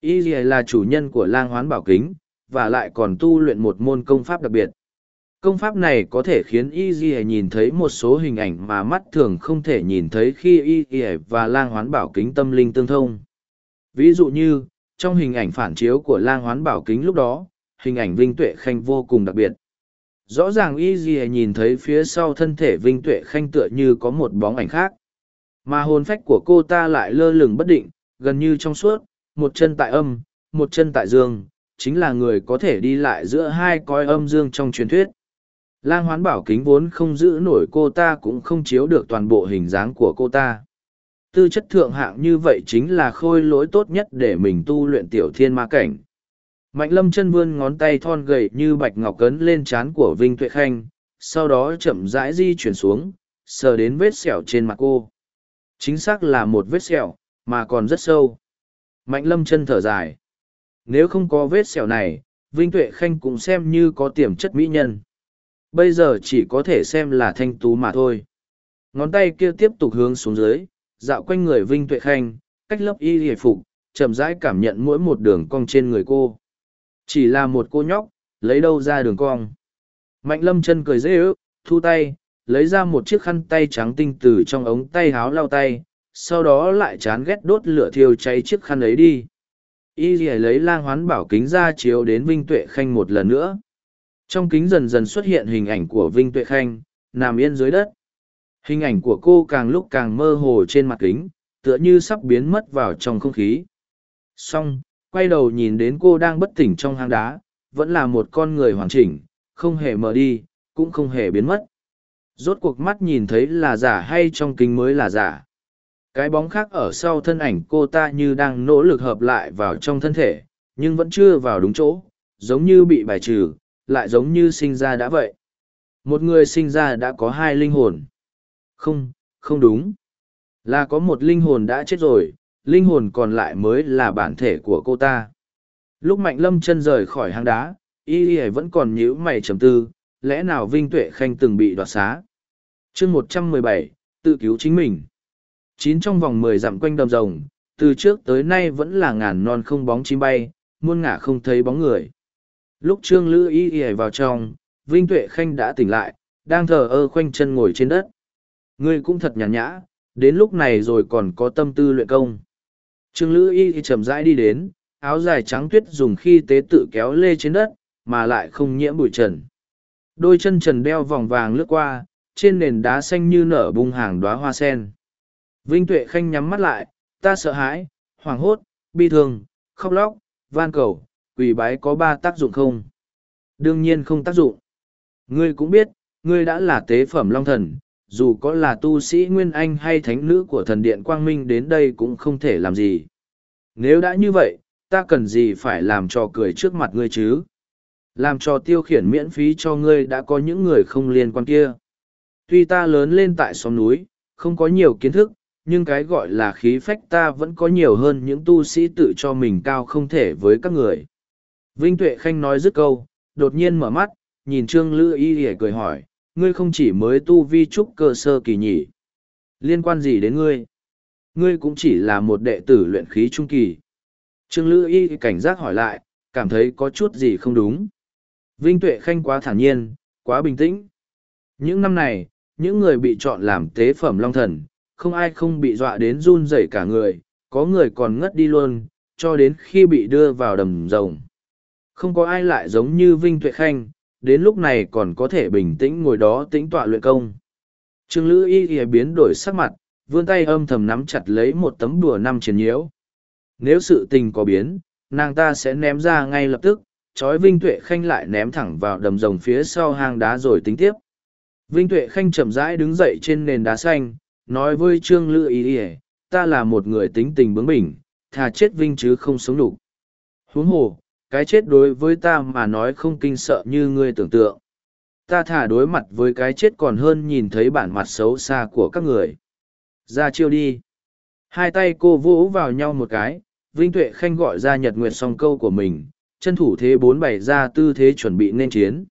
Y là chủ nhân của lang hoán bảo kính, và lại còn tu luyện một môn công pháp đặc biệt. Công pháp này có thể khiến Y nhìn thấy một số hình ảnh mà mắt thường không thể nhìn thấy khi Y và lang hoán bảo kính tâm linh tương thông. Ví dụ như, trong hình ảnh phản chiếu của lang hoán bảo kính lúc đó, hình ảnh Vinh Tuệ Khanh vô cùng đặc biệt. Rõ ràng Y nhìn thấy phía sau thân thể Vinh Tuệ Khanh tựa như có một bóng ảnh khác. Mà hồn phách của cô ta lại lơ lửng bất định, gần như trong suốt, một chân tại âm, một chân tại dương, chính là người có thể đi lại giữa hai coi âm dương trong truyền thuyết. lang hoán bảo kính vốn không giữ nổi cô ta cũng không chiếu được toàn bộ hình dáng của cô ta. Tư chất thượng hạng như vậy chính là khôi lỗi tốt nhất để mình tu luyện tiểu thiên ma cảnh. Mạnh lâm chân vươn ngón tay thon gầy như bạch ngọc cấn lên trán của vinh tuệ khanh, sau đó chậm rãi di chuyển xuống, sờ đến vết sẹo trên mặt cô. Chính xác là một vết sẹo, mà còn rất sâu. Mạnh lâm chân thở dài nếu không có vết sẹo này, vinh tuệ khanh cũng xem như có tiềm chất mỹ nhân. Bây giờ chỉ có thể xem là thanh tú mà thôi. Ngón tay kia tiếp tục hướng xuống dưới, dạo quanh người vinh tuệ khanh, cách lớp y hề phục, chậm rãi cảm nhận mỗi một đường cong trên người cô. Chỉ là một cô nhóc, lấy đâu ra đường cong? Mạnh lâm chân cười dễ ước, thu tay, lấy ra một chiếc khăn tay trắng tinh từ trong ống tay háo lau tay, sau đó lại chán ghét đốt lửa thiêu cháy chiếc khăn ấy đi y lấy lang hoán bảo kính ra chiếu đến vinh tuệ khanh một lần nữa. Trong kính dần dần xuất hiện hình ảnh của vinh tuệ khanh nằm yên dưới đất. Hình ảnh của cô càng lúc càng mơ hồ trên mặt kính tựa như sắp biến mất vào trong không khí. Song, quay đầu nhìn đến cô đang bất tỉnh trong hang đá vẫn là một con người hoàn chỉnh không hề mờ đi cũng không hề biến mất. Rốt cuộc mắt nhìn thấy là giả hay trong kính mới là giả? Cái bóng khác ở sau thân ảnh cô ta như đang nỗ lực hợp lại vào trong thân thể, nhưng vẫn chưa vào đúng chỗ, giống như bị bài trừ, lại giống như sinh ra đã vậy. Một người sinh ra đã có hai linh hồn. Không không đúng. Là có một linh hồn đã chết rồi, linh hồn còn lại mới là bản thể của cô ta. Lúc mạnh lâm chân rời khỏi hang đá, y y vẫn còn nhíu mày trầm tư, lẽ nào vinh tuệ khanh từng bị đoạt xá? Chương một trăm mười bảy, tự cứu chính mình chín trong vòng mười dặm quanh đầm rồng, từ trước tới nay vẫn là ngàn non không bóng chim bay, muôn ngả không thấy bóng người. Lúc trương lữ y y vào trong, vinh tuệ khanh đã tỉnh lại, đang thờ ơ khoanh chân ngồi trên đất. Ngươi cũng thật nhàn nhã, đến lúc này rồi còn có tâm tư luyện công. Trương lữ y chậm rãi đi đến, áo dài trắng tuyết dùng khi tế tự kéo lê trên đất, mà lại không nhiễm bụi trần. Đôi chân trần đeo vòng vàng lướt qua, trên nền đá xanh như nở bung hàng đoá hoa sen vinh tuệ khanh nhắm mắt lại, ta sợ hãi, hoảng hốt, bi thương, khóc lóc, van cầu, quỷ bái có ba tác dụng không? Đương nhiên không tác dụng. Ngươi cũng biết, ngươi đã là tế phẩm long thần, dù có là tu sĩ nguyên anh hay thánh nữ của thần điện quang minh đến đây cũng không thể làm gì. Nếu đã như vậy, ta cần gì phải làm trò cười trước mặt ngươi chứ? Làm trò tiêu khiển miễn phí cho ngươi đã có những người không liên quan kia. Tuy ta lớn lên tại xóm núi, không có nhiều kiến thức nhưng cái gọi là khí phách ta vẫn có nhiều hơn những tu sĩ tự cho mình cao không thể với các người. Vinh tuệ khanh nói dứt câu, đột nhiên mở mắt, nhìn trương lữ y ỉa cười hỏi, ngươi không chỉ mới tu vi trúc cơ sơ kỳ nhỉ? Liên quan gì đến ngươi? Ngươi cũng chỉ là một đệ tử luyện khí trung kỳ. Trương lữ y cảnh giác hỏi lại, cảm thấy có chút gì không đúng? Vinh tuệ khanh quá thản nhiên, quá bình tĩnh. Những năm này, những người bị chọn làm tế phẩm long thần không ai không bị dọa đến run rẩy cả người có người còn ngất đi luôn cho đến khi bị đưa vào đầm rồng không có ai lại giống như vinh tuệ khanh đến lúc này còn có thể bình tĩnh ngồi đó tĩnh tọa luyện công. Trương Lữ Y Y biến đổi sắc mặt, vươn tay âm thầm nắm chặt lấy một tấm đùa năm chiến nhiễu. Nếu sự tình có biến, nàng ta sẽ ném ra ngay lập tức, trói Vinh Tuệ Khanh lại ném thẳng vào đầm rồng phía sau hang đá rồi tính tiếp. Vinh Tuệ Khanh chậm rãi đứng dậy trên nền đá xanh, nói với Trương Lữ ý ỉa, ta là một người tính tình bướng bỉnh, thà chết Vinh chứ không sống đủ. Huống hồ, cái chết đối với ta mà nói không kinh sợ như ngươi tưởng tượng. Ta thả đối mặt với cái chết còn hơn nhìn thấy bản mặt xấu xa của các người. Ra chiêu đi. Hai tay cô vỗ vào nhau một cái, Vinh Tuệ Khanh gọi ra nhật nguyệt song câu của mình, chân thủ thế bốn bảy ra tư thế chuẩn bị nên chiến.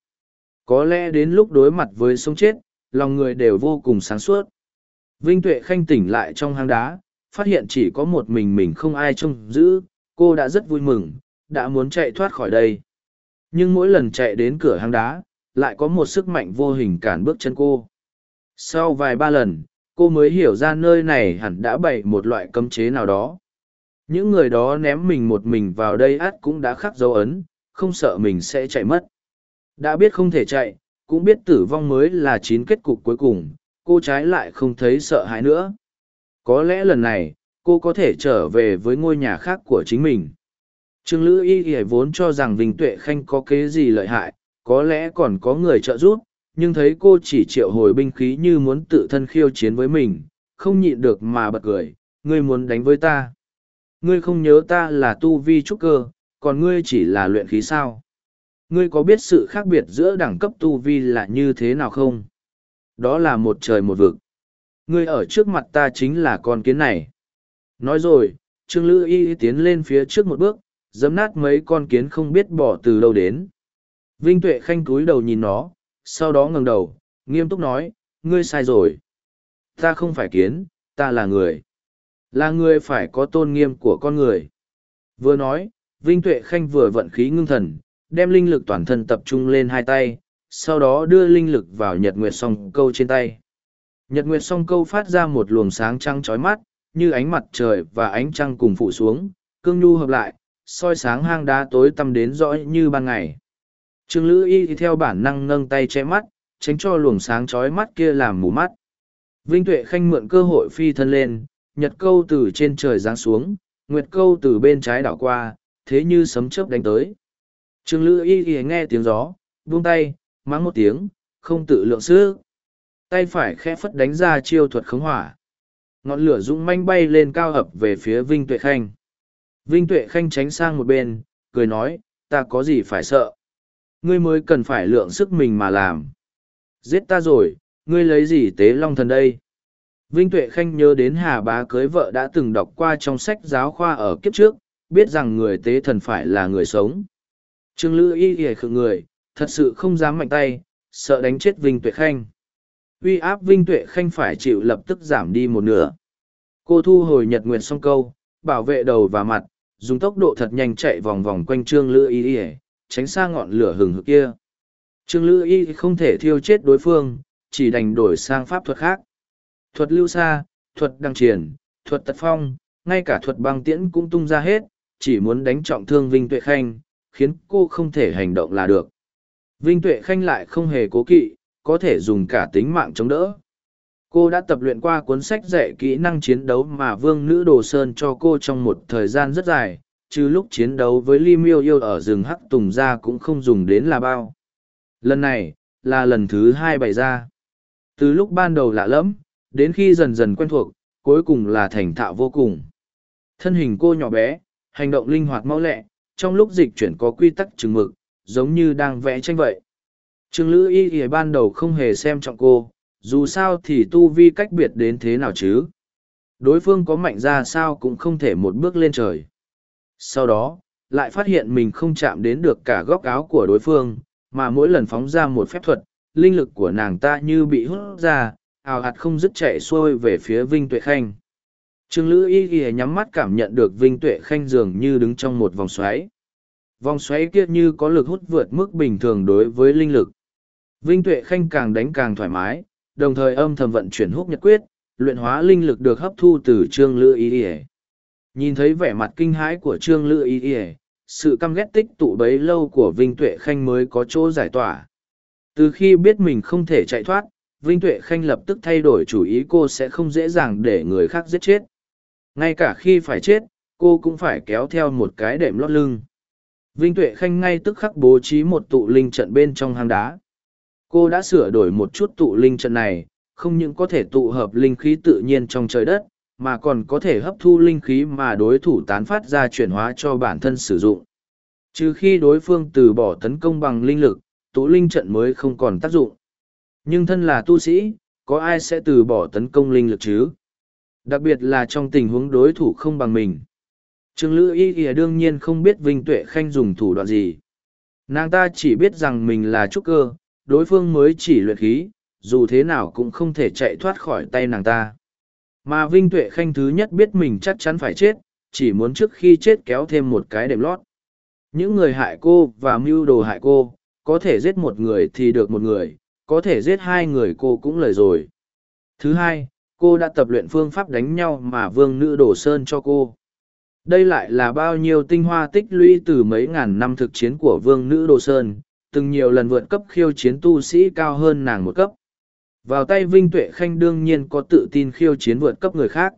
Có lẽ đến lúc đối mặt với sống chết, lòng người đều vô cùng sáng suốt. Vinh Tuệ Khanh tỉnh lại trong hang đá, phát hiện chỉ có một mình mình không ai trông giữ, cô đã rất vui mừng, đã muốn chạy thoát khỏi đây. Nhưng mỗi lần chạy đến cửa hang đá, lại có một sức mạnh vô hình cản bước chân cô. Sau vài ba lần, cô mới hiểu ra nơi này hẳn đã bày một loại cấm chế nào đó. Những người đó ném mình một mình vào đây át cũng đã khắc dấu ấn, không sợ mình sẽ chạy mất. Đã biết không thể chạy, cũng biết tử vong mới là chín kết cục cuối cùng, cô trái lại không thấy sợ hãi nữa. Có lẽ lần này, cô có thể trở về với ngôi nhà khác của chính mình. Trương Lữ Y Y vốn cho rằng Vinh Tuệ Khanh có kế gì lợi hại, có lẽ còn có người trợ giúp, nhưng thấy cô chỉ triệu hồi binh khí như muốn tự thân khiêu chiến với mình, không nhịn được mà bật cười, ngươi muốn đánh với ta. Ngươi không nhớ ta là tu vi trúc cơ, còn ngươi chỉ là luyện khí sao. Ngươi có biết sự khác biệt giữa đẳng cấp tu vi là như thế nào không? Đó là một trời một vực. Ngươi ở trước mặt ta chính là con kiến này. Nói rồi, Trương Lữ Y tiến lên phía trước một bước, giấm nát mấy con kiến không biết bỏ từ đâu đến. Vinh Tuệ Khanh cúi đầu nhìn nó, sau đó ngẩng đầu, nghiêm túc nói, ngươi sai rồi. Ta không phải kiến, ta là người. Là người phải có tôn nghiêm của con người. Vừa nói, Vinh Tuệ Khanh vừa vận khí ngưng thần, đem linh lực toàn thân tập trung lên hai tay, sau đó đưa linh lực vào nhật nguyệt song câu trên tay. Nhật nguyệt song câu phát ra một luồng sáng trăng chói mắt, như ánh mặt trời và ánh trăng cùng phụ xuống, cương nhu hợp lại, soi sáng hang đá tối tăm đến rõ như ban ngày. Trương Lữ Y thì theo bản năng nâng tay che mắt, tránh cho luồng sáng chói mắt kia làm mù mắt. Vinh Tuệ Khanh mượn cơ hội phi thân lên, nhật câu từ trên trời giáng xuống, nguyệt câu từ bên trái đảo qua, thế như sấm chớp đánh tới. Trương Lữ Y Y nghe tiếng gió, buông tay, mắng một tiếng, không tự lượng sức. Tay phải khẽ phất đánh ra chiêu thuật khống hỏa. Ngọn lửa dũng manh bay lên cao ập về phía Vinh Tuệ Khanh. Vinh Tuệ Khanh tránh sang một bên, cười nói, ta có gì phải sợ. Ngươi mới cần phải lượng sức mình mà làm. Giết ta rồi, ngươi lấy gì tế long thần đây? Vinh Tuệ Khanh nhớ đến Hà Bá cưới vợ đã từng đọc qua trong sách giáo khoa ở kiếp trước, biết rằng người tế thần phải là người sống. Trương Lữ y ghề khựng người, thật sự không dám mạnh tay, sợ đánh chết Vinh Tuệ Khanh. Uy áp Vinh Tuệ Khanh phải chịu lập tức giảm đi một nửa. Cô thu hồi nhật nguyện song câu, bảo vệ đầu và mặt, dùng tốc độ thật nhanh chạy vòng vòng quanh Trương Lữ y ghề, tránh xa ngọn lửa hừng hực kia. Trương Lữ y không thể thiêu chết đối phương, chỉ đành đổi sang pháp thuật khác. Thuật lưu xa, thuật đăng triển, thuật tật phong, ngay cả thuật băng tiễn cũng tung ra hết, chỉ muốn đánh trọng thương Vinh Tuệ Khanh, khiến cô không thể hành động là được. Vinh Tuệ Khanh lại không hề cố kỵ, có thể dùng cả tính mạng chống đỡ. Cô đã tập luyện qua cuốn sách dạy kỹ năng chiến đấu mà Vương Nữ Đồ Sơn cho cô trong một thời gian rất dài, chứ lúc chiến đấu với Li Miêu Yêu ở rừng Hắc Tùng ra cũng không dùng đến là bao. Lần này, là lần thứ hai bày ra. Từ lúc ban đầu lạ lẫm, đến khi dần dần quen thuộc, cuối cùng là thành thạo vô cùng. Thân hình cô nhỏ bé, hành động linh hoạt mau lẹ, trong lúc dịch chuyển có quy tắc chừng mực, giống như đang vẽ tranh vậy. Trương Lữ Y Y ban đầu không hề xem trọng cô, dù sao thì tu vi cách biệt đến thế nào chứ. Đối phương có mạnh ra sao cũng không thể một bước lên trời. Sau đó, lại phát hiện mình không chạm đến được cả góc áo của đối phương, mà mỗi lần phóng ra một phép thuật, linh lực của nàng ta như bị hút ra, ào hạt không dứt chạy xuôi về phía Vinh Tuệ Khanh. Trương Lữ Y Y nhắm mắt cảm nhận được Vinh Tuệ Khanh dường như đứng trong một vòng xoáy. Vòng xoáy kia như có lực hút vượt mức bình thường đối với linh lực. Vinh Tuệ Khanh càng đánh càng thoải mái, đồng thời âm thầm vận chuyển hút nhật quyết, luyện hóa linh lực được hấp thu từ Trương Lữ Y Y. Nhìn thấy vẻ mặt kinh hãi của Trương Lữ Y Y, sự căm ghét tích tụ bấy lâu của Vinh Tuệ Khanh mới có chỗ giải tỏa. Từ khi biết mình không thể chạy thoát, Vinh Tuệ Khanh lập tức thay đổi chủ ý cô sẽ không dễ dàng để người khác giết chết. Ngay cả khi phải chết, cô cũng phải kéo theo một cái đệm lót lưng. Vinh Tuệ Khanh ngay tức khắc bố trí một tụ linh trận bên trong hang đá. Cô đã sửa đổi một chút tụ linh trận này, không những có thể tụ hợp linh khí tự nhiên trong trời đất, mà còn có thể hấp thu linh khí mà đối thủ tán phát ra chuyển hóa cho bản thân sử dụng. Trừ khi đối phương từ bỏ tấn công bằng linh lực, tụ linh trận mới không còn tác dụng. Nhưng thân là tu sĩ, có ai sẽ từ bỏ tấn công linh lực chứ? Đặc biệt là trong tình huống đối thủ không bằng mình. Trương Lữ Y Y đương nhiên không biết Vinh Tuệ Khanh dùng thủ đoạn gì. Nàng ta chỉ biết rằng mình là trúc cơ, đối phương mới chỉ luyện khí, dù thế nào cũng không thể chạy thoát khỏi tay nàng ta. Mà Vinh Tuệ Khanh thứ nhất biết mình chắc chắn phải chết, chỉ muốn trước khi chết kéo thêm một cái đệm lót. Những người hại cô và mưu đồ hại cô, có thể giết một người thì được một người, có thể giết hai người cô cũng lời rồi. Thứ hai, cô đã tập luyện phương pháp đánh nhau mà vương nữ đổ sơn cho cô. Đây lại là bao nhiêu tinh hoa tích lũy từ mấy ngàn năm thực chiến của vương nữ đồ sơn, từng nhiều lần vượt cấp khiêu chiến tu sĩ cao hơn nàng một cấp. Vào tay Vinh Tuệ Khanh đương nhiên có tự tin khiêu chiến vượt cấp người khác.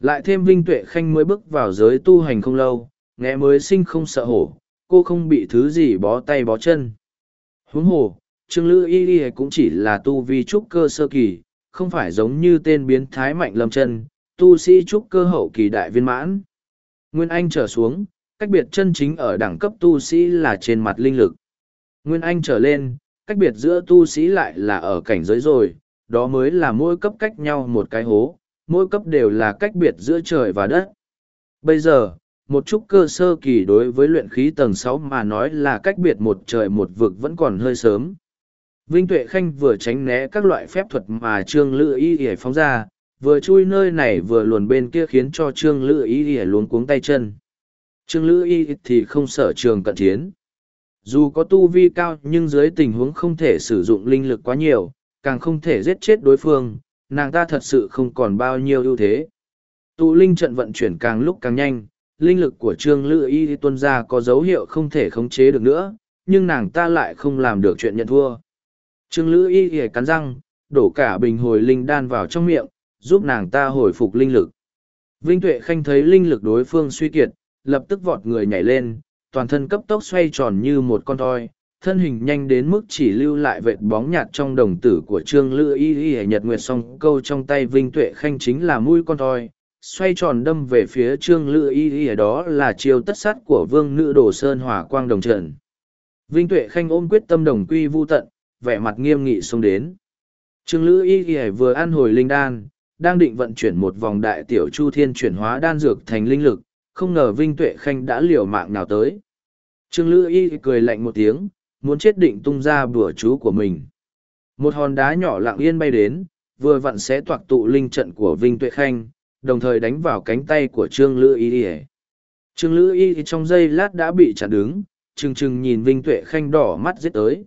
Lại thêm Vinh Tuệ Khanh mới bước vào giới tu hành không lâu, nghe mới sinh không sợ hổ, cô không bị thứ gì bó tay bó chân. Huống hồ, Trương Lữ Y Y cũng chỉ là tu vi trúc cơ sơ kỳ, không phải giống như tên biến thái mạnh lâm chân, tu sĩ trúc cơ hậu kỳ đại viên mãn. Nguyên Anh trở xuống, cách biệt chân chính ở đẳng cấp tu sĩ là trên mặt linh lực. Nguyên Anh trở lên, cách biệt giữa tu sĩ lại là ở cảnh giới rồi, đó mới là mỗi cấp cách nhau một cái hố, mỗi cấp đều là cách biệt giữa trời và đất. Bây giờ, một chút cơ sơ kỳ đối với luyện khí tầng sáu mà nói là cách biệt một trời một vực vẫn còn hơi sớm. Vinh Tuệ Khanh vừa tránh né các loại phép thuật mà Trương Lữ Y Y phóng ra, vừa chui nơi này vừa luồn bên kia khiến cho Trương Lữ Y ỉa luống cuống tay chân. Trương Lữ Y thì không sợ trường cận chiến. Dù có tu vi cao nhưng dưới tình huống không thể sử dụng linh lực quá nhiều, càng không thể giết chết đối phương, nàng ta thật sự không còn bao nhiêu ưu thế. Tụ linh trận vận chuyển càng lúc càng nhanh, linh lực của Trương Lữ Y tuân ra có dấu hiệu không thể khống chế được nữa, nhưng nàng ta lại không làm được chuyện nhận thua. Trương Lữ Y ỉa cắn răng, đổ cả bình hồi linh đan vào trong miệng, giúp nàng ta hồi phục linh lực. Vinh Tuệ Khanh thấy linh lực đối phương suy kiệt, lập tức vọt người nhảy lên, toàn thân cấp tốc xoay tròn như một con thoi, thân hình nhanh đến mức chỉ lưu lại vệt bóng nhạt trong đồng tử của Trương Lữ Y Y Nhật Nguyệt song câu trong tay Vinh Tuệ Khanh chính là mũi con thoi, xoay tròn đâm về phía Trương Lữ Y Y đó là chiêu tất sát của Vương Nữ Đồ Sơn Hỏa Quang Đồng Trần. Vinh Tuệ Khanh ôm quyết tâm đồng quy vu tận, vẻ mặt nghiêm nghị xông đến. Trương Lữ Y Y vừa ăn hồi linh đan, đang định vận chuyển một vòng đại tiểu chu thiên chuyển hóa đan dược thành linh lực, không ngờ Vinh Tuệ Khanh đã liều mạng nào tới. Trương Lữ Y cười lạnh một tiếng, muốn chết định tung ra bùa chú của mình. Một hòn đá nhỏ lặng yên bay đến, vừa vặn sẽ toạc tụ linh trận của Vinh Tuệ Khanh, đồng thời đánh vào cánh tay của Trương Lữ Y. Trương Lữ Y trong giây lát đã bị chặn đứng, chừng chừng nhìn Vinh Tuệ Khanh đỏ mắt giết tới.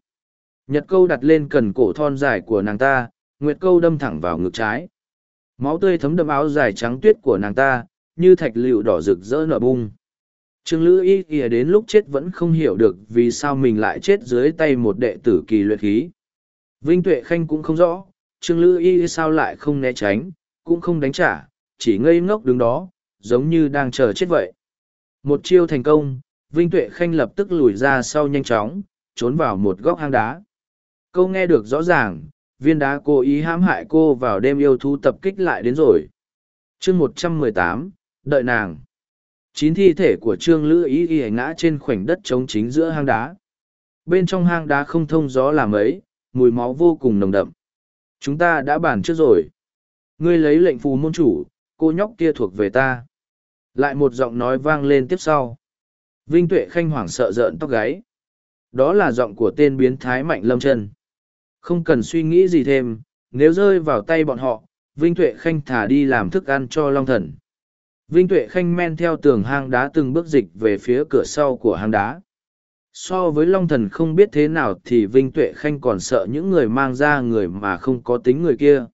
Nhật câu đặt lên cần cổ thon dài của nàng ta, Nguyệt câu đâm thẳng vào ngực trái. Máu tươi thấm đẫm áo dài trắng tuyết của nàng ta, như thạch lựu đỏ rực rỡ nở bung. Trương Lữ Y Y đến lúc chết vẫn không hiểu được vì sao mình lại chết dưới tay một đệ tử kỳ luyện khí. Vinh Tuệ Khanh cũng không rõ, Trương Lữ Y sao lại không né tránh, cũng không đánh trả, chỉ ngây ngốc đứng đó, giống như đang chờ chết vậy. Một chiêu thành công, Vinh Tuệ Khanh lập tức lùi ra sau nhanh chóng, trốn vào một góc hang đá. Câu nghe được rõ ràng, viên đá cố ý hãm hại cô vào đêm yêu thú tập kích lại đến rồi. chương một trăm mười tám, đợi nàng. Chín thi thể của trương lữ ý y ngã trên khoảnh đất trống chính giữa hang đá. Bên trong hang đá không thông gió làm ấy mùi máu vô cùng nồng đậm. Chúng ta đã bàn trước rồi. Ngươi lấy lệnh phù môn chủ cô nhóc kia thuộc về ta. Lại một giọng nói vang lên tiếp sau. Vinh tuệ khanh hoảng sợ rợn tóc gáy. Đó là giọng của tên biến thái mạnh lâm chân không cần suy nghĩ gì thêm nếu rơi vào tay bọn họ vinh tuệ khanh thả đi làm thức ăn cho long thần Vinh Tuệ Khanh men theo tường hang đá từng bước dịch về phía cửa sau của hang đá. So với Long Thần không biết thế nào thì Vinh Tuệ Khanh còn sợ những người mang ra người mà không có tính người kia.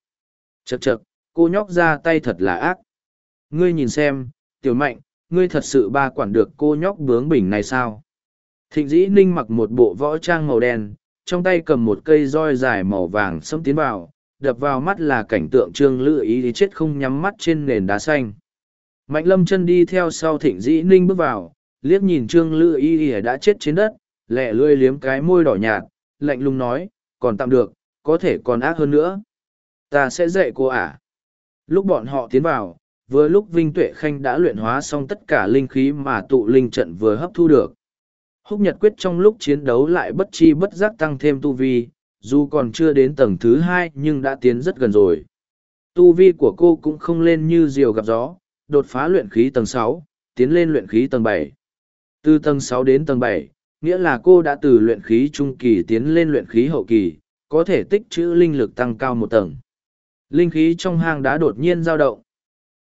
Chậc chậc, cô nhóc ra tay thật là ác. Ngươi nhìn xem, Tiểu Mạnh, ngươi thật sự ba quản được cô nhóc bướng bỉnh này sao? Thịnh dĩ ninh mặc một bộ võ trang màu đen, trong tay cầm một cây roi dài màu vàng xâm tiến vào, đập vào mắt là cảnh tượng trương lự ý chết không nhắm mắt trên nền đá xanh. Mạnh lâm chân đi theo sau thịnh dĩ ninh bước vào, liếc nhìn trương lữ y y đã chết trên đất, lẹ lươi liếm cái môi đỏ nhạt, lạnh lùng nói, còn tạm được, có thể còn ác hơn nữa. Ta sẽ dạy cô ả. À? Lúc bọn họ tiến vào, vừa lúc Vinh Tuệ Khanh đã luyện hóa xong tất cả linh khí mà tụ linh trận vừa hấp thu được. Húc Nhật Quyết trong lúc chiến đấu lại bất chi bất giác tăng thêm tu vi, dù còn chưa đến tầng thứ hai nhưng đã tiến rất gần rồi. Tu vi của cô cũng không lên như diều gặp gió, đột phá luyện khí tầng sáu tiến lên luyện khí tầng bảy. Từ tầng sáu đến tầng bảy nghĩa là cô đã từ luyện khí trung kỳ tiến lên luyện khí hậu kỳ có thể tích trữ linh lực tăng cao một tầng. Linh khí trong hang đá đột nhiên dao động.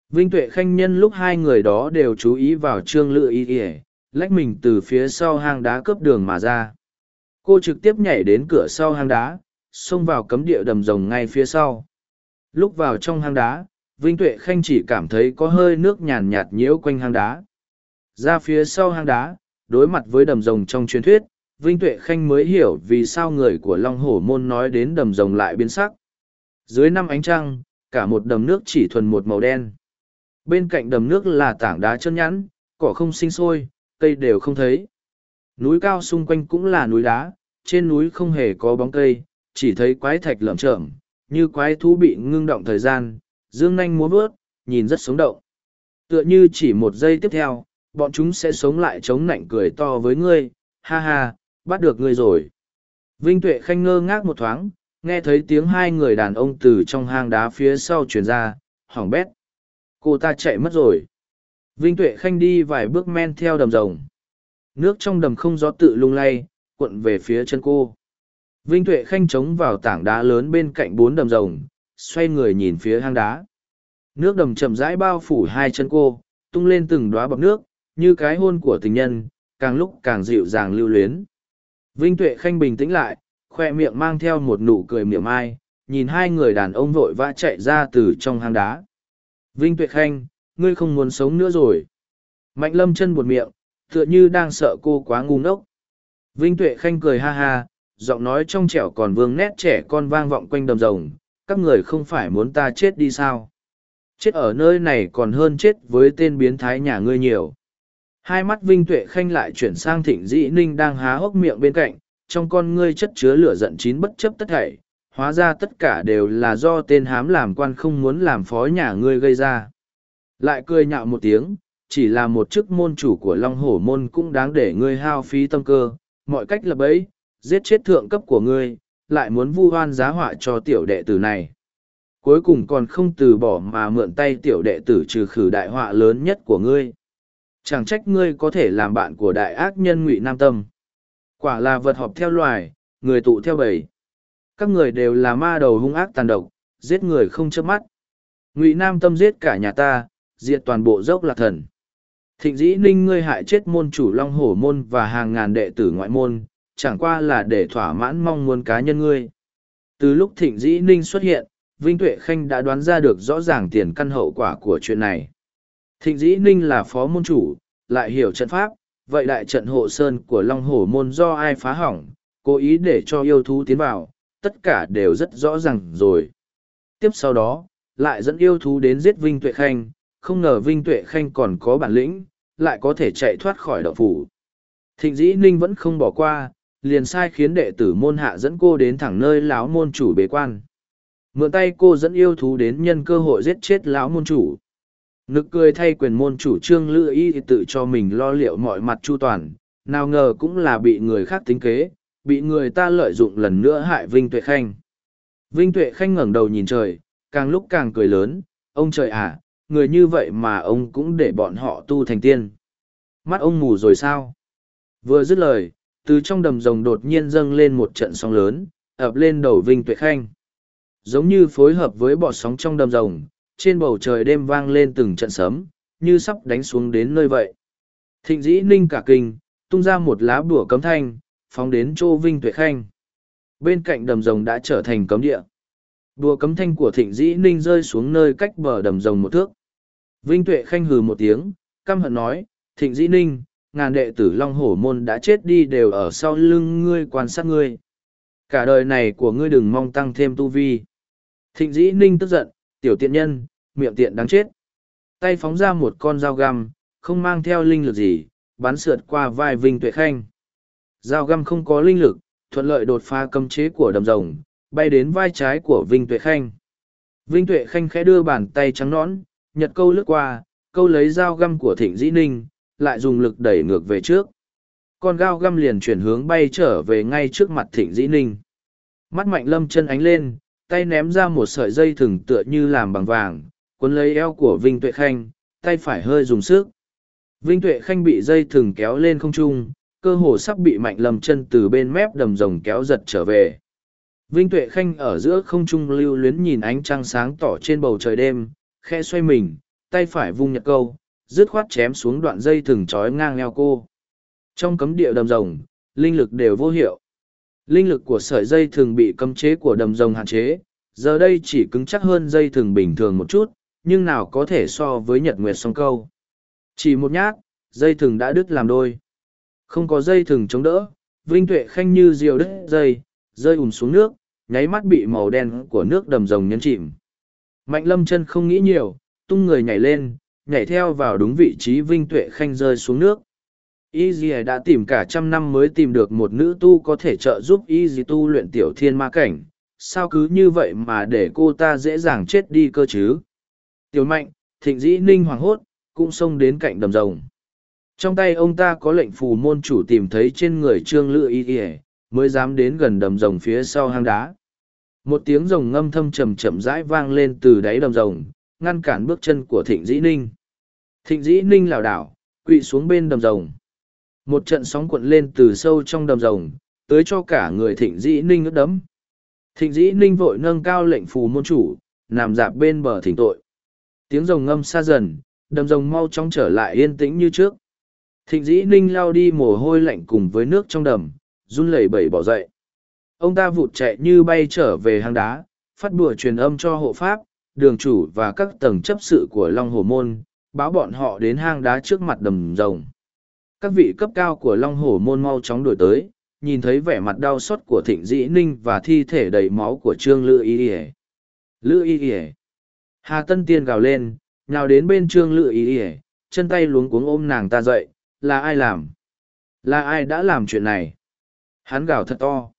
Vinh tuệ khanh nhân lúc hai người đó đều chú ý vào trương lự y ỉa lách mình từ phía sau hang đá cướp đường mà ra cô trực tiếp nhảy đến cửa sau hang đá xông vào cấm địa đầm rồng ngay phía sau lúc vào trong hang đá Vinh Tuệ Khanh chỉ cảm thấy có hơi nước nhàn nhạt nhiễu quanh hang đá. Ra phía sau hang đá, đối mặt với đầm rồng trong truyền thuyết, Vinh Tuệ Khanh mới hiểu vì sao người của Long Hổ Môn nói đến đầm rồng lại biến sắc. Dưới năm ánh trăng, cả một đầm nước chỉ thuần một màu đen. Bên cạnh đầm nước là tảng đá chân nhẵn, cỏ không sinh sôi, cây đều không thấy. Núi cao xung quanh cũng là núi đá, trên núi không hề có bóng cây, chỉ thấy quái thạch lởm chởm, như quái thú bị ngưng động thời gian, dương nanh múa vớt, nhìn rất sống động. Tựa như chỉ một giây tiếp theo, bọn chúng sẽ sống lại chống nạnh cười to với ngươi, ha ha, bắt được ngươi rồi. Vinh Tuệ Khanh ngơ ngác một thoáng, nghe thấy tiếng hai người đàn ông từ trong hang đá phía sau truyền ra, hỏng bét. Cô ta chạy mất rồi. Vinh Tuệ Khanh đi vài bước men theo đầm rồng. Nước trong đầm không gió tự lung lay, cuộn về phía chân cô. Vinh Tuệ Khanh chống vào tảng đá lớn bên cạnh bốn đầm rồng, xoay người nhìn phía hang đá. Nước đầm chậm rãi bao phủ hai chân cô, tung lên từng đóa bọc nước, như cái hôn của tình nhân, càng lúc càng dịu dàng lưu luyến. Vinh Tuệ Khanh bình tĩnh lại, khoe miệng mang theo một nụ cười miệng mai, nhìn hai người đàn ông vội vã chạy ra từ trong hang đá. Vinh Tuệ Khanh, ngươi không muốn sống nữa rồi. Mạnh lâm chân buột miệng, tựa như đang sợ cô quá ngu ngốc. Vinh Tuệ Khanh cười ha ha, giọng nói trong trẻo còn vương nét trẻ con vang vọng quanh đầm rồng, các người không phải muốn ta chết đi sao? Chết ở nơi này còn hơn chết với tên biến thái nhà ngươi nhiều. Hai mắt Vinh Tuệ Khanh lại chuyển sang thịnh dĩ ninh đang há hốc miệng bên cạnh, trong con ngươi chất chứa lửa giận chín bất chấp tất thảy, hóa ra tất cả đều là do tên hám làm quan không muốn làm phó nhà ngươi gây ra. Lại cười nhạo một tiếng, chỉ là một chức môn chủ của Long Hổ Môn cũng đáng để ngươi hao phí tâm cơ, mọi cách là bấy, giết chết thượng cấp của ngươi, lại muốn vu hoan giá họa cho tiểu đệ tử này. Cuối cùng còn không từ bỏ mà mượn tay tiểu đệ tử trừ khử đại họa lớn nhất của ngươi. Chẳng trách ngươi có thể làm bạn của đại ác nhân ngụy Nam Tâm. Quả là vật họp theo loài, người tụ theo bầy. Các người đều là ma đầu hung ác tàn độc, giết người không chớp mắt. Ngụy Nam Tâm giết cả nhà ta, diệt toàn bộ dốc lạc thần. Thịnh dĩ ninh ngươi hại chết môn chủ long hổ môn và hàng ngàn đệ tử ngoại môn, chẳng qua là để thỏa mãn mong muốn cá nhân ngươi. Từ lúc thịnh dĩ ninh xuất hiện, Vinh Tuệ Khanh đã đoán ra được rõ ràng tiền căn hậu quả của chuyện này. Thịnh dĩ ninh là phó môn chủ, lại hiểu trận pháp, vậy đại trận hộ sơn của Long Hổ môn do ai phá hỏng, cố ý để cho yêu thú tiến vào, tất cả đều rất rõ ràng rồi. Tiếp sau đó, lại dẫn yêu thú đến giết Vinh Tuệ Khanh, không ngờ Vinh Tuệ Khanh còn có bản lĩnh, lại có thể chạy thoát khỏi đậu phủ. Thịnh dĩ ninh vẫn không bỏ qua, liền sai khiến đệ tử môn hạ dẫn cô đến thẳng nơi lão môn chủ bế quan. Mượn tay cô dẫn yêu thú đến nhân cơ hội giết chết lão môn chủ. Nực cười thay quyền môn chủ trương lữ y tự cho mình lo liệu mọi mặt chu toàn, nào ngờ cũng là bị người khác tính kế, bị người ta lợi dụng lần nữa hại Vinh Tuệ Khanh. Vinh Tuệ Khanh ngẩng đầu nhìn trời, càng lúc càng cười lớn, ông trời à, người như vậy mà ông cũng để bọn họ tu thành tiên. Mắt ông mù rồi sao? Vừa dứt lời, từ trong đầm rồng đột nhiên dâng lên một trận sóng lớn, ập lên đầu Vinh Tuệ Khanh. Giống như phối hợp với bọt sóng trong đầm rồng, trên bầu trời đêm vang lên từng trận sấm, như sắp đánh xuống đến nơi vậy. Thịnh dĩ ninh cả kinh, tung ra một lá bùa cấm thanh, phóng đến chỗ Vinh Tuệ Khanh. Bên cạnh đầm rồng đã trở thành cấm địa. Bùa cấm thanh của thịnh dĩ ninh rơi xuống nơi cách bờ đầm rồng một thước. Vinh Tuệ Khanh hừ một tiếng, căm hận nói, thịnh dĩ ninh, ngàn đệ tử Long Hổ Môn đã chết đi đều ở sau lưng ngươi quan sát ngươi. Cả đời này của ngươi đừng mong tăng thêm tu vi. Thịnh dĩ ninh tức giận, tiểu tiện nhân, miệng tiện đáng chết. Tay phóng ra một con dao găm, không mang theo linh lực gì, bắn sượt qua vai Vinh Tuệ Khanh. Dao găm không có linh lực, thuận lợi đột phá cấm chế của đầm rồng, bay đến vai trái của Vinh Tuệ Khanh. Vinh Tuệ Khanh khẽ đưa bàn tay trắng nõn, nhật câu lướt qua, câu lấy dao găm của Thịnh Dĩ Ninh, lại dùng lực đẩy ngược về trước. Con gao găm liền chuyển hướng bay trở về ngay trước mặt Thịnh Dĩ Ninh. Mắt mạnh lâm chân ánh lên, tay ném ra một sợi dây thừng tựa như làm bằng vàng, cuốn lấy eo của Vinh Tuệ Khanh, tay phải hơi dùng sức. Vinh Tuệ Khanh bị dây thừng kéo lên không trung, cơ hồ sắp bị mạnh lầm chân từ bên mép đầm rồng kéo giật trở về. Vinh Tuệ Khanh ở giữa không trung lưu luyến nhìn ánh trăng sáng tỏ trên bầu trời đêm, khe xoay mình, tay phải vung nhật câu, dứt khoát chém xuống đoạn dây thừng trói ngang eo cô. Trong cấm địa đầm rồng, linh lực đều vô hiệu. Linh lực của sợi dây thường bị cấm chế của đầm rồng hạn chế, giờ đây chỉ cứng chắc hơn dây thường bình thường một chút, nhưng nào có thể so với nhật nguyệt song câu. Chỉ một nhát, dây thừng đã đứt làm đôi. Không có dây thừng chống đỡ, Vinh Tuệ Khanh như diều đứt dây, rơi ùm xuống nước, nháy mắt bị màu đen của nước đầm rồng nhấn chìm. Mạnh lâm chân không nghĩ nhiều, tung người nhảy lên, nhảy theo vào đúng vị trí Vinh Tuệ Khanh rơi xuống nước. y dì đã tìm cả trăm năm mới tìm được một nữ tu có thể trợ giúp y dì tu luyện tiểu thiên ma cảnh. Sao cứ như vậy mà để cô ta dễ dàng chết đi cơ chứ? Tiểu mạnh thịnh dĩ ninh hoảng hốt cũng xông đến cạnh đầm rồng. Trong tay ông ta có lệnh phù môn chủ tìm thấy trên người trương lựa y ỉa mới dám đến gần đầm rồng phía sau hang đá một tiếng rồng ngâm thâm trầm chậm rãi vang lên từ đáy đầm rồng, ngăn cản bước chân của thịnh dĩ ninh. Thịnh dĩ ninh lảo đảo, quỵ xuống bên đầm rồng. Một trận sóng cuộn lên từ sâu trong đầm rồng tới cho cả người thịnh dĩ ninh ướt đẫm. Thịnh dĩ ninh vội nâng cao lệnh phù môn chủ, nằm dạp bên bờ thỉnh tội. Tiếng rồng ngâm xa dần, đầm rồng mau chóng trở lại yên tĩnh như trước. Thịnh dĩ ninh lao đi mồ hôi lạnh cùng với nước trong đầm, run lẩy bẩy bỏ dậy ông ta vụt chạy như bay trở về hang đá, phát bùa truyền âm cho hộ pháp, đường chủ và các tầng chấp sự của long hồ môn, báo bọn họ đến hang đá trước mặt đầm rồng. Các vị cấp cao của long hồ môn mau chóng đổi tới, nhìn thấy vẻ mặt đau xót của thịnh dĩ ninh và thi thể đầy máu của trương lữ y ỉa lữ y ỉa hà tân tiên gào lên nào đến bên trương lữ y ỉa chân tay luống cuống ôm nàng ta dậy, là ai làm? Là ai đã làm chuyện này? Hắn gào thật to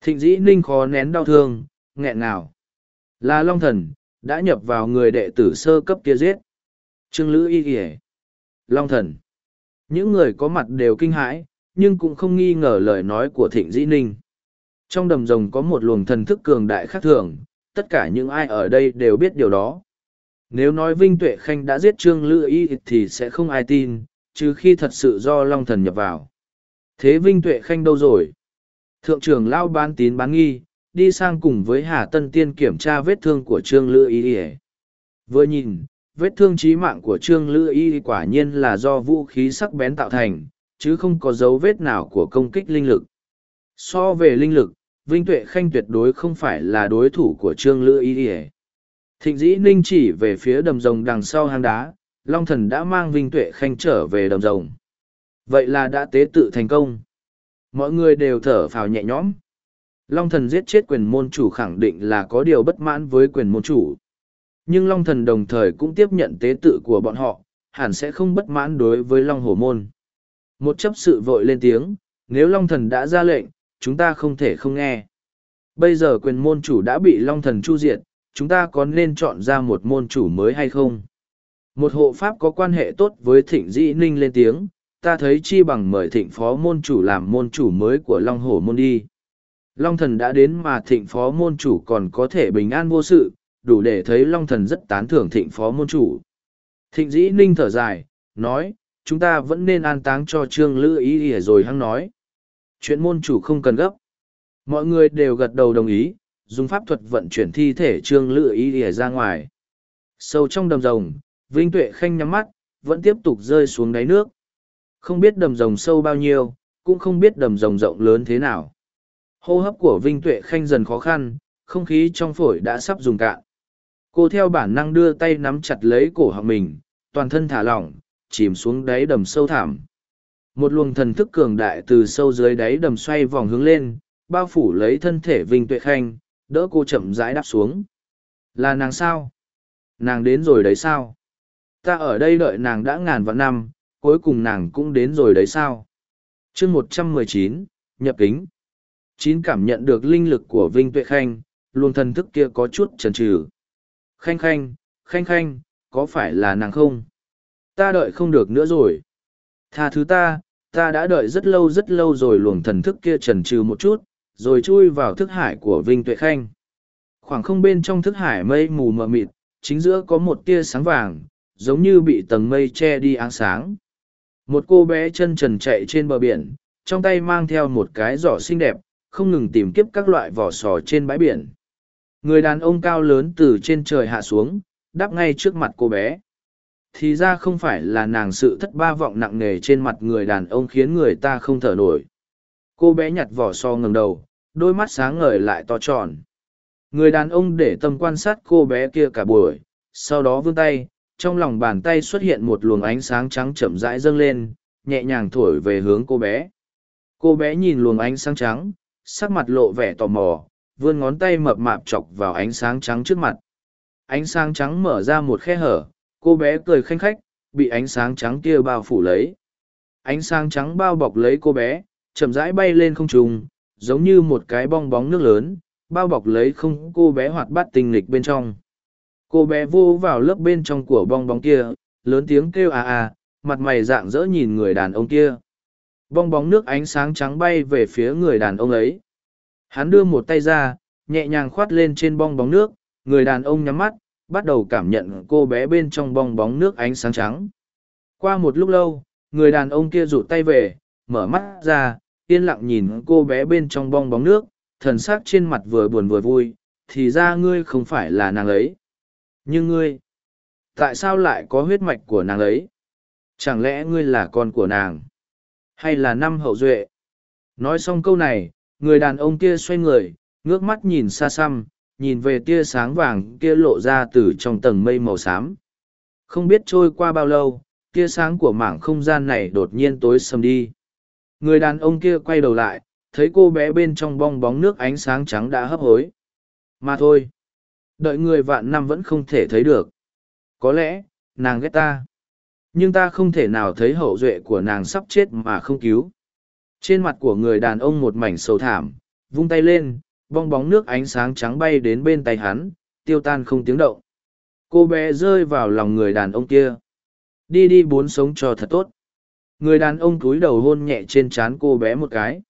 thịnh dĩ ninh khó nén đau thương, nghẹn ngào. Là long thần, đã nhập vào người đệ tử sơ cấp kia giết. Trương lữ y ỉa long thần. Những người có mặt đều kinh hãi, nhưng cũng không nghi ngờ lời nói của thịnh dĩ ninh. Trong đầm rồng có một luồng thần thức cường đại khác thường, tất cả những ai ở đây đều biết điều đó. Nếu nói vinh tuệ khanh đã giết trương lữ y thì sẽ không ai tin, trừ khi thật sự do long thần nhập vào. Thế vinh tuệ khanh đâu rồi? Thượng trưởng lao bán tín bán nghi, đi sang cùng với hà tân tiên kiểm tra vết thương của trương lữ y vừa nhìn, vết thương trí mạng của trương lữ y quả nhiên là do vũ khí sắc bén tạo thành, chứ không có dấu vết nào của công kích linh lực. So về linh lực, vinh tuệ khanh tuyệt đối không phải là đối thủ của trương lữ y. Thịnh dĩ ninh chỉ về phía đầm rồng đằng sau hang đá, long thần đã mang vinh tuệ khanh trở về đầm rồng. Vậy là đã tế tự thành công mọi người đều thở phào nhẹ nhõm. Long thần giết chết quyền môn chủ khẳng định là có điều bất mãn với quyền môn chủ. Nhưng long thần đồng thời cũng tiếp nhận tế tự của bọn họ, hẳn sẽ không bất mãn đối với long hổ môn. Một chấp sự vội lên tiếng, nếu long thần đã ra lệnh, chúng ta không thể không nghe. Bây giờ quyền môn chủ đã bị long thần chu diệt, chúng ta có nên chọn ra một môn chủ mới hay không? Một hộ pháp có quan hệ tốt với thịnh dĩ ninh lên tiếng ta thấy chi bằng mời thịnh phó môn chủ làm môn chủ mới của long hổ môn đi. Long thần đã đến mà thịnh phó môn chủ còn có thể bình an vô sự, đủ để thấy long thần rất tán thưởng thịnh phó môn chủ. Thịnh dĩ ninh thở dài, nói, chúng ta vẫn nên an táng cho trương lữ ý ỉa rồi hăng nói. Chuyện môn chủ không cần gấp. Mọi người đều gật đầu đồng ý, dùng pháp thuật vận chuyển thi thể trương lữ ý ỉa ra ngoài. Sâu trong đầm rồng, vinh tuệ khanh nhắm mắt, vẫn tiếp tục rơi xuống đáy nước không biết đầm rồng sâu bao nhiêu, cũng không biết đầm rồng rộng lớn thế nào. Hô hấp của vinh tuệ khanh dần khó khăn, không khí trong phổi đã sắp dùng cạn. Cô theo bản năng đưa tay nắm chặt lấy cổ họng mình, toàn thân thả lỏng, chìm xuống đáy đầm sâu thảm một luồng thần thức cường đại từ sâu dưới đáy đầm xoay vòng hướng lên, bao phủ lấy thân thể vinh tuệ khanh, đỡ cô chậm rãi đáp xuống. Là nàng sao? Nàng đến rồi đấy sao? Ta ở đây đợi nàng đã ngàn vạn năm cuối cùng nàng cũng đến rồi đấy sao? Chương một trăm mười chín, nhập kính. Chín cảm nhận được linh lực của vinh tuệ khanh, luồng thần thức kia có chút chần chừ. Khanh khanh khanh khanh, có phải là nàng không? Ta đợi không được nữa rồi. Tha thứ ta ta đã đợi rất lâu rất lâu rồi luồng thần thức kia trần trừ một chút, rồi chui vào thức hải của vinh tuệ khanh. Khoảng không bên trong thức hải mây mù mờ mịt, chính giữa có một tia sáng vàng, giống như bị tầng mây che đi áng sáng một cô bé chân trần chạy trên bờ biển, trong tay mang theo một cái giỏ xinh đẹp, không ngừng tìm kiếp các loại vỏ sò trên bãi biển. Người đàn ông cao lớn từ trên trời hạ xuống, đáp ngay trước mặt cô bé. Thì ra không phải là nàng sự thất ba vọng nặng nề trên mặt người đàn ông khiến người ta không thở nổi. Cô bé nhặt vỏ so ngầm đầu, đôi mắt sáng ngời lại to tròn. Người đàn ông để tâm quan sát cô bé kia cả buổi, sau đó vươn tay trong lòng bàn tay xuất hiện một luồng ánh sáng trắng chậm rãi dâng lên, nhẹ nhàng thổi về hướng cô bé. Cô bé nhìn luồng ánh sáng trắng, sắc mặt lộ vẻ tò mò, vươn ngón tay mập mạp chọc vào ánh sáng trắng trước mặt. Ánh sáng trắng mở ra một khe hở, cô bé cười khanh khách, bị ánh sáng trắng kia bao phủ lấy. Ánh sáng trắng bao bọc lấy cô bé, chậm rãi bay lên không trùng giống như một cái bong bóng nước lớn, bao bọc lấy không, cô bé hoạt bát tinh lịch bên trong cô bé vô vào lớp bên trong của bong bóng kia, lớn tiếng kêu à à mặt mày dạng dỡ nhìn người đàn ông kia. Bong bóng nước ánh sáng trắng bay về phía người đàn ông ấy. Hắn đưa một tay ra, nhẹ nhàng khoát lên trên bong bóng nước, người đàn ông nhắm mắt, bắt đầu cảm nhận cô bé bên trong bong bóng nước ánh sáng trắng. Qua một lúc lâu, người đàn ông kia rụt tay về, mở mắt ra, yên lặng nhìn cô bé bên trong bong bóng nước, thần s ắ c trên mặt vừa buồn vừa vui, thì ra ngươi không phải là nàng ấy nhưng ngươi, tại sao lại có huyết mạch của nàng ấy? Chẳng lẽ ngươi là con của nàng? Hay là năm hậu duệ? Nói xong câu này, người đàn ông kia xoay người, ngước mắt nhìn xa xăm, nhìn về tia sáng vàng kia lộ ra từ trong tầng mây màu xám. Không biết trôi qua bao lâu, tia sáng của mảng không gian này đột nhiên tối sầm đi. Người đàn ông kia quay đầu lại, thấy cô bé bên trong bong bóng nước ánh sáng trắng đã hấp hối. Mà thôi đợi người vạn năm vẫn không thể thấy được. Có lẽ, nàng ghét ta. Nhưng ta không thể nào thấy hậu duệ của nàng sắp chết mà không cứu. Trên mặt của người đàn ông một mảnh sầu thảm, vung tay lên, bong bóng nước ánh sáng trắng bay đến bên tay hắn, tiêu tan không tiếng động. Cô bé rơi vào lòng người đàn ông kia. Đi đi bốn sống cho thật tốt. Người đàn ông cúi đầu hôn nhẹ trên trán cô bé một cái.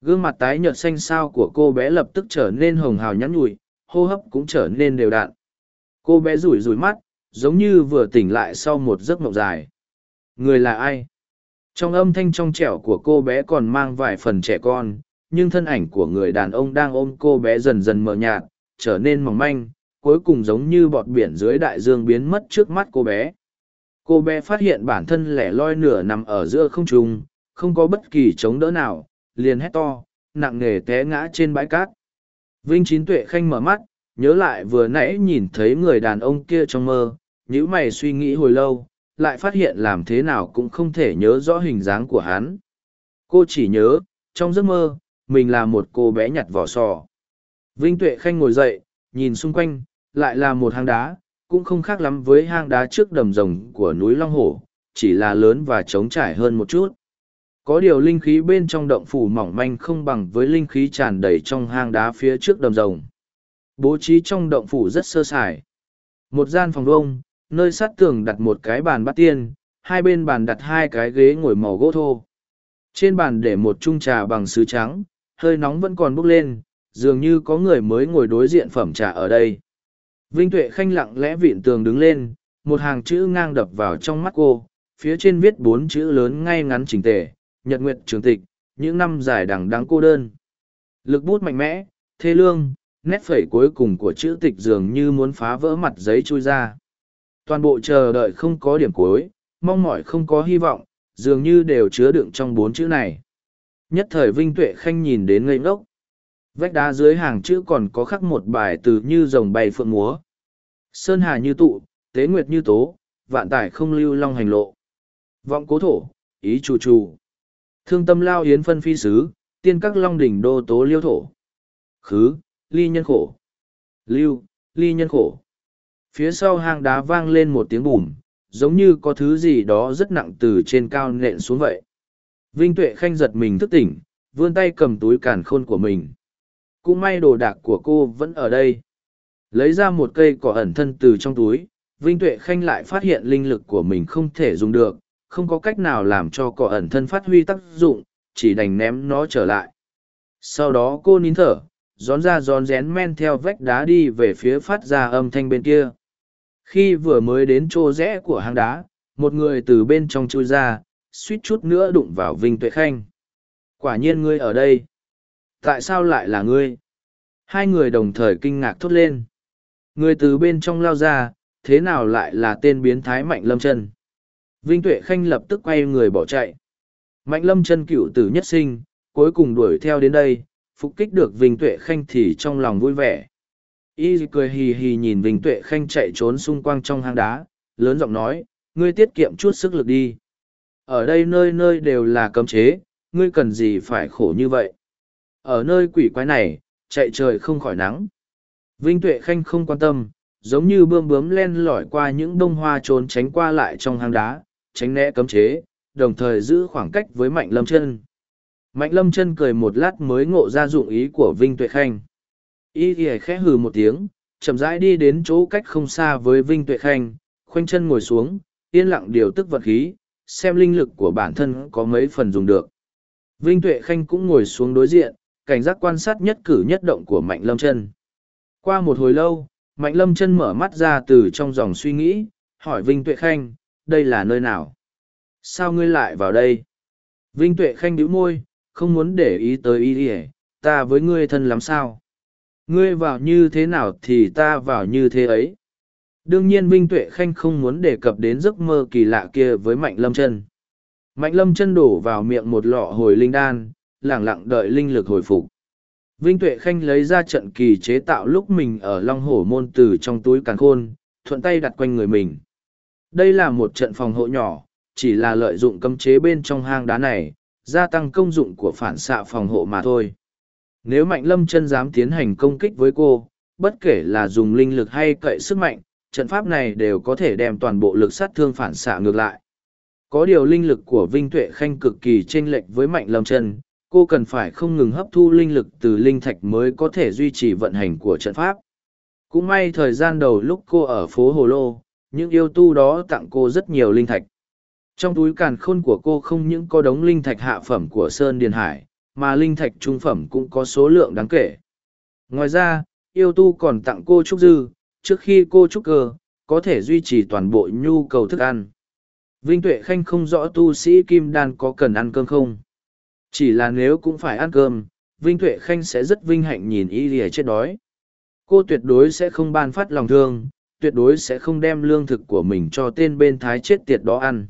Gương mặt tái nhợt xanh xao của cô bé lập tức trở nên hồng hào nhắn nhụi hô hấp cũng trở nên đều đặn. Cô bé rủi rủi mắt, giống như vừa tỉnh lại sau một giấc mộng dài. Người là ai? Trong âm thanh trong trẻo của cô bé còn mang vài phần trẻ con, nhưng thân ảnh của người đàn ông đang ôm cô bé dần dần mờ nhạt, trở nên mỏng manh, cuối cùng giống như bọt biển dưới đại dương biến mất trước mắt cô bé. Cô bé phát hiện bản thân lẻ loi nửa nằm ở giữa không trung, không có bất kỳ chống đỡ nào, liền hét to, nặng nề té ngã trên bãi cát vinh chín tuệ khanh mở mắt, nhớ lại vừa nãy nhìn thấy người đàn ông kia trong mơ nhữ mày suy nghĩ hồi lâu, lại phát hiện làm thế nào cũng không thể nhớ rõ hình dáng của hắn. Cô chỉ nhớ, trong giấc mơ, mình là một cô bé nhặt vỏ sò. Vinh tuệ khanh ngồi dậy, nhìn xung quanh, lại là một hang đá, cũng không khác lắm với hang đá trước đầm rồng của núi long hổ, chỉ là lớn và trống trải hơn một chút có điều linh khí bên trong động phủ mỏng manh không bằng với linh khí tràn đầy trong hang đá phía trước đầm rồng. Bố trí trong động phủ rất sơ sài. Một gian phòng vông, nơi sát tường đặt một cái bàn bát tiên, hai bên bàn đặt hai cái ghế ngồi màu gỗ thô. Trên bàn để một chung trà bằng sứ trắng, hơi nóng vẫn còn bốc lên, dường như có người mới ngồi đối diện phẩm trà ở đây. Vinh tuệ khanh lặng lẽ vịn tường đứng lên, một hàng chữ ngang đập vào trong mắt cô, phía trên viết bốn chữ lớn ngay ngắn chỉnh tề nhật nguyệt trường tịch, những năm dài đằng đáng cô đơn. Lực bút mạnh mẽ, thê lương, nét phẩy cuối cùng của chữ tịch dường như muốn phá vỡ mặt giấy trôi ra. Toàn bộ chờ đợi không có điểm cuối, mong mỏi không có hy vọng, dường như đều chứa đựng trong bốn chữ này. Nhất thời vinh tuệ khanh nhìn đến ngây ngốc. Vách đá dưới hàng chữ còn có khắc một bài từ như rồng bay phượng múa. Sơn hà như tụ, tế nguyệt như tố, vạn tải không lưu long hành lộ. Vọng cố thổ, ý trù trù thương tâm lao yến phân phi sứ, tiên các long đỉnh đô tố liêu thổ. Khứ, ly nhân khổ. Lưu, ly nhân khổ. Phía sau hang đá vang lên một tiếng bùm, giống như có thứ gì đó rất nặng từ trên cao nện xuống vậy. Vinh tuệ khanh giật mình thức tỉnh, vươn tay cầm túi càn khôn của mình. Cũng may đồ đạc của cô vẫn ở đây. Lấy ra một cây cỏ ẩn thân từ trong túi, vinh tuệ khanh lại phát hiện linh lực của mình không thể dùng được không có cách nào làm cho cỏ ẩn thân phát huy tác dụng, chỉ đành ném nó trở lại. Sau đó cô nín thở, gión ra gión rén men theo vách đá đi về phía phát ra âm thanh bên kia. Khi vừa mới đến chỗ rẽ của hang đá, một người từ bên trong chui ra, suýt chút nữa đụng vào vinh tuệ khanh. Quả nhiên ngươi ở đây. Tại sao lại là ngươi? Hai người đồng thời kinh ngạc thốt lên. Người từ bên trong lao ra, thế nào lại là tên biến thái mạnh lâm chân? Vinh tuệ khanh lập tức quay người bỏ chạy. Mạnh lâm chân cựu tử nhất sinh, cuối cùng đuổi theo đến đây, phục kích được vinh tuệ khanh thì trong lòng vui vẻ. Y cười hì hì nhìn vinh tuệ khanh chạy trốn xung quanh trong hang đá, lớn giọng nói, ngươi tiết kiệm chút sức lực đi. Ở đây nơi nơi đều là cấm chế, ngươi cần gì phải khổ như vậy? Ở nơi quỷ quái này, chạy trời không khỏi nắng. Vinh tuệ khanh không quan tâm, giống như bươm bướm len lỏi qua những bông hoa trốn tránh qua lại trong hang đá tránh né cấm chế đồng thời giữ khoảng cách với Mạnh Lâm chân. Mạnh Lâm chân cười một lát mới ngộ ra dụng ý của Vinh Tuệ Khanh. Y y khẽ hừ một tiếng, chậm rãi đi đến chỗ cách không xa với Vinh Tuệ Khanh, khoanh chân ngồi xuống, yên lặng điều tức vật khí, xem linh lực của bản thân có mấy phần dùng được. Vinh Tuệ Khanh cũng ngồi xuống đối diện, cảnh giác quan sát nhất cử nhất động của Mạnh Lâm chân. Qua một hồi lâu, Mạnh Lâm chân mở mắt ra từ trong dòng suy nghĩ, hỏi Vinh Tuệ Khanh, đây là nơi nào? Sao ngươi lại vào đây? Vinh Tuệ Khanh bĩu môi, không muốn để ý tới ý ỉa ta với ngươi thân lắm sao? Ngươi vào như thế nào thì ta vào như thế ấy. Đương nhiên Vinh Tuệ Khanh không muốn đề cập đến giấc mơ kỳ lạ kia với Mạnh Lâm chân. Mạnh Lâm chân đổ vào miệng một lọ hồi linh đan, lẳng lặng đợi linh lực hồi phục. Vinh Tuệ Khanh lấy ra trận kỳ chế tạo lúc mình ở Long Hổ Môn từ trong túi càn khôn, thuận tay đặt quanh người mình. Đây là một trận phòng hộ nhỏ, chỉ là lợi dụng cấm chế bên trong hang đá này, gia tăng công dụng của phản xạ phòng hộ mà thôi. Nếu Mạnh Lâm chân dám tiến hành công kích với cô, bất kể là dùng linh lực hay cậy sức mạnh, trận pháp này đều có thể đem toàn bộ lực sát thương phản xạ ngược lại. Có điều linh lực của Vinh Tuệ Khanh cực kỳ chênh lệch với Mạnh Lâm chân, cô cần phải không ngừng hấp thu linh lực từ linh thạch mới có thể duy trì vận hành của trận pháp. Cũng may thời gian đầu lúc cô ở phố Hồ Lô, những yêu tu đó tặng cô rất nhiều linh thạch. Trong túi càn khôn của cô không những có đống linh thạch hạ phẩm của Sơn Điền Hải, mà linh thạch trung phẩm cũng có số lượng đáng kể. Ngoài ra, yêu tu còn tặng cô trúc dư, trước khi cô trúc cơ, có thể duy trì toàn bộ nhu cầu thức ăn. Vinh Tuệ Khanh không rõ tu sĩ Kim Đan có cần ăn cơm không. Chỉ là nếu cũng phải ăn cơm, Vinh Tuệ Khanh sẽ rất vinh hạnh nhìn y lìa chết đói. Cô tuyệt đối sẽ không ban phát lòng thương, tuyệt đối sẽ không đem lương thực của mình cho tên bên thái chết tiệt đó ăn.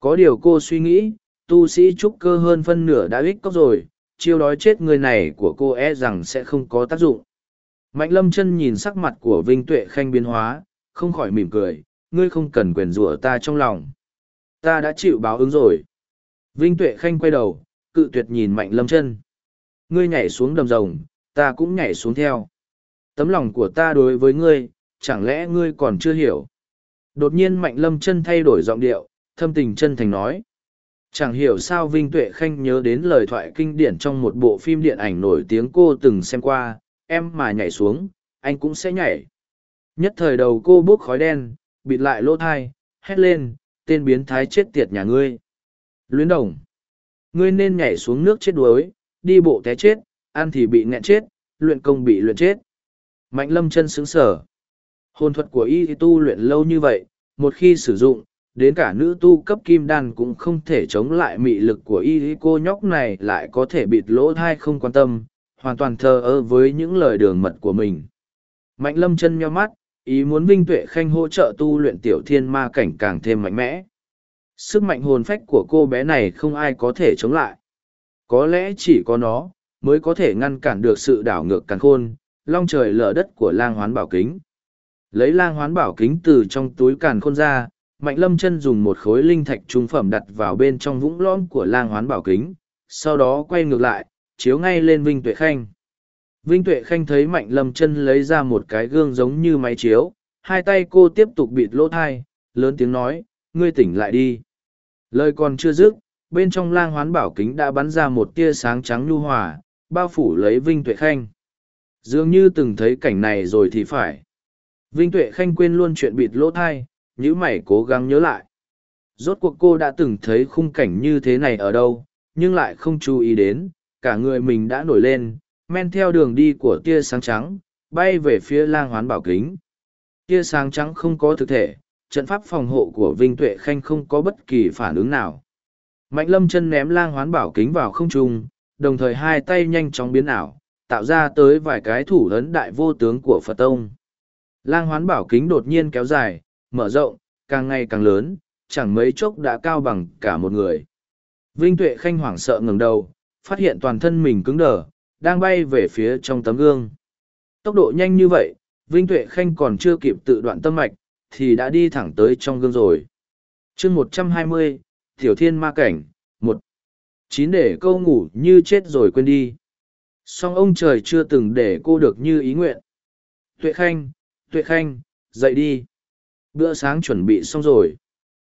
Có điều cô suy nghĩ, tu sĩ trúc cơ hơn phân nửa đã ích cốc rồi, chiêu đói chết người này của cô e rằng sẽ không có tác dụng. Mạnh lâm chân nhìn sắc mặt của Vinh Tuệ Khanh biến hóa, không khỏi mỉm cười, ngươi không cần quyền rủa ta trong lòng. Ta đã chịu báo ứng rồi. Vinh Tuệ Khanh quay đầu, cự tuyệt nhìn Mạnh lâm chân. Ngươi nhảy xuống đầm rồng, ta cũng nhảy xuống theo. Tấm lòng của ta đối với ngươi, chẳng lẽ ngươi còn chưa hiểu. Đột nhiên Mạnh lâm chân thay đổi giọng điệu, thâm tình chân thành nói. Chẳng hiểu sao Vinh Tuệ Khanh nhớ đến lời thoại kinh điển trong một bộ phim điện ảnh nổi tiếng cô từng xem qua, em mà nhảy xuống, anh cũng sẽ nhảy. Nhất thời đầu cô bốc khói đen, bịt lại lỗ thai, hét lên, tên biến thái chết tiệt nhà ngươi. Luyến đồng, ngươi nên nhảy xuống nước chết đuối, đi bộ té chết, ăn thì bị nghẹn chết, luyện công bị luyện chết. Mạnh lâm chân sững sở. Hồn thuật của y tu luyện lâu như vậy, một khi sử dụng, đến cả nữ tu cấp kim đan cũng không thể chống lại mị lực của y cô nhóc này lại có thể bịt lỗ thai không quan tâm hoàn toàn thờ ơ với những lời đường mật của mình. Mạnh lâm chân nheo mắt ý muốn vinh tuệ khanh hỗ trợ tu luyện tiểu thiên ma cảnh càng thêm mạnh mẽ. Sức mạnh hồn phách của cô bé này không ai có thể chống lại. Có lẽ chỉ có nó mới có thể ngăn cản được sự đảo ngược càn khôn long trời lở đất của lang hoán bảo kính lấy lang hoán bảo kính từ trong túi càn khôn ra Mạnh lâm chân dùng một khối linh thạch trung phẩm đặt vào bên trong vũng lõm của lang hoán bảo kính, sau đó quay ngược lại, chiếu ngay lên Vinh Tuệ Khanh. Vinh Tuệ Khanh thấy Mạnh lâm chân lấy ra một cái gương giống như máy chiếu, hai tay cô tiếp tục bịt lỗ thai, lớn tiếng nói, ngươi tỉnh lại đi. Lời còn chưa dứt, bên trong lang hoán bảo kính đã bắn ra một tia sáng trắng nhu hòa, bao phủ lấy Vinh Tuệ Khanh. Dường như từng thấy cảnh này rồi thì phải. Vinh Tuệ Khanh quên luôn chuyện bịt lỗ thai, nhữ mày cố gắng nhớ lại. Rốt cuộc cô đã từng thấy khung cảnh như thế này ở đâu, nhưng lại không chú ý đến, cả người mình đã nổi lên, men theo đường đi của tia sáng trắng, bay về phía lang hoán bảo kính. Tia sáng trắng không có thực thể, trận pháp phòng hộ của Vinh Tuệ Khanh không có bất kỳ phản ứng nào. Mạnh lâm chân ném lang hoán bảo kính vào không trung, đồng thời hai tay nhanh chóng biến ảo, tạo ra tới vài cái thủ ấn đại vô tướng của Phật Tông. Lang hoán bảo kính đột nhiên kéo dài, mở rộng, càng ngày càng lớn, chẳng mấy chốc đã cao bằng cả một người. Vinh Tuệ Khanh hoảng sợ ngẩng đầu, phát hiện toàn thân mình cứng đờ, đang bay về phía trong tấm gương. Tốc độ nhanh như vậy, Vinh Tuệ Khanh còn chưa kịp tự đoạn tâm mạch, thì đã đi thẳng tới trong gương rồi. chương một trăm hai mươi, Tiểu Thiên Ma Cảnh, một Chín để câu ngủ như chết rồi quên đi. Song ông trời chưa từng để cô được như ý nguyện. Tuệ Khanh, Tuệ Khanh, dậy đi. Bữa sáng chuẩn bị xong rồi.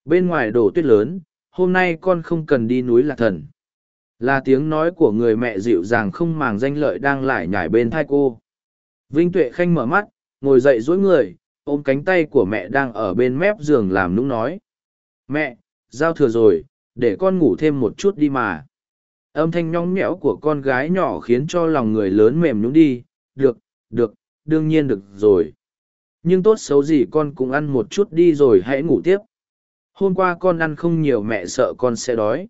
Bên ngoài đổ tuyết lớn, hôm nay con không cần đi núi lạc thần. Là tiếng nói của người mẹ dịu dàng không màng danh lợi đang lải nhải bên thai cô. Vinh tuệ khanh mở mắt ngồi dậy dối người ôm cánh tay của mẹ đang ở bên mép giường làm nũng nói. Mẹ giao thừa rồi để con ngủ thêm một chút đi mà. Âm thanh nhóng nhẽo của con gái nhỏ khiến cho lòng người lớn mềm nhũng đi. Được được đương nhiên được rồi nhưng tốt xấu gì con cũng ăn một chút đi rồi hãy ngủ tiếp. Hôm qua con ăn không nhiều mẹ sợ con sẽ đói.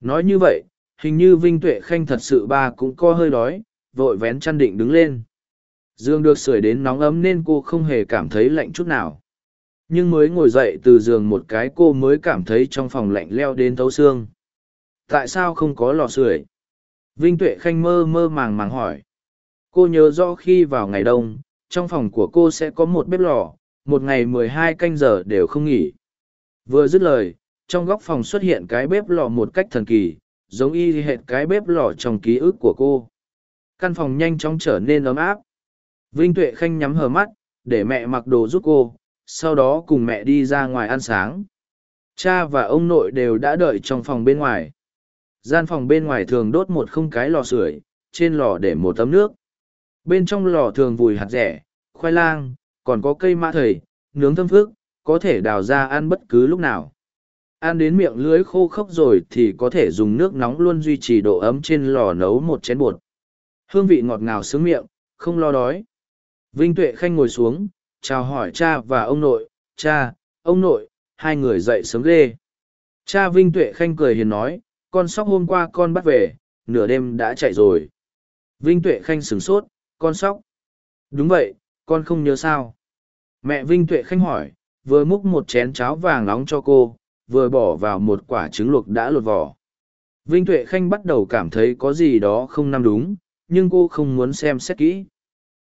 Nói như vậy, hình như vinh tuệ khanh thật sự ba cũng co hơi đói, vội vén chăn định đứng lên. Giường được sưởi đến nóng ấm nên cô không hề cảm thấy lạnh chút nào. Nhưng mới ngồi dậy từ giường một cái cô mới cảm thấy trong phòng lạnh leo đến thấu xương. Tại sao không có lò sưởi? Vinh tuệ khanh mơ mơ màng màng hỏi. Cô nhớ rõ khi vào ngày đông trong phòng của cô sẽ có một bếp lò, một ngày mười hai canh giờ đều không nghỉ. Vừa dứt lời, trong góc phòng xuất hiện cái bếp lò một cách thần kỳ, giống y hệt cái bếp lò trong ký ức của cô. Căn phòng nhanh chóng trở nên ấm áp. Vinh tuệ khanh nhắm hờ mắt, để mẹ mặc đồ giúp cô, sau đó cùng mẹ đi ra ngoài ăn sáng. Cha và ông nội đều đã đợi trong phòng bên ngoài. Gian phòng bên ngoài thường đốt một không cái lò sưởi, trên lò để một tấm nước bên trong lò thường vùi hạt rẻ, khoai lang, còn có cây mã thầy, nướng thơm phước có thể đào ra ăn bất cứ lúc nào. Ăn đến miệng lưới khô khốc rồi thì có thể dùng nước nóng luôn duy trì độ ấm trên lò nấu một chén bột. Hương vị ngọt ngào sướng miệng, không lo đói. Vinh tuệ khanh ngồi xuống, chào hỏi cha và ông nội, cha, ông nội, hai người dậy sớm ghê. Cha vinh tuệ khanh cười hiền nói, con sóc hôm qua con bắt về, nửa đêm đã chạy rồi. Vinh tuệ khanh sửng sốt con sóc. Đúng vậy, con không nhớ sao. Mẹ vinh tuệ khanh hỏi, vừa múc một chén cháo vàng nóng cho cô, vừa bỏ vào một quả trứng luộc đã lột vỏ. Vinh tuệ khanh bắt đầu cảm thấy có gì đó không nằm đúng, nhưng cô không muốn xem xét kỹ.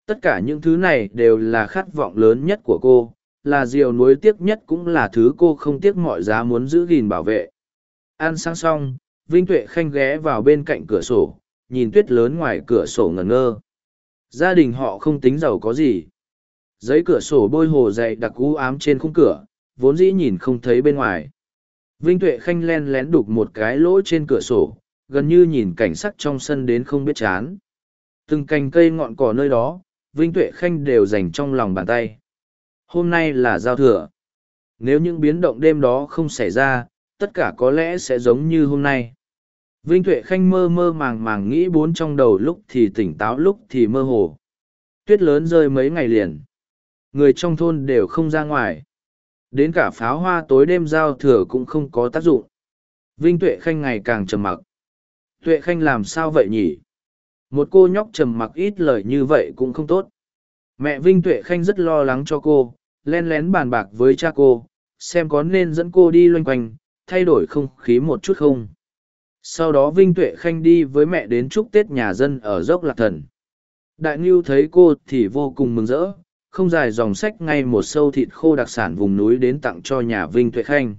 Tất cả những thứ này đều là khát vọng lớn nhất của cô, là diều nuối tiếc nhất cũng là thứ cô không tiếc mọi giá muốn giữ gìn bảo vệ. Ăn sang xong, vinh tuệ khanh ghé vào bên cạnh cửa sổ, nhìn tuyết lớn ngoài cửa sổ ngẩn ngơ gia đình họ không tính giàu có gì. Giấy cửa sổ bôi hồ dày đặc u ám trên khung cửa, vốn dĩ nhìn không thấy bên ngoài. Vinh tuệ khanh len lén đục một cái lỗ trên cửa sổ, gần như nhìn cảnh sắc trong sân đến không biết chán. Từng cành cây ngọn cỏ nơi đó, vinh tuệ khanh đều dành trong lòng bàn tay. Hôm nay là giao thừa. Nếu những biến động đêm đó không xảy ra, tất cả có lẽ sẽ giống như hôm nay vinh tuệ khanh mơ mơ màng màng nghĩ bốn trong đầu lúc thì tỉnh táo lúc thì mơ hồ. Tuyết lớn rơi mấy ngày liền. Người trong thôn đều không ra ngoài. Đến cả pháo hoa tối đêm giao thừa cũng không có tác dụng. Vinh tuệ khanh ngày càng trầm mặc. Tuệ khanh làm sao vậy nhỉ? Một cô nhóc trầm mặc ít lời như vậy cũng không tốt. Mẹ vinh tuệ khanh rất lo lắng cho cô, len lén bàn bạc với cha cô, xem có nên dẫn cô đi loanh quanh, thay đổi không khí một chút không sau đó vinh tuệ khanh đi với mẹ đến chúc tết nhà dân ở dốc lạc thần. Đại ngưu thấy cô thì vô cùng mừng rỡ, không dài dòng sách ngay một sâu thịt khô đặc sản vùng núi đến tặng cho nhà vinh tuệ khanh.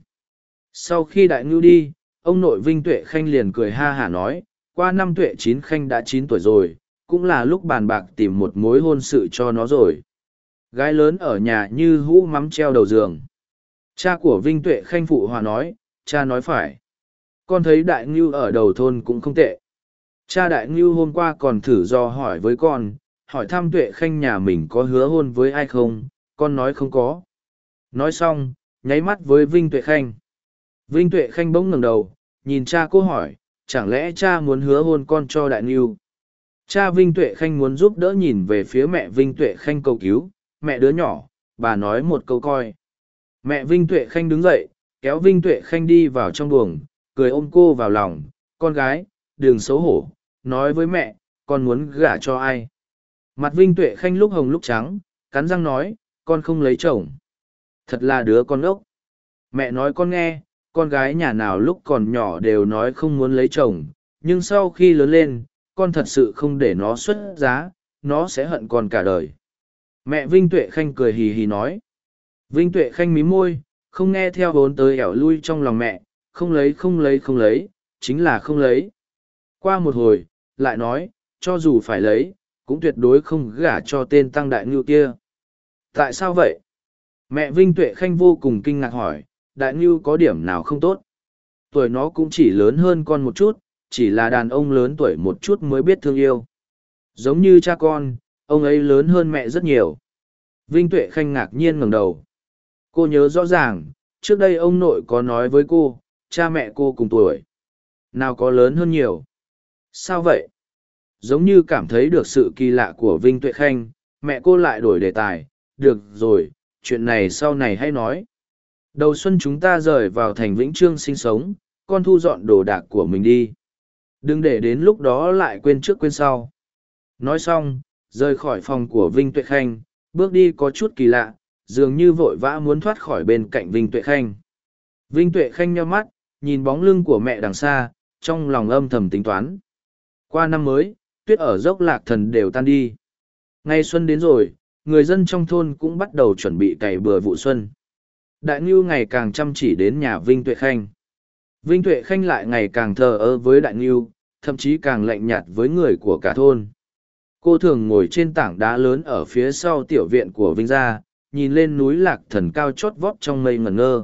Sau khi đại ngưu đi, ông nội vinh tuệ khanh liền cười ha hả nói, qua năm tuệ chín khanh đã chín tuổi rồi, cũng là lúc bàn bạc tìm một mối hôn sự cho nó rồi. Gái lớn ở nhà như hũ mắm treo đầu giường. Cha của vinh tuệ khanh phụ hòa nói, cha nói phải con thấy đại ngưu ở đầu thôn cũng không tệ. Cha đại ngưu hôm qua còn thử do hỏi với con, hỏi thăm tuệ khanh nhà mình có hứa hôn với ai không, con nói không có. Nói xong, nháy mắt với vinh tuệ khanh. Vinh tuệ khanh bỗng ngẩng đầu, nhìn cha cô hỏi, chẳng lẽ cha muốn hứa hôn con cho đại ngưu? Cha vinh tuệ khanh muốn giúp đỡ nhìn về phía mẹ vinh tuệ khanh cầu cứu, mẹ đứa nhỏ, bà nói một câu coi. Mẹ vinh tuệ khanh đứng dậy, kéo vinh tuệ khanh đi vào trong buồng cười ôm cô vào lòng, con gái, đừng xấu hổ, nói với mẹ, con muốn gả cho ai? Mặt vinh tuệ khanh lúc hồng lúc trắng, cắn răng nói, con không lấy chồng. Thật là đứa con ốc mẹ nói con nghe, con gái nhà nào lúc còn nhỏ đều nói không muốn lấy chồng, nhưng sau khi lớn lên, con thật sự không để nó xuất giá, nó sẽ hận con cả đời. Mẹ vinh tuệ khanh cười hì hì nói. Vinh tuệ khanh mí môi, không nghe theo vốn tới ẻo lui trong lòng mẹ không lấy không lấy không lấy chính là không lấy qua một hồi lại nói cho dù phải lấy cũng tuyệt đối không gả cho tên tăng đại ngưu kia tại sao vậy mẹ vinh tuệ khanh vô cùng kinh ngạc hỏi đại ngưu có điểm nào không tốt tuổi nó cũng chỉ lớn hơn con một chút, chỉ là đàn ông lớn tuổi một chút mới biết thương yêu. Giống như cha con, ông ấy lớn hơn mẹ rất nhiều. Vinh Tuệ Khanh ngạc nhiên ngẩng đầu. Cô nhớ rõ ràng, trước đây ông nội có nói với cô, cha mẹ cô cùng tuổi. Nào có lớn hơn nhiều. Sao vậy? Giống như cảm thấy được sự kỳ lạ của Vinh Tuệ Khanh, mẹ cô lại đổi đề tài. Được rồi, chuyện này sau này hay nói. Đầu xuân chúng ta rời vào thành Vĩnh Trương sinh sống, con thu dọn đồ đạc của mình đi. Đừng để đến lúc đó lại quên trước quên sau. Nói xong, rời khỏi phòng của Vinh Tuệ Khanh, bước đi có chút kỳ lạ, dường như vội vã muốn thoát khỏi bên cạnh Vinh Tuệ Khanh. Vinh Tuệ Khanh nheo mắt, nhìn bóng lưng của mẹ đằng xa, trong lòng âm thầm tính toán. Qua năm mới, tuyết ở dốc lạc thần đều tan đi. Ngày xuân đến rồi, người dân trong thôn cũng bắt đầu chuẩn bị cày bừa vụ xuân. Đại Ngưu ngày càng chăm chỉ đến nhà Vinh Tuệ Khanh. Vinh Tuệ Khanh lại ngày càng thờ ơ với Đại Ngưu, thậm chí càng lạnh nhạt với người của cả thôn. Cô thường ngồi trên tảng đá lớn ở phía sau tiểu viện của Vinh Gia, nhìn lên núi lạc thần cao chót vót trong mây ngẩn ngơ.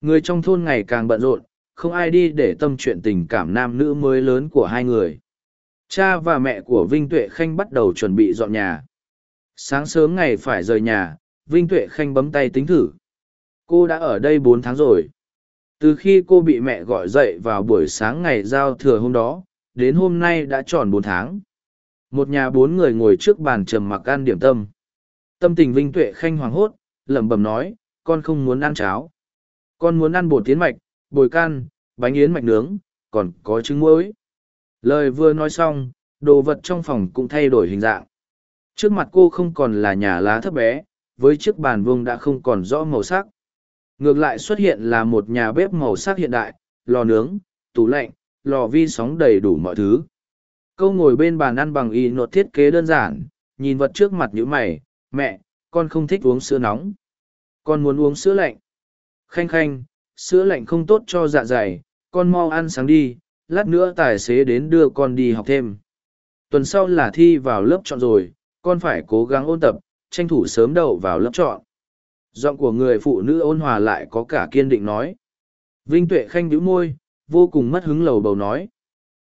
Người trong thôn ngày càng bận rộn, không ai đi để tâm chuyện tình cảm nam nữ mới lớn của hai người. Cha và mẹ của Vinh Tuệ Khanh bắt đầu chuẩn bị dọn nhà. Sáng sớm ngày phải rời nhà, Vinh Tuệ Khanh bấm tay tính thử. Cô đã ở đây bốn tháng rồi. Từ khi cô bị mẹ gọi dậy vào buổi sáng ngày giao thừa hôm đó, đến hôm nay đã tròn bốn tháng. Một nhà bốn người ngồi trước bàn trầm mặc ăn điểm tâm. Tâm tình Vinh Tuệ Khanh hoàng hốt, lẩm bẩm nói, con không muốn ăn cháo. Con muốn ăn bột tiến mạch, bồi can, bánh yến mạch nướng, còn có trứng muối. Lời vừa nói xong, đồ vật trong phòng cũng thay đổi hình dạng. Trước mặt cô không còn là nhà lá thấp bé, với chiếc bàn vuông đã không còn rõ màu sắc. Ngược lại xuất hiện là một nhà bếp màu sắc hiện đại, lò nướng, tủ lạnh, lò vi sóng đầy đủ mọi thứ. Câu ngồi bên bàn ăn bằng y nột thiết kế đơn giản, nhìn vật trước mặt như mày, mẹ, con không thích uống sữa nóng. Con muốn uống sữa lạnh. Khanh khanh, sữa lạnh không tốt cho dạ dày, con mau ăn sáng đi, lát nữa tài xế đến đưa con đi học thêm. Tuần sau là thi vào lớp chọn rồi, con phải cố gắng ôn tập, tranh thủ sớm đậu vào lớp chọn. Giọng của người phụ nữ ôn hòa lại có cả kiên định nói. Vinh Tuệ Khanh bĩu môi, vô cùng mất hứng lầu bầu nói.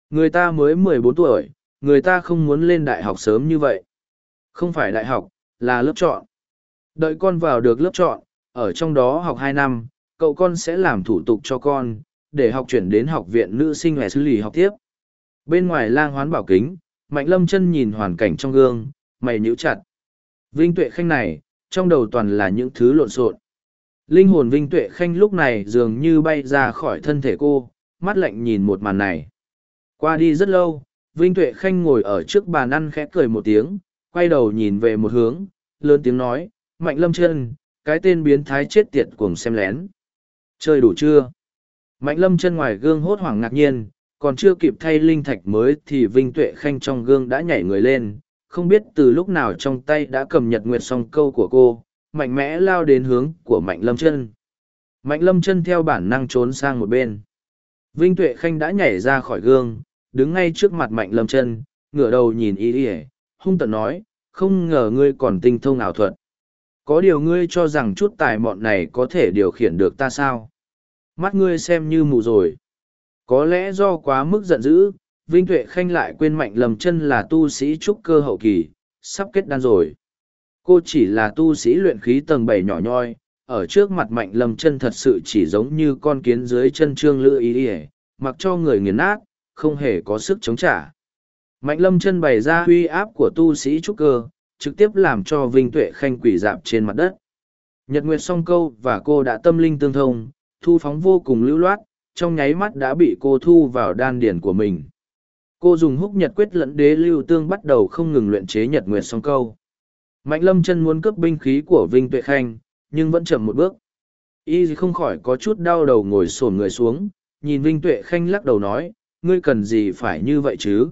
Người ta mới mười bốn tuổi, người ta không muốn lên đại học sớm như vậy. Không phải đại học, là lớp chọn. Đợi con vào được lớp chọn, ở trong đó học hai năm, cậu con sẽ làm thủ tục cho con, để học chuyển đến học viện nữ sinh hệ xử lý học tiếp. Bên ngoài lang hoán bảo kính, Mạnh Lâm chân nhìn hoàn cảnh trong gương, mày nhíu chặt. Vinh Tuệ Khanh này, trong đầu toàn là những thứ lộn xộn. Linh hồn Vinh Tuệ Khanh lúc này dường như bay ra khỏi thân thể cô, mắt lạnh nhìn một màn này. Qua đi rất lâu, Vinh Tuệ Khanh ngồi ở trước bàn ăn khẽ cười một tiếng, quay đầu nhìn về một hướng, lớn tiếng nói, Mạnh Lâm chân, cái tên biến thái chết tiệt cuồng xem lén. Chơi đủ chưa? Mạnh Lâm chân ngoài gương hốt hoảng ngạc nhiên, còn chưa kịp thay linh thạch mới thì Vinh Tuệ Khanh trong gương đã nhảy người lên, không biết từ lúc nào trong tay đã cầm nhật nguyệt song câu của cô, mạnh mẽ lao đến hướng của Mạnh Lâm chân. Mạnh Lâm chân theo bản năng trốn sang một bên. Vinh Tuệ Khanh đã nhảy ra khỏi gương, đứng ngay trước mặt Mạnh Lâm chân, ngửa đầu nhìn y y hung tận nói, không ngờ ngươi còn tinh thông ảo thuật. Có điều ngươi cho rằng chút tài mọn này có thể điều khiển được ta sao? Mắt ngươi xem như mù rồi. Có lẽ do quá mức giận dữ, Vinh Tuệ Khanh lại quên Mạnh Lâm chân là tu sĩ trúc cơ hậu kỳ, sắp kết đan rồi. Cô chỉ là tu sĩ luyện khí tầng bảy nhỏ nhoi, ở trước mặt Mạnh Lâm chân thật sự chỉ giống như con kiến dưới chân trương lữ ý ỉa, mặc cho người nghiền nát, không hề có sức chống trả. Mạnh Lâm chân bày ra huy áp của tu sĩ trúc cơ, trực tiếp làm cho Vinh Tuệ Khanh quỷ dạp trên mặt đất. Nhật Nguyệt song câu và cô đã tâm linh tương thông, thu phóng vô cùng lưu loát, trong nháy mắt đã bị cô thu vào đan điển của mình. Cô dùng húc nhật quyết lẫn đế lưu tương bắt đầu không ngừng luyện chế nhật nguyệt song câu. Mạnh lâm chân muốn cướp binh khí của vinh tuệ khanh nhưng vẫn chậm một bước. Y không khỏi có chút đau đầu ngồi sổn người xuống nhìn vinh tuệ khanh lắc đầu nói ngươi cần gì phải như vậy chứ?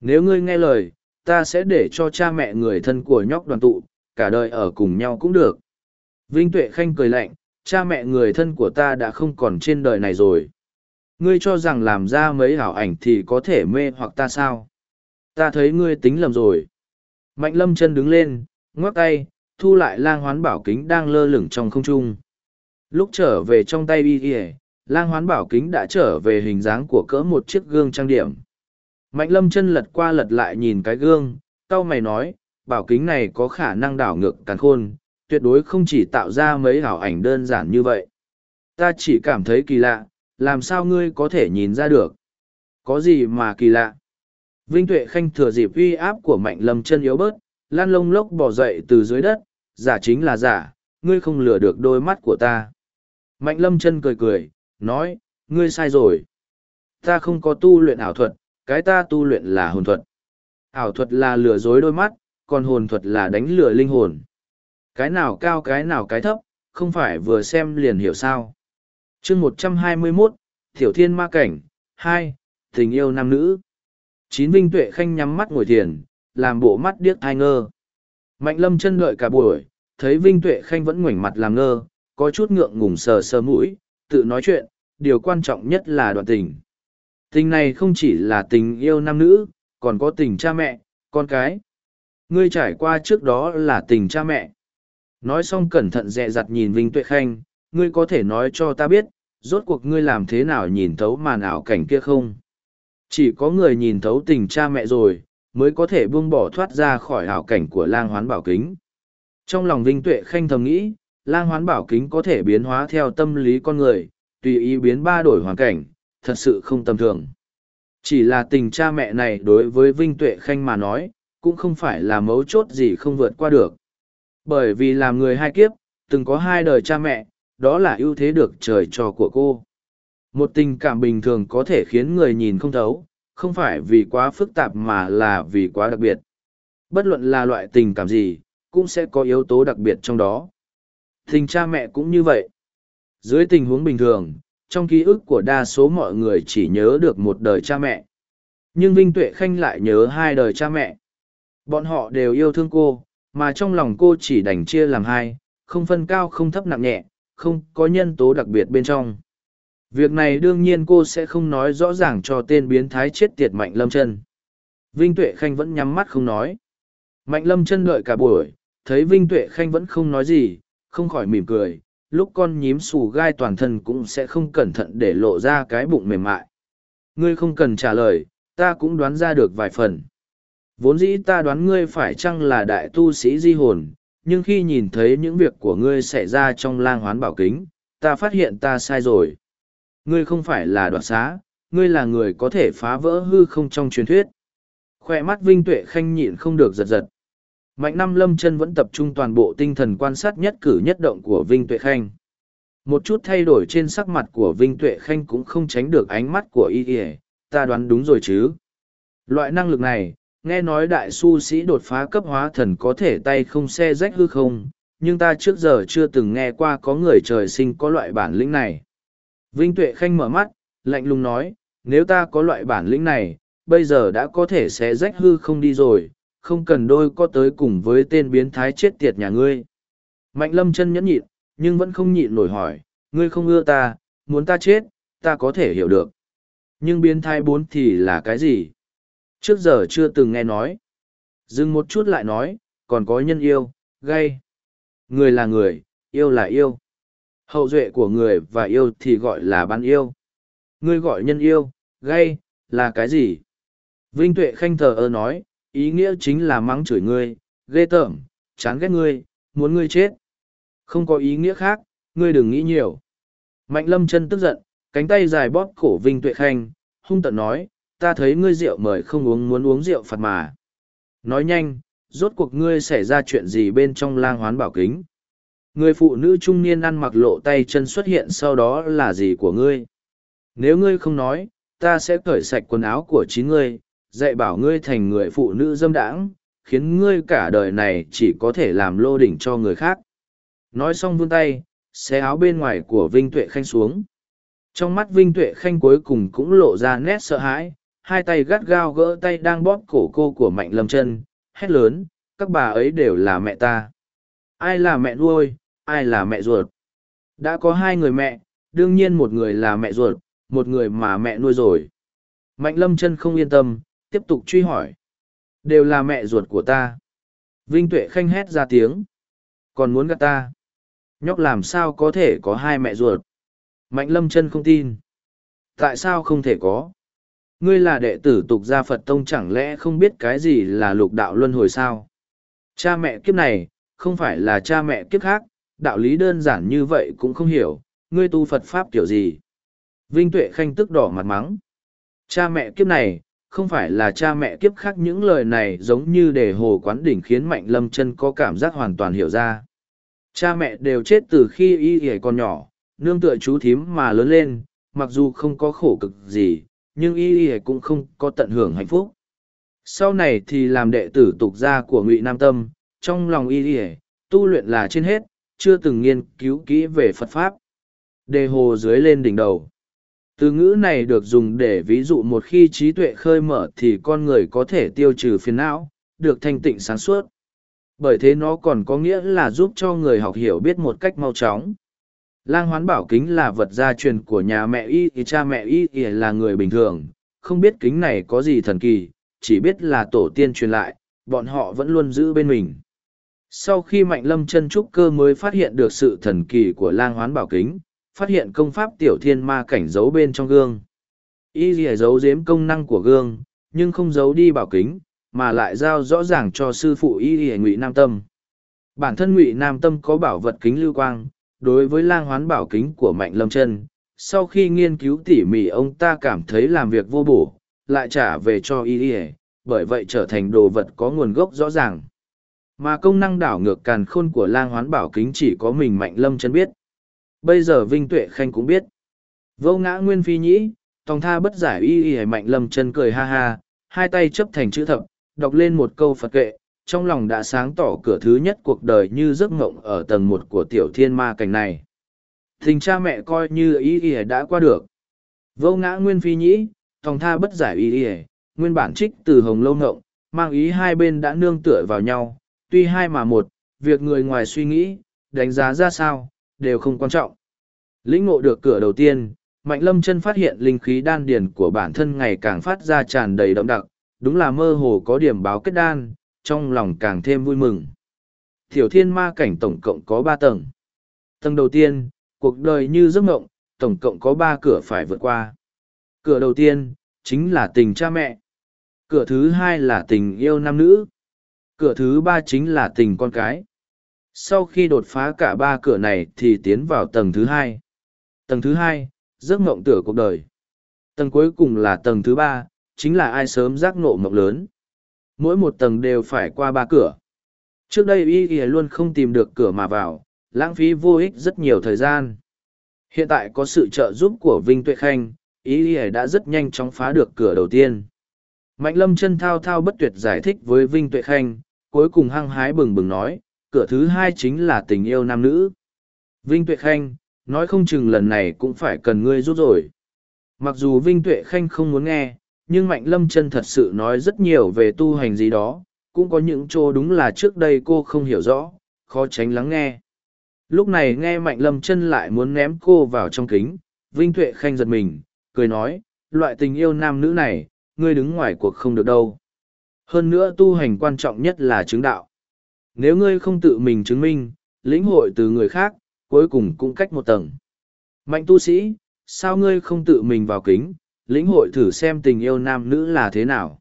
Nếu ngươi nghe lời ta sẽ để cho cha mẹ người thân của nhóc đoàn tụ cả đời ở cùng nhau cũng được. Vinh tuệ khanh cười lạnh cha mẹ người thân của ta đã không còn trên đời này rồi. Ngươi cho rằng làm ra mấy ảo ảnh thì có thể mê hoặc ta sao? Ta thấy ngươi tính lầm rồi. Mạnh lâm chân đứng lên ngoắc tay thu lại lang hoán bảo kính đang lơ lửng trong không trung. Lúc trở về trong tay y Y, Lang hoán bảo kính đã trở về hình dáng của cỡ một chiếc gương trang điểm. Mạnh lâm chân lật qua lật lại nhìn cái gương, tao mày nói, bảo kính này có khả năng đảo ngược càn khôn, tuyệt đối không chỉ tạo ra mấy hảo ảnh đơn giản như vậy. Ta chỉ cảm thấy kỳ lạ, làm sao ngươi có thể nhìn ra được? Có gì mà kỳ lạ? Vinh Tuệ Khanh thừa dịp uy áp của Mạnh Lâm chân yếu bớt, lan lông lốc bỏ dậy từ dưới đất, giả chính là giả, ngươi không lừa được đôi mắt của ta. Mạnh Lâm chân cười cười, nói, ngươi sai rồi. Ta không có tu luyện ảo thuật, cái ta tu luyện là hồn thuật. Ảo thuật là lừa dối đôi mắt, còn hồn thuật là đánh lừa linh hồn. Cái nào cao cái nào cái thấp, không phải vừa xem liền hiểu sao. chương một trăm hai mươi 121, Tiểu Thiên Ma Cảnh, hai Tình yêu nam nữ. Chín Vinh Tuệ Khanh nhắm mắt ngồi thiền, làm bộ mắt điếc thai ngơ. Mạnh lâm chân đợi cả buổi, thấy Vinh Tuệ Khanh vẫn ngoảnh mặt làm ngơ, có chút ngượng ngùng sờ sờ mũi, tự nói chuyện, điều quan trọng nhất là đoạn tình. Tình này không chỉ là tình yêu nam nữ, còn có tình cha mẹ, con cái. Ngươi trải qua trước đó là tình cha mẹ. Nói xong cẩn thận dè dặt nhìn Vinh Tuệ Khanh, ngươi có thể nói cho ta biết, rốt cuộc ngươi làm thế nào nhìn thấu màn ảo cảnh kia không? Chỉ có người nhìn thấu tình cha mẹ rồi, mới có thể buông bỏ thoát ra khỏi ảo cảnh của lang hoán bảo kính. Trong lòng Vinh Tuệ Khanh thầm nghĩ, lang hoán bảo kính có thể biến hóa theo tâm lý con người, tùy ý biến ba đổi hoàn cảnh, thật sự không tầm thường. Chỉ là tình cha mẹ này đối với Vinh Tuệ Khanh mà nói, cũng không phải là mấu chốt gì không vượt qua được. Bởi vì làm người hai kiếp, từng có hai đời cha mẹ, đó là ưu thế được trời cho của cô. Một tình cảm bình thường có thể khiến người nhìn không thấu, không phải vì quá phức tạp mà là vì quá đặc biệt. Bất luận là loại tình cảm gì, cũng sẽ có yếu tố đặc biệt trong đó. Tình cha mẹ cũng như vậy. Dưới tình huống bình thường, trong ký ức của đa số mọi người chỉ nhớ được một đời cha mẹ. Nhưng Vinh Tuệ Khanh lại nhớ hai đời cha mẹ. Bọn họ đều yêu thương cô, mà trong lòng cô chỉ đành chia làm hai, không phân cao không thấp nặng nhẹ, không có nhân tố đặc biệt bên trong. Việc này đương nhiên cô sẽ không nói rõ ràng cho tên biến thái chết tiệt Mạnh Lâm chân. Vinh Tuệ Khanh vẫn nhắm mắt không nói. Mạnh Lâm chân đợi cả buổi, thấy Vinh Tuệ Khanh vẫn không nói gì, không khỏi mỉm cười, lúc con nhím xù gai toàn thân cũng sẽ không cẩn thận để lộ ra cái bụng mềm mại. Ngươi không cần trả lời, ta cũng đoán ra được vài phần. Vốn dĩ ta đoán ngươi phải chăng là đại tu sĩ di hồn, nhưng khi nhìn thấy những việc của ngươi xảy ra trong lang hoán bảo kính, ta phát hiện ta sai rồi. Ngươi không phải là đoạt xá, ngươi là người có thể phá vỡ hư không trong truyền thuyết. Khoe mắt Vinh Tuệ Khanh nhịn không được giật giật. Mạnh Nam Lâm chân vẫn tập trung toàn bộ tinh thần quan sát nhất cử nhất động của Vinh Tuệ Khanh. Một chút thay đổi trên sắc mặt của Vinh Tuệ Khanh cũng không tránh được ánh mắt của y y, ta đoán đúng rồi chứ. Loại năng lực này, nghe nói đại su sĩ đột phá cấp hóa thần có thể tay không xe rách hư không, nhưng ta trước giờ chưa từng nghe qua có người trời sinh có loại bản lĩnh này. Vinh Tuệ Khanh mở mắt, lạnh lùng nói, nếu ta có loại bản lĩnh này, bây giờ đã có thể xé rách hư không đi rồi, không cần đôi có tới cùng với tên biến thái chết tiệt nhà ngươi. Mạnh lâm chân nhẫn nhịn, nhưng vẫn không nhịn nổi hỏi, ngươi không ưa ta, muốn ta chết, ta có thể hiểu được. Nhưng biến thái bốn thì là cái gì? Trước giờ chưa từng nghe nói. Dừng một chút lại nói, còn có nhân yêu, gay. Người là người, yêu là yêu. Hậu duệ của người và yêu thì gọi là bán yêu. Ngươi gọi nhân yêu, gay, là cái gì? Vinh Tuệ Khanh thờ ơ nói, ý nghĩa chính là mắng chửi ngươi, ghê tởm, chán ghét ngươi, muốn ngươi chết. Không có ý nghĩa khác, ngươi đừng nghĩ nhiều. Mạnh lâm chân tức giận, cánh tay dài bóp cổ Vinh Tuệ Khanh, hung tận nói, ta thấy ngươi rượu mời không uống muốn uống rượu phạt mà. Nói nhanh, rốt cuộc ngươi xảy ra chuyện gì bên trong lang hoán bảo kính. Người phụ nữ trung niên ăn mặc lộ tay chân xuất hiện sau đó là gì của ngươi? Nếu ngươi không nói, ta sẽ cởi sạch quần áo của chín ngươi, dạy bảo ngươi thành người phụ nữ dâm đãng, khiến ngươi cả đời này chỉ có thể làm lô đỉnh cho người khác. Nói xong vươn tay, xé áo bên ngoài của Vinh Tuệ Khanh xuống. Trong mắt Vinh Tuệ Khanh cuối cùng cũng lộ ra nét sợ hãi, hai tay gắt gao gỡ tay đang bóp cổ cô của Mạnh Lâm chân hét lớn, các bà ấy đều là mẹ ta. Ai là mẹ nuôi, ai là mẹ ruột? Đã có hai người mẹ, đương nhiên một người là mẹ ruột, một người mà mẹ nuôi rồi. Mạnh Lâm chân không yên tâm, tiếp tục truy hỏi. Đều là mẹ ruột của ta. Vinh Tuệ Khanh hét ra tiếng. Còn muốn gạt ta. Nhóc làm sao có thể có hai mẹ ruột. Mạnh lâm chân không tin. Tại sao không thể có? Ngươi là đệ tử tục gia Phật Tông chẳng lẽ không biết cái gì là lục đạo luân hồi sao? Cha mẹ kiếp này, không phải là cha mẹ kiếp khác, đạo lý đơn giản như vậy cũng không hiểu, ngươi tu Phật Pháp kiểu gì? Vinh Tuệ Khanh tức đỏ mặt mắng. Cha mẹ kiếp này, không phải là cha mẹ kiếp khác những lời này giống như để hồ quán đỉnh khiến Mạnh Lâm chân có cảm giác hoàn toàn hiểu ra. Cha mẹ đều chết từ khi y y còn nhỏ, nương tựa chú thím mà lớn lên, mặc dù không có khổ cực gì, nhưng y y cũng không có tận hưởng hạnh phúc. Sau này thì làm đệ tử tục gia của Ngụy Nam Tâm, trong lòng y y tu luyện là trên hết, chưa từng nghiên cứu kỹ về Phật Pháp. Đề hồ dưới lên đỉnh đầu. Từ ngữ này được dùng để ví dụ một khi trí tuệ khơi mở thì con người có thể tiêu trừ phiền não, được thanh tịnh sáng suốt. Bởi thế nó còn có nghĩa là giúp cho người học hiểu biết một cách mau chóng. Lang hoán bảo kính là vật gia truyền của nhà mẹ y thì cha mẹ y thì là người bình thường, không biết kính này có gì thần kỳ, chỉ biết là tổ tiên truyền lại, bọn họ vẫn luôn giữ bên mình. Sau khi Mạnh Lâm chân trúc cơ mới phát hiện được sự thần kỳ của lang hoán bảo kính, phát hiện công pháp tiểu thiên ma cảnh giấu bên trong gương. Y gì giấu giếm công năng của gương, nhưng không giấu đi bảo kính, mà lại giao rõ ràng cho sư phụ Y gì ngụy Nam Tâm. Bản thân ngụy Nam Tâm có bảo vật kính lưu quang, đối với lang hoán bảo kính của Mạnh Lâm chân sau khi nghiên cứu tỉ mỉ ông ta cảm thấy làm việc vô bổ, lại trả về cho Y gì, bởi vậy trở thành đồ vật có nguồn gốc rõ ràng. Mà công năng đảo ngược càn khôn của lang hoán bảo kính chỉ có mình Mạnh Lâm chân biết. Bây giờ Vinh Tuệ Khanh cũng biết. Vô ngã nguyên phi nhĩ, tòng tha bất giải y y mạnh lâm chân cười ha ha, hai tay chấp thành chữ thập, đọc lên một câu Phật kệ, trong lòng đã sáng tỏ cửa thứ nhất cuộc đời như giấc ngộng ở tầng một của tiểu thiên ma cảnh này. Tình cha mẹ coi như y y đã qua được. Vô ngã nguyên phi nhĩ, tòng tha bất giải y y, nguyên bản trích từ hồng lâu ngộng, mang ý hai bên đã nương tựa vào nhau, tuy hai mà một, việc người ngoài suy nghĩ, đánh giá ra sao, đều không quan trọng. Lĩnh ngộ được cửa đầu tiên, Mạnh Lâm chân phát hiện linh khí đan điền của bản thân ngày càng phát ra tràn đầy đậm đặc, đúng là mơ hồ có điểm báo kết đan, trong lòng càng thêm vui mừng. Tiểu thiên ma cảnh tổng cộng có ba tầng. Tầng đầu tiên, cuộc đời như giấc mộng, tổng cộng có ba cửa phải vượt qua. Cửa đầu tiên, chính là tình cha mẹ. Cửa thứ hai là tình yêu nam nữ. Cửa thứ ba chính là tình con cái sau khi đột phá cả ba cửa này thì tiến vào tầng thứ hai. Tầng thứ hai, giấc ngộng tửa cuộc đời. Tầng cuối cùng là tầng thứ ba, chính là ai sớm giác nộ mộng lớn. Mỗi một tầng đều phải qua ba cửa. Trước đây y y luôn không tìm được cửa mà vào, lãng phí vô ích rất nhiều thời gian. Hiện tại có sự trợ giúp của vinh tuệ khanh, y y đã rất nhanh chóng phá được cửa đầu tiên. Mạnh lâm chân thao thao bất tuyệt giải thích với vinh tuệ khanh, cuối cùng hăng hái bừng bừng nói cửa thứ hai chính là tình yêu nam nữ. Vinh Tuệ Khanh, nói không chừng lần này cũng phải cần ngươi giúp rồi. Mặc dù Vinh Tuệ Khanh không muốn nghe, nhưng Mạnh Lâm chân thật sự nói rất nhiều về tu hành gì đó, cũng có những chỗ đúng là trước đây cô không hiểu rõ, khó tránh lắng nghe. Lúc này nghe Mạnh Lâm chân lại muốn ném cô vào trong kính, Vinh Tuệ Khanh giật mình, cười nói, loại tình yêu nam nữ này, ngươi đứng ngoài cuộc không được đâu. Hơn nữa tu hành quan trọng nhất là chứng đạo nếu ngươi không tự mình chứng minh, lĩnh hội từ người khác, cuối cùng cũng cách một tầng. Mạnh tu sĩ, sao ngươi không tự mình vào kính, lĩnh hội thử xem tình yêu nam nữ là thế nào?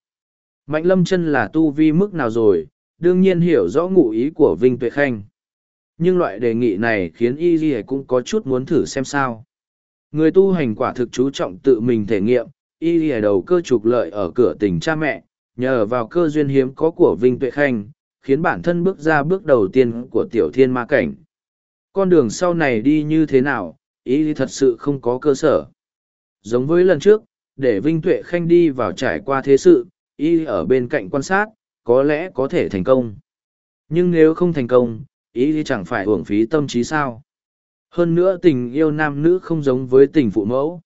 Mạnh lâm chân là tu vi mức nào rồi, đương nhiên hiểu rõ ngụ ý của Vinh Tuệ Khanh. Nhưng loại đề nghị này khiến Y Ghi cũng có chút muốn thử xem sao. Người tu hành quả thực chú trọng tự mình thể nghiệm, Y Ghi đầu cơ trục lợi ở cửa tình cha mẹ, nhờ vào cơ duyên hiếm có của Vinh Tuệ Khanh, khiến bản thân bước ra bước đầu tiên của tiểu thiên ma cảnh. Con đường sau này đi như thế nào, ý thật sự không có cơ sở. Giống với lần trước, để Vinh Tuệ Khanh đi vào trải qua thế sự, ý ở bên cạnh quan sát, có lẽ có thể thành công. Nhưng nếu không thành công, ý chẳng phải uổng phí tâm trí sao. Hơn nữa tình yêu nam nữ không giống với tình phụ mẫu.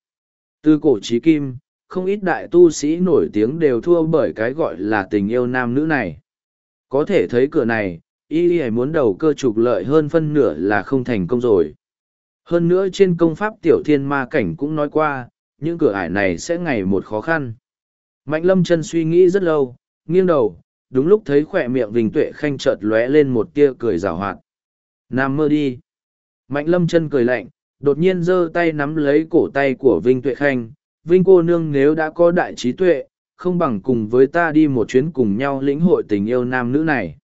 Từ cổ trí kim, không ít đại tu sĩ nổi tiếng đều thua bởi cái gọi là tình yêu nam nữ này. Có thể thấy cửa này, y y muốn đầu cơ trục lợi hơn phân nửa là không thành công rồi. Hơn nữa trên công pháp tiểu thiên ma cảnh cũng nói qua, những cửa ải này sẽ ngày một khó khăn. Mạnh lâm chân suy nghĩ rất lâu, nghiêng đầu, đúng lúc thấy khỏe miệng Vinh Tuệ Khanh chợt lóe lên một tia cười rào hoạt. Nam mơ đi. Mạnh lâm chân cười lạnh, đột nhiên giơ tay nắm lấy cổ tay của vinh tuệ khanh vinh cô nương nếu đã có đại trí tuệ không bằng cùng với ta đi một chuyến cùng nhau lĩnh hội tình yêu nam nữ này.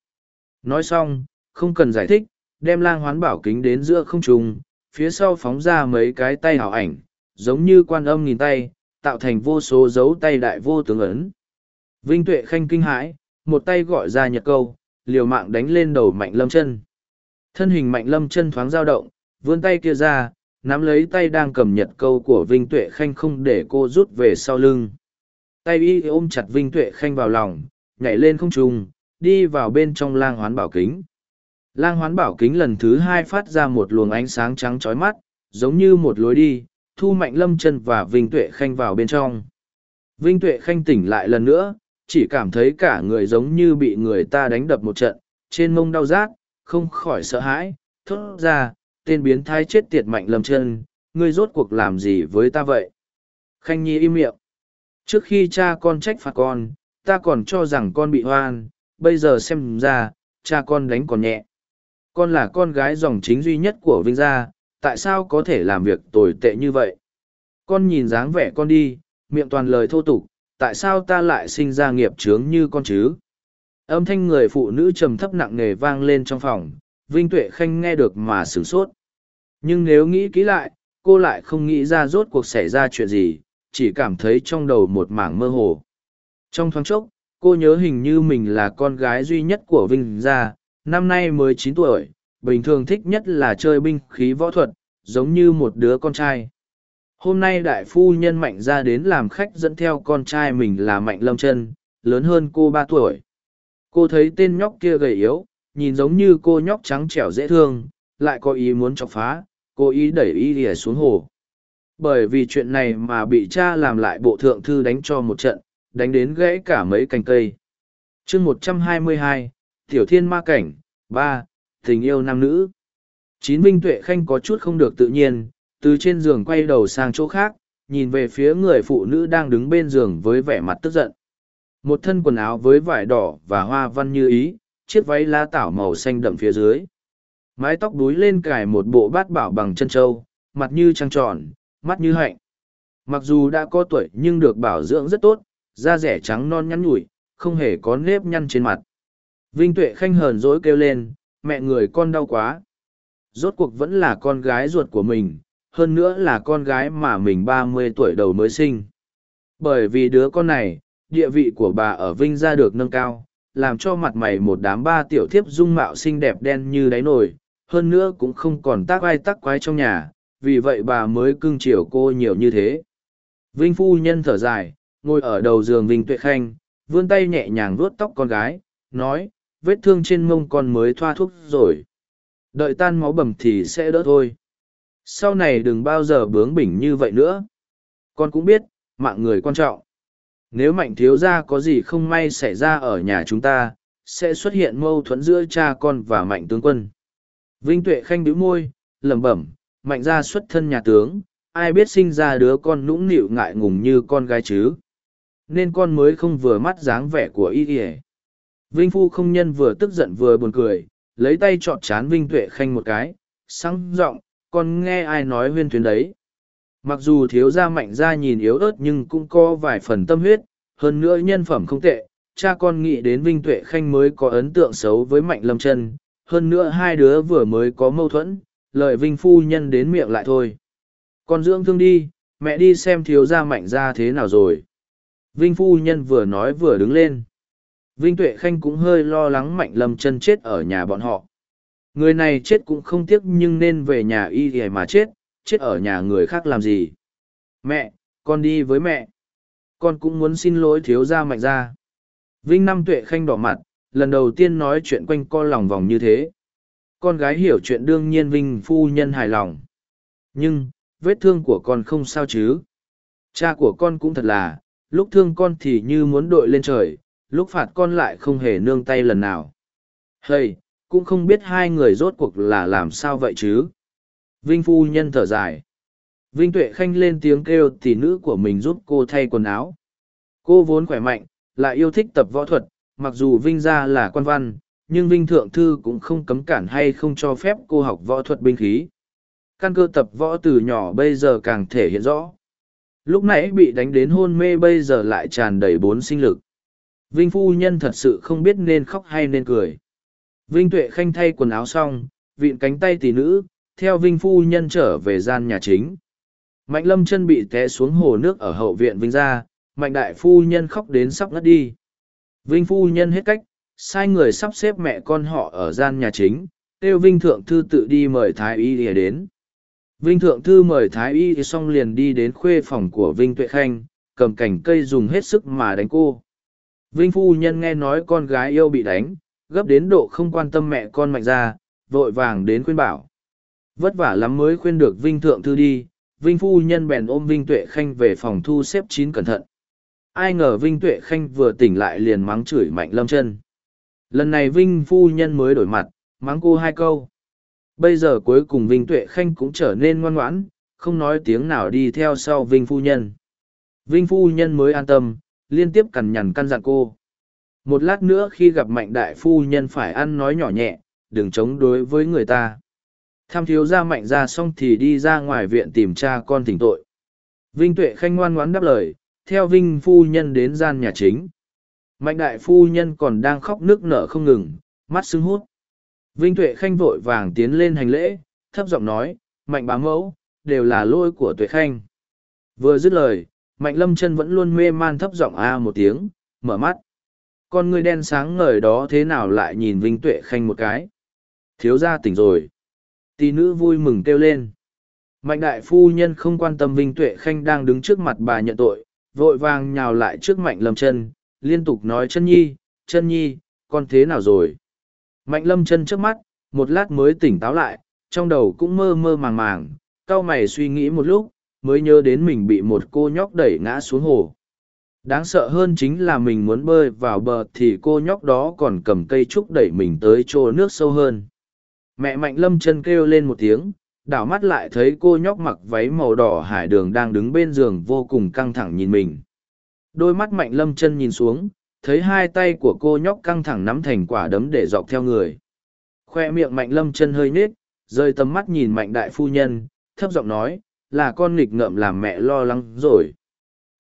Nói xong, không cần giải thích, đem lang hoán bảo kính đến giữa không trung, phía sau phóng ra mấy cái tay hảo ảnh, giống như quan âm nghìn tay, tạo thành vô số dấu tay đại vô tướng ấn. Vinh tuệ khanh kinh hãi, một tay gọi ra nhật câu, liều mạng đánh lên đầu mạnh lâm chân. Thân hình mạnh lâm chân thoáng dao động, vươn tay kia ra, nắm lấy tay đang cầm nhật câu của vinh tuệ khanh không để cô rút về sau lưng tay y ôm chặt vinh tuệ khanh vào lòng, nhảy lên không trung, đi vào bên trong lang hoán bảo kính. Lang hoán bảo kính lần thứ hai phát ra một luồng ánh sáng trắng trói mắt, giống như một lối đi, thu mạnh lâm chân và vinh tuệ khanh vào bên trong. Vinh tuệ khanh tỉnh lại lần nữa, chỉ cảm thấy cả người giống như bị người ta đánh đập một trận, trên mông đau rát, không khỏi sợ hãi, thốt ra, tên biến thái chết tiệt mạnh lâm chân, ngươi rốt cuộc làm gì với ta vậy? Khanh nhi im miệng trước khi cha con trách phạt con, ta còn cho rằng con bị hoan, bây giờ xem ra, cha con đánh còn nhẹ. Con là con gái dòng chính duy nhất của vinh gia, tại sao có thể làm việc tồi tệ như vậy? Con nhìn dáng vẻ con đi, miệng toàn lời thô tục, tại sao ta lại sinh ra nghiệp chướng như con chứ? Âm thanh người phụ nữ trầm thấp nặng nề vang lên trong phòng, vinh tuệ khanh nghe được mà sửng sốt. Nhưng nếu nghĩ kỹ lại, cô lại không nghĩ ra rốt cuộc xảy ra chuyện gì chỉ cảm thấy trong đầu một mảng mơ hồ. Trong thoáng chốc cô nhớ hình như mình là con gái duy nhất của vinh gia năm nay mới chín tuổi bình thường thích nhất là chơi binh khí võ thuật giống như một đứa con trai. Hôm nay đại phu nhân mạnh ra đến làm khách dẫn theo con trai mình là mạnh lâm Trân, lớn hơn cô ba tuổi. Cô thấy tên nhóc kia gầy yếu nhìn giống như cô nhóc trắng trẻo dễ thương lại có ý muốn chọc phá cô ý đẩy y lìa xuống hồ bởi vì chuyện này mà bị cha làm lại bộ thượng thư đánh cho một trận, đánh đến gãy cả mấy cành cây. Chương một trăm hai mươi hai, tiểu thiên ma cảnh, ba, tình yêu nam nữ. Chín vinh tuệ khanh có chút không được tự nhiên, từ trên giường quay đầu sang chỗ khác, nhìn về phía người phụ nữ đang đứng bên giường với vẻ mặt tức giận. Một thân quần áo với vải đỏ và hoa văn như ý, chiếc váy lá tảo màu xanh đậm phía dưới. Mái tóc đúi lên cài một bộ bát bảo bằng chân trâu, mặt như trăng tròn mắt như hạnh. Mặc dù đã có tuổi nhưng được bảo dưỡng rất tốt, da rẻ trắng non nhắn nhủi, không hề có nếp nhăn trên mặt. Vinh tuệ khanh hờn dỗi kêu lên, mẹ người con đau quá. Rốt cuộc vẫn là con gái ruột của mình, hơn nữa là con gái mà mình ba mươi tuổi đầu mới sinh. Bởi vì đứa con này, địa vị của bà ở vinh gia được nâng cao, làm cho mặt mày một đám ba tiểu thiếp dung mạo xinh đẹp đen như đáy nồi, hơn nữa cũng không còn tác ai tắc quái trong nhà vì vậy bà mới cưng chiều cô nhiều như thế. Vinh phu nhân thở dài, ngồi ở đầu giường vinh tuệ khanh, vươn tay nhẹ nhàng vuốt tóc con gái, nói, vết thương trên mông con mới thoa thuốc rồi. Đợi tan máu bầm thì sẽ đỡ thôi. Sau này đừng bao giờ bướng bỉnh như vậy nữa. Con cũng biết, mạng người quan trọng. Nếu mạnh thiếu gia có gì không may xảy ra ở nhà chúng ta, sẽ xuất hiện mâu thuẫn giữa cha con và mạnh tướng quân. Vinh tuệ khanh bĩu môi, lẩm bẩm mạnh gia xuất thân nhà tướng, ai biết sinh ra đứa con nũng nịu ngại ngùng như con gái chứ nên con mới không vừa mắt dáng vẻ của y kìa. vinh phu không nhân vừa tức giận vừa buồn cười, lấy tay chọn chán vinh tuệ khanh một cái sáng giọng, con nghe ai nói huyên Thuyền đấy mặc dù thiếu gia mạnh gia nhìn yếu ớt nhưng cũng có vài phần tâm huyết, hơn nữa nhân phẩm không tệ, cha con nghĩ đến vinh tuệ khanh mới có ấn tượng xấu với mạnh lâm chân hơn nữa hai đứa vừa mới có mâu thuẫn lợi vinh phu nhân đến miệng lại thôi con dưỡng thương đi mẹ đi xem thiếu gia mạnh gia thế nào rồi vinh phu nhân vừa nói vừa đứng lên Vinh Tuệ Khanh cũng hơi lo lắng Mạnh Lâm chân chết ở nhà bọn họ. Người này chết cũng không tiếc nhưng nên về nhà y thì mà chết, chết ở nhà người khác làm gì. Mẹ, con đi với mẹ. Con cũng muốn xin lỗi thiếu gia Mạnh gia. Vinh Năm Tuệ Khanh đỏ mặt, lần đầu tiên nói chuyện quanh co lòng vòng như thế. Con gái hiểu chuyện đương nhiên Vinh phu nhân hài lòng. Nhưng, vết thương của con không sao chứ. Cha của con cũng thật là, lúc thương con thì như muốn đội lên trời, lúc phạt con lại không hề nương tay lần nào. Hây, cũng không biết hai người rốt cuộc là làm sao vậy chứ. Vinh phu nhân thở dài. Vinh Tuệ Khanh lên tiếng kêu thì nữ của mình giúp cô thay quần áo. Cô vốn khỏe mạnh, lại yêu thích tập võ thuật, mặc dù Vinh gia là quan văn, nhưng Vinh Thượng Thư cũng không cấm cản hay không cho phép cô học võ thuật binh khí. Căn cơ tập võ từ nhỏ bây giờ càng thể hiện rõ. Lúc nãy bị đánh đến hôn mê bây giờ lại tràn đầy bốn sinh lực. Vinh phu nhân thật sự không biết nên khóc hay nên cười. Vinh tuệ khanh thay quần áo xong, vịn cánh tay tỷ nữ, theo Vinh phu nhân trở về gian nhà chính. Mạnh lâm chân bị té xuống hồ nước ở hậu viện Vinh ra, mạnh đại phu nhân khóc đến sắp ngất đi. Vinh phu nhân hết cách, sai người sắp xếp mẹ con họ ở gian nhà chính, kêu Vinh Thượng Thư tự đi mời Thái Y để đến. Vinh Thượng Thư mời Thái Y xong liền đi đến khuê phòng của Vinh Tuệ Khanh, cầm cảnh cây dùng hết sức mà đánh cô. Vinh Phu Nhân nghe nói con gái yêu bị đánh, gấp đến độ không quan tâm mẹ con mạnh ra, vội vàng đến khuyên bảo. Vất vả lắm mới khuyên được Vinh Thượng Thư đi, Vinh Phu Nhân bèn ôm Vinh Tuệ Khanh về phòng thu xếp chín cẩn thận. Ai ngờ Vinh Tuệ Khanh vừa tỉnh lại liền mắng chửi mạnh lâm chân. Lần này Vinh Phu Nhân mới đổi mặt, mắng cô hai câu. Bây giờ cuối cùng Vinh Tuệ Khanh cũng trở nên ngoan ngoãn, không nói tiếng nào đi theo sau Vinh Phu Nhân. Vinh Phu Nhân mới an tâm, liên tiếp cằn nhằn căn dặn cô. Một lát nữa khi gặp Mạnh Đại Phu Nhân phải ăn nói nhỏ nhẹ, đừng chống đối với người ta. Tham thiếu ra Mạnh ra xong thì đi ra ngoài viện tìm cha con thỉnh tội. Vinh Tuệ Khanh ngoan ngoãn đáp lời, theo Vinh Phu Nhân đến gian nhà chính. Mạnh Đại Phu Nhân còn đang khóc nước nở không ngừng, mắt sưng hút. Vinh Tuệ Khanh vội vàng tiến lên hành lễ, thấp giọng nói, mạnh bá mẫu, đều là lôi của Tuệ Khanh. Vừa dứt lời, mạnh lâm chân vẫn luôn mê man thấp giọng a một tiếng, mở mắt. Con người đen sáng ngời đó thế nào lại nhìn Vinh Tuệ Khanh một cái. Thiếu gia tỉnh rồi. Tỷ nữ vui mừng kêu lên. Mạnh đại phu nhân không quan tâm Vinh Tuệ Khanh đang đứng trước mặt bà nhận tội, vội vàng nhào lại trước mạnh lâm chân, liên tục nói chân nhi, chân nhi, con thế nào rồi? Mạnh lâm chân trước mắt, một lát mới tỉnh táo lại, trong đầu cũng mơ mơ màng màng, Cao mày suy nghĩ một lúc, mới nhớ đến mình bị một cô nhóc đẩy ngã xuống hồ. Đáng sợ hơn chính là mình muốn bơi vào bờ thì cô nhóc đó còn cầm cây trúc đẩy mình tới chỗ nước sâu hơn. Mẹ Mạnh Lâm chân kêu lên một tiếng, đảo mắt lại thấy cô nhóc mặc váy màu đỏ hải đường đang đứng bên giường vô cùng căng thẳng nhìn mình. Đôi mắt Mạnh Lâm chân nhìn xuống, thấy hai tay của cô nhóc căng thẳng nắm thành quả đấm để dọc theo người. Khoe miệng mạnh lâm chân hơi nết rơi tầm mắt nhìn mạnh đại phu nhân thấp giọng nói là con nghịch ngợm làm mẹ lo lắng rồi.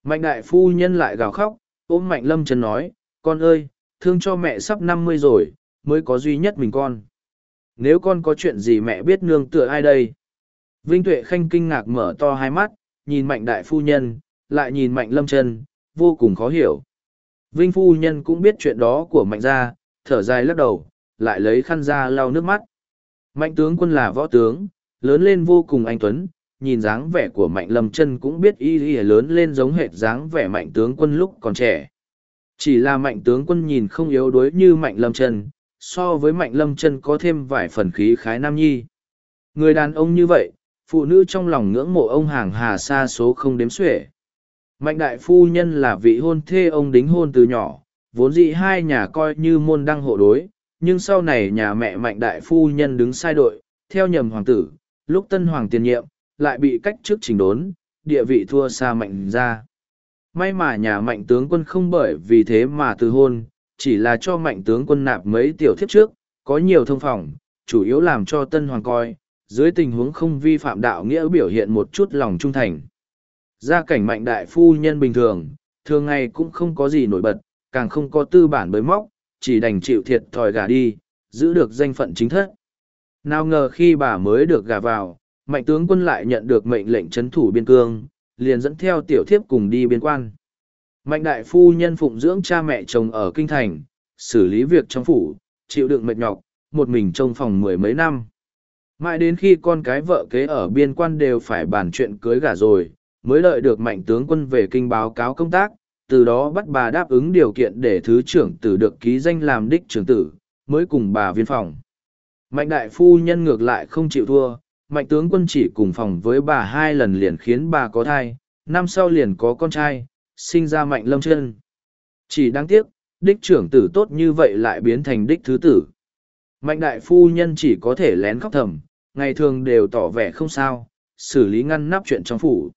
Mạnh đại phu nhân lại gào khóc ôm mạnh lâm chân nói con ơi thương cho mẹ sắp năm mươi rồi mới có duy nhất mình con. Nếu con có chuyện gì mẹ biết nương tựa ai đây? Vinh tuệ khanh kinh ngạc mở to hai mắt nhìn mạnh đại phu nhân lại nhìn mạnh lâm chân vô cùng khó hiểu Vinh phu nhân cũng biết chuyện đó của mạnh gia, thở dài lắc đầu, lại lấy khăn ra lau nước mắt. Mạnh tướng quân là võ tướng, lớn lên vô cùng anh tuấn, nhìn dáng vẻ của mạnh lâm chân cũng biết y y lớn lên giống hệt dáng vẻ mạnh tướng quân lúc còn trẻ. Chỉ là mạnh tướng quân nhìn không yếu đuối như mạnh lâm chân, so với mạnh lâm chân có thêm vài phần khí khái nam nhi. Người đàn ông như vậy, phụ nữ trong lòng ngưỡng mộ ông hàng hà xa số không đếm xuể. Mạnh đại phu nhân là vị hôn thê ông đính hôn từ nhỏ, vốn dĩ hai nhà coi như môn đăng hộ đối, nhưng sau này nhà mẹ mạnh đại phu nhân đứng sai đội, theo nhầm hoàng tử, lúc tân hoàng tiền nhiệm, lại bị cách trước trình đốn, địa vị thua xa mạnh ra. May mà nhà mạnh tướng quân không bởi vì thế mà từ hôn, chỉ là cho mạnh tướng quân nạp mấy tiểu thiếp trước, có nhiều thông phòng, chủ yếu làm cho tân hoàng coi, dưới tình huống không vi phạm đạo nghĩa biểu hiện một chút lòng trung thành. Gia cảnh mạnh đại phu nhân bình thường, thường ngày cũng không có gì nổi bật, càng không có tư bản bới móc, chỉ đành chịu thiệt thòi gà đi, giữ được danh phận chính thất. Nào ngờ khi bà mới được gà vào, mạnh tướng quân lại nhận được mệnh lệnh chấn thủ biên cương, liền dẫn theo tiểu thiếp cùng đi biên quan. Mạnh đại phu nhân phụng dưỡng cha mẹ chồng ở kinh thành, xử lý việc trong phủ, chịu đựng mệt nhọc, một mình trong phòng mười mấy năm. Mãi đến khi con cái vợ kế ở biên quan đều phải bàn chuyện cưới gả rồi, mới đợi được mạnh tướng quân về kinh báo cáo công tác, từ đó bắt bà đáp ứng điều kiện để thứ trưởng tử được ký danh làm đích trưởng tử, mới cùng bà viên phòng. Mạnh đại phu nhân ngược lại không chịu thua, mạnh tướng quân chỉ cùng phòng với bà hai lần liền khiến bà có thai, năm sau liền có con trai, sinh ra mạnh lâm chân. Chỉ đáng tiếc, đích trưởng tử tốt như vậy lại biến thành đích thứ tử. Mạnh đại phu nhân chỉ có thể lén khóc thầm, ngày thường đều tỏ vẻ không sao, xử lý ngăn nắp chuyện trong phủ.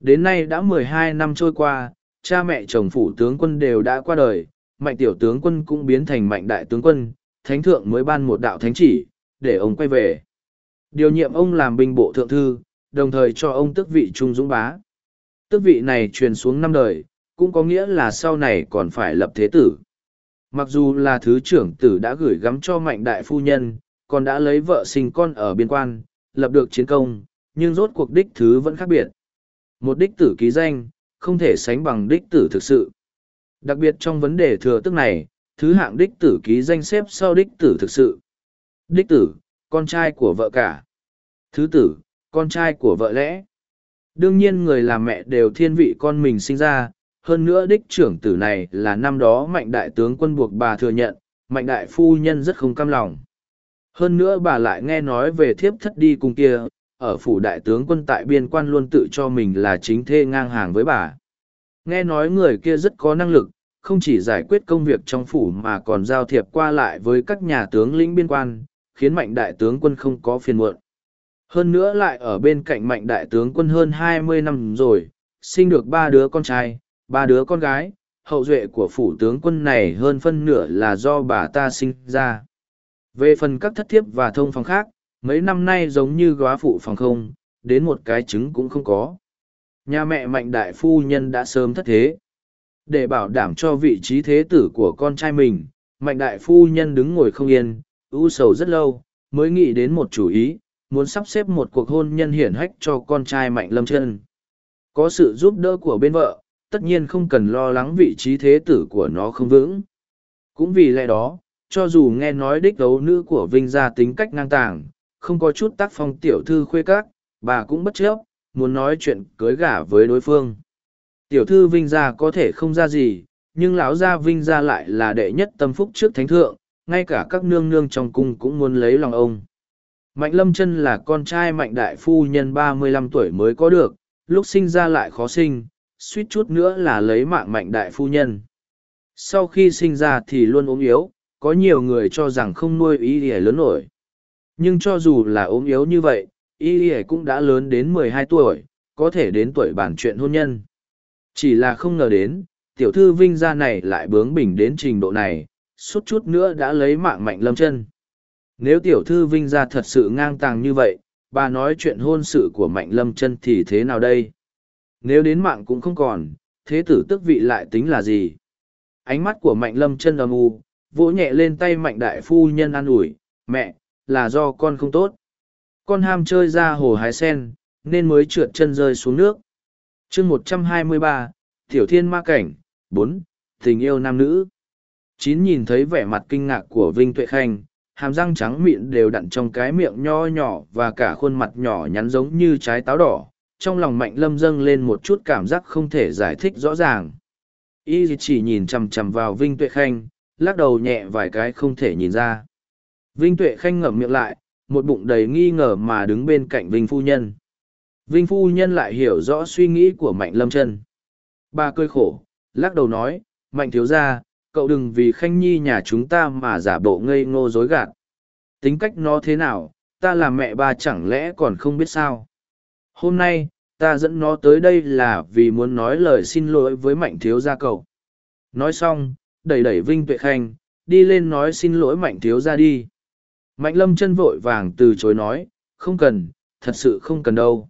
Đến nay đã mười hai năm trôi qua, cha mẹ chồng phủ tướng quân đều đã qua đời, mạnh tiểu tướng quân cũng biến thành mạnh đại tướng quân, thánh thượng mới ban một đạo thánh chỉ, để ông quay về. Điều nhiệm ông làm binh bộ thượng thư, đồng thời cho ông tước vị trung dũng bá. Tước vị này truyền xuống năm đời, cũng có nghĩa là sau này còn phải lập thế tử. Mặc dù là thứ trưởng tử đã gửi gắm cho mạnh đại phu nhân, còn đã lấy vợ sinh con ở biên quan, lập được chiến công, nhưng rốt cuộc đích thứ vẫn khác biệt. Một đích tử ký danh, không thể sánh bằng đích tử thực sự. Đặc biệt trong vấn đề thừa tức này, thứ hạng đích tử ký danh xếp sau đích tử thực sự. Đích tử, con trai của vợ cả. Thứ tử, con trai của vợ lẽ. Đương nhiên người làm mẹ đều thiên vị con mình sinh ra, hơn nữa đích trưởng tử này là năm đó mạnh đại tướng quân buộc bà thừa nhận, mạnh đại phu nhân rất không cam lòng. Hơn nữa bà lại nghe nói về thiếp thất đi cùng kia, ở phủ đại tướng quân tại biên quan luôn tự cho mình là chính thê ngang hàng với bà. Nghe nói người kia rất có năng lực, không chỉ giải quyết công việc trong phủ mà còn giao thiệp qua lại với các nhà tướng lĩnh biên quan, khiến mạnh đại tướng quân không có phiền muộn. Hơn nữa lại ở bên cạnh mạnh đại tướng quân hơn hai mươi năm rồi, sinh được ba đứa con trai, ba đứa con gái, hậu duệ của phủ tướng quân này hơn phân nửa là do bà ta sinh ra. Về phần các thất thiếp và thông phòng khác, mấy năm nay giống như góa phụ phòng không, đến một cái trứng cũng không có. Nhà mẹ mạnh đại phu nhân đã sớm thất thế. Để bảo đảm cho vị trí thế tử của con trai mình, mạnh đại phu nhân đứng ngồi không yên, u sầu rất lâu, mới nghĩ đến một chủ ý, muốn sắp xếp một cuộc hôn nhân hiển hách cho con trai mạnh lâm chân. Có sự giúp đỡ của bên vợ, tất nhiên không cần lo lắng vị trí thế tử của nó không vững. Cũng vì lẽ đó, cho dù nghe nói đích đấu nữ của Vinh gia tính cách ngang tàng, không có chút tác phong tiểu thư khuê các, bà cũng bất chấp, muốn nói chuyện cưới gả với đối phương. Tiểu thư Vinh gia có thể không ra gì, nhưng lão gia Vinh gia lại là đệ nhất tâm phúc trước thánh thượng, ngay cả các nương nương trong cung cũng muốn lấy lòng ông. Mạnh Lâm chân là con trai Mạnh Đại Phu nhân ba mươi lăm tuổi mới có được, lúc sinh ra lại khó sinh, suýt chút nữa là lấy mạng Mạnh Đại Phu nhân. Sau khi sinh ra thì luôn ốm yếu, có nhiều người cho rằng không nuôi ý ỉa lớn nổi nhưng cho dù là ốm yếu như vậy, y Y cũng đã lớn đến mười hai tuổi, có thể đến tuổi bàn chuyện hôn nhân. Chỉ là không ngờ đến, tiểu thư vinh gia này lại bướng bỉnh đến trình độ này, suốt chút nữa đã lấy mạng mạnh lâm chân. Nếu tiểu thư vinh gia thật sự ngang tàng như vậy, bà nói chuyện hôn sự của mạnh lâm chân thì thế nào đây? Nếu đến mạng cũng không còn, thế tử tức vị lại tính là gì? Ánh mắt của mạnh lâm chân âm u, vỗ nhẹ lên tay mạnh đại phu nhân an ủi, mẹ là do con không tốt. Con ham chơi ra hồ hái sen, nên mới trượt chân rơi xuống nước. Chương một trăm hai mươi ba, tiểu thiên ma cảnh, bốn, tình yêu nam nữ. Chín nhìn thấy vẻ mặt kinh ngạc của vinh tuệ khanh, hàm răng trắng mịn đều đặn trong cái miệng nho nhỏ và cả khuôn mặt nhỏ nhắn giống như trái táo đỏ, trong lòng mạnh lâm dâng lên một chút cảm giác không thể giải thích rõ ràng. Y chỉ nhìn chằm chằm vào vinh tuệ khanh, lắc đầu nhẹ vài cái không thể nhìn ra. Vinh Tuệ Khanh ngậm miệng lại, một bụng đầy nghi ngờ mà đứng bên cạnh Vinh Phu Nhân. Vinh Phu Nhân lại hiểu rõ suy nghĩ của Mạnh Lâm Trân. Bà cười khổ, lắc đầu nói, Mạnh thiếu gia, cậu đừng vì Khanh Nhi nhà chúng ta mà giả bộ ngây ngô dối gạt. Tính cách nó thế nào, ta là mẹ bà chẳng lẽ còn không biết sao. Hôm nay, ta dẫn nó tới đây là vì muốn nói lời xin lỗi với Mạnh thiếu gia cậu. Nói xong, đẩy đẩy Vinh Tuệ Khanh, đi lên nói xin lỗi Mạnh thiếu gia đi. Mạnh lâm chân vội vàng từ chối nói, không cần, thật sự không cần đâu.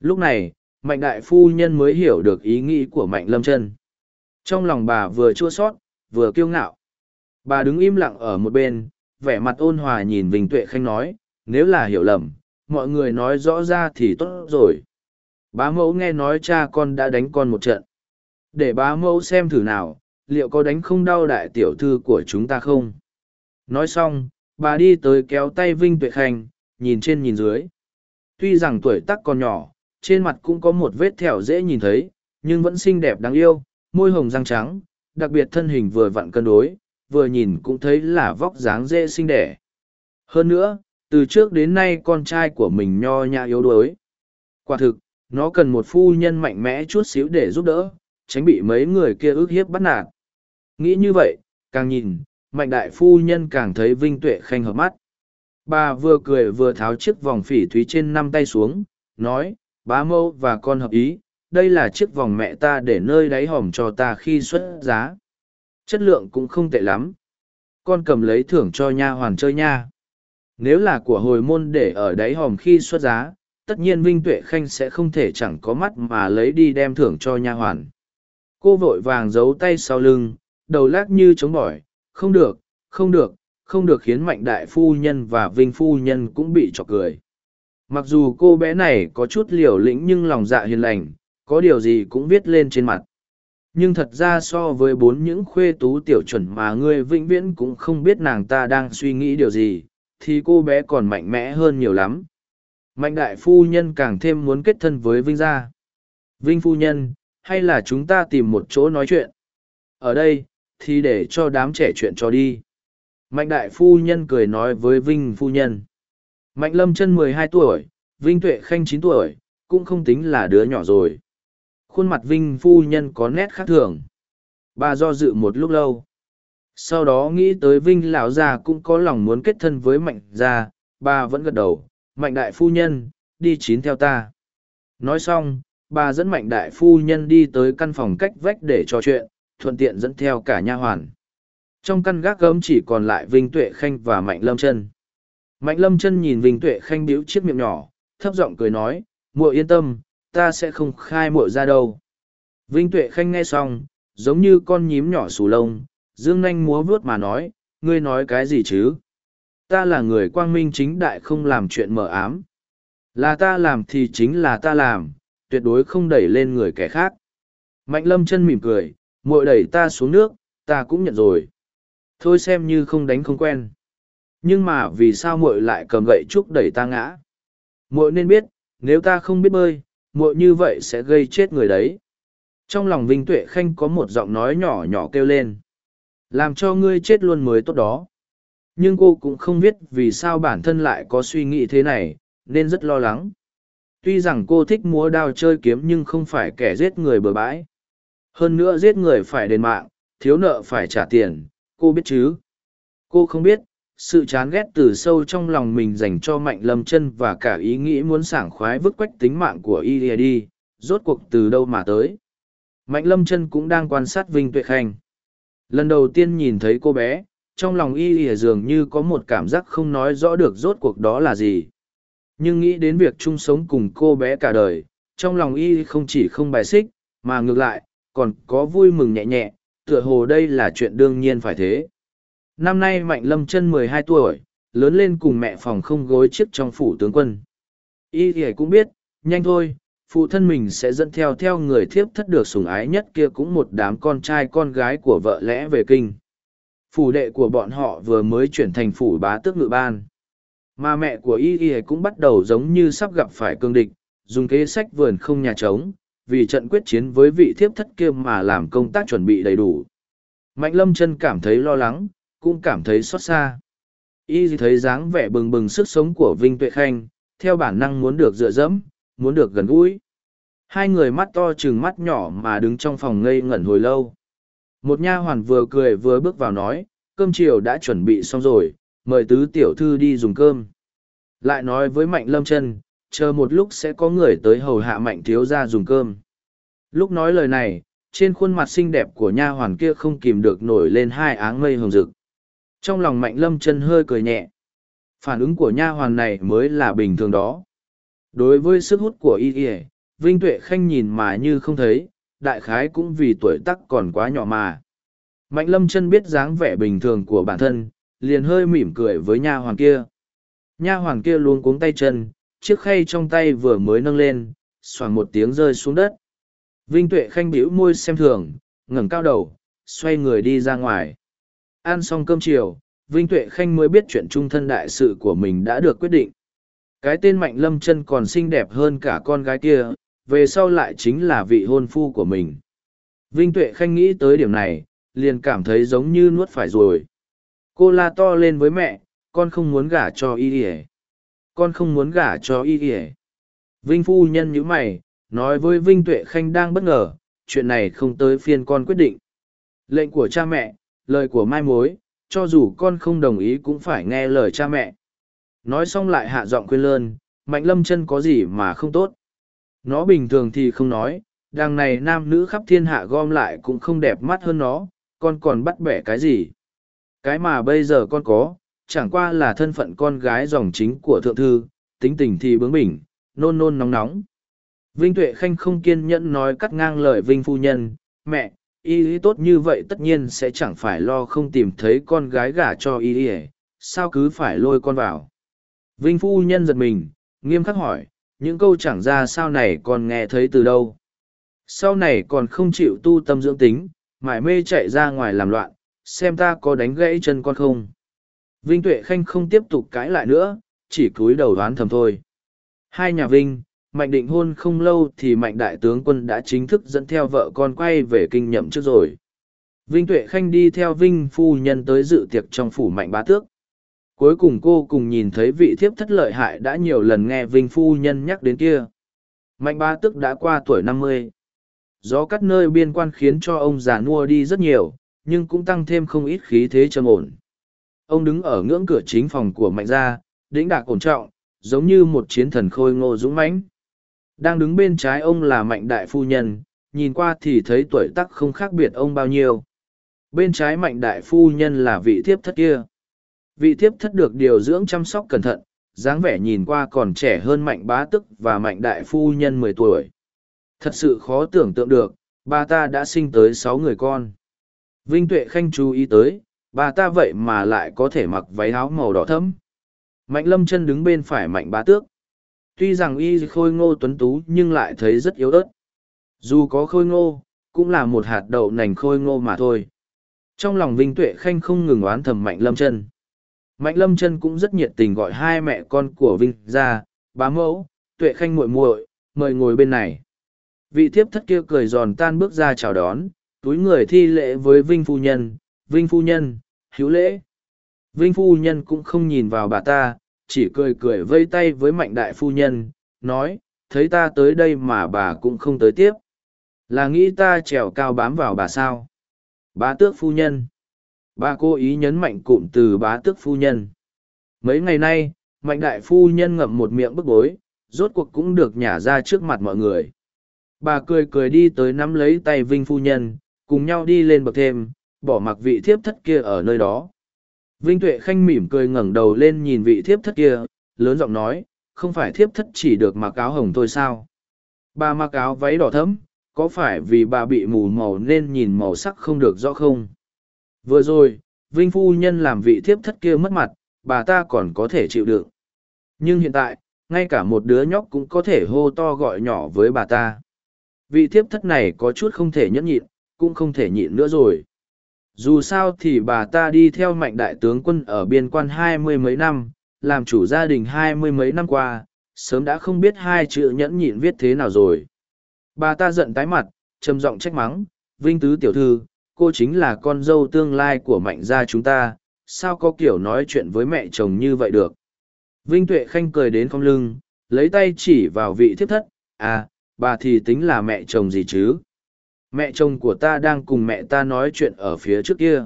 Lúc này, Mạnh đại phu nhân mới hiểu được ý nghĩ của Mạnh lâm chân. Trong lòng bà vừa chua sót, vừa kiêu ngạo. Bà đứng im lặng ở một bên, vẻ mặt ôn hòa nhìn Vinh Tuệ Khanh nói, nếu là hiểu lầm, mọi người nói rõ ra thì tốt rồi. Bá mẫu nghe nói cha con đã đánh con một trận. Để bá mẫu xem thử nào, liệu có đánh không đau đại tiểu thư của chúng ta không? Nói xong, bà đi tới kéo tay Vinh Tuệ Khanh, nhìn trên nhìn dưới. Tuy rằng tuổi tác còn nhỏ, trên mặt cũng có một vết thẹo dễ nhìn thấy, nhưng vẫn xinh đẹp đáng yêu, môi hồng răng trắng, đặc biệt thân hình vừa vặn cân đối, vừa nhìn cũng thấy là vóc dáng dễ xinh đẻ. Hơn nữa, từ trước đến nay con trai của mình nho nhã yếu đuối. Quả thực, nó cần một phu nhân mạnh mẽ chút xíu để giúp đỡ, tránh bị mấy người kia ức hiếp bắt nạt. Nghĩ như vậy, càng nhìn, mạnh đại phu nhân càng thấy Vinh Tuệ Khanh hợp mắt. Bà vừa cười vừa tháo chiếc vòng phỉ thúy trên năm tay xuống, nói, bá mâu và con hợp ý, đây là chiếc vòng mẹ ta để nơi đáy hòm cho ta khi xuất giá. Chất lượng cũng không tệ lắm. Con cầm lấy thưởng cho nha hoàn chơi nha. Nếu là của hồi môn để ở đáy hòm khi xuất giá, tất nhiên Vinh Tuệ Khanh sẽ không thể chẳng có mắt mà lấy đi đem thưởng cho nha hoàn. Cô vội vàng giấu tay sau lưng, đầu lắc như chống bỏi, không được, không được, không được khiến mạnh đại phu nhân và Vinh phu nhân cũng bị chọc cười. Mặc dù cô bé này có chút liều lĩnh nhưng lòng dạ hiền lành, có điều gì cũng viết lên trên mặt. Nhưng thật ra so với bốn những khuê tú tiểu chuẩn mà ngươi vĩnh viễn cũng không biết nàng ta đang suy nghĩ điều gì, thì cô bé còn mạnh mẽ hơn nhiều lắm. Mạnh đại phu nhân càng thêm muốn kết thân với Vinh gia. Vinh phu nhân, hay là chúng ta tìm một chỗ nói chuyện? Ở đây, thì để cho đám trẻ chuyện cho đi. Mạnh đại phu nhân cười nói với Vinh phu nhân. Mạnh lâm chân mười hai tuổi, Vinh tuệ khanh chín tuổi, cũng không tính là đứa nhỏ rồi. Khuôn mặt Vinh phu nhân có nét khác thường. Bà do dự một lúc lâu. Sau đó nghĩ tới Vinh lão già cũng có lòng muốn kết thân với Mạnh gia, bà vẫn gật đầu, Mạnh đại phu nhân, đi chín theo ta. Nói xong, bà dẫn Mạnh đại phu nhân đi tới căn phòng cách vách để trò chuyện, thuận tiện dẫn theo cả nha hoàn. Trong căn gác gấm chỉ còn lại Vinh Tuệ Khanh và Mạnh Lâm Chân. Mạnh Lâm Chân nhìn Vinh Tuệ Khanh bĩu chiếc miệng nhỏ, thấp giọng cười nói, muội yên tâm, ta sẽ không khai muội ra đâu. Vinh Tuệ Khanh nghe xong, giống như con nhím nhỏ sù lông, dương nanh múa vuốt mà nói, ngươi nói cái gì chứ? Ta là người quang minh chính đại không làm chuyện mờ ám. Là ta làm thì chính là ta làm, tuyệt đối không đẩy lên người kẻ khác. Mạnh lâm chân mỉm cười, muội đẩy ta xuống nước, ta cũng nhận rồi. Thôi xem như không đánh không quen. Nhưng mà vì sao muội lại cầm gậy trúc đẩy ta ngã? Muội nên biết, nếu ta không biết bơi, muội như vậy sẽ gây chết người đấy. Trong lòng Vinh Tuệ Khanh có một giọng nói nhỏ nhỏ kêu lên. Làm cho ngươi chết luôn mới tốt đó. Nhưng cô cũng không biết vì sao bản thân lại có suy nghĩ thế này, nên rất lo lắng. Tuy rằng cô thích múa đao chơi kiếm nhưng không phải kẻ giết người bừa bãi. Hơn nữa giết người phải đền mạng, thiếu nợ phải trả tiền, cô biết chứ? Cô không biết, sự chán ghét từ sâu trong lòng mình dành cho mạnh lâm chân và cả ý nghĩ muốn sảng khoái vứt quách tính mạng của y đi rốt cuộc từ đâu mà tới? Mạnh lâm chân cũng đang quan sát vinh tuệ khanh. Lần đầu tiên nhìn thấy cô bé trong lòng y ỉa dường như có một cảm giác không nói rõ được rốt cuộc đó là gì. Nhưng nghĩ đến việc chung sống cùng cô bé cả đời trong lòng y không chỉ không bài xích mà ngược lại còn có vui mừng nhẹ nhẹ, tựa hồ đây là chuyện đương nhiên phải thế. Năm nay mạnh lâm chân mười hai tuổi, lớn lên cùng mẹ phòng không gối chiếc trong phủ tướng quân. Y thì cũng biết, nhanh thôi, phụ thân mình sẽ dẫn theo theo người thiếp thất được sủng ái nhất kia cũng một đám con trai con gái của vợ lẽ về kinh. Phủ đệ của bọn họ vừa mới chuyển thành phủ bá tước ngự ban. Mà mẹ của y y cũng bắt đầu giống như sắp gặp phải cương địch, dùng kế sách vườn không nhà trống vì trận quyết chiến với vị thiếp thất kia mà làm công tác chuẩn bị đầy đủ mạnh lâm chân cảm thấy lo lắng cũng cảm thấy xót xa. Y thấy dáng vẻ bừng bừng sức sống của Vinh Tuệ Khanh, theo bản năng muốn được dựa dẫm, muốn được gần gũi. Hai người mắt to chừng mắt nhỏ mà đứng trong phòng ngây ngẩn hồi lâu. Một nha hoàn vừa cười vừa bước vào nói, cơm chiều đã chuẩn bị xong rồi, mời tứ tiểu thư đi dùng cơm. Lại nói với Mạnh Lâm chân, chờ một lúc sẽ có người tới hầu hạ Mạnh thiếu ra dùng cơm. Lúc nói lời này, trên khuôn mặt xinh đẹp của nha hoàn kia không kìm được nổi lên hai áng mây hồng rực. Trong lòng mạnh lâm chân hơi cười nhẹ. Phản ứng của nha hoàn này mới là bình thường đó. Đối với sức hút của y y, Vinh Tuệ Khanh nhìn mà như không thấy, đại khái cũng vì tuổi tắc còn quá nhỏ mà. Mạnh lâm chân biết dáng vẻ bình thường của bản thân, liền hơi mỉm cười với nha hoàn kia. Nha hoàn kia luôn cuống tay chân, chiếc khay trong tay vừa mới nâng lên, xoàng một tiếng rơi xuống đất. Vinh Tuệ Khanh bĩu môi xem thường, ngẩng cao đầu, xoay người đi ra ngoài. Ăn xong cơm chiều, Vinh Tuệ Khanh mới biết chuyện trung thân đại sự của mình đã được quyết định. Cái tên Mạnh Lâm chân còn xinh đẹp hơn cả con gái kia, về sau lại chính là vị hôn phu của mình. Vinh Tuệ Khanh nghĩ tới điểm này, liền cảm thấy giống như nuốt phải rồi. Cô la to lên với mẹ, con không muốn gả cho y ỉa con không muốn gả cho y ỉa vinh phu nhân nhữ mày nói với vinh tuệ khanh đang bất ngờ chuyện này không tới phiên con quyết định lệnh của cha mẹ lời của mai mối, cho dù con không đồng ý cũng phải nghe lời cha mẹ. Nói xong lại hạ giọng khuyên lơn, mạnh lâm chân có gì mà không tốt. Nó bình thường thì không nói, đằng này nam nữ khắp thiên hạ gom lại cũng không đẹp mắt hơn nó, con còn bắt bẻ cái gì. Cái mà bây giờ con có, chẳng qua là thân phận con gái dòng chính của thượng thư, tính tình thì bướng bỉnh, nôn nôn nóng nóng. Vinh Tuệ Khanh không kiên nhẫn nói cắt ngang lời Vinh Phu Nhân, mẹ, y lý tốt như vậy tất nhiên sẽ chẳng phải lo không tìm thấy con gái gả cho y lý sao cứ phải lôi con vào. Vinh Phu Nhân giật mình, nghiêm khắc hỏi, những câu chẳng ra sao này còn nghe thấy từ đâu. Sau này còn không chịu tu tâm dưỡng tính, mải mê chạy ra ngoài làm loạn, xem ta có đánh gãy chân con không. Vinh Tuệ Khanh không tiếp tục cãi lại nữa, chỉ cúi đầu đoán thầm thôi. Hai nhà Vinh, Mạnh định hôn không lâu thì Mạnh đại tướng quân đã chính thức dẫn theo vợ con quay về kinh nhậm trước rồi. Vinh Tuệ Khanh đi theo Vinh phu nhân tới dự tiệc trong phủ Mạnh bá tước. Cuối cùng cô cùng nhìn thấy vị thiếp thất lợi hại đã nhiều lần nghe Vinh phu nhân nhắc đến kia. Mạnh bá tước đã qua tuổi năm mươi. Gió cắt nơi biên quan khiến cho ông già nua đi rất nhiều, nhưng cũng tăng thêm không ít khí thế trầm ổn. Ông đứng ở ngưỡng cửa chính phòng của Mạnh gia, đĩnh đạc ổn trọng, giống như một chiến thần khôi ngô dũng mãnh. Đang đứng bên trái ông là Mạnh đại phu nhân, nhìn qua thì thấy tuổi tác không khác biệt ông bao nhiêu. Bên trái Mạnh đại phu nhân là vị thiếp thất kia. Vị thiếp thất được điều dưỡng chăm sóc cẩn thận, dáng vẻ nhìn qua còn trẻ hơn Mạnh bá tức và Mạnh đại phu nhân mười tuổi. Thật sự khó tưởng tượng được, bà ta đã sinh tới sáu người con. Vinh Tuệ Khanh chú ý tới, bà ta vậy mà lại có thể mặc váy áo màu đỏ thẫm. Mạnh lâm chân đứng bên phải mạnh bá tước. Tuy rằng y khôi ngô tuấn tú nhưng lại thấy rất yếu ớt. Dù có khôi ngô, cũng là một hạt đậu nành khôi ngô mà thôi. Trong lòng Vinh Tuệ Khanh không ngừng oán thầm Mạnh Lâm chân Mạnh Lâm chân cũng rất nhiệt tình gọi hai mẹ con của Vinh ra, bá mẫu, Tuệ Khanh muội muội, mời ngồi bên này. Vị thiếp thất kia cười giòn tan bước ra chào đón, túi người thi lễ với Vinh Phu Nhân, Vinh Phu Nhân, hữu lễ. Vinh Phu Nhân cũng không nhìn vào bà ta, chỉ cười cười vây tay với Mạnh Đại Phu Nhân, nói, thấy ta tới đây mà bà cũng không tới tiếp. Là nghĩ ta trèo cao bám vào bà sao? Bá tước phu nhân. Bà cố ý nhấn mạnh cụm từ bá tước phu nhân. Mấy ngày nay, Mạnh Đại Phu Nhân ngậm một miệng bức bối, rốt cuộc cũng được nhả ra trước mặt mọi người bà cười cười đi tới nắm lấy tay vinh phu nhân cùng nhau đi lên bậc thêm bỏ mặc vị thiếp thất kia ở nơi đó. Vinh tuệ khanh mỉm cười ngẩng đầu lên nhìn vị thiếp thất kia lớn giọng nói không phải thiếp thất chỉ được mặc áo hồng thôi sao? Bà mặc áo váy đỏ thẫm có phải vì bà bị mù màu nên nhìn màu sắc không được rõ không? Vừa rồi vinh phu nhân làm vị thiếp thất kia mất mặt bà ta còn có thể chịu đựng. Nhưng hiện tại ngay cả một đứa nhóc cũng có thể hô to gọi nhỏ với bà ta. Vị thiếp thất này có chút không thể nhẫn nhịn, cũng không thể nhịn nữa rồi. Dù sao thì bà ta đi theo mạnh đại tướng quân ở biên quan hai mươi mấy năm, làm chủ gia đình hai mươi mấy năm qua, sớm đã không biết hai chữ nhẫn nhịn viết thế nào rồi. Bà ta giận tái mặt, trầm giọng trách mắng, Vinh Tứ Tiểu Thư, cô chính là con dâu tương lai của mạnh gia chúng ta, sao có kiểu nói chuyện với mẹ chồng như vậy được. Vinh Tuệ Khanh cười đến không lưng, lấy tay chỉ vào vị thiếp thất, à, bà thì tính là mẹ chồng gì chứ mẹ chồng của ta đang cùng mẹ ta nói chuyện ở phía trước kia.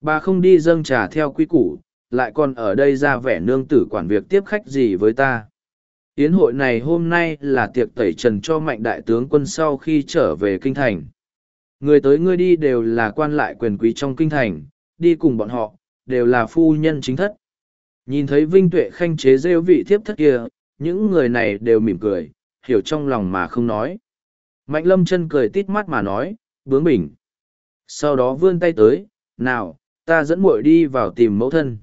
Bà không đi dâng trà theo quy củ, lại còn ở đây ra vẻ nương tử quản việc tiếp khách gì với ta. Yến hội này hôm nay là tiệc tẩy trần cho mạnh đại tướng quân sau khi trở về kinh thành. Người tới ngươi đi đều là quan lại quyền quý trong kinh thành, đi cùng bọn họ, đều là phu nhân chính thất. Nhìn thấy vinh tuệ khanh chế rêu vị thiếp thất kia, những người này đều mỉm cười, hiểu trong lòng mà không nói. Mạnh lâm chân cười tít mắt mà nói, bướng bỉnh. Sau đó vươn tay tới, nào, ta dẫn muội đi vào tìm mẫu thân.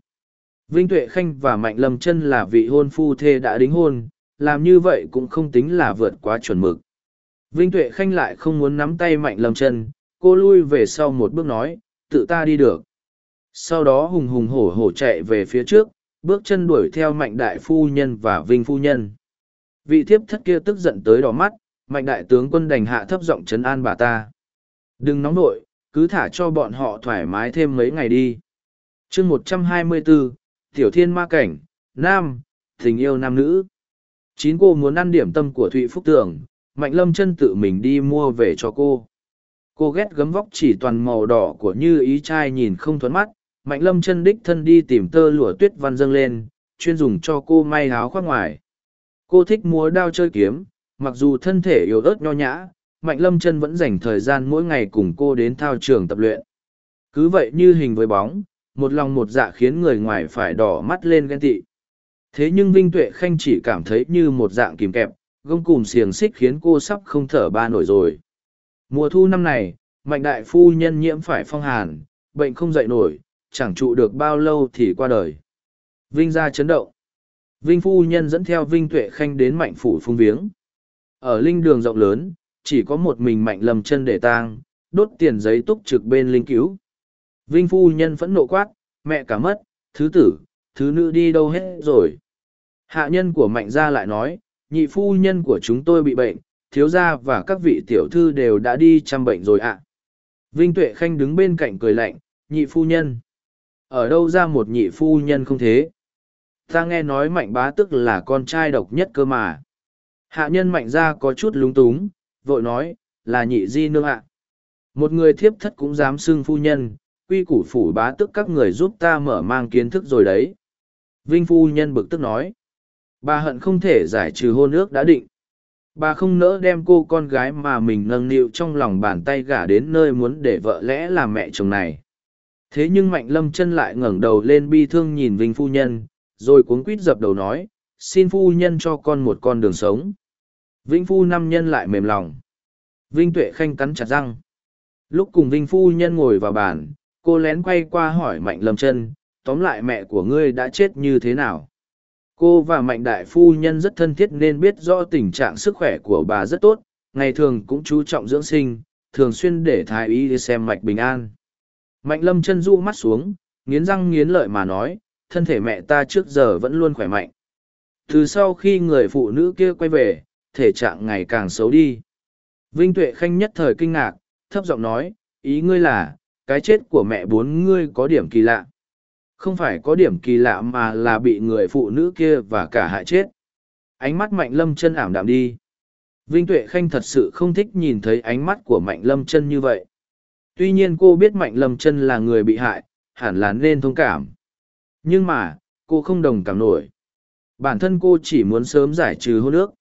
Vinh Tuệ Khanh và Mạnh Lâm chân là vị hôn phu thê đã đính hôn, làm như vậy cũng không tính là vượt quá chuẩn mực. Vinh Tuệ Khanh lại không muốn nắm tay Mạnh Lâm chân, cô lui về sau một bước nói, tự ta đi được. Sau đó hùng hùng hổ hổ chạy về phía trước, bước chân đuổi theo Mạnh Đại Phu Nhân và Vinh Phu Nhân vị thiếp thất kia tức giận tới đỏ mắt mạnh đại tướng quân đành hạ thấp giọng chấn an bà ta. Đừng nóng nổi cứ thả cho bọn họ thoải mái thêm mấy ngày đi. Chương một trăm hai mươi bốn tiểu thiên ma cảnh nam tình yêu nam nữ. Chín cô muốn ăn điểm tâm của thụy phúc tường mạnh lâm chân tự mình đi mua về cho cô. Cô ghét gấm vóc chỉ toàn màu đỏ của như ý trai nhìn không thuấn mắt mạnh lâm chân đích thân đi tìm tơ lụa tuyết văn dâng lên chuyên dùng cho cô may áo khoác ngoài. Cô thích múa đao chơi kiếm, mặc dù thân thể yếu ớt nho nhã, Mạnh Lâm chân vẫn dành thời gian mỗi ngày cùng cô đến thao trường tập luyện. Cứ vậy như hình với bóng, một lòng một dạ khiến người ngoài phải đỏ mắt lên ghen tị. Thế nhưng Vinh Tuệ Khanh chỉ cảm thấy như một dạng kìm kẹp, gông cùm xiềng xích khiến cô sắp không thở ba nổi rồi. Mùa thu năm này, mạnh đại phu nhân nhiễm phải phong hàn, bệnh không dậy nổi, chẳng trụ được bao lâu thì qua đời. Vinh ra chấn động. Vinh phu nhân dẫn theo Vinh Tuệ Khanh đến mạnh phủ phung viếng. Ở linh đường rộng lớn, chỉ có một mình mạnh lầm chân để tang, đốt tiền giấy túc trực bên linh cứu. Vinh phu nhân phẫn nộ quát, mẹ cả mất, thứ tử, thứ nữ đi đâu hết rồi. Hạ nhân của mạnh gia lại nói, nhị phu nhân của chúng tôi bị bệnh, thiếu gia và các vị tiểu thư đều đã đi chăm bệnh rồi ạ. Vinh Tuệ Khanh đứng bên cạnh cười lạnh, nhị phu nhân. Ở đâu ra một nhị phu nhân không thế? Ta nghe nói mạnh bá tức là con trai độc nhất cơ mà. Hạ nhân mạnh ra có chút lúng túng, vội nói, là nhị di nương ạ. Một người thiếp thất cũng dám xưng phu nhân, quy củ phủ bá tức các người giúp ta mở mang kiến thức rồi đấy. Vinh phu nhân bực tức nói. Bà hận không thể giải trừ hôn ước đã định. Bà không nỡ đem cô con gái mà mình nâng niu trong lòng bàn tay gả đến nơi muốn để vợ lẽ làm mẹ chồng này. Thế nhưng Mạnh Lâm chân lại ngẩng đầu lên bi thương nhìn Vinh phu nhân, rồi cuống quýt dập đầu nói, xin phu nhân cho con một con đường sống. Vinh phu năm nhân lại mềm lòng. Vinh Tuệ Khanh cắn chặt răng. Lúc cùng Vinh phu nhân ngồi vào bàn, cô lén quay qua hỏi Mạnh Lâm Trân, tóm lại mẹ của ngươi đã chết như thế nào? cô và mạnh đại phu nhân rất thân thiết nên biết rõ tình trạng sức khỏe của bà rất tốt ngày thường cũng chú trọng dưỡng sinh thường xuyên để thái y đi xem mạch bình an mạnh lâm Trân du mắt xuống nghiến răng nghiến lợi mà nói thân thể mẹ ta trước giờ vẫn luôn khỏe mạnh từ sau khi người phụ nữ kia quay về thể trạng ngày càng xấu đi vinh tuệ khanh nhất thời kinh ngạc thấp giọng nói ý ngươi là cái chết của mẹ bốn ngươi có điểm kỳ lạ không phải có điểm kỳ lạ mà là bị người phụ nữ kia và cả hại chết. Ánh mắt Mạnh Lâm chân ảm đạm đi. Vinh Tuệ Khanh thật sự không thích nhìn thấy ánh mắt của Mạnh Lâm chân như vậy. Tuy nhiên cô biết Mạnh Lâm chân là người bị hại, hẳn là nên thông cảm. Nhưng mà, cô không đồng cảm nổi. Bản thân cô chỉ muốn sớm giải trừ hôn ước.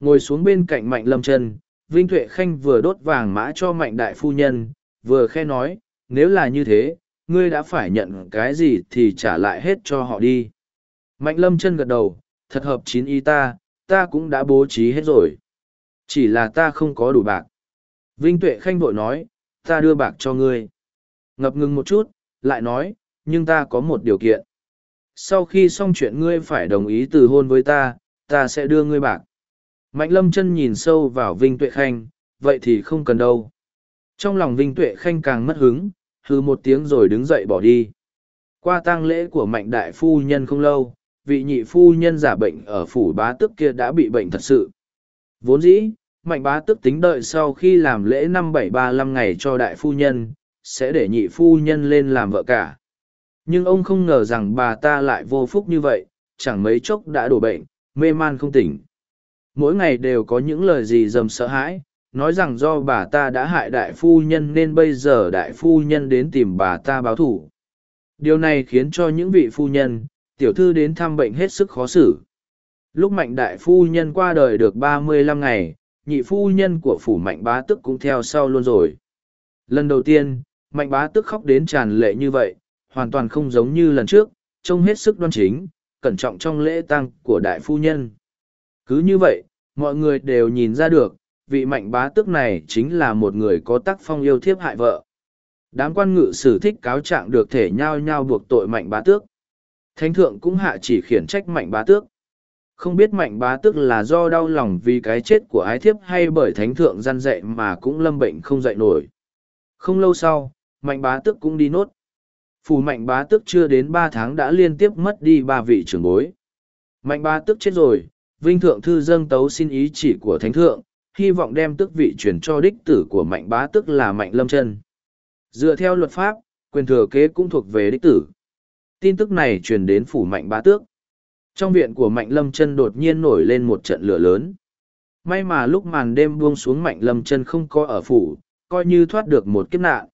Ngồi xuống bên cạnh Mạnh Lâm chân, Vinh Tuệ Khanh vừa đốt vàng mã cho Mạnh Đại Phu Nhân, vừa khe nói, nếu là như thế, ngươi đã phải nhận cái gì thì trả lại hết cho họ đi. Mạnh lâm chân gật đầu, thật hợp chín y ta, ta cũng đã bố trí hết rồi. Chỉ là ta không có đủ bạc. Vinh Tuệ Khanh vội nói, ta đưa bạc cho ngươi. Ngập ngừng một chút, lại nói, nhưng ta có một điều kiện. Sau khi xong chuyện ngươi phải đồng ý từ hôn với ta, ta sẽ đưa ngươi bạc. Mạnh lâm chân nhìn sâu vào Vinh Tuệ Khanh, vậy thì không cần đâu. Trong lòng Vinh Tuệ Khanh càng mất hứng, hư một tiếng rồi đứng dậy bỏ đi. Qua tang lễ của mạnh đại phu nhân không lâu, vị nhị phu nhân giả bệnh ở phủ bá tước kia đã bị bệnh thật sự. Vốn dĩ, mạnh bá tước tính đợi sau khi làm lễ năm bảy ba năm ngày cho đại phu nhân, sẽ để nhị phu nhân lên làm vợ cả. Nhưng ông không ngờ rằng bà ta lại vô phúc như vậy, chẳng mấy chốc đã đổ bệnh, mê man không tỉnh. Mỗi ngày đều có những lời gì dầm sợ hãi, nói rằng do bà ta đã hại đại phu nhân nên bây giờ đại phu nhân đến tìm bà ta báo thủ. Điều này khiến cho những vị phu nhân, tiểu thư đến thăm bệnh hết sức khó xử. Lúc mạnh đại phu nhân qua đời được ba mươi lăm ngày, nhị phu nhân của phủ mạnh bá tức cũng theo sau luôn rồi. Lần đầu tiên, mạnh bá tức khóc đến tràn lệ như vậy, hoàn toàn không giống như lần trước, trông hết sức đoan chính, cẩn trọng trong lễ tang của đại phu nhân. Cứ như vậy, mọi người đều nhìn ra được, vị mạnh bá tước này chính là một người có tác phong yêu thiếp hại vợ. Đám quan ngự sử thích cáo trạng được thể nhau nhau buộc tội mạnh bá tước. Thánh thượng cũng hạ chỉ khiển trách mạnh bá tước. Không biết mạnh bá tước là do đau lòng vì cái chết của ái thiếp hay bởi thánh thượng gian dạy mà cũng lâm bệnh không dậy nổi. Không lâu sau, mạnh bá tước cũng đi nốt. Phù mạnh bá tước chưa đến ba tháng đã liên tiếp mất đi ba vị trưởng bối. Mạnh bá tước chết rồi, vinh thượng thư dâng tấu xin ý chỉ của thánh thượng, hy vọng đem tước vị truyền cho đích tử của mạnh bá tức là mạnh lâm chân. Dựa theo luật pháp, quyền thừa kế cũng thuộc về đích tử. Tin tức này truyền đến phủ mạnh bá tước. Trong viện của mạnh lâm chân đột nhiên nổi lên một trận lửa lớn. May mà lúc màn đêm buông xuống mạnh lâm chân không có ở phủ, coi như thoát được một kiếp nạn.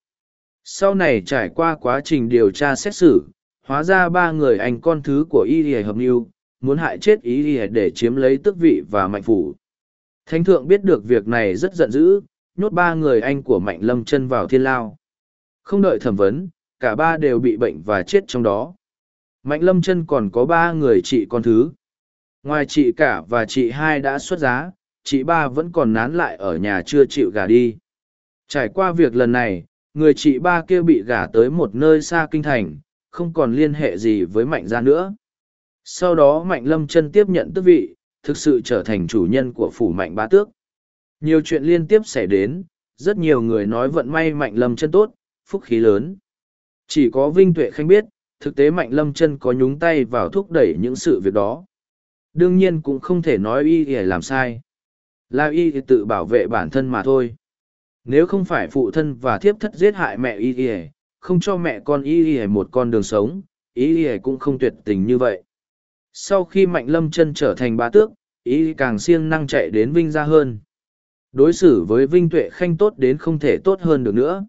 Sau này trải qua quá trình điều tra xét xử, hóa ra ba người anh con thứ của y hợp mưu muốn hại chết ý y để chiếm lấy tước vị và mạnh phủ Thánh thượng biết được việc này rất giận dữ, nhốt ba người anh của Mạnh Lâm chân vào thiên lao. Không đợi thẩm vấn, cả ba đều bị bệnh và chết trong đó. Mạnh lâm chân còn có ba người chị con thứ. Ngoài chị cả và chị hai đã xuất giá, chị ba vẫn còn nán lại ở nhà chưa chịu gả đi. Trải qua việc lần này, người chị ba kia bị gả tới một nơi xa kinh thành, không còn liên hệ gì với mạnh gia nữa. Sau đó mạnh lâm chân tiếp nhận tước vị, thực sự trở thành chủ nhân của phủ mạnh bá tước. Nhiều chuyện liên tiếp xảy đến, rất nhiều người nói vận may mạnh lâm chân tốt, phúc khí lớn. Chỉ có Vinh Tuệ Khanh biết, thực tế mạnh lâm chân có nhúng tay vào thúc đẩy những sự việc đó. Đương nhiên cũng không thể nói y để làm sai. Là y thì tự bảo vệ bản thân mà thôi. Nếu không phải phụ thân và thiếp thất giết hại mẹ y y không cho mẹ con y y một con đường sống, y y cũng không tuyệt tình như vậy. Sau khi Mạnh Lâm chân trở thành bá tước, y càng siêng năng chạy đến Vinh ra hơn. Đối xử với Vinh Tuệ Khanh tốt đến không thể tốt hơn được nữa.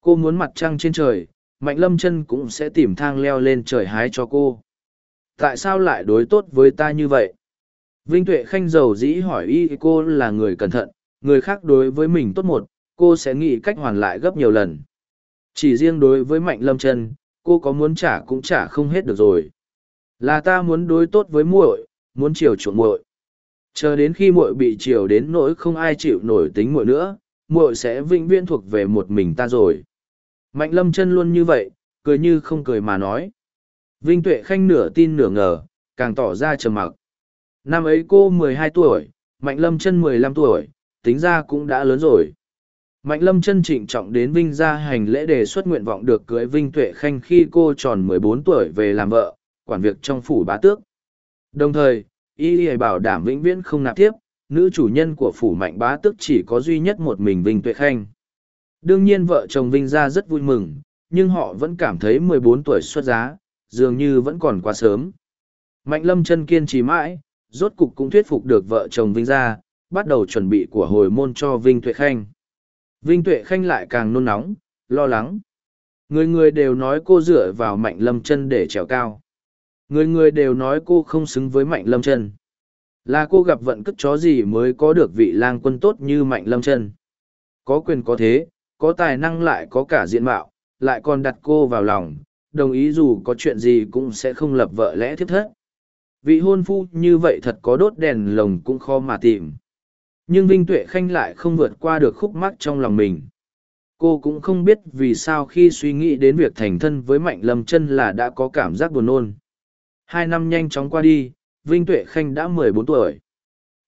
Cô muốn mặt trăng trên trời, Mạnh Lâm chân cũng sẽ tìm thang leo lên trời hái cho cô. Tại sao lại đối tốt với ta như vậy? Vinh Tuệ Khanh giàu dĩ hỏi y cô là người cẩn thận, người khác đối với mình tốt một, cô sẽ nghĩ cách hoàn lại gấp nhiều lần. Chỉ riêng đối với Mạnh Lâm chân, cô có muốn trả cũng trả không hết được rồi. Là ta muốn đối tốt với muội, muốn chiều chuộng muội. Chờ đến khi muội bị chiều đến nỗi không ai chịu nổi tính muội nữa, muội sẽ vĩnh viễn thuộc về một mình ta rồi. Mạnh lâm chân luôn như vậy, cười như không cười mà nói. Vinh Tuệ Khanh nửa tin nửa ngờ, càng tỏ ra trầm mặc. Năm ấy cô mười hai tuổi, Mạnh lâm chân mười lăm tuổi, tính ra cũng đã lớn rồi. Mạnh lâm chân trịnh trọng đến Vinh ra hành lễ đề xuất nguyện vọng được cưới Vinh Tuệ Khanh khi cô tròn mười bốn tuổi về làm vợ, quản việc trong phủ bá tước. Đồng thời, y bảo đảm vĩnh viễn không nạp tiếp, nữ chủ nhân của phủ mạnh bá tước chỉ có duy nhất một mình Vinh Tuệ Khanh. Đương nhiên vợ chồng Vinh ra rất vui mừng, nhưng họ vẫn cảm thấy mười bốn tuổi xuất giá, dường như vẫn còn quá sớm. Mạnh lâm chân kiên trì mãi, rốt cục cũng thuyết phục được vợ chồng Vinh ra, bắt đầu chuẩn bị của hồi môn cho Vinh Tuệ Khanh. Vinh Tuệ Khanh lại càng nôn nóng, lo lắng. Người người đều nói cô dựa vào mạnh lâm chân để trèo cao. Người người đều nói cô không xứng với mạnh lâm chân. Là cô gặp vận cất chó gì mới có được vị lang quân tốt như mạnh lâm chân. Có quyền có thế, có tài năng lại có cả diện mạo, lại còn đặt cô vào lòng, đồng ý dù có chuyện gì cũng sẽ không lập vợ lẽ thiết thất. Vị hôn phu như vậy thật có đốt đèn lồng cũng khó mà tìm. Nhưng Vinh Tuệ Khanh lại không vượt qua được khúc mắc trong lòng mình. Cô cũng không biết vì sao khi suy nghĩ đến việc thành thân với Mạnh Lâm chân là đã có cảm giác buồn nôn. Hai năm nhanh chóng qua đi, Vinh Tuệ Khanh đã mười bốn tuổi.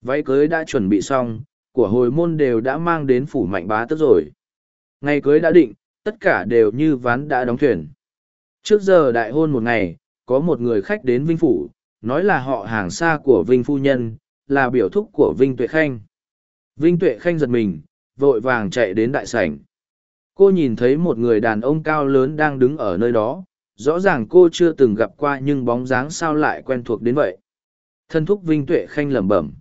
Váy cưới đã chuẩn bị xong, của hồi môn đều đã mang đến phủ mạnh bá tức rồi. Ngày cưới đã định, tất cả đều như ván đã đóng thuyền. Trước giờ đại hôn một ngày, có một người khách đến Vinh Phủ, nói là họ hàng xa của Vinh Phu Nhân, là biểu thúc của Vinh Tuệ Khanh. Vinh Tuệ Khanh giật mình, vội vàng chạy đến đại sảnh. Cô nhìn thấy một người đàn ông cao lớn đang đứng ở nơi đó, rõ ràng cô chưa từng gặp qua nhưng bóng dáng sao lại quen thuộc đến vậy. Thân thúc vinh tuệ khanh lẩm bẩm.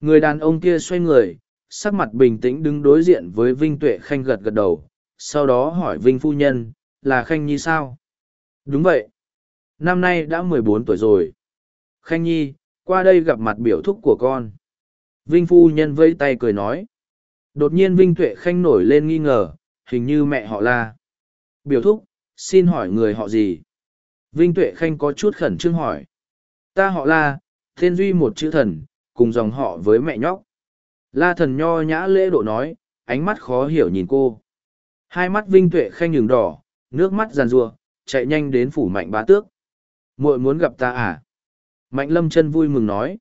Người đàn ông kia xoay người, sắc mặt bình tĩnh đứng đối diện với vinh tuệ khanh gật gật đầu, sau đó hỏi vinh phu nhân, là khanh nhi sao? Đúng vậy. Năm nay đã mười bốn tuổi rồi. Khanh nhi, qua đây gặp mặt biểu thúc của con. Vinh phu nhân vây tay cười nói. Đột nhiên vinh tuệ khanh nổi lên nghi ngờ, hình như mẹ họ la biểu thúc xin hỏi người họ gì? Vinh Tuệ Khanh có chút khẩn trương hỏi. Ta họ La, tên Duy một chữ thần, cùng dòng họ với mẹ nhóc. La thần nho nhã lễ độ nói, ánh mắt khó hiểu nhìn cô. Hai mắt Vinh Tuệ Khanh nhường đỏ, nước mắt giàn rua, chạy nhanh đến phủ mạnh bá tước. muội muốn gặp ta à? Mạnh lâm chân vui mừng nói.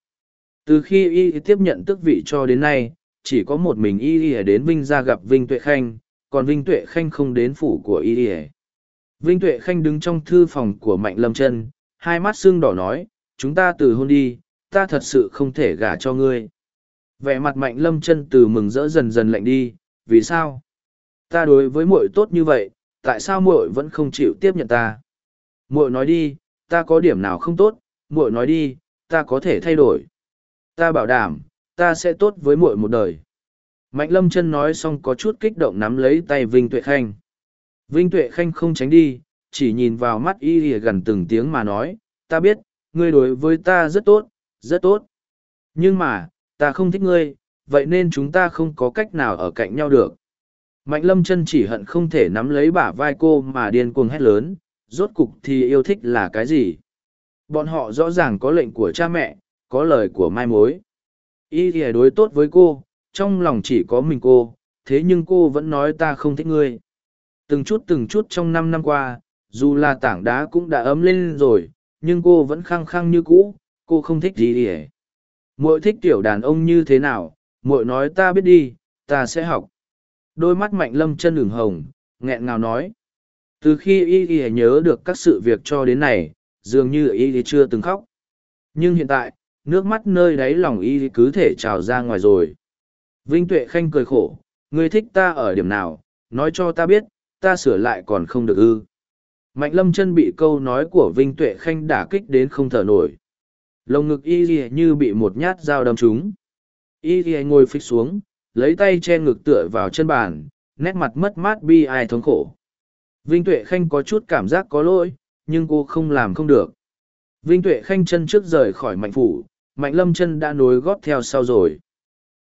Từ khi y tiếp nhận tước vị cho đến nay, chỉ có một mình y đến Vinh ra gặp Vinh Tuệ Khanh, còn Vinh Tuệ Khanh không đến phủ của y y. Vinh Tuệ Khanh đứng trong thư phòng của Mạnh Lâm Trân, hai mắt xương đỏ nói, chúng ta từ hôn đi, ta thật sự không thể gả cho ngươi. Vẻ mặt Mạnh Lâm Trân từ mừng rỡ dần dần lạnh đi, vì sao? Ta đối với muội tốt như vậy, tại sao muội vẫn không chịu tiếp nhận ta? Muội nói đi, ta có điểm nào không tốt, muội nói đi, ta có thể thay đổi. Ta bảo đảm, ta sẽ tốt với muội một đời. Mạnh Lâm Trân nói xong có chút kích động nắm lấy tay Vinh Tuệ Khanh. Vinh Tuệ Khanh không tránh đi, chỉ nhìn vào mắt y lìa gần từng tiếng mà nói, ta biết, ngươi đối với ta rất tốt, rất tốt. Nhưng mà, ta không thích ngươi, vậy nên chúng ta không có cách nào ở cạnh nhau được. Mạnh lâm chân chỉ hận không thể nắm lấy bả vai cô mà điên cuồng hét lớn, rốt cục thì yêu thích là cái gì? Bọn họ rõ ràng có lệnh của cha mẹ, có lời của mai mối. Y lìa đối tốt với cô, trong lòng chỉ có mình cô, thế nhưng cô vẫn nói ta không thích ngươi. Từng chút từng chút trong năm năm qua, dù là tảng đá cũng đã ấm lên rồi, nhưng cô vẫn khăng khăng như cũ, cô không thích gì đi muội thích tiểu đàn ông như thế nào? Muội nói ta biết đi ta sẽ học. Đôi mắt mạnh lâm chân đường hồng nghẹn ngào nói. Từ khi y y nhớ được các sự việc cho đến này dường như y y chưa từng khóc. Nhưng hiện tại nước mắt nơi đáy lòng y cứ thể trào ra ngoài rồi. Vinh tuệ khanh cười khổ ngươi thích ta ở điểm nào? Nói cho ta biết ta sửa lại còn không được ư. Mạnh lâm chân bị câu nói của vinh tuệ khanh đả kích đến không thở nổi. Lồng ngực y ghi như bị một nhát dao đâm trúng. Y ghi ngồi phịch xuống, lấy tay che ngực tựa vào chân bàn, nét mặt mất mát bi ai thống khổ. Vinh tuệ khanh có chút cảm giác có lỗi, nhưng cô không làm không được. Vinh tuệ khanh chân trước rời khỏi mạnh phủ, mạnh lâm chân đã nối gót theo sau rồi.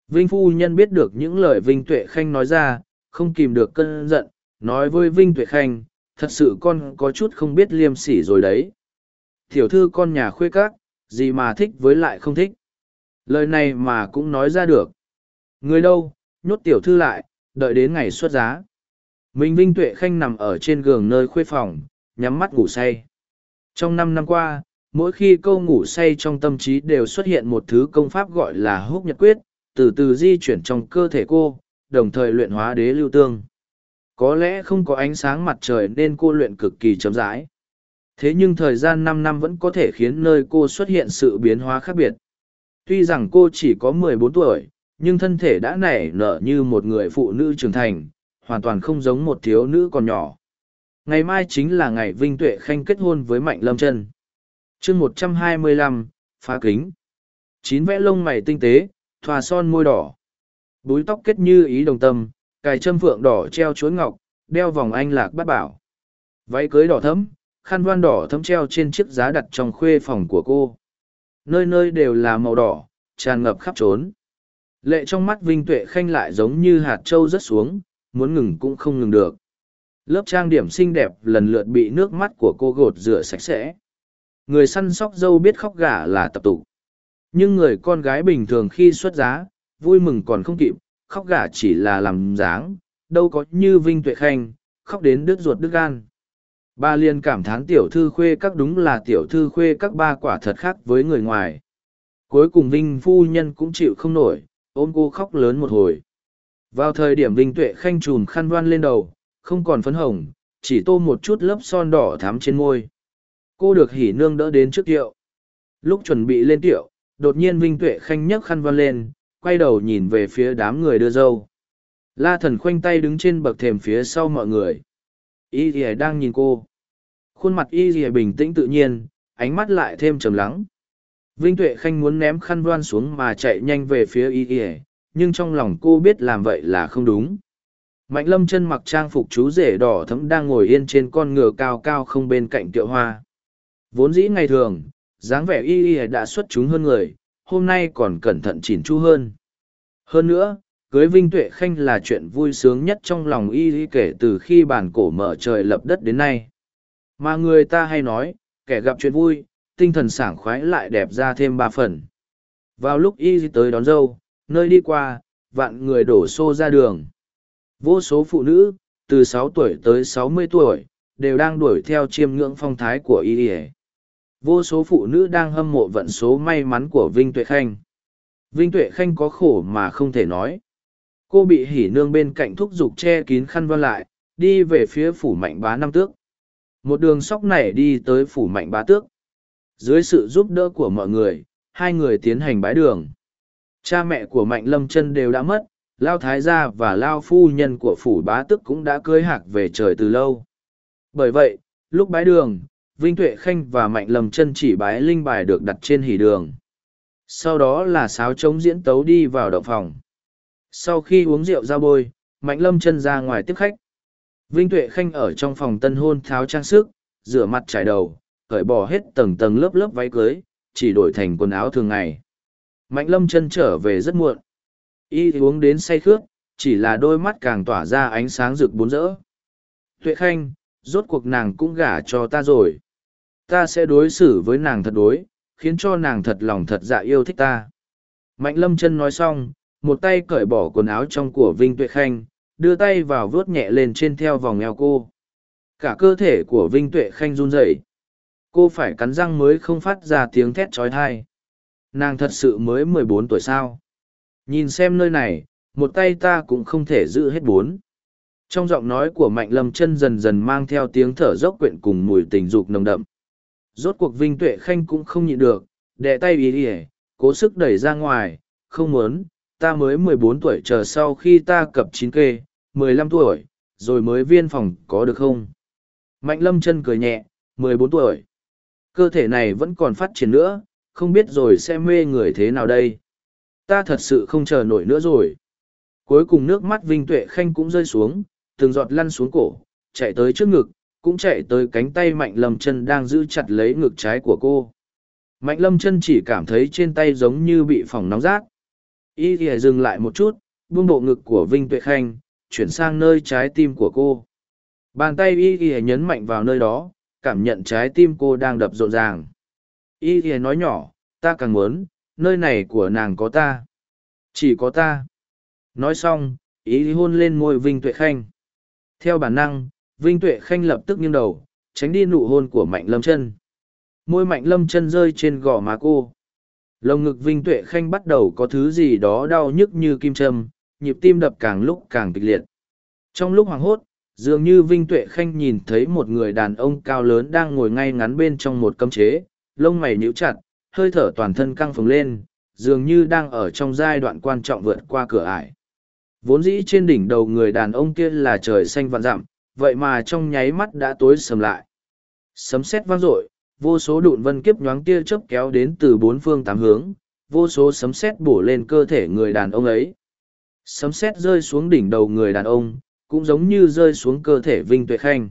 Vinh phu nhân biết được những lời vinh tuệ khanh nói ra, không kìm được cơn giận nói với vinh tuệ khanh thật sự con có chút không biết liêm sỉ rồi đấy tiểu thư con nhà khuê các gì mà thích với lại không thích. Lời này mà cũng nói ra được. Người đâu, nhốt tiểu thư lại, đợi đến ngày xuất giá. Minh Vinh Tuệ Khanh nằm ở trên giường nơi khuê phòng, nhắm mắt ngủ say. Trong năm năm qua, mỗi khi câu ngủ say trong tâm trí đều xuất hiện một thứ công pháp gọi là húc nhật quyết, từ từ di chuyển trong cơ thể cô, đồng thời luyện hóa đế lưu tương. Có lẽ không có ánh sáng mặt trời nên cô luyện cực kỳ chấm rãi. Thế nhưng thời gian năm năm vẫn có thể khiến nơi cô xuất hiện sự biến hóa khác biệt. Tuy rằng cô chỉ có mười bốn tuổi, nhưng thân thể đã nảy nở như một người phụ nữ trưởng thành, hoàn toàn không giống một thiếu nữ còn nhỏ. Ngày mai chính là ngày vinh tuệ khanh kết hôn với mạnh lâm chân chương một trăm hai mươi lăm, phá kính. Chín vẽ lông mày tinh tế, thoa son môi đỏ. Búi tóc kết như ý đồng tâm cài châm phượng đỏ treo chuối ngọc, đeo vòng anh lạc bát bảo. Váy cưới đỏ thấm khăn voan đỏ thấm treo trên chiếc giá đặt trong khuê phòng của cô. Nơi nơi đều là màu đỏ, tràn ngập khắp trốn. Lệ trong mắt vinh tuệ khanh lại giống như hạt trâu rớt xuống, muốn ngừng cũng không ngừng được. Lớp trang điểm xinh đẹp lần lượt bị nước mắt của cô gột rửa sạch sẽ. Người săn sóc dâu biết khóc gả là tập tục. Nhưng người con gái bình thường khi xuất giá, vui mừng còn không kịp khóc gả chỉ là làm dáng đâu có như vinh tuệ khanh khóc đến đứt ruột đứt gan Ba liên cảm thán tiểu thư khuê các đúng là tiểu thư khuê các ba quả thật khác với người ngoài. Cuối cùng Vinh phu nhân cũng chịu không nổi, ôm cô khóc lớn một hồi. Vào thời điểm Vinh tuệ khanh trùm khăn voan lên đầu, không còn phấn hồng, chỉ tô một chút lớp son đỏ thắm trên môi. Cô được hỉ nương đỡ đến trước tiệu. Lúc chuẩn bị lên tiệu, đột nhiên Vinh tuệ khanh nhấc khăn voan lên, quay đầu nhìn về phía đám người đưa dâu. La thần khoanh tay đứng trên bậc thềm phía sau mọi người. Y dì đang nhìn cô. Khuôn mặt y dì bình tĩnh tự nhiên, ánh mắt lại thêm trầm lắng. Vinh Tuệ Khanh muốn ném khăn đoan xuống mà chạy nhanh về phía y dì, nhưng trong lòng cô biết làm vậy là không đúng. Mạnh lâm chân mặc trang phục chú rể đỏ thấm đang ngồi yên trên con ngựa cao cao không bên cạnh tiệu hoa. Vốn dĩ ngày thường, dáng vẻ y y đã xuất chúng hơn người, hôm nay còn cẩn thận chỉn chu hơn. Hơn nữa, cưới Vinh Tuệ Khanh là chuyện vui sướng nhất trong lòng y y kể từ khi bản cổ mở trời lập đất đến nay. Mà người ta hay nói, kẻ gặp chuyện vui, tinh thần sảng khoái lại đẹp ra thêm ba phần. Vào lúc y tới đón dâu, nơi đi qua, vạn người đổ xô ra đường. Vô số phụ nữ, từ sáu tuổi tới sáu mươi tuổi, đều đang đuổi theo chiêm ngưỡng phong thái của y Vô số phụ nữ đang hâm mộ vận số may mắn của Vinh Tuệ Khanh. Vinh Tuệ Khanh có khổ mà không thể nói. Cô bị hỉ nương bên cạnh thúc giục che kín khăn vân lại, đi về phía phủ mạnh bá năm tước. Một đường sóc này đi tới phủ mạnh bá tước. Dưới sự giúp đỡ của mọi người, hai người tiến hành bái đường. Cha mẹ của mạnh lâm chân đều đã mất, Lao Thái gia và Lao Phu Nhân của phủ bá tước cũng đã cưới hạc về trời từ lâu. Bởi vậy, lúc bái đường, Vinh Tuệ Khanh và Mạnh Lâm chân chỉ bái linh bài được đặt trên hỉ đường. Sau đó là sáo trống diễn tấu đi vào động phòng. Sau khi uống rượu ra bôi, Mạnh Lâm chân ra ngoài tiếp khách. Vinh Tuệ Khanh ở trong phòng tân hôn tháo trang sức, rửa mặt trải đầu, cởi bỏ hết tầng tầng lớp lớp váy cưới, chỉ đổi thành quần áo thường ngày. Mạnh lâm chân trở về rất muộn. Y uống đến say khước, chỉ là đôi mắt càng tỏa ra ánh sáng rực bốn rỡ. Tuệ Khanh, rốt cuộc nàng cũng gả cho ta rồi. Ta sẽ đối xử với nàng thật đối, khiến cho nàng thật lòng thật dạ yêu thích ta. Mạnh lâm chân nói xong, một tay cởi bỏ quần áo trong của Vinh Tuệ Khanh, đưa tay vào vớt nhẹ lên trên theo vòng eo cô. Cả cơ thể của Vinh Tuệ Khanh run rẩy. Cô phải cắn răng mới không phát ra tiếng thét trói thai. Nàng thật sự mới mười bốn tuổi sao. Nhìn xem nơi này, một tay ta cũng không thể giữ hết bốn. Trong giọng nói của Mạnh Lâm chân dần dần mang theo tiếng thở dốc quyện cùng mùi tình dục nồng đậm. Rốt cuộc Vinh Tuệ Khanh cũng không nhịn được, đè tay ý ỉa, cố sức đẩy ra ngoài, không muốn, ta mới mười bốn tuổi chờ sau khi ta cập chín kê, mười lăm tuổi, rồi mới viên phòng có được không? Mạnh lâm chân cười nhẹ, mười bốn tuổi. Cơ thể này vẫn còn phát triển nữa, không biết rồi sẽ mê người thế nào đây. Ta thật sự không chờ nổi nữa rồi. Cuối cùng nước mắt Vinh Tuệ Khanh cũng rơi xuống, từng giọt lăn xuống cổ, chạy tới trước ngực, cũng chạy tới cánh tay Mạnh Lâm chân đang giữ chặt lấy ngực trái của cô. Mạnh Lâm chân chỉ cảm thấy trên tay giống như bị phỏng nóng rát. Y ỉa dừng lại một chút, buông bộ ngực của Vinh Tuệ Khanh, chuyển sang nơi trái tim của cô. Bàn tay Y ỉa nhấn mạnh vào nơi đó, cảm nhận trái tim cô đang đập rộn ràng. Y ỉa nói nhỏ, ta càng muốn, nơi này của nàng có ta. Chỉ có ta. Nói xong, ý hôn lên môi Vinh Tuệ Khanh. Theo bản năng, Vinh Tuệ Khanh lập tức nghiêng đầu, tránh đi nụ hôn của Mạnh Lâm chân. Môi Mạnh Lâm chân rơi trên gò má cô. Lồng ngực Vinh Tuệ Khanh bắt đầu có thứ gì đó đau nhức như kim châm, nhịp tim đập càng lúc càng kịch liệt. Trong lúc hoảng hốt, dường như Vinh Tuệ Khanh nhìn thấy một người đàn ông cao lớn đang ngồi ngay ngắn bên trong một cấm chế, lông mày nhíu chặt, hơi thở toàn thân căng phồng lên, dường như đang ở trong giai đoạn quan trọng vượt qua cửa ải. Vốn dĩ trên đỉnh đầu người đàn ông kia là trời xanh vạn dặm, vậy mà trong nháy mắt đã tối sầm lại. Sấm sét vang dội, vô số đụn vân kiếp nhoáng tia chớp kéo đến từ bốn phương tám hướng, vô số sấm sét bổ lên cơ thể người đàn ông ấy. Sấm sét rơi xuống đỉnh đầu người đàn ông, cũng giống như rơi xuống cơ thể Vinh Tuệ Khanh.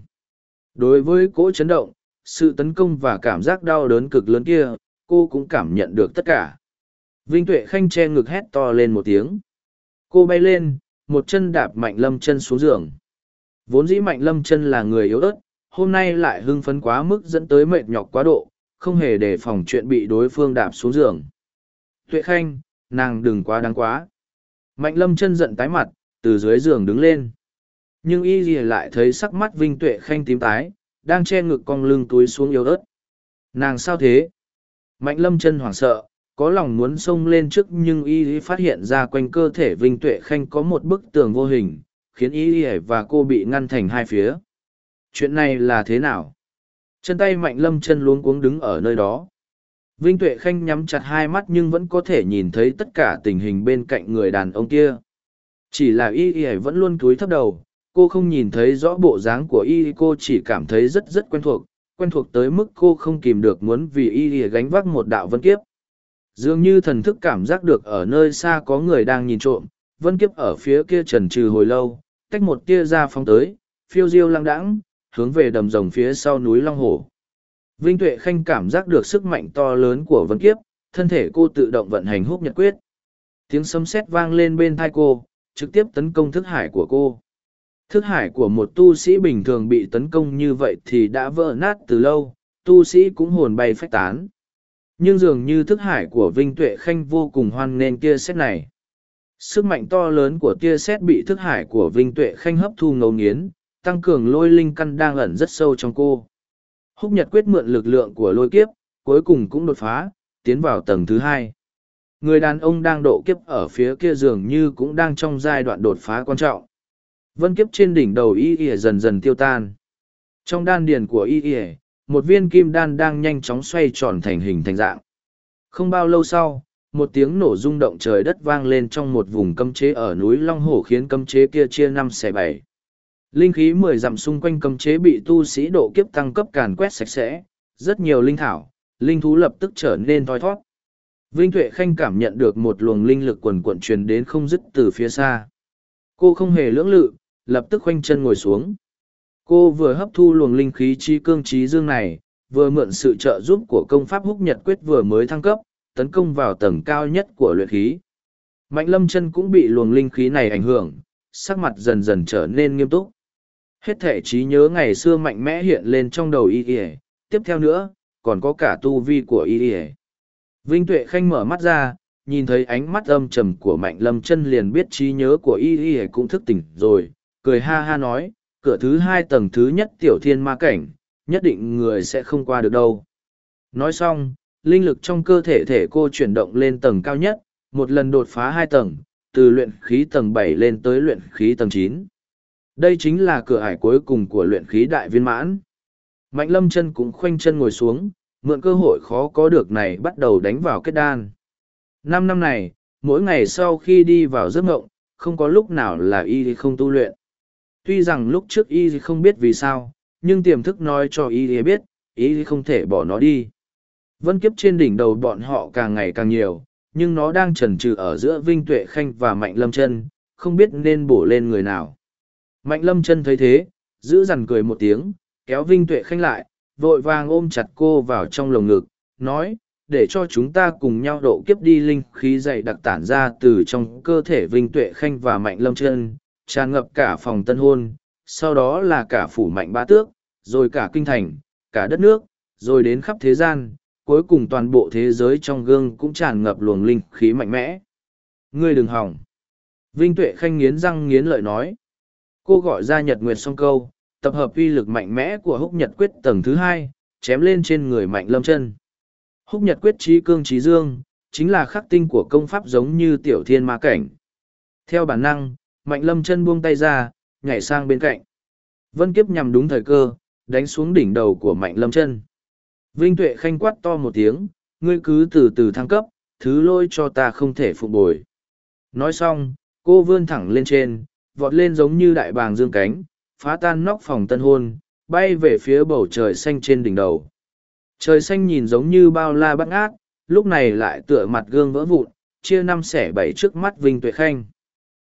Đối với cỗ chấn động, sự tấn công và cảm giác đau đớn cực lớn kia, cô cũng cảm nhận được tất cả. Vinh Tuệ Khanh che ngực hét to lên một tiếng. Cô bay lên, một chân đạp mạnh lâm chân xuống giường. Vốn dĩ mạnh lâm chân là người yếu ớt, hôm nay lại hưng phấn quá mức dẫn tới mệt nhọc quá độ, không hề đề phòng chuyện bị đối phương đạp xuống giường. Tuệ Khanh, nàng đừng quá đáng quá. Mạnh lâm chân giận tái mặt, từ dưới giường đứng lên. Nhưng y gì lại thấy sắc mắt Vinh Tuệ Khanh tím tái, đang che ngực cong lưng túi xuống yếu ớt. Nàng sao thế? Mạnh lâm chân hoảng sợ, có lòng muốn xông lên trước nhưng y phát hiện ra quanh cơ thể Vinh Tuệ Khanh có một bức tường vô hình, khiến y Y và cô bị ngăn thành hai phía. Chuyện này là thế nào? Chân tay mạnh lâm chân luống cuống đứng ở nơi đó. Vinh Tuệ Khanh nhắm chặt hai mắt nhưng vẫn có thể nhìn thấy tất cả tình hình bên cạnh người đàn ông kia. Chỉ là y y vẫn luôn cúi thấp đầu, cô không nhìn thấy rõ bộ dáng của y cô chỉ cảm thấy rất rất quen thuộc, quen thuộc tới mức cô không kìm được muốn vì y y gánh vác một đạo vân kiếp. Dường như thần thức cảm giác được ở nơi xa có người đang nhìn trộm, vân kiếp ở phía kia trần trừ hồi lâu, tách một tia ra phóng tới, phiêu diêu lăng đãng, hướng về đầm rồng phía sau núi Long Hồ. Vinh Tuệ Khanh cảm giác được sức mạnh to lớn của vân kiếp, thân thể cô tự động vận hành húc nhật quyết. Tiếng sấm sét vang lên bên thai cô, trực tiếp tấn công thức hải của cô. Thức hải của một tu sĩ bình thường bị tấn công như vậy thì đã vỡ nát từ lâu, tu sĩ cũng hồn bay phách tán. Nhưng dường như thức hải của Vinh Tuệ Khanh vô cùng hoan nên kia xét này. Sức mạnh to lớn của tia sét bị thức hải của Vinh Tuệ Khanh hấp thu ngấu nghiến, tăng cường lôi linh căn đang ẩn rất sâu trong cô. Húc Nhật quyết mượn lực lượng của lôi kiếp, cuối cùng cũng đột phá, tiến vào tầng thứ hai. Người đàn ông đang độ kiếp ở phía kia dường như cũng đang trong giai đoạn đột phá quan trọng. Vân kiếp trên đỉnh đầu y y dần dần tiêu tan. Trong đan điền của y y, một viên kim đan đang nhanh chóng xoay tròn thành hình thành dạng. Không bao lâu sau, một tiếng nổ rung động trời đất vang lên trong một vùng cấm chế ở núi Long Hổ khiến cấm chế kia chia năm xẻ bảy. Linh khí mười dặm xung quanh cấm chế bị tu sĩ độ kiếp tăng cấp càn quét sạch sẽ, rất nhiều linh thảo, linh thú lập tức trở nên thoi thoát. Vinh Tuệ Khanh cảm nhận được một luồng linh lực quần quận truyền đến không dứt từ phía xa. Cô không hề lưỡng lự, lập tức khoanh chân ngồi xuống. Cô vừa hấp thu luồng linh khí chi cương trí dương này, vừa mượn sự trợ giúp của công pháp húc nhật quyết vừa mới thăng cấp, tấn công vào tầng cao nhất của luyện khí. Mạnh lâm chân cũng bị luồng linh khí này ảnh hưởng, sắc mặt dần dần trở nên nghiêm túc. Hết thể trí nhớ ngày xưa mạnh mẽ hiện lên trong đầu y y tiếp theo nữa, còn có cả tu vi của y y Vinh Tuệ Khanh mở mắt ra, nhìn thấy ánh mắt âm trầm của Mạnh Lâm chân liền biết trí nhớ của y y cũng thức tỉnh rồi, cười ha ha nói, cửa thứ hai tầng thứ nhất tiểu thiên ma cảnh, nhất định người sẽ không qua được đâu. Nói xong, linh lực trong cơ thể thể cô chuyển động lên tầng cao nhất, một lần đột phá hai tầng, từ luyện khí tầng bảy lên tới luyện khí tầng chín. Đây chính là cửa ải cuối cùng của luyện khí đại viên mãn. Mạnh lâm chân cũng khoanh chân ngồi xuống, mượn cơ hội khó có được này bắt đầu đánh vào kết đan. Năm năm này, mỗi ngày sau khi đi vào giấc mộng, không có lúc nào là y không tu luyện. Tuy rằng lúc trước y không biết vì sao, nhưng tiềm thức nói cho y biết, y không thể bỏ nó đi. Vân kiếp trên đỉnh đầu bọn họ càng ngày càng nhiều, nhưng nó đang chần chừ ở giữa Vinh Tuệ Khanh và Mạnh Lâm chân không biết nên bổ lên người nào. Mạnh Lâm chân thấy thế, giữ dằn cười một tiếng, kéo Vinh Tuệ Khanh lại, vội vàng ôm chặt cô vào trong lồng ngực, nói, để cho chúng ta cùng nhau độ kiếp đi linh khí dày đặc tản ra từ trong cơ thể Vinh Tuệ Khanh và Mạnh Lâm chân tràn ngập cả phòng tân hôn, sau đó là cả phủ Mạnh Ba Tước, rồi cả kinh thành, cả đất nước, rồi đến khắp thế gian, cuối cùng toàn bộ thế giới trong gương cũng tràn ngập luồng linh khí mạnh mẽ. Ngươi đừng hỏng. Vinh Tuệ Khanh nghiến răng nghiến lợi nói. Cô gọi ra Nhật Nguyệt song câu, tập hợp uy lực mạnh mẽ của húc Nhật Quyết tầng thứ hai, chém lên trên người Mạnh Lâm chân. Húc Nhật Quyết trí cương trí dương, chính là khắc tinh của công pháp giống như tiểu thiên ma cảnh. Theo bản năng, Mạnh Lâm chân buông tay ra, nhảy sang bên cạnh. Vân Kiếp nhằm đúng thời cơ, đánh xuống đỉnh đầu của Mạnh Lâm chân. Vinh Tuệ khanh quát to một tiếng, ngươi cứ từ từ thăng cấp, thứ lôi cho ta không thể phục bồi. Nói xong, cô vươn thẳng lên trên, vọt lên giống như đại bàng dương cánh, phá tan nóc phòng tân hôn, bay về phía bầu trời xanh trên đỉnh đầu. Trời xanh nhìn giống như bao la bắt ngát, lúc này lại tựa mặt gương vỡ vụn, chia năm xẻ bảy trước mắt Vinh Tuệ Khanh.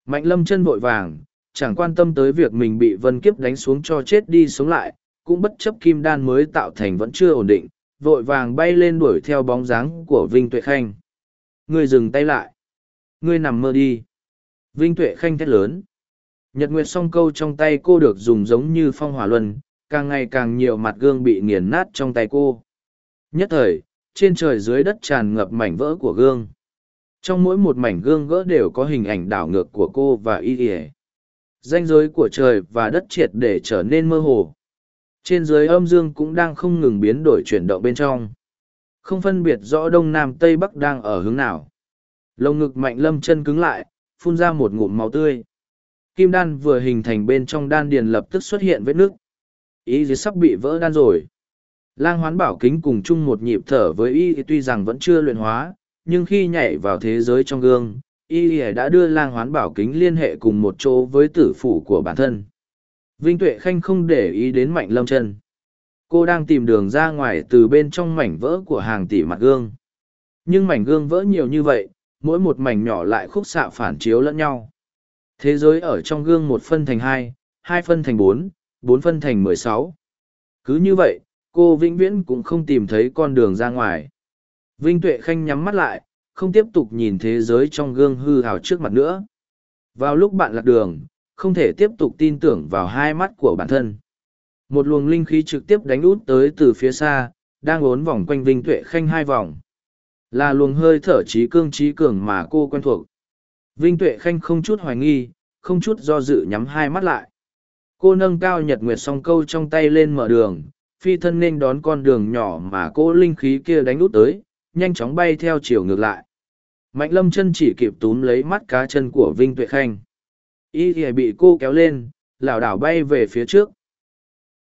Mạnh lâm chân vội vàng, chẳng quan tâm tới việc mình bị vân kiếp đánh xuống cho chết đi sống lại, cũng bất chấp kim đan mới tạo thành vẫn chưa ổn định, vội vàng bay lên đuổi theo bóng dáng của Vinh Tuệ Khanh. Ngươi dừng tay lại. Ngươi nằm mơ đi. Vinh Tuệ Khanh thét lớn. Nhật Nguyệt song câu trong tay cô được dùng giống như phong hỏa luân, càng ngày càng nhiều mặt gương bị nghiền nát trong tay cô. Nhất thời, trên trời dưới đất tràn ngập mảnh vỡ của gương. Trong mỗi một mảnh gương gỡ đều có hình ảnh đảo ngược của cô và y ỉa. Danh giới của trời và đất triệt để trở nên mơ hồ trên dưới âm dương cũng đang không ngừng biến đổi chuyển động bên trong. Không phân biệt rõ đông nam tây bắc đang ở hướng nào. Lồng ngực mạnh lâm chân cứng lại, phun ra một ngụm máu tươi. Kim đan vừa hình thành bên trong đan điền lập tức xuất hiện vết nước ý gì sắp bị vỡ đan rồi. Lang hoán bảo kính cùng chung một nhịp thở với y tuy rằng vẫn chưa luyện hóa, nhưng khi nhảy vào thế giới trong gương, y đã đưa lang hoán bảo kính liên hệ cùng một chỗ với tử phủ của bản thân. Vinh Tuệ Khanh không để ý đến Mạnh Lâm Trần. Cô đang tìm đường ra ngoài từ bên trong mảnh vỡ của hàng tỷ mặt gương. Nhưng mảnh gương vỡ nhiều như vậy, mỗi một mảnh nhỏ lại khúc xạ phản chiếu lẫn nhau. Thế giới ở trong gương một phân thành hai, hai phân thành bốn, bốn phân thành mười sáu. Cứ như vậy, cô vĩnh viễn cũng không tìm thấy con đường ra ngoài. Vinh Tuệ Khanh nhắm mắt lại, không tiếp tục nhìn thế giới trong gương hư hào trước mặt nữa. Vào lúc bạn lạc đường, không thể tiếp tục tin tưởng vào hai mắt của bản thân. Một luồng linh khí trực tiếp đánh út tới từ phía xa, đang ốn vòng quanh Vinh Tuệ Khanh hai vòng. Là luồng hơi thở trí cương trí cường mà cô quen thuộc. Vinh Tuệ Khanh không chút hoài nghi, không chút do dự nhắm hai mắt lại. Cô nâng cao nhật nguyệt song câu trong tay lên mở đường, phi thân nên đón con đường nhỏ mà cô linh khí kia đánh út tới, nhanh chóng bay theo chiều ngược lại. Mạnh lâm chân chỉ kịp túm lấy mắt cá chân của Vinh Tuệ Khanh y thì bị cô kéo lên lảo đảo bay về phía trước.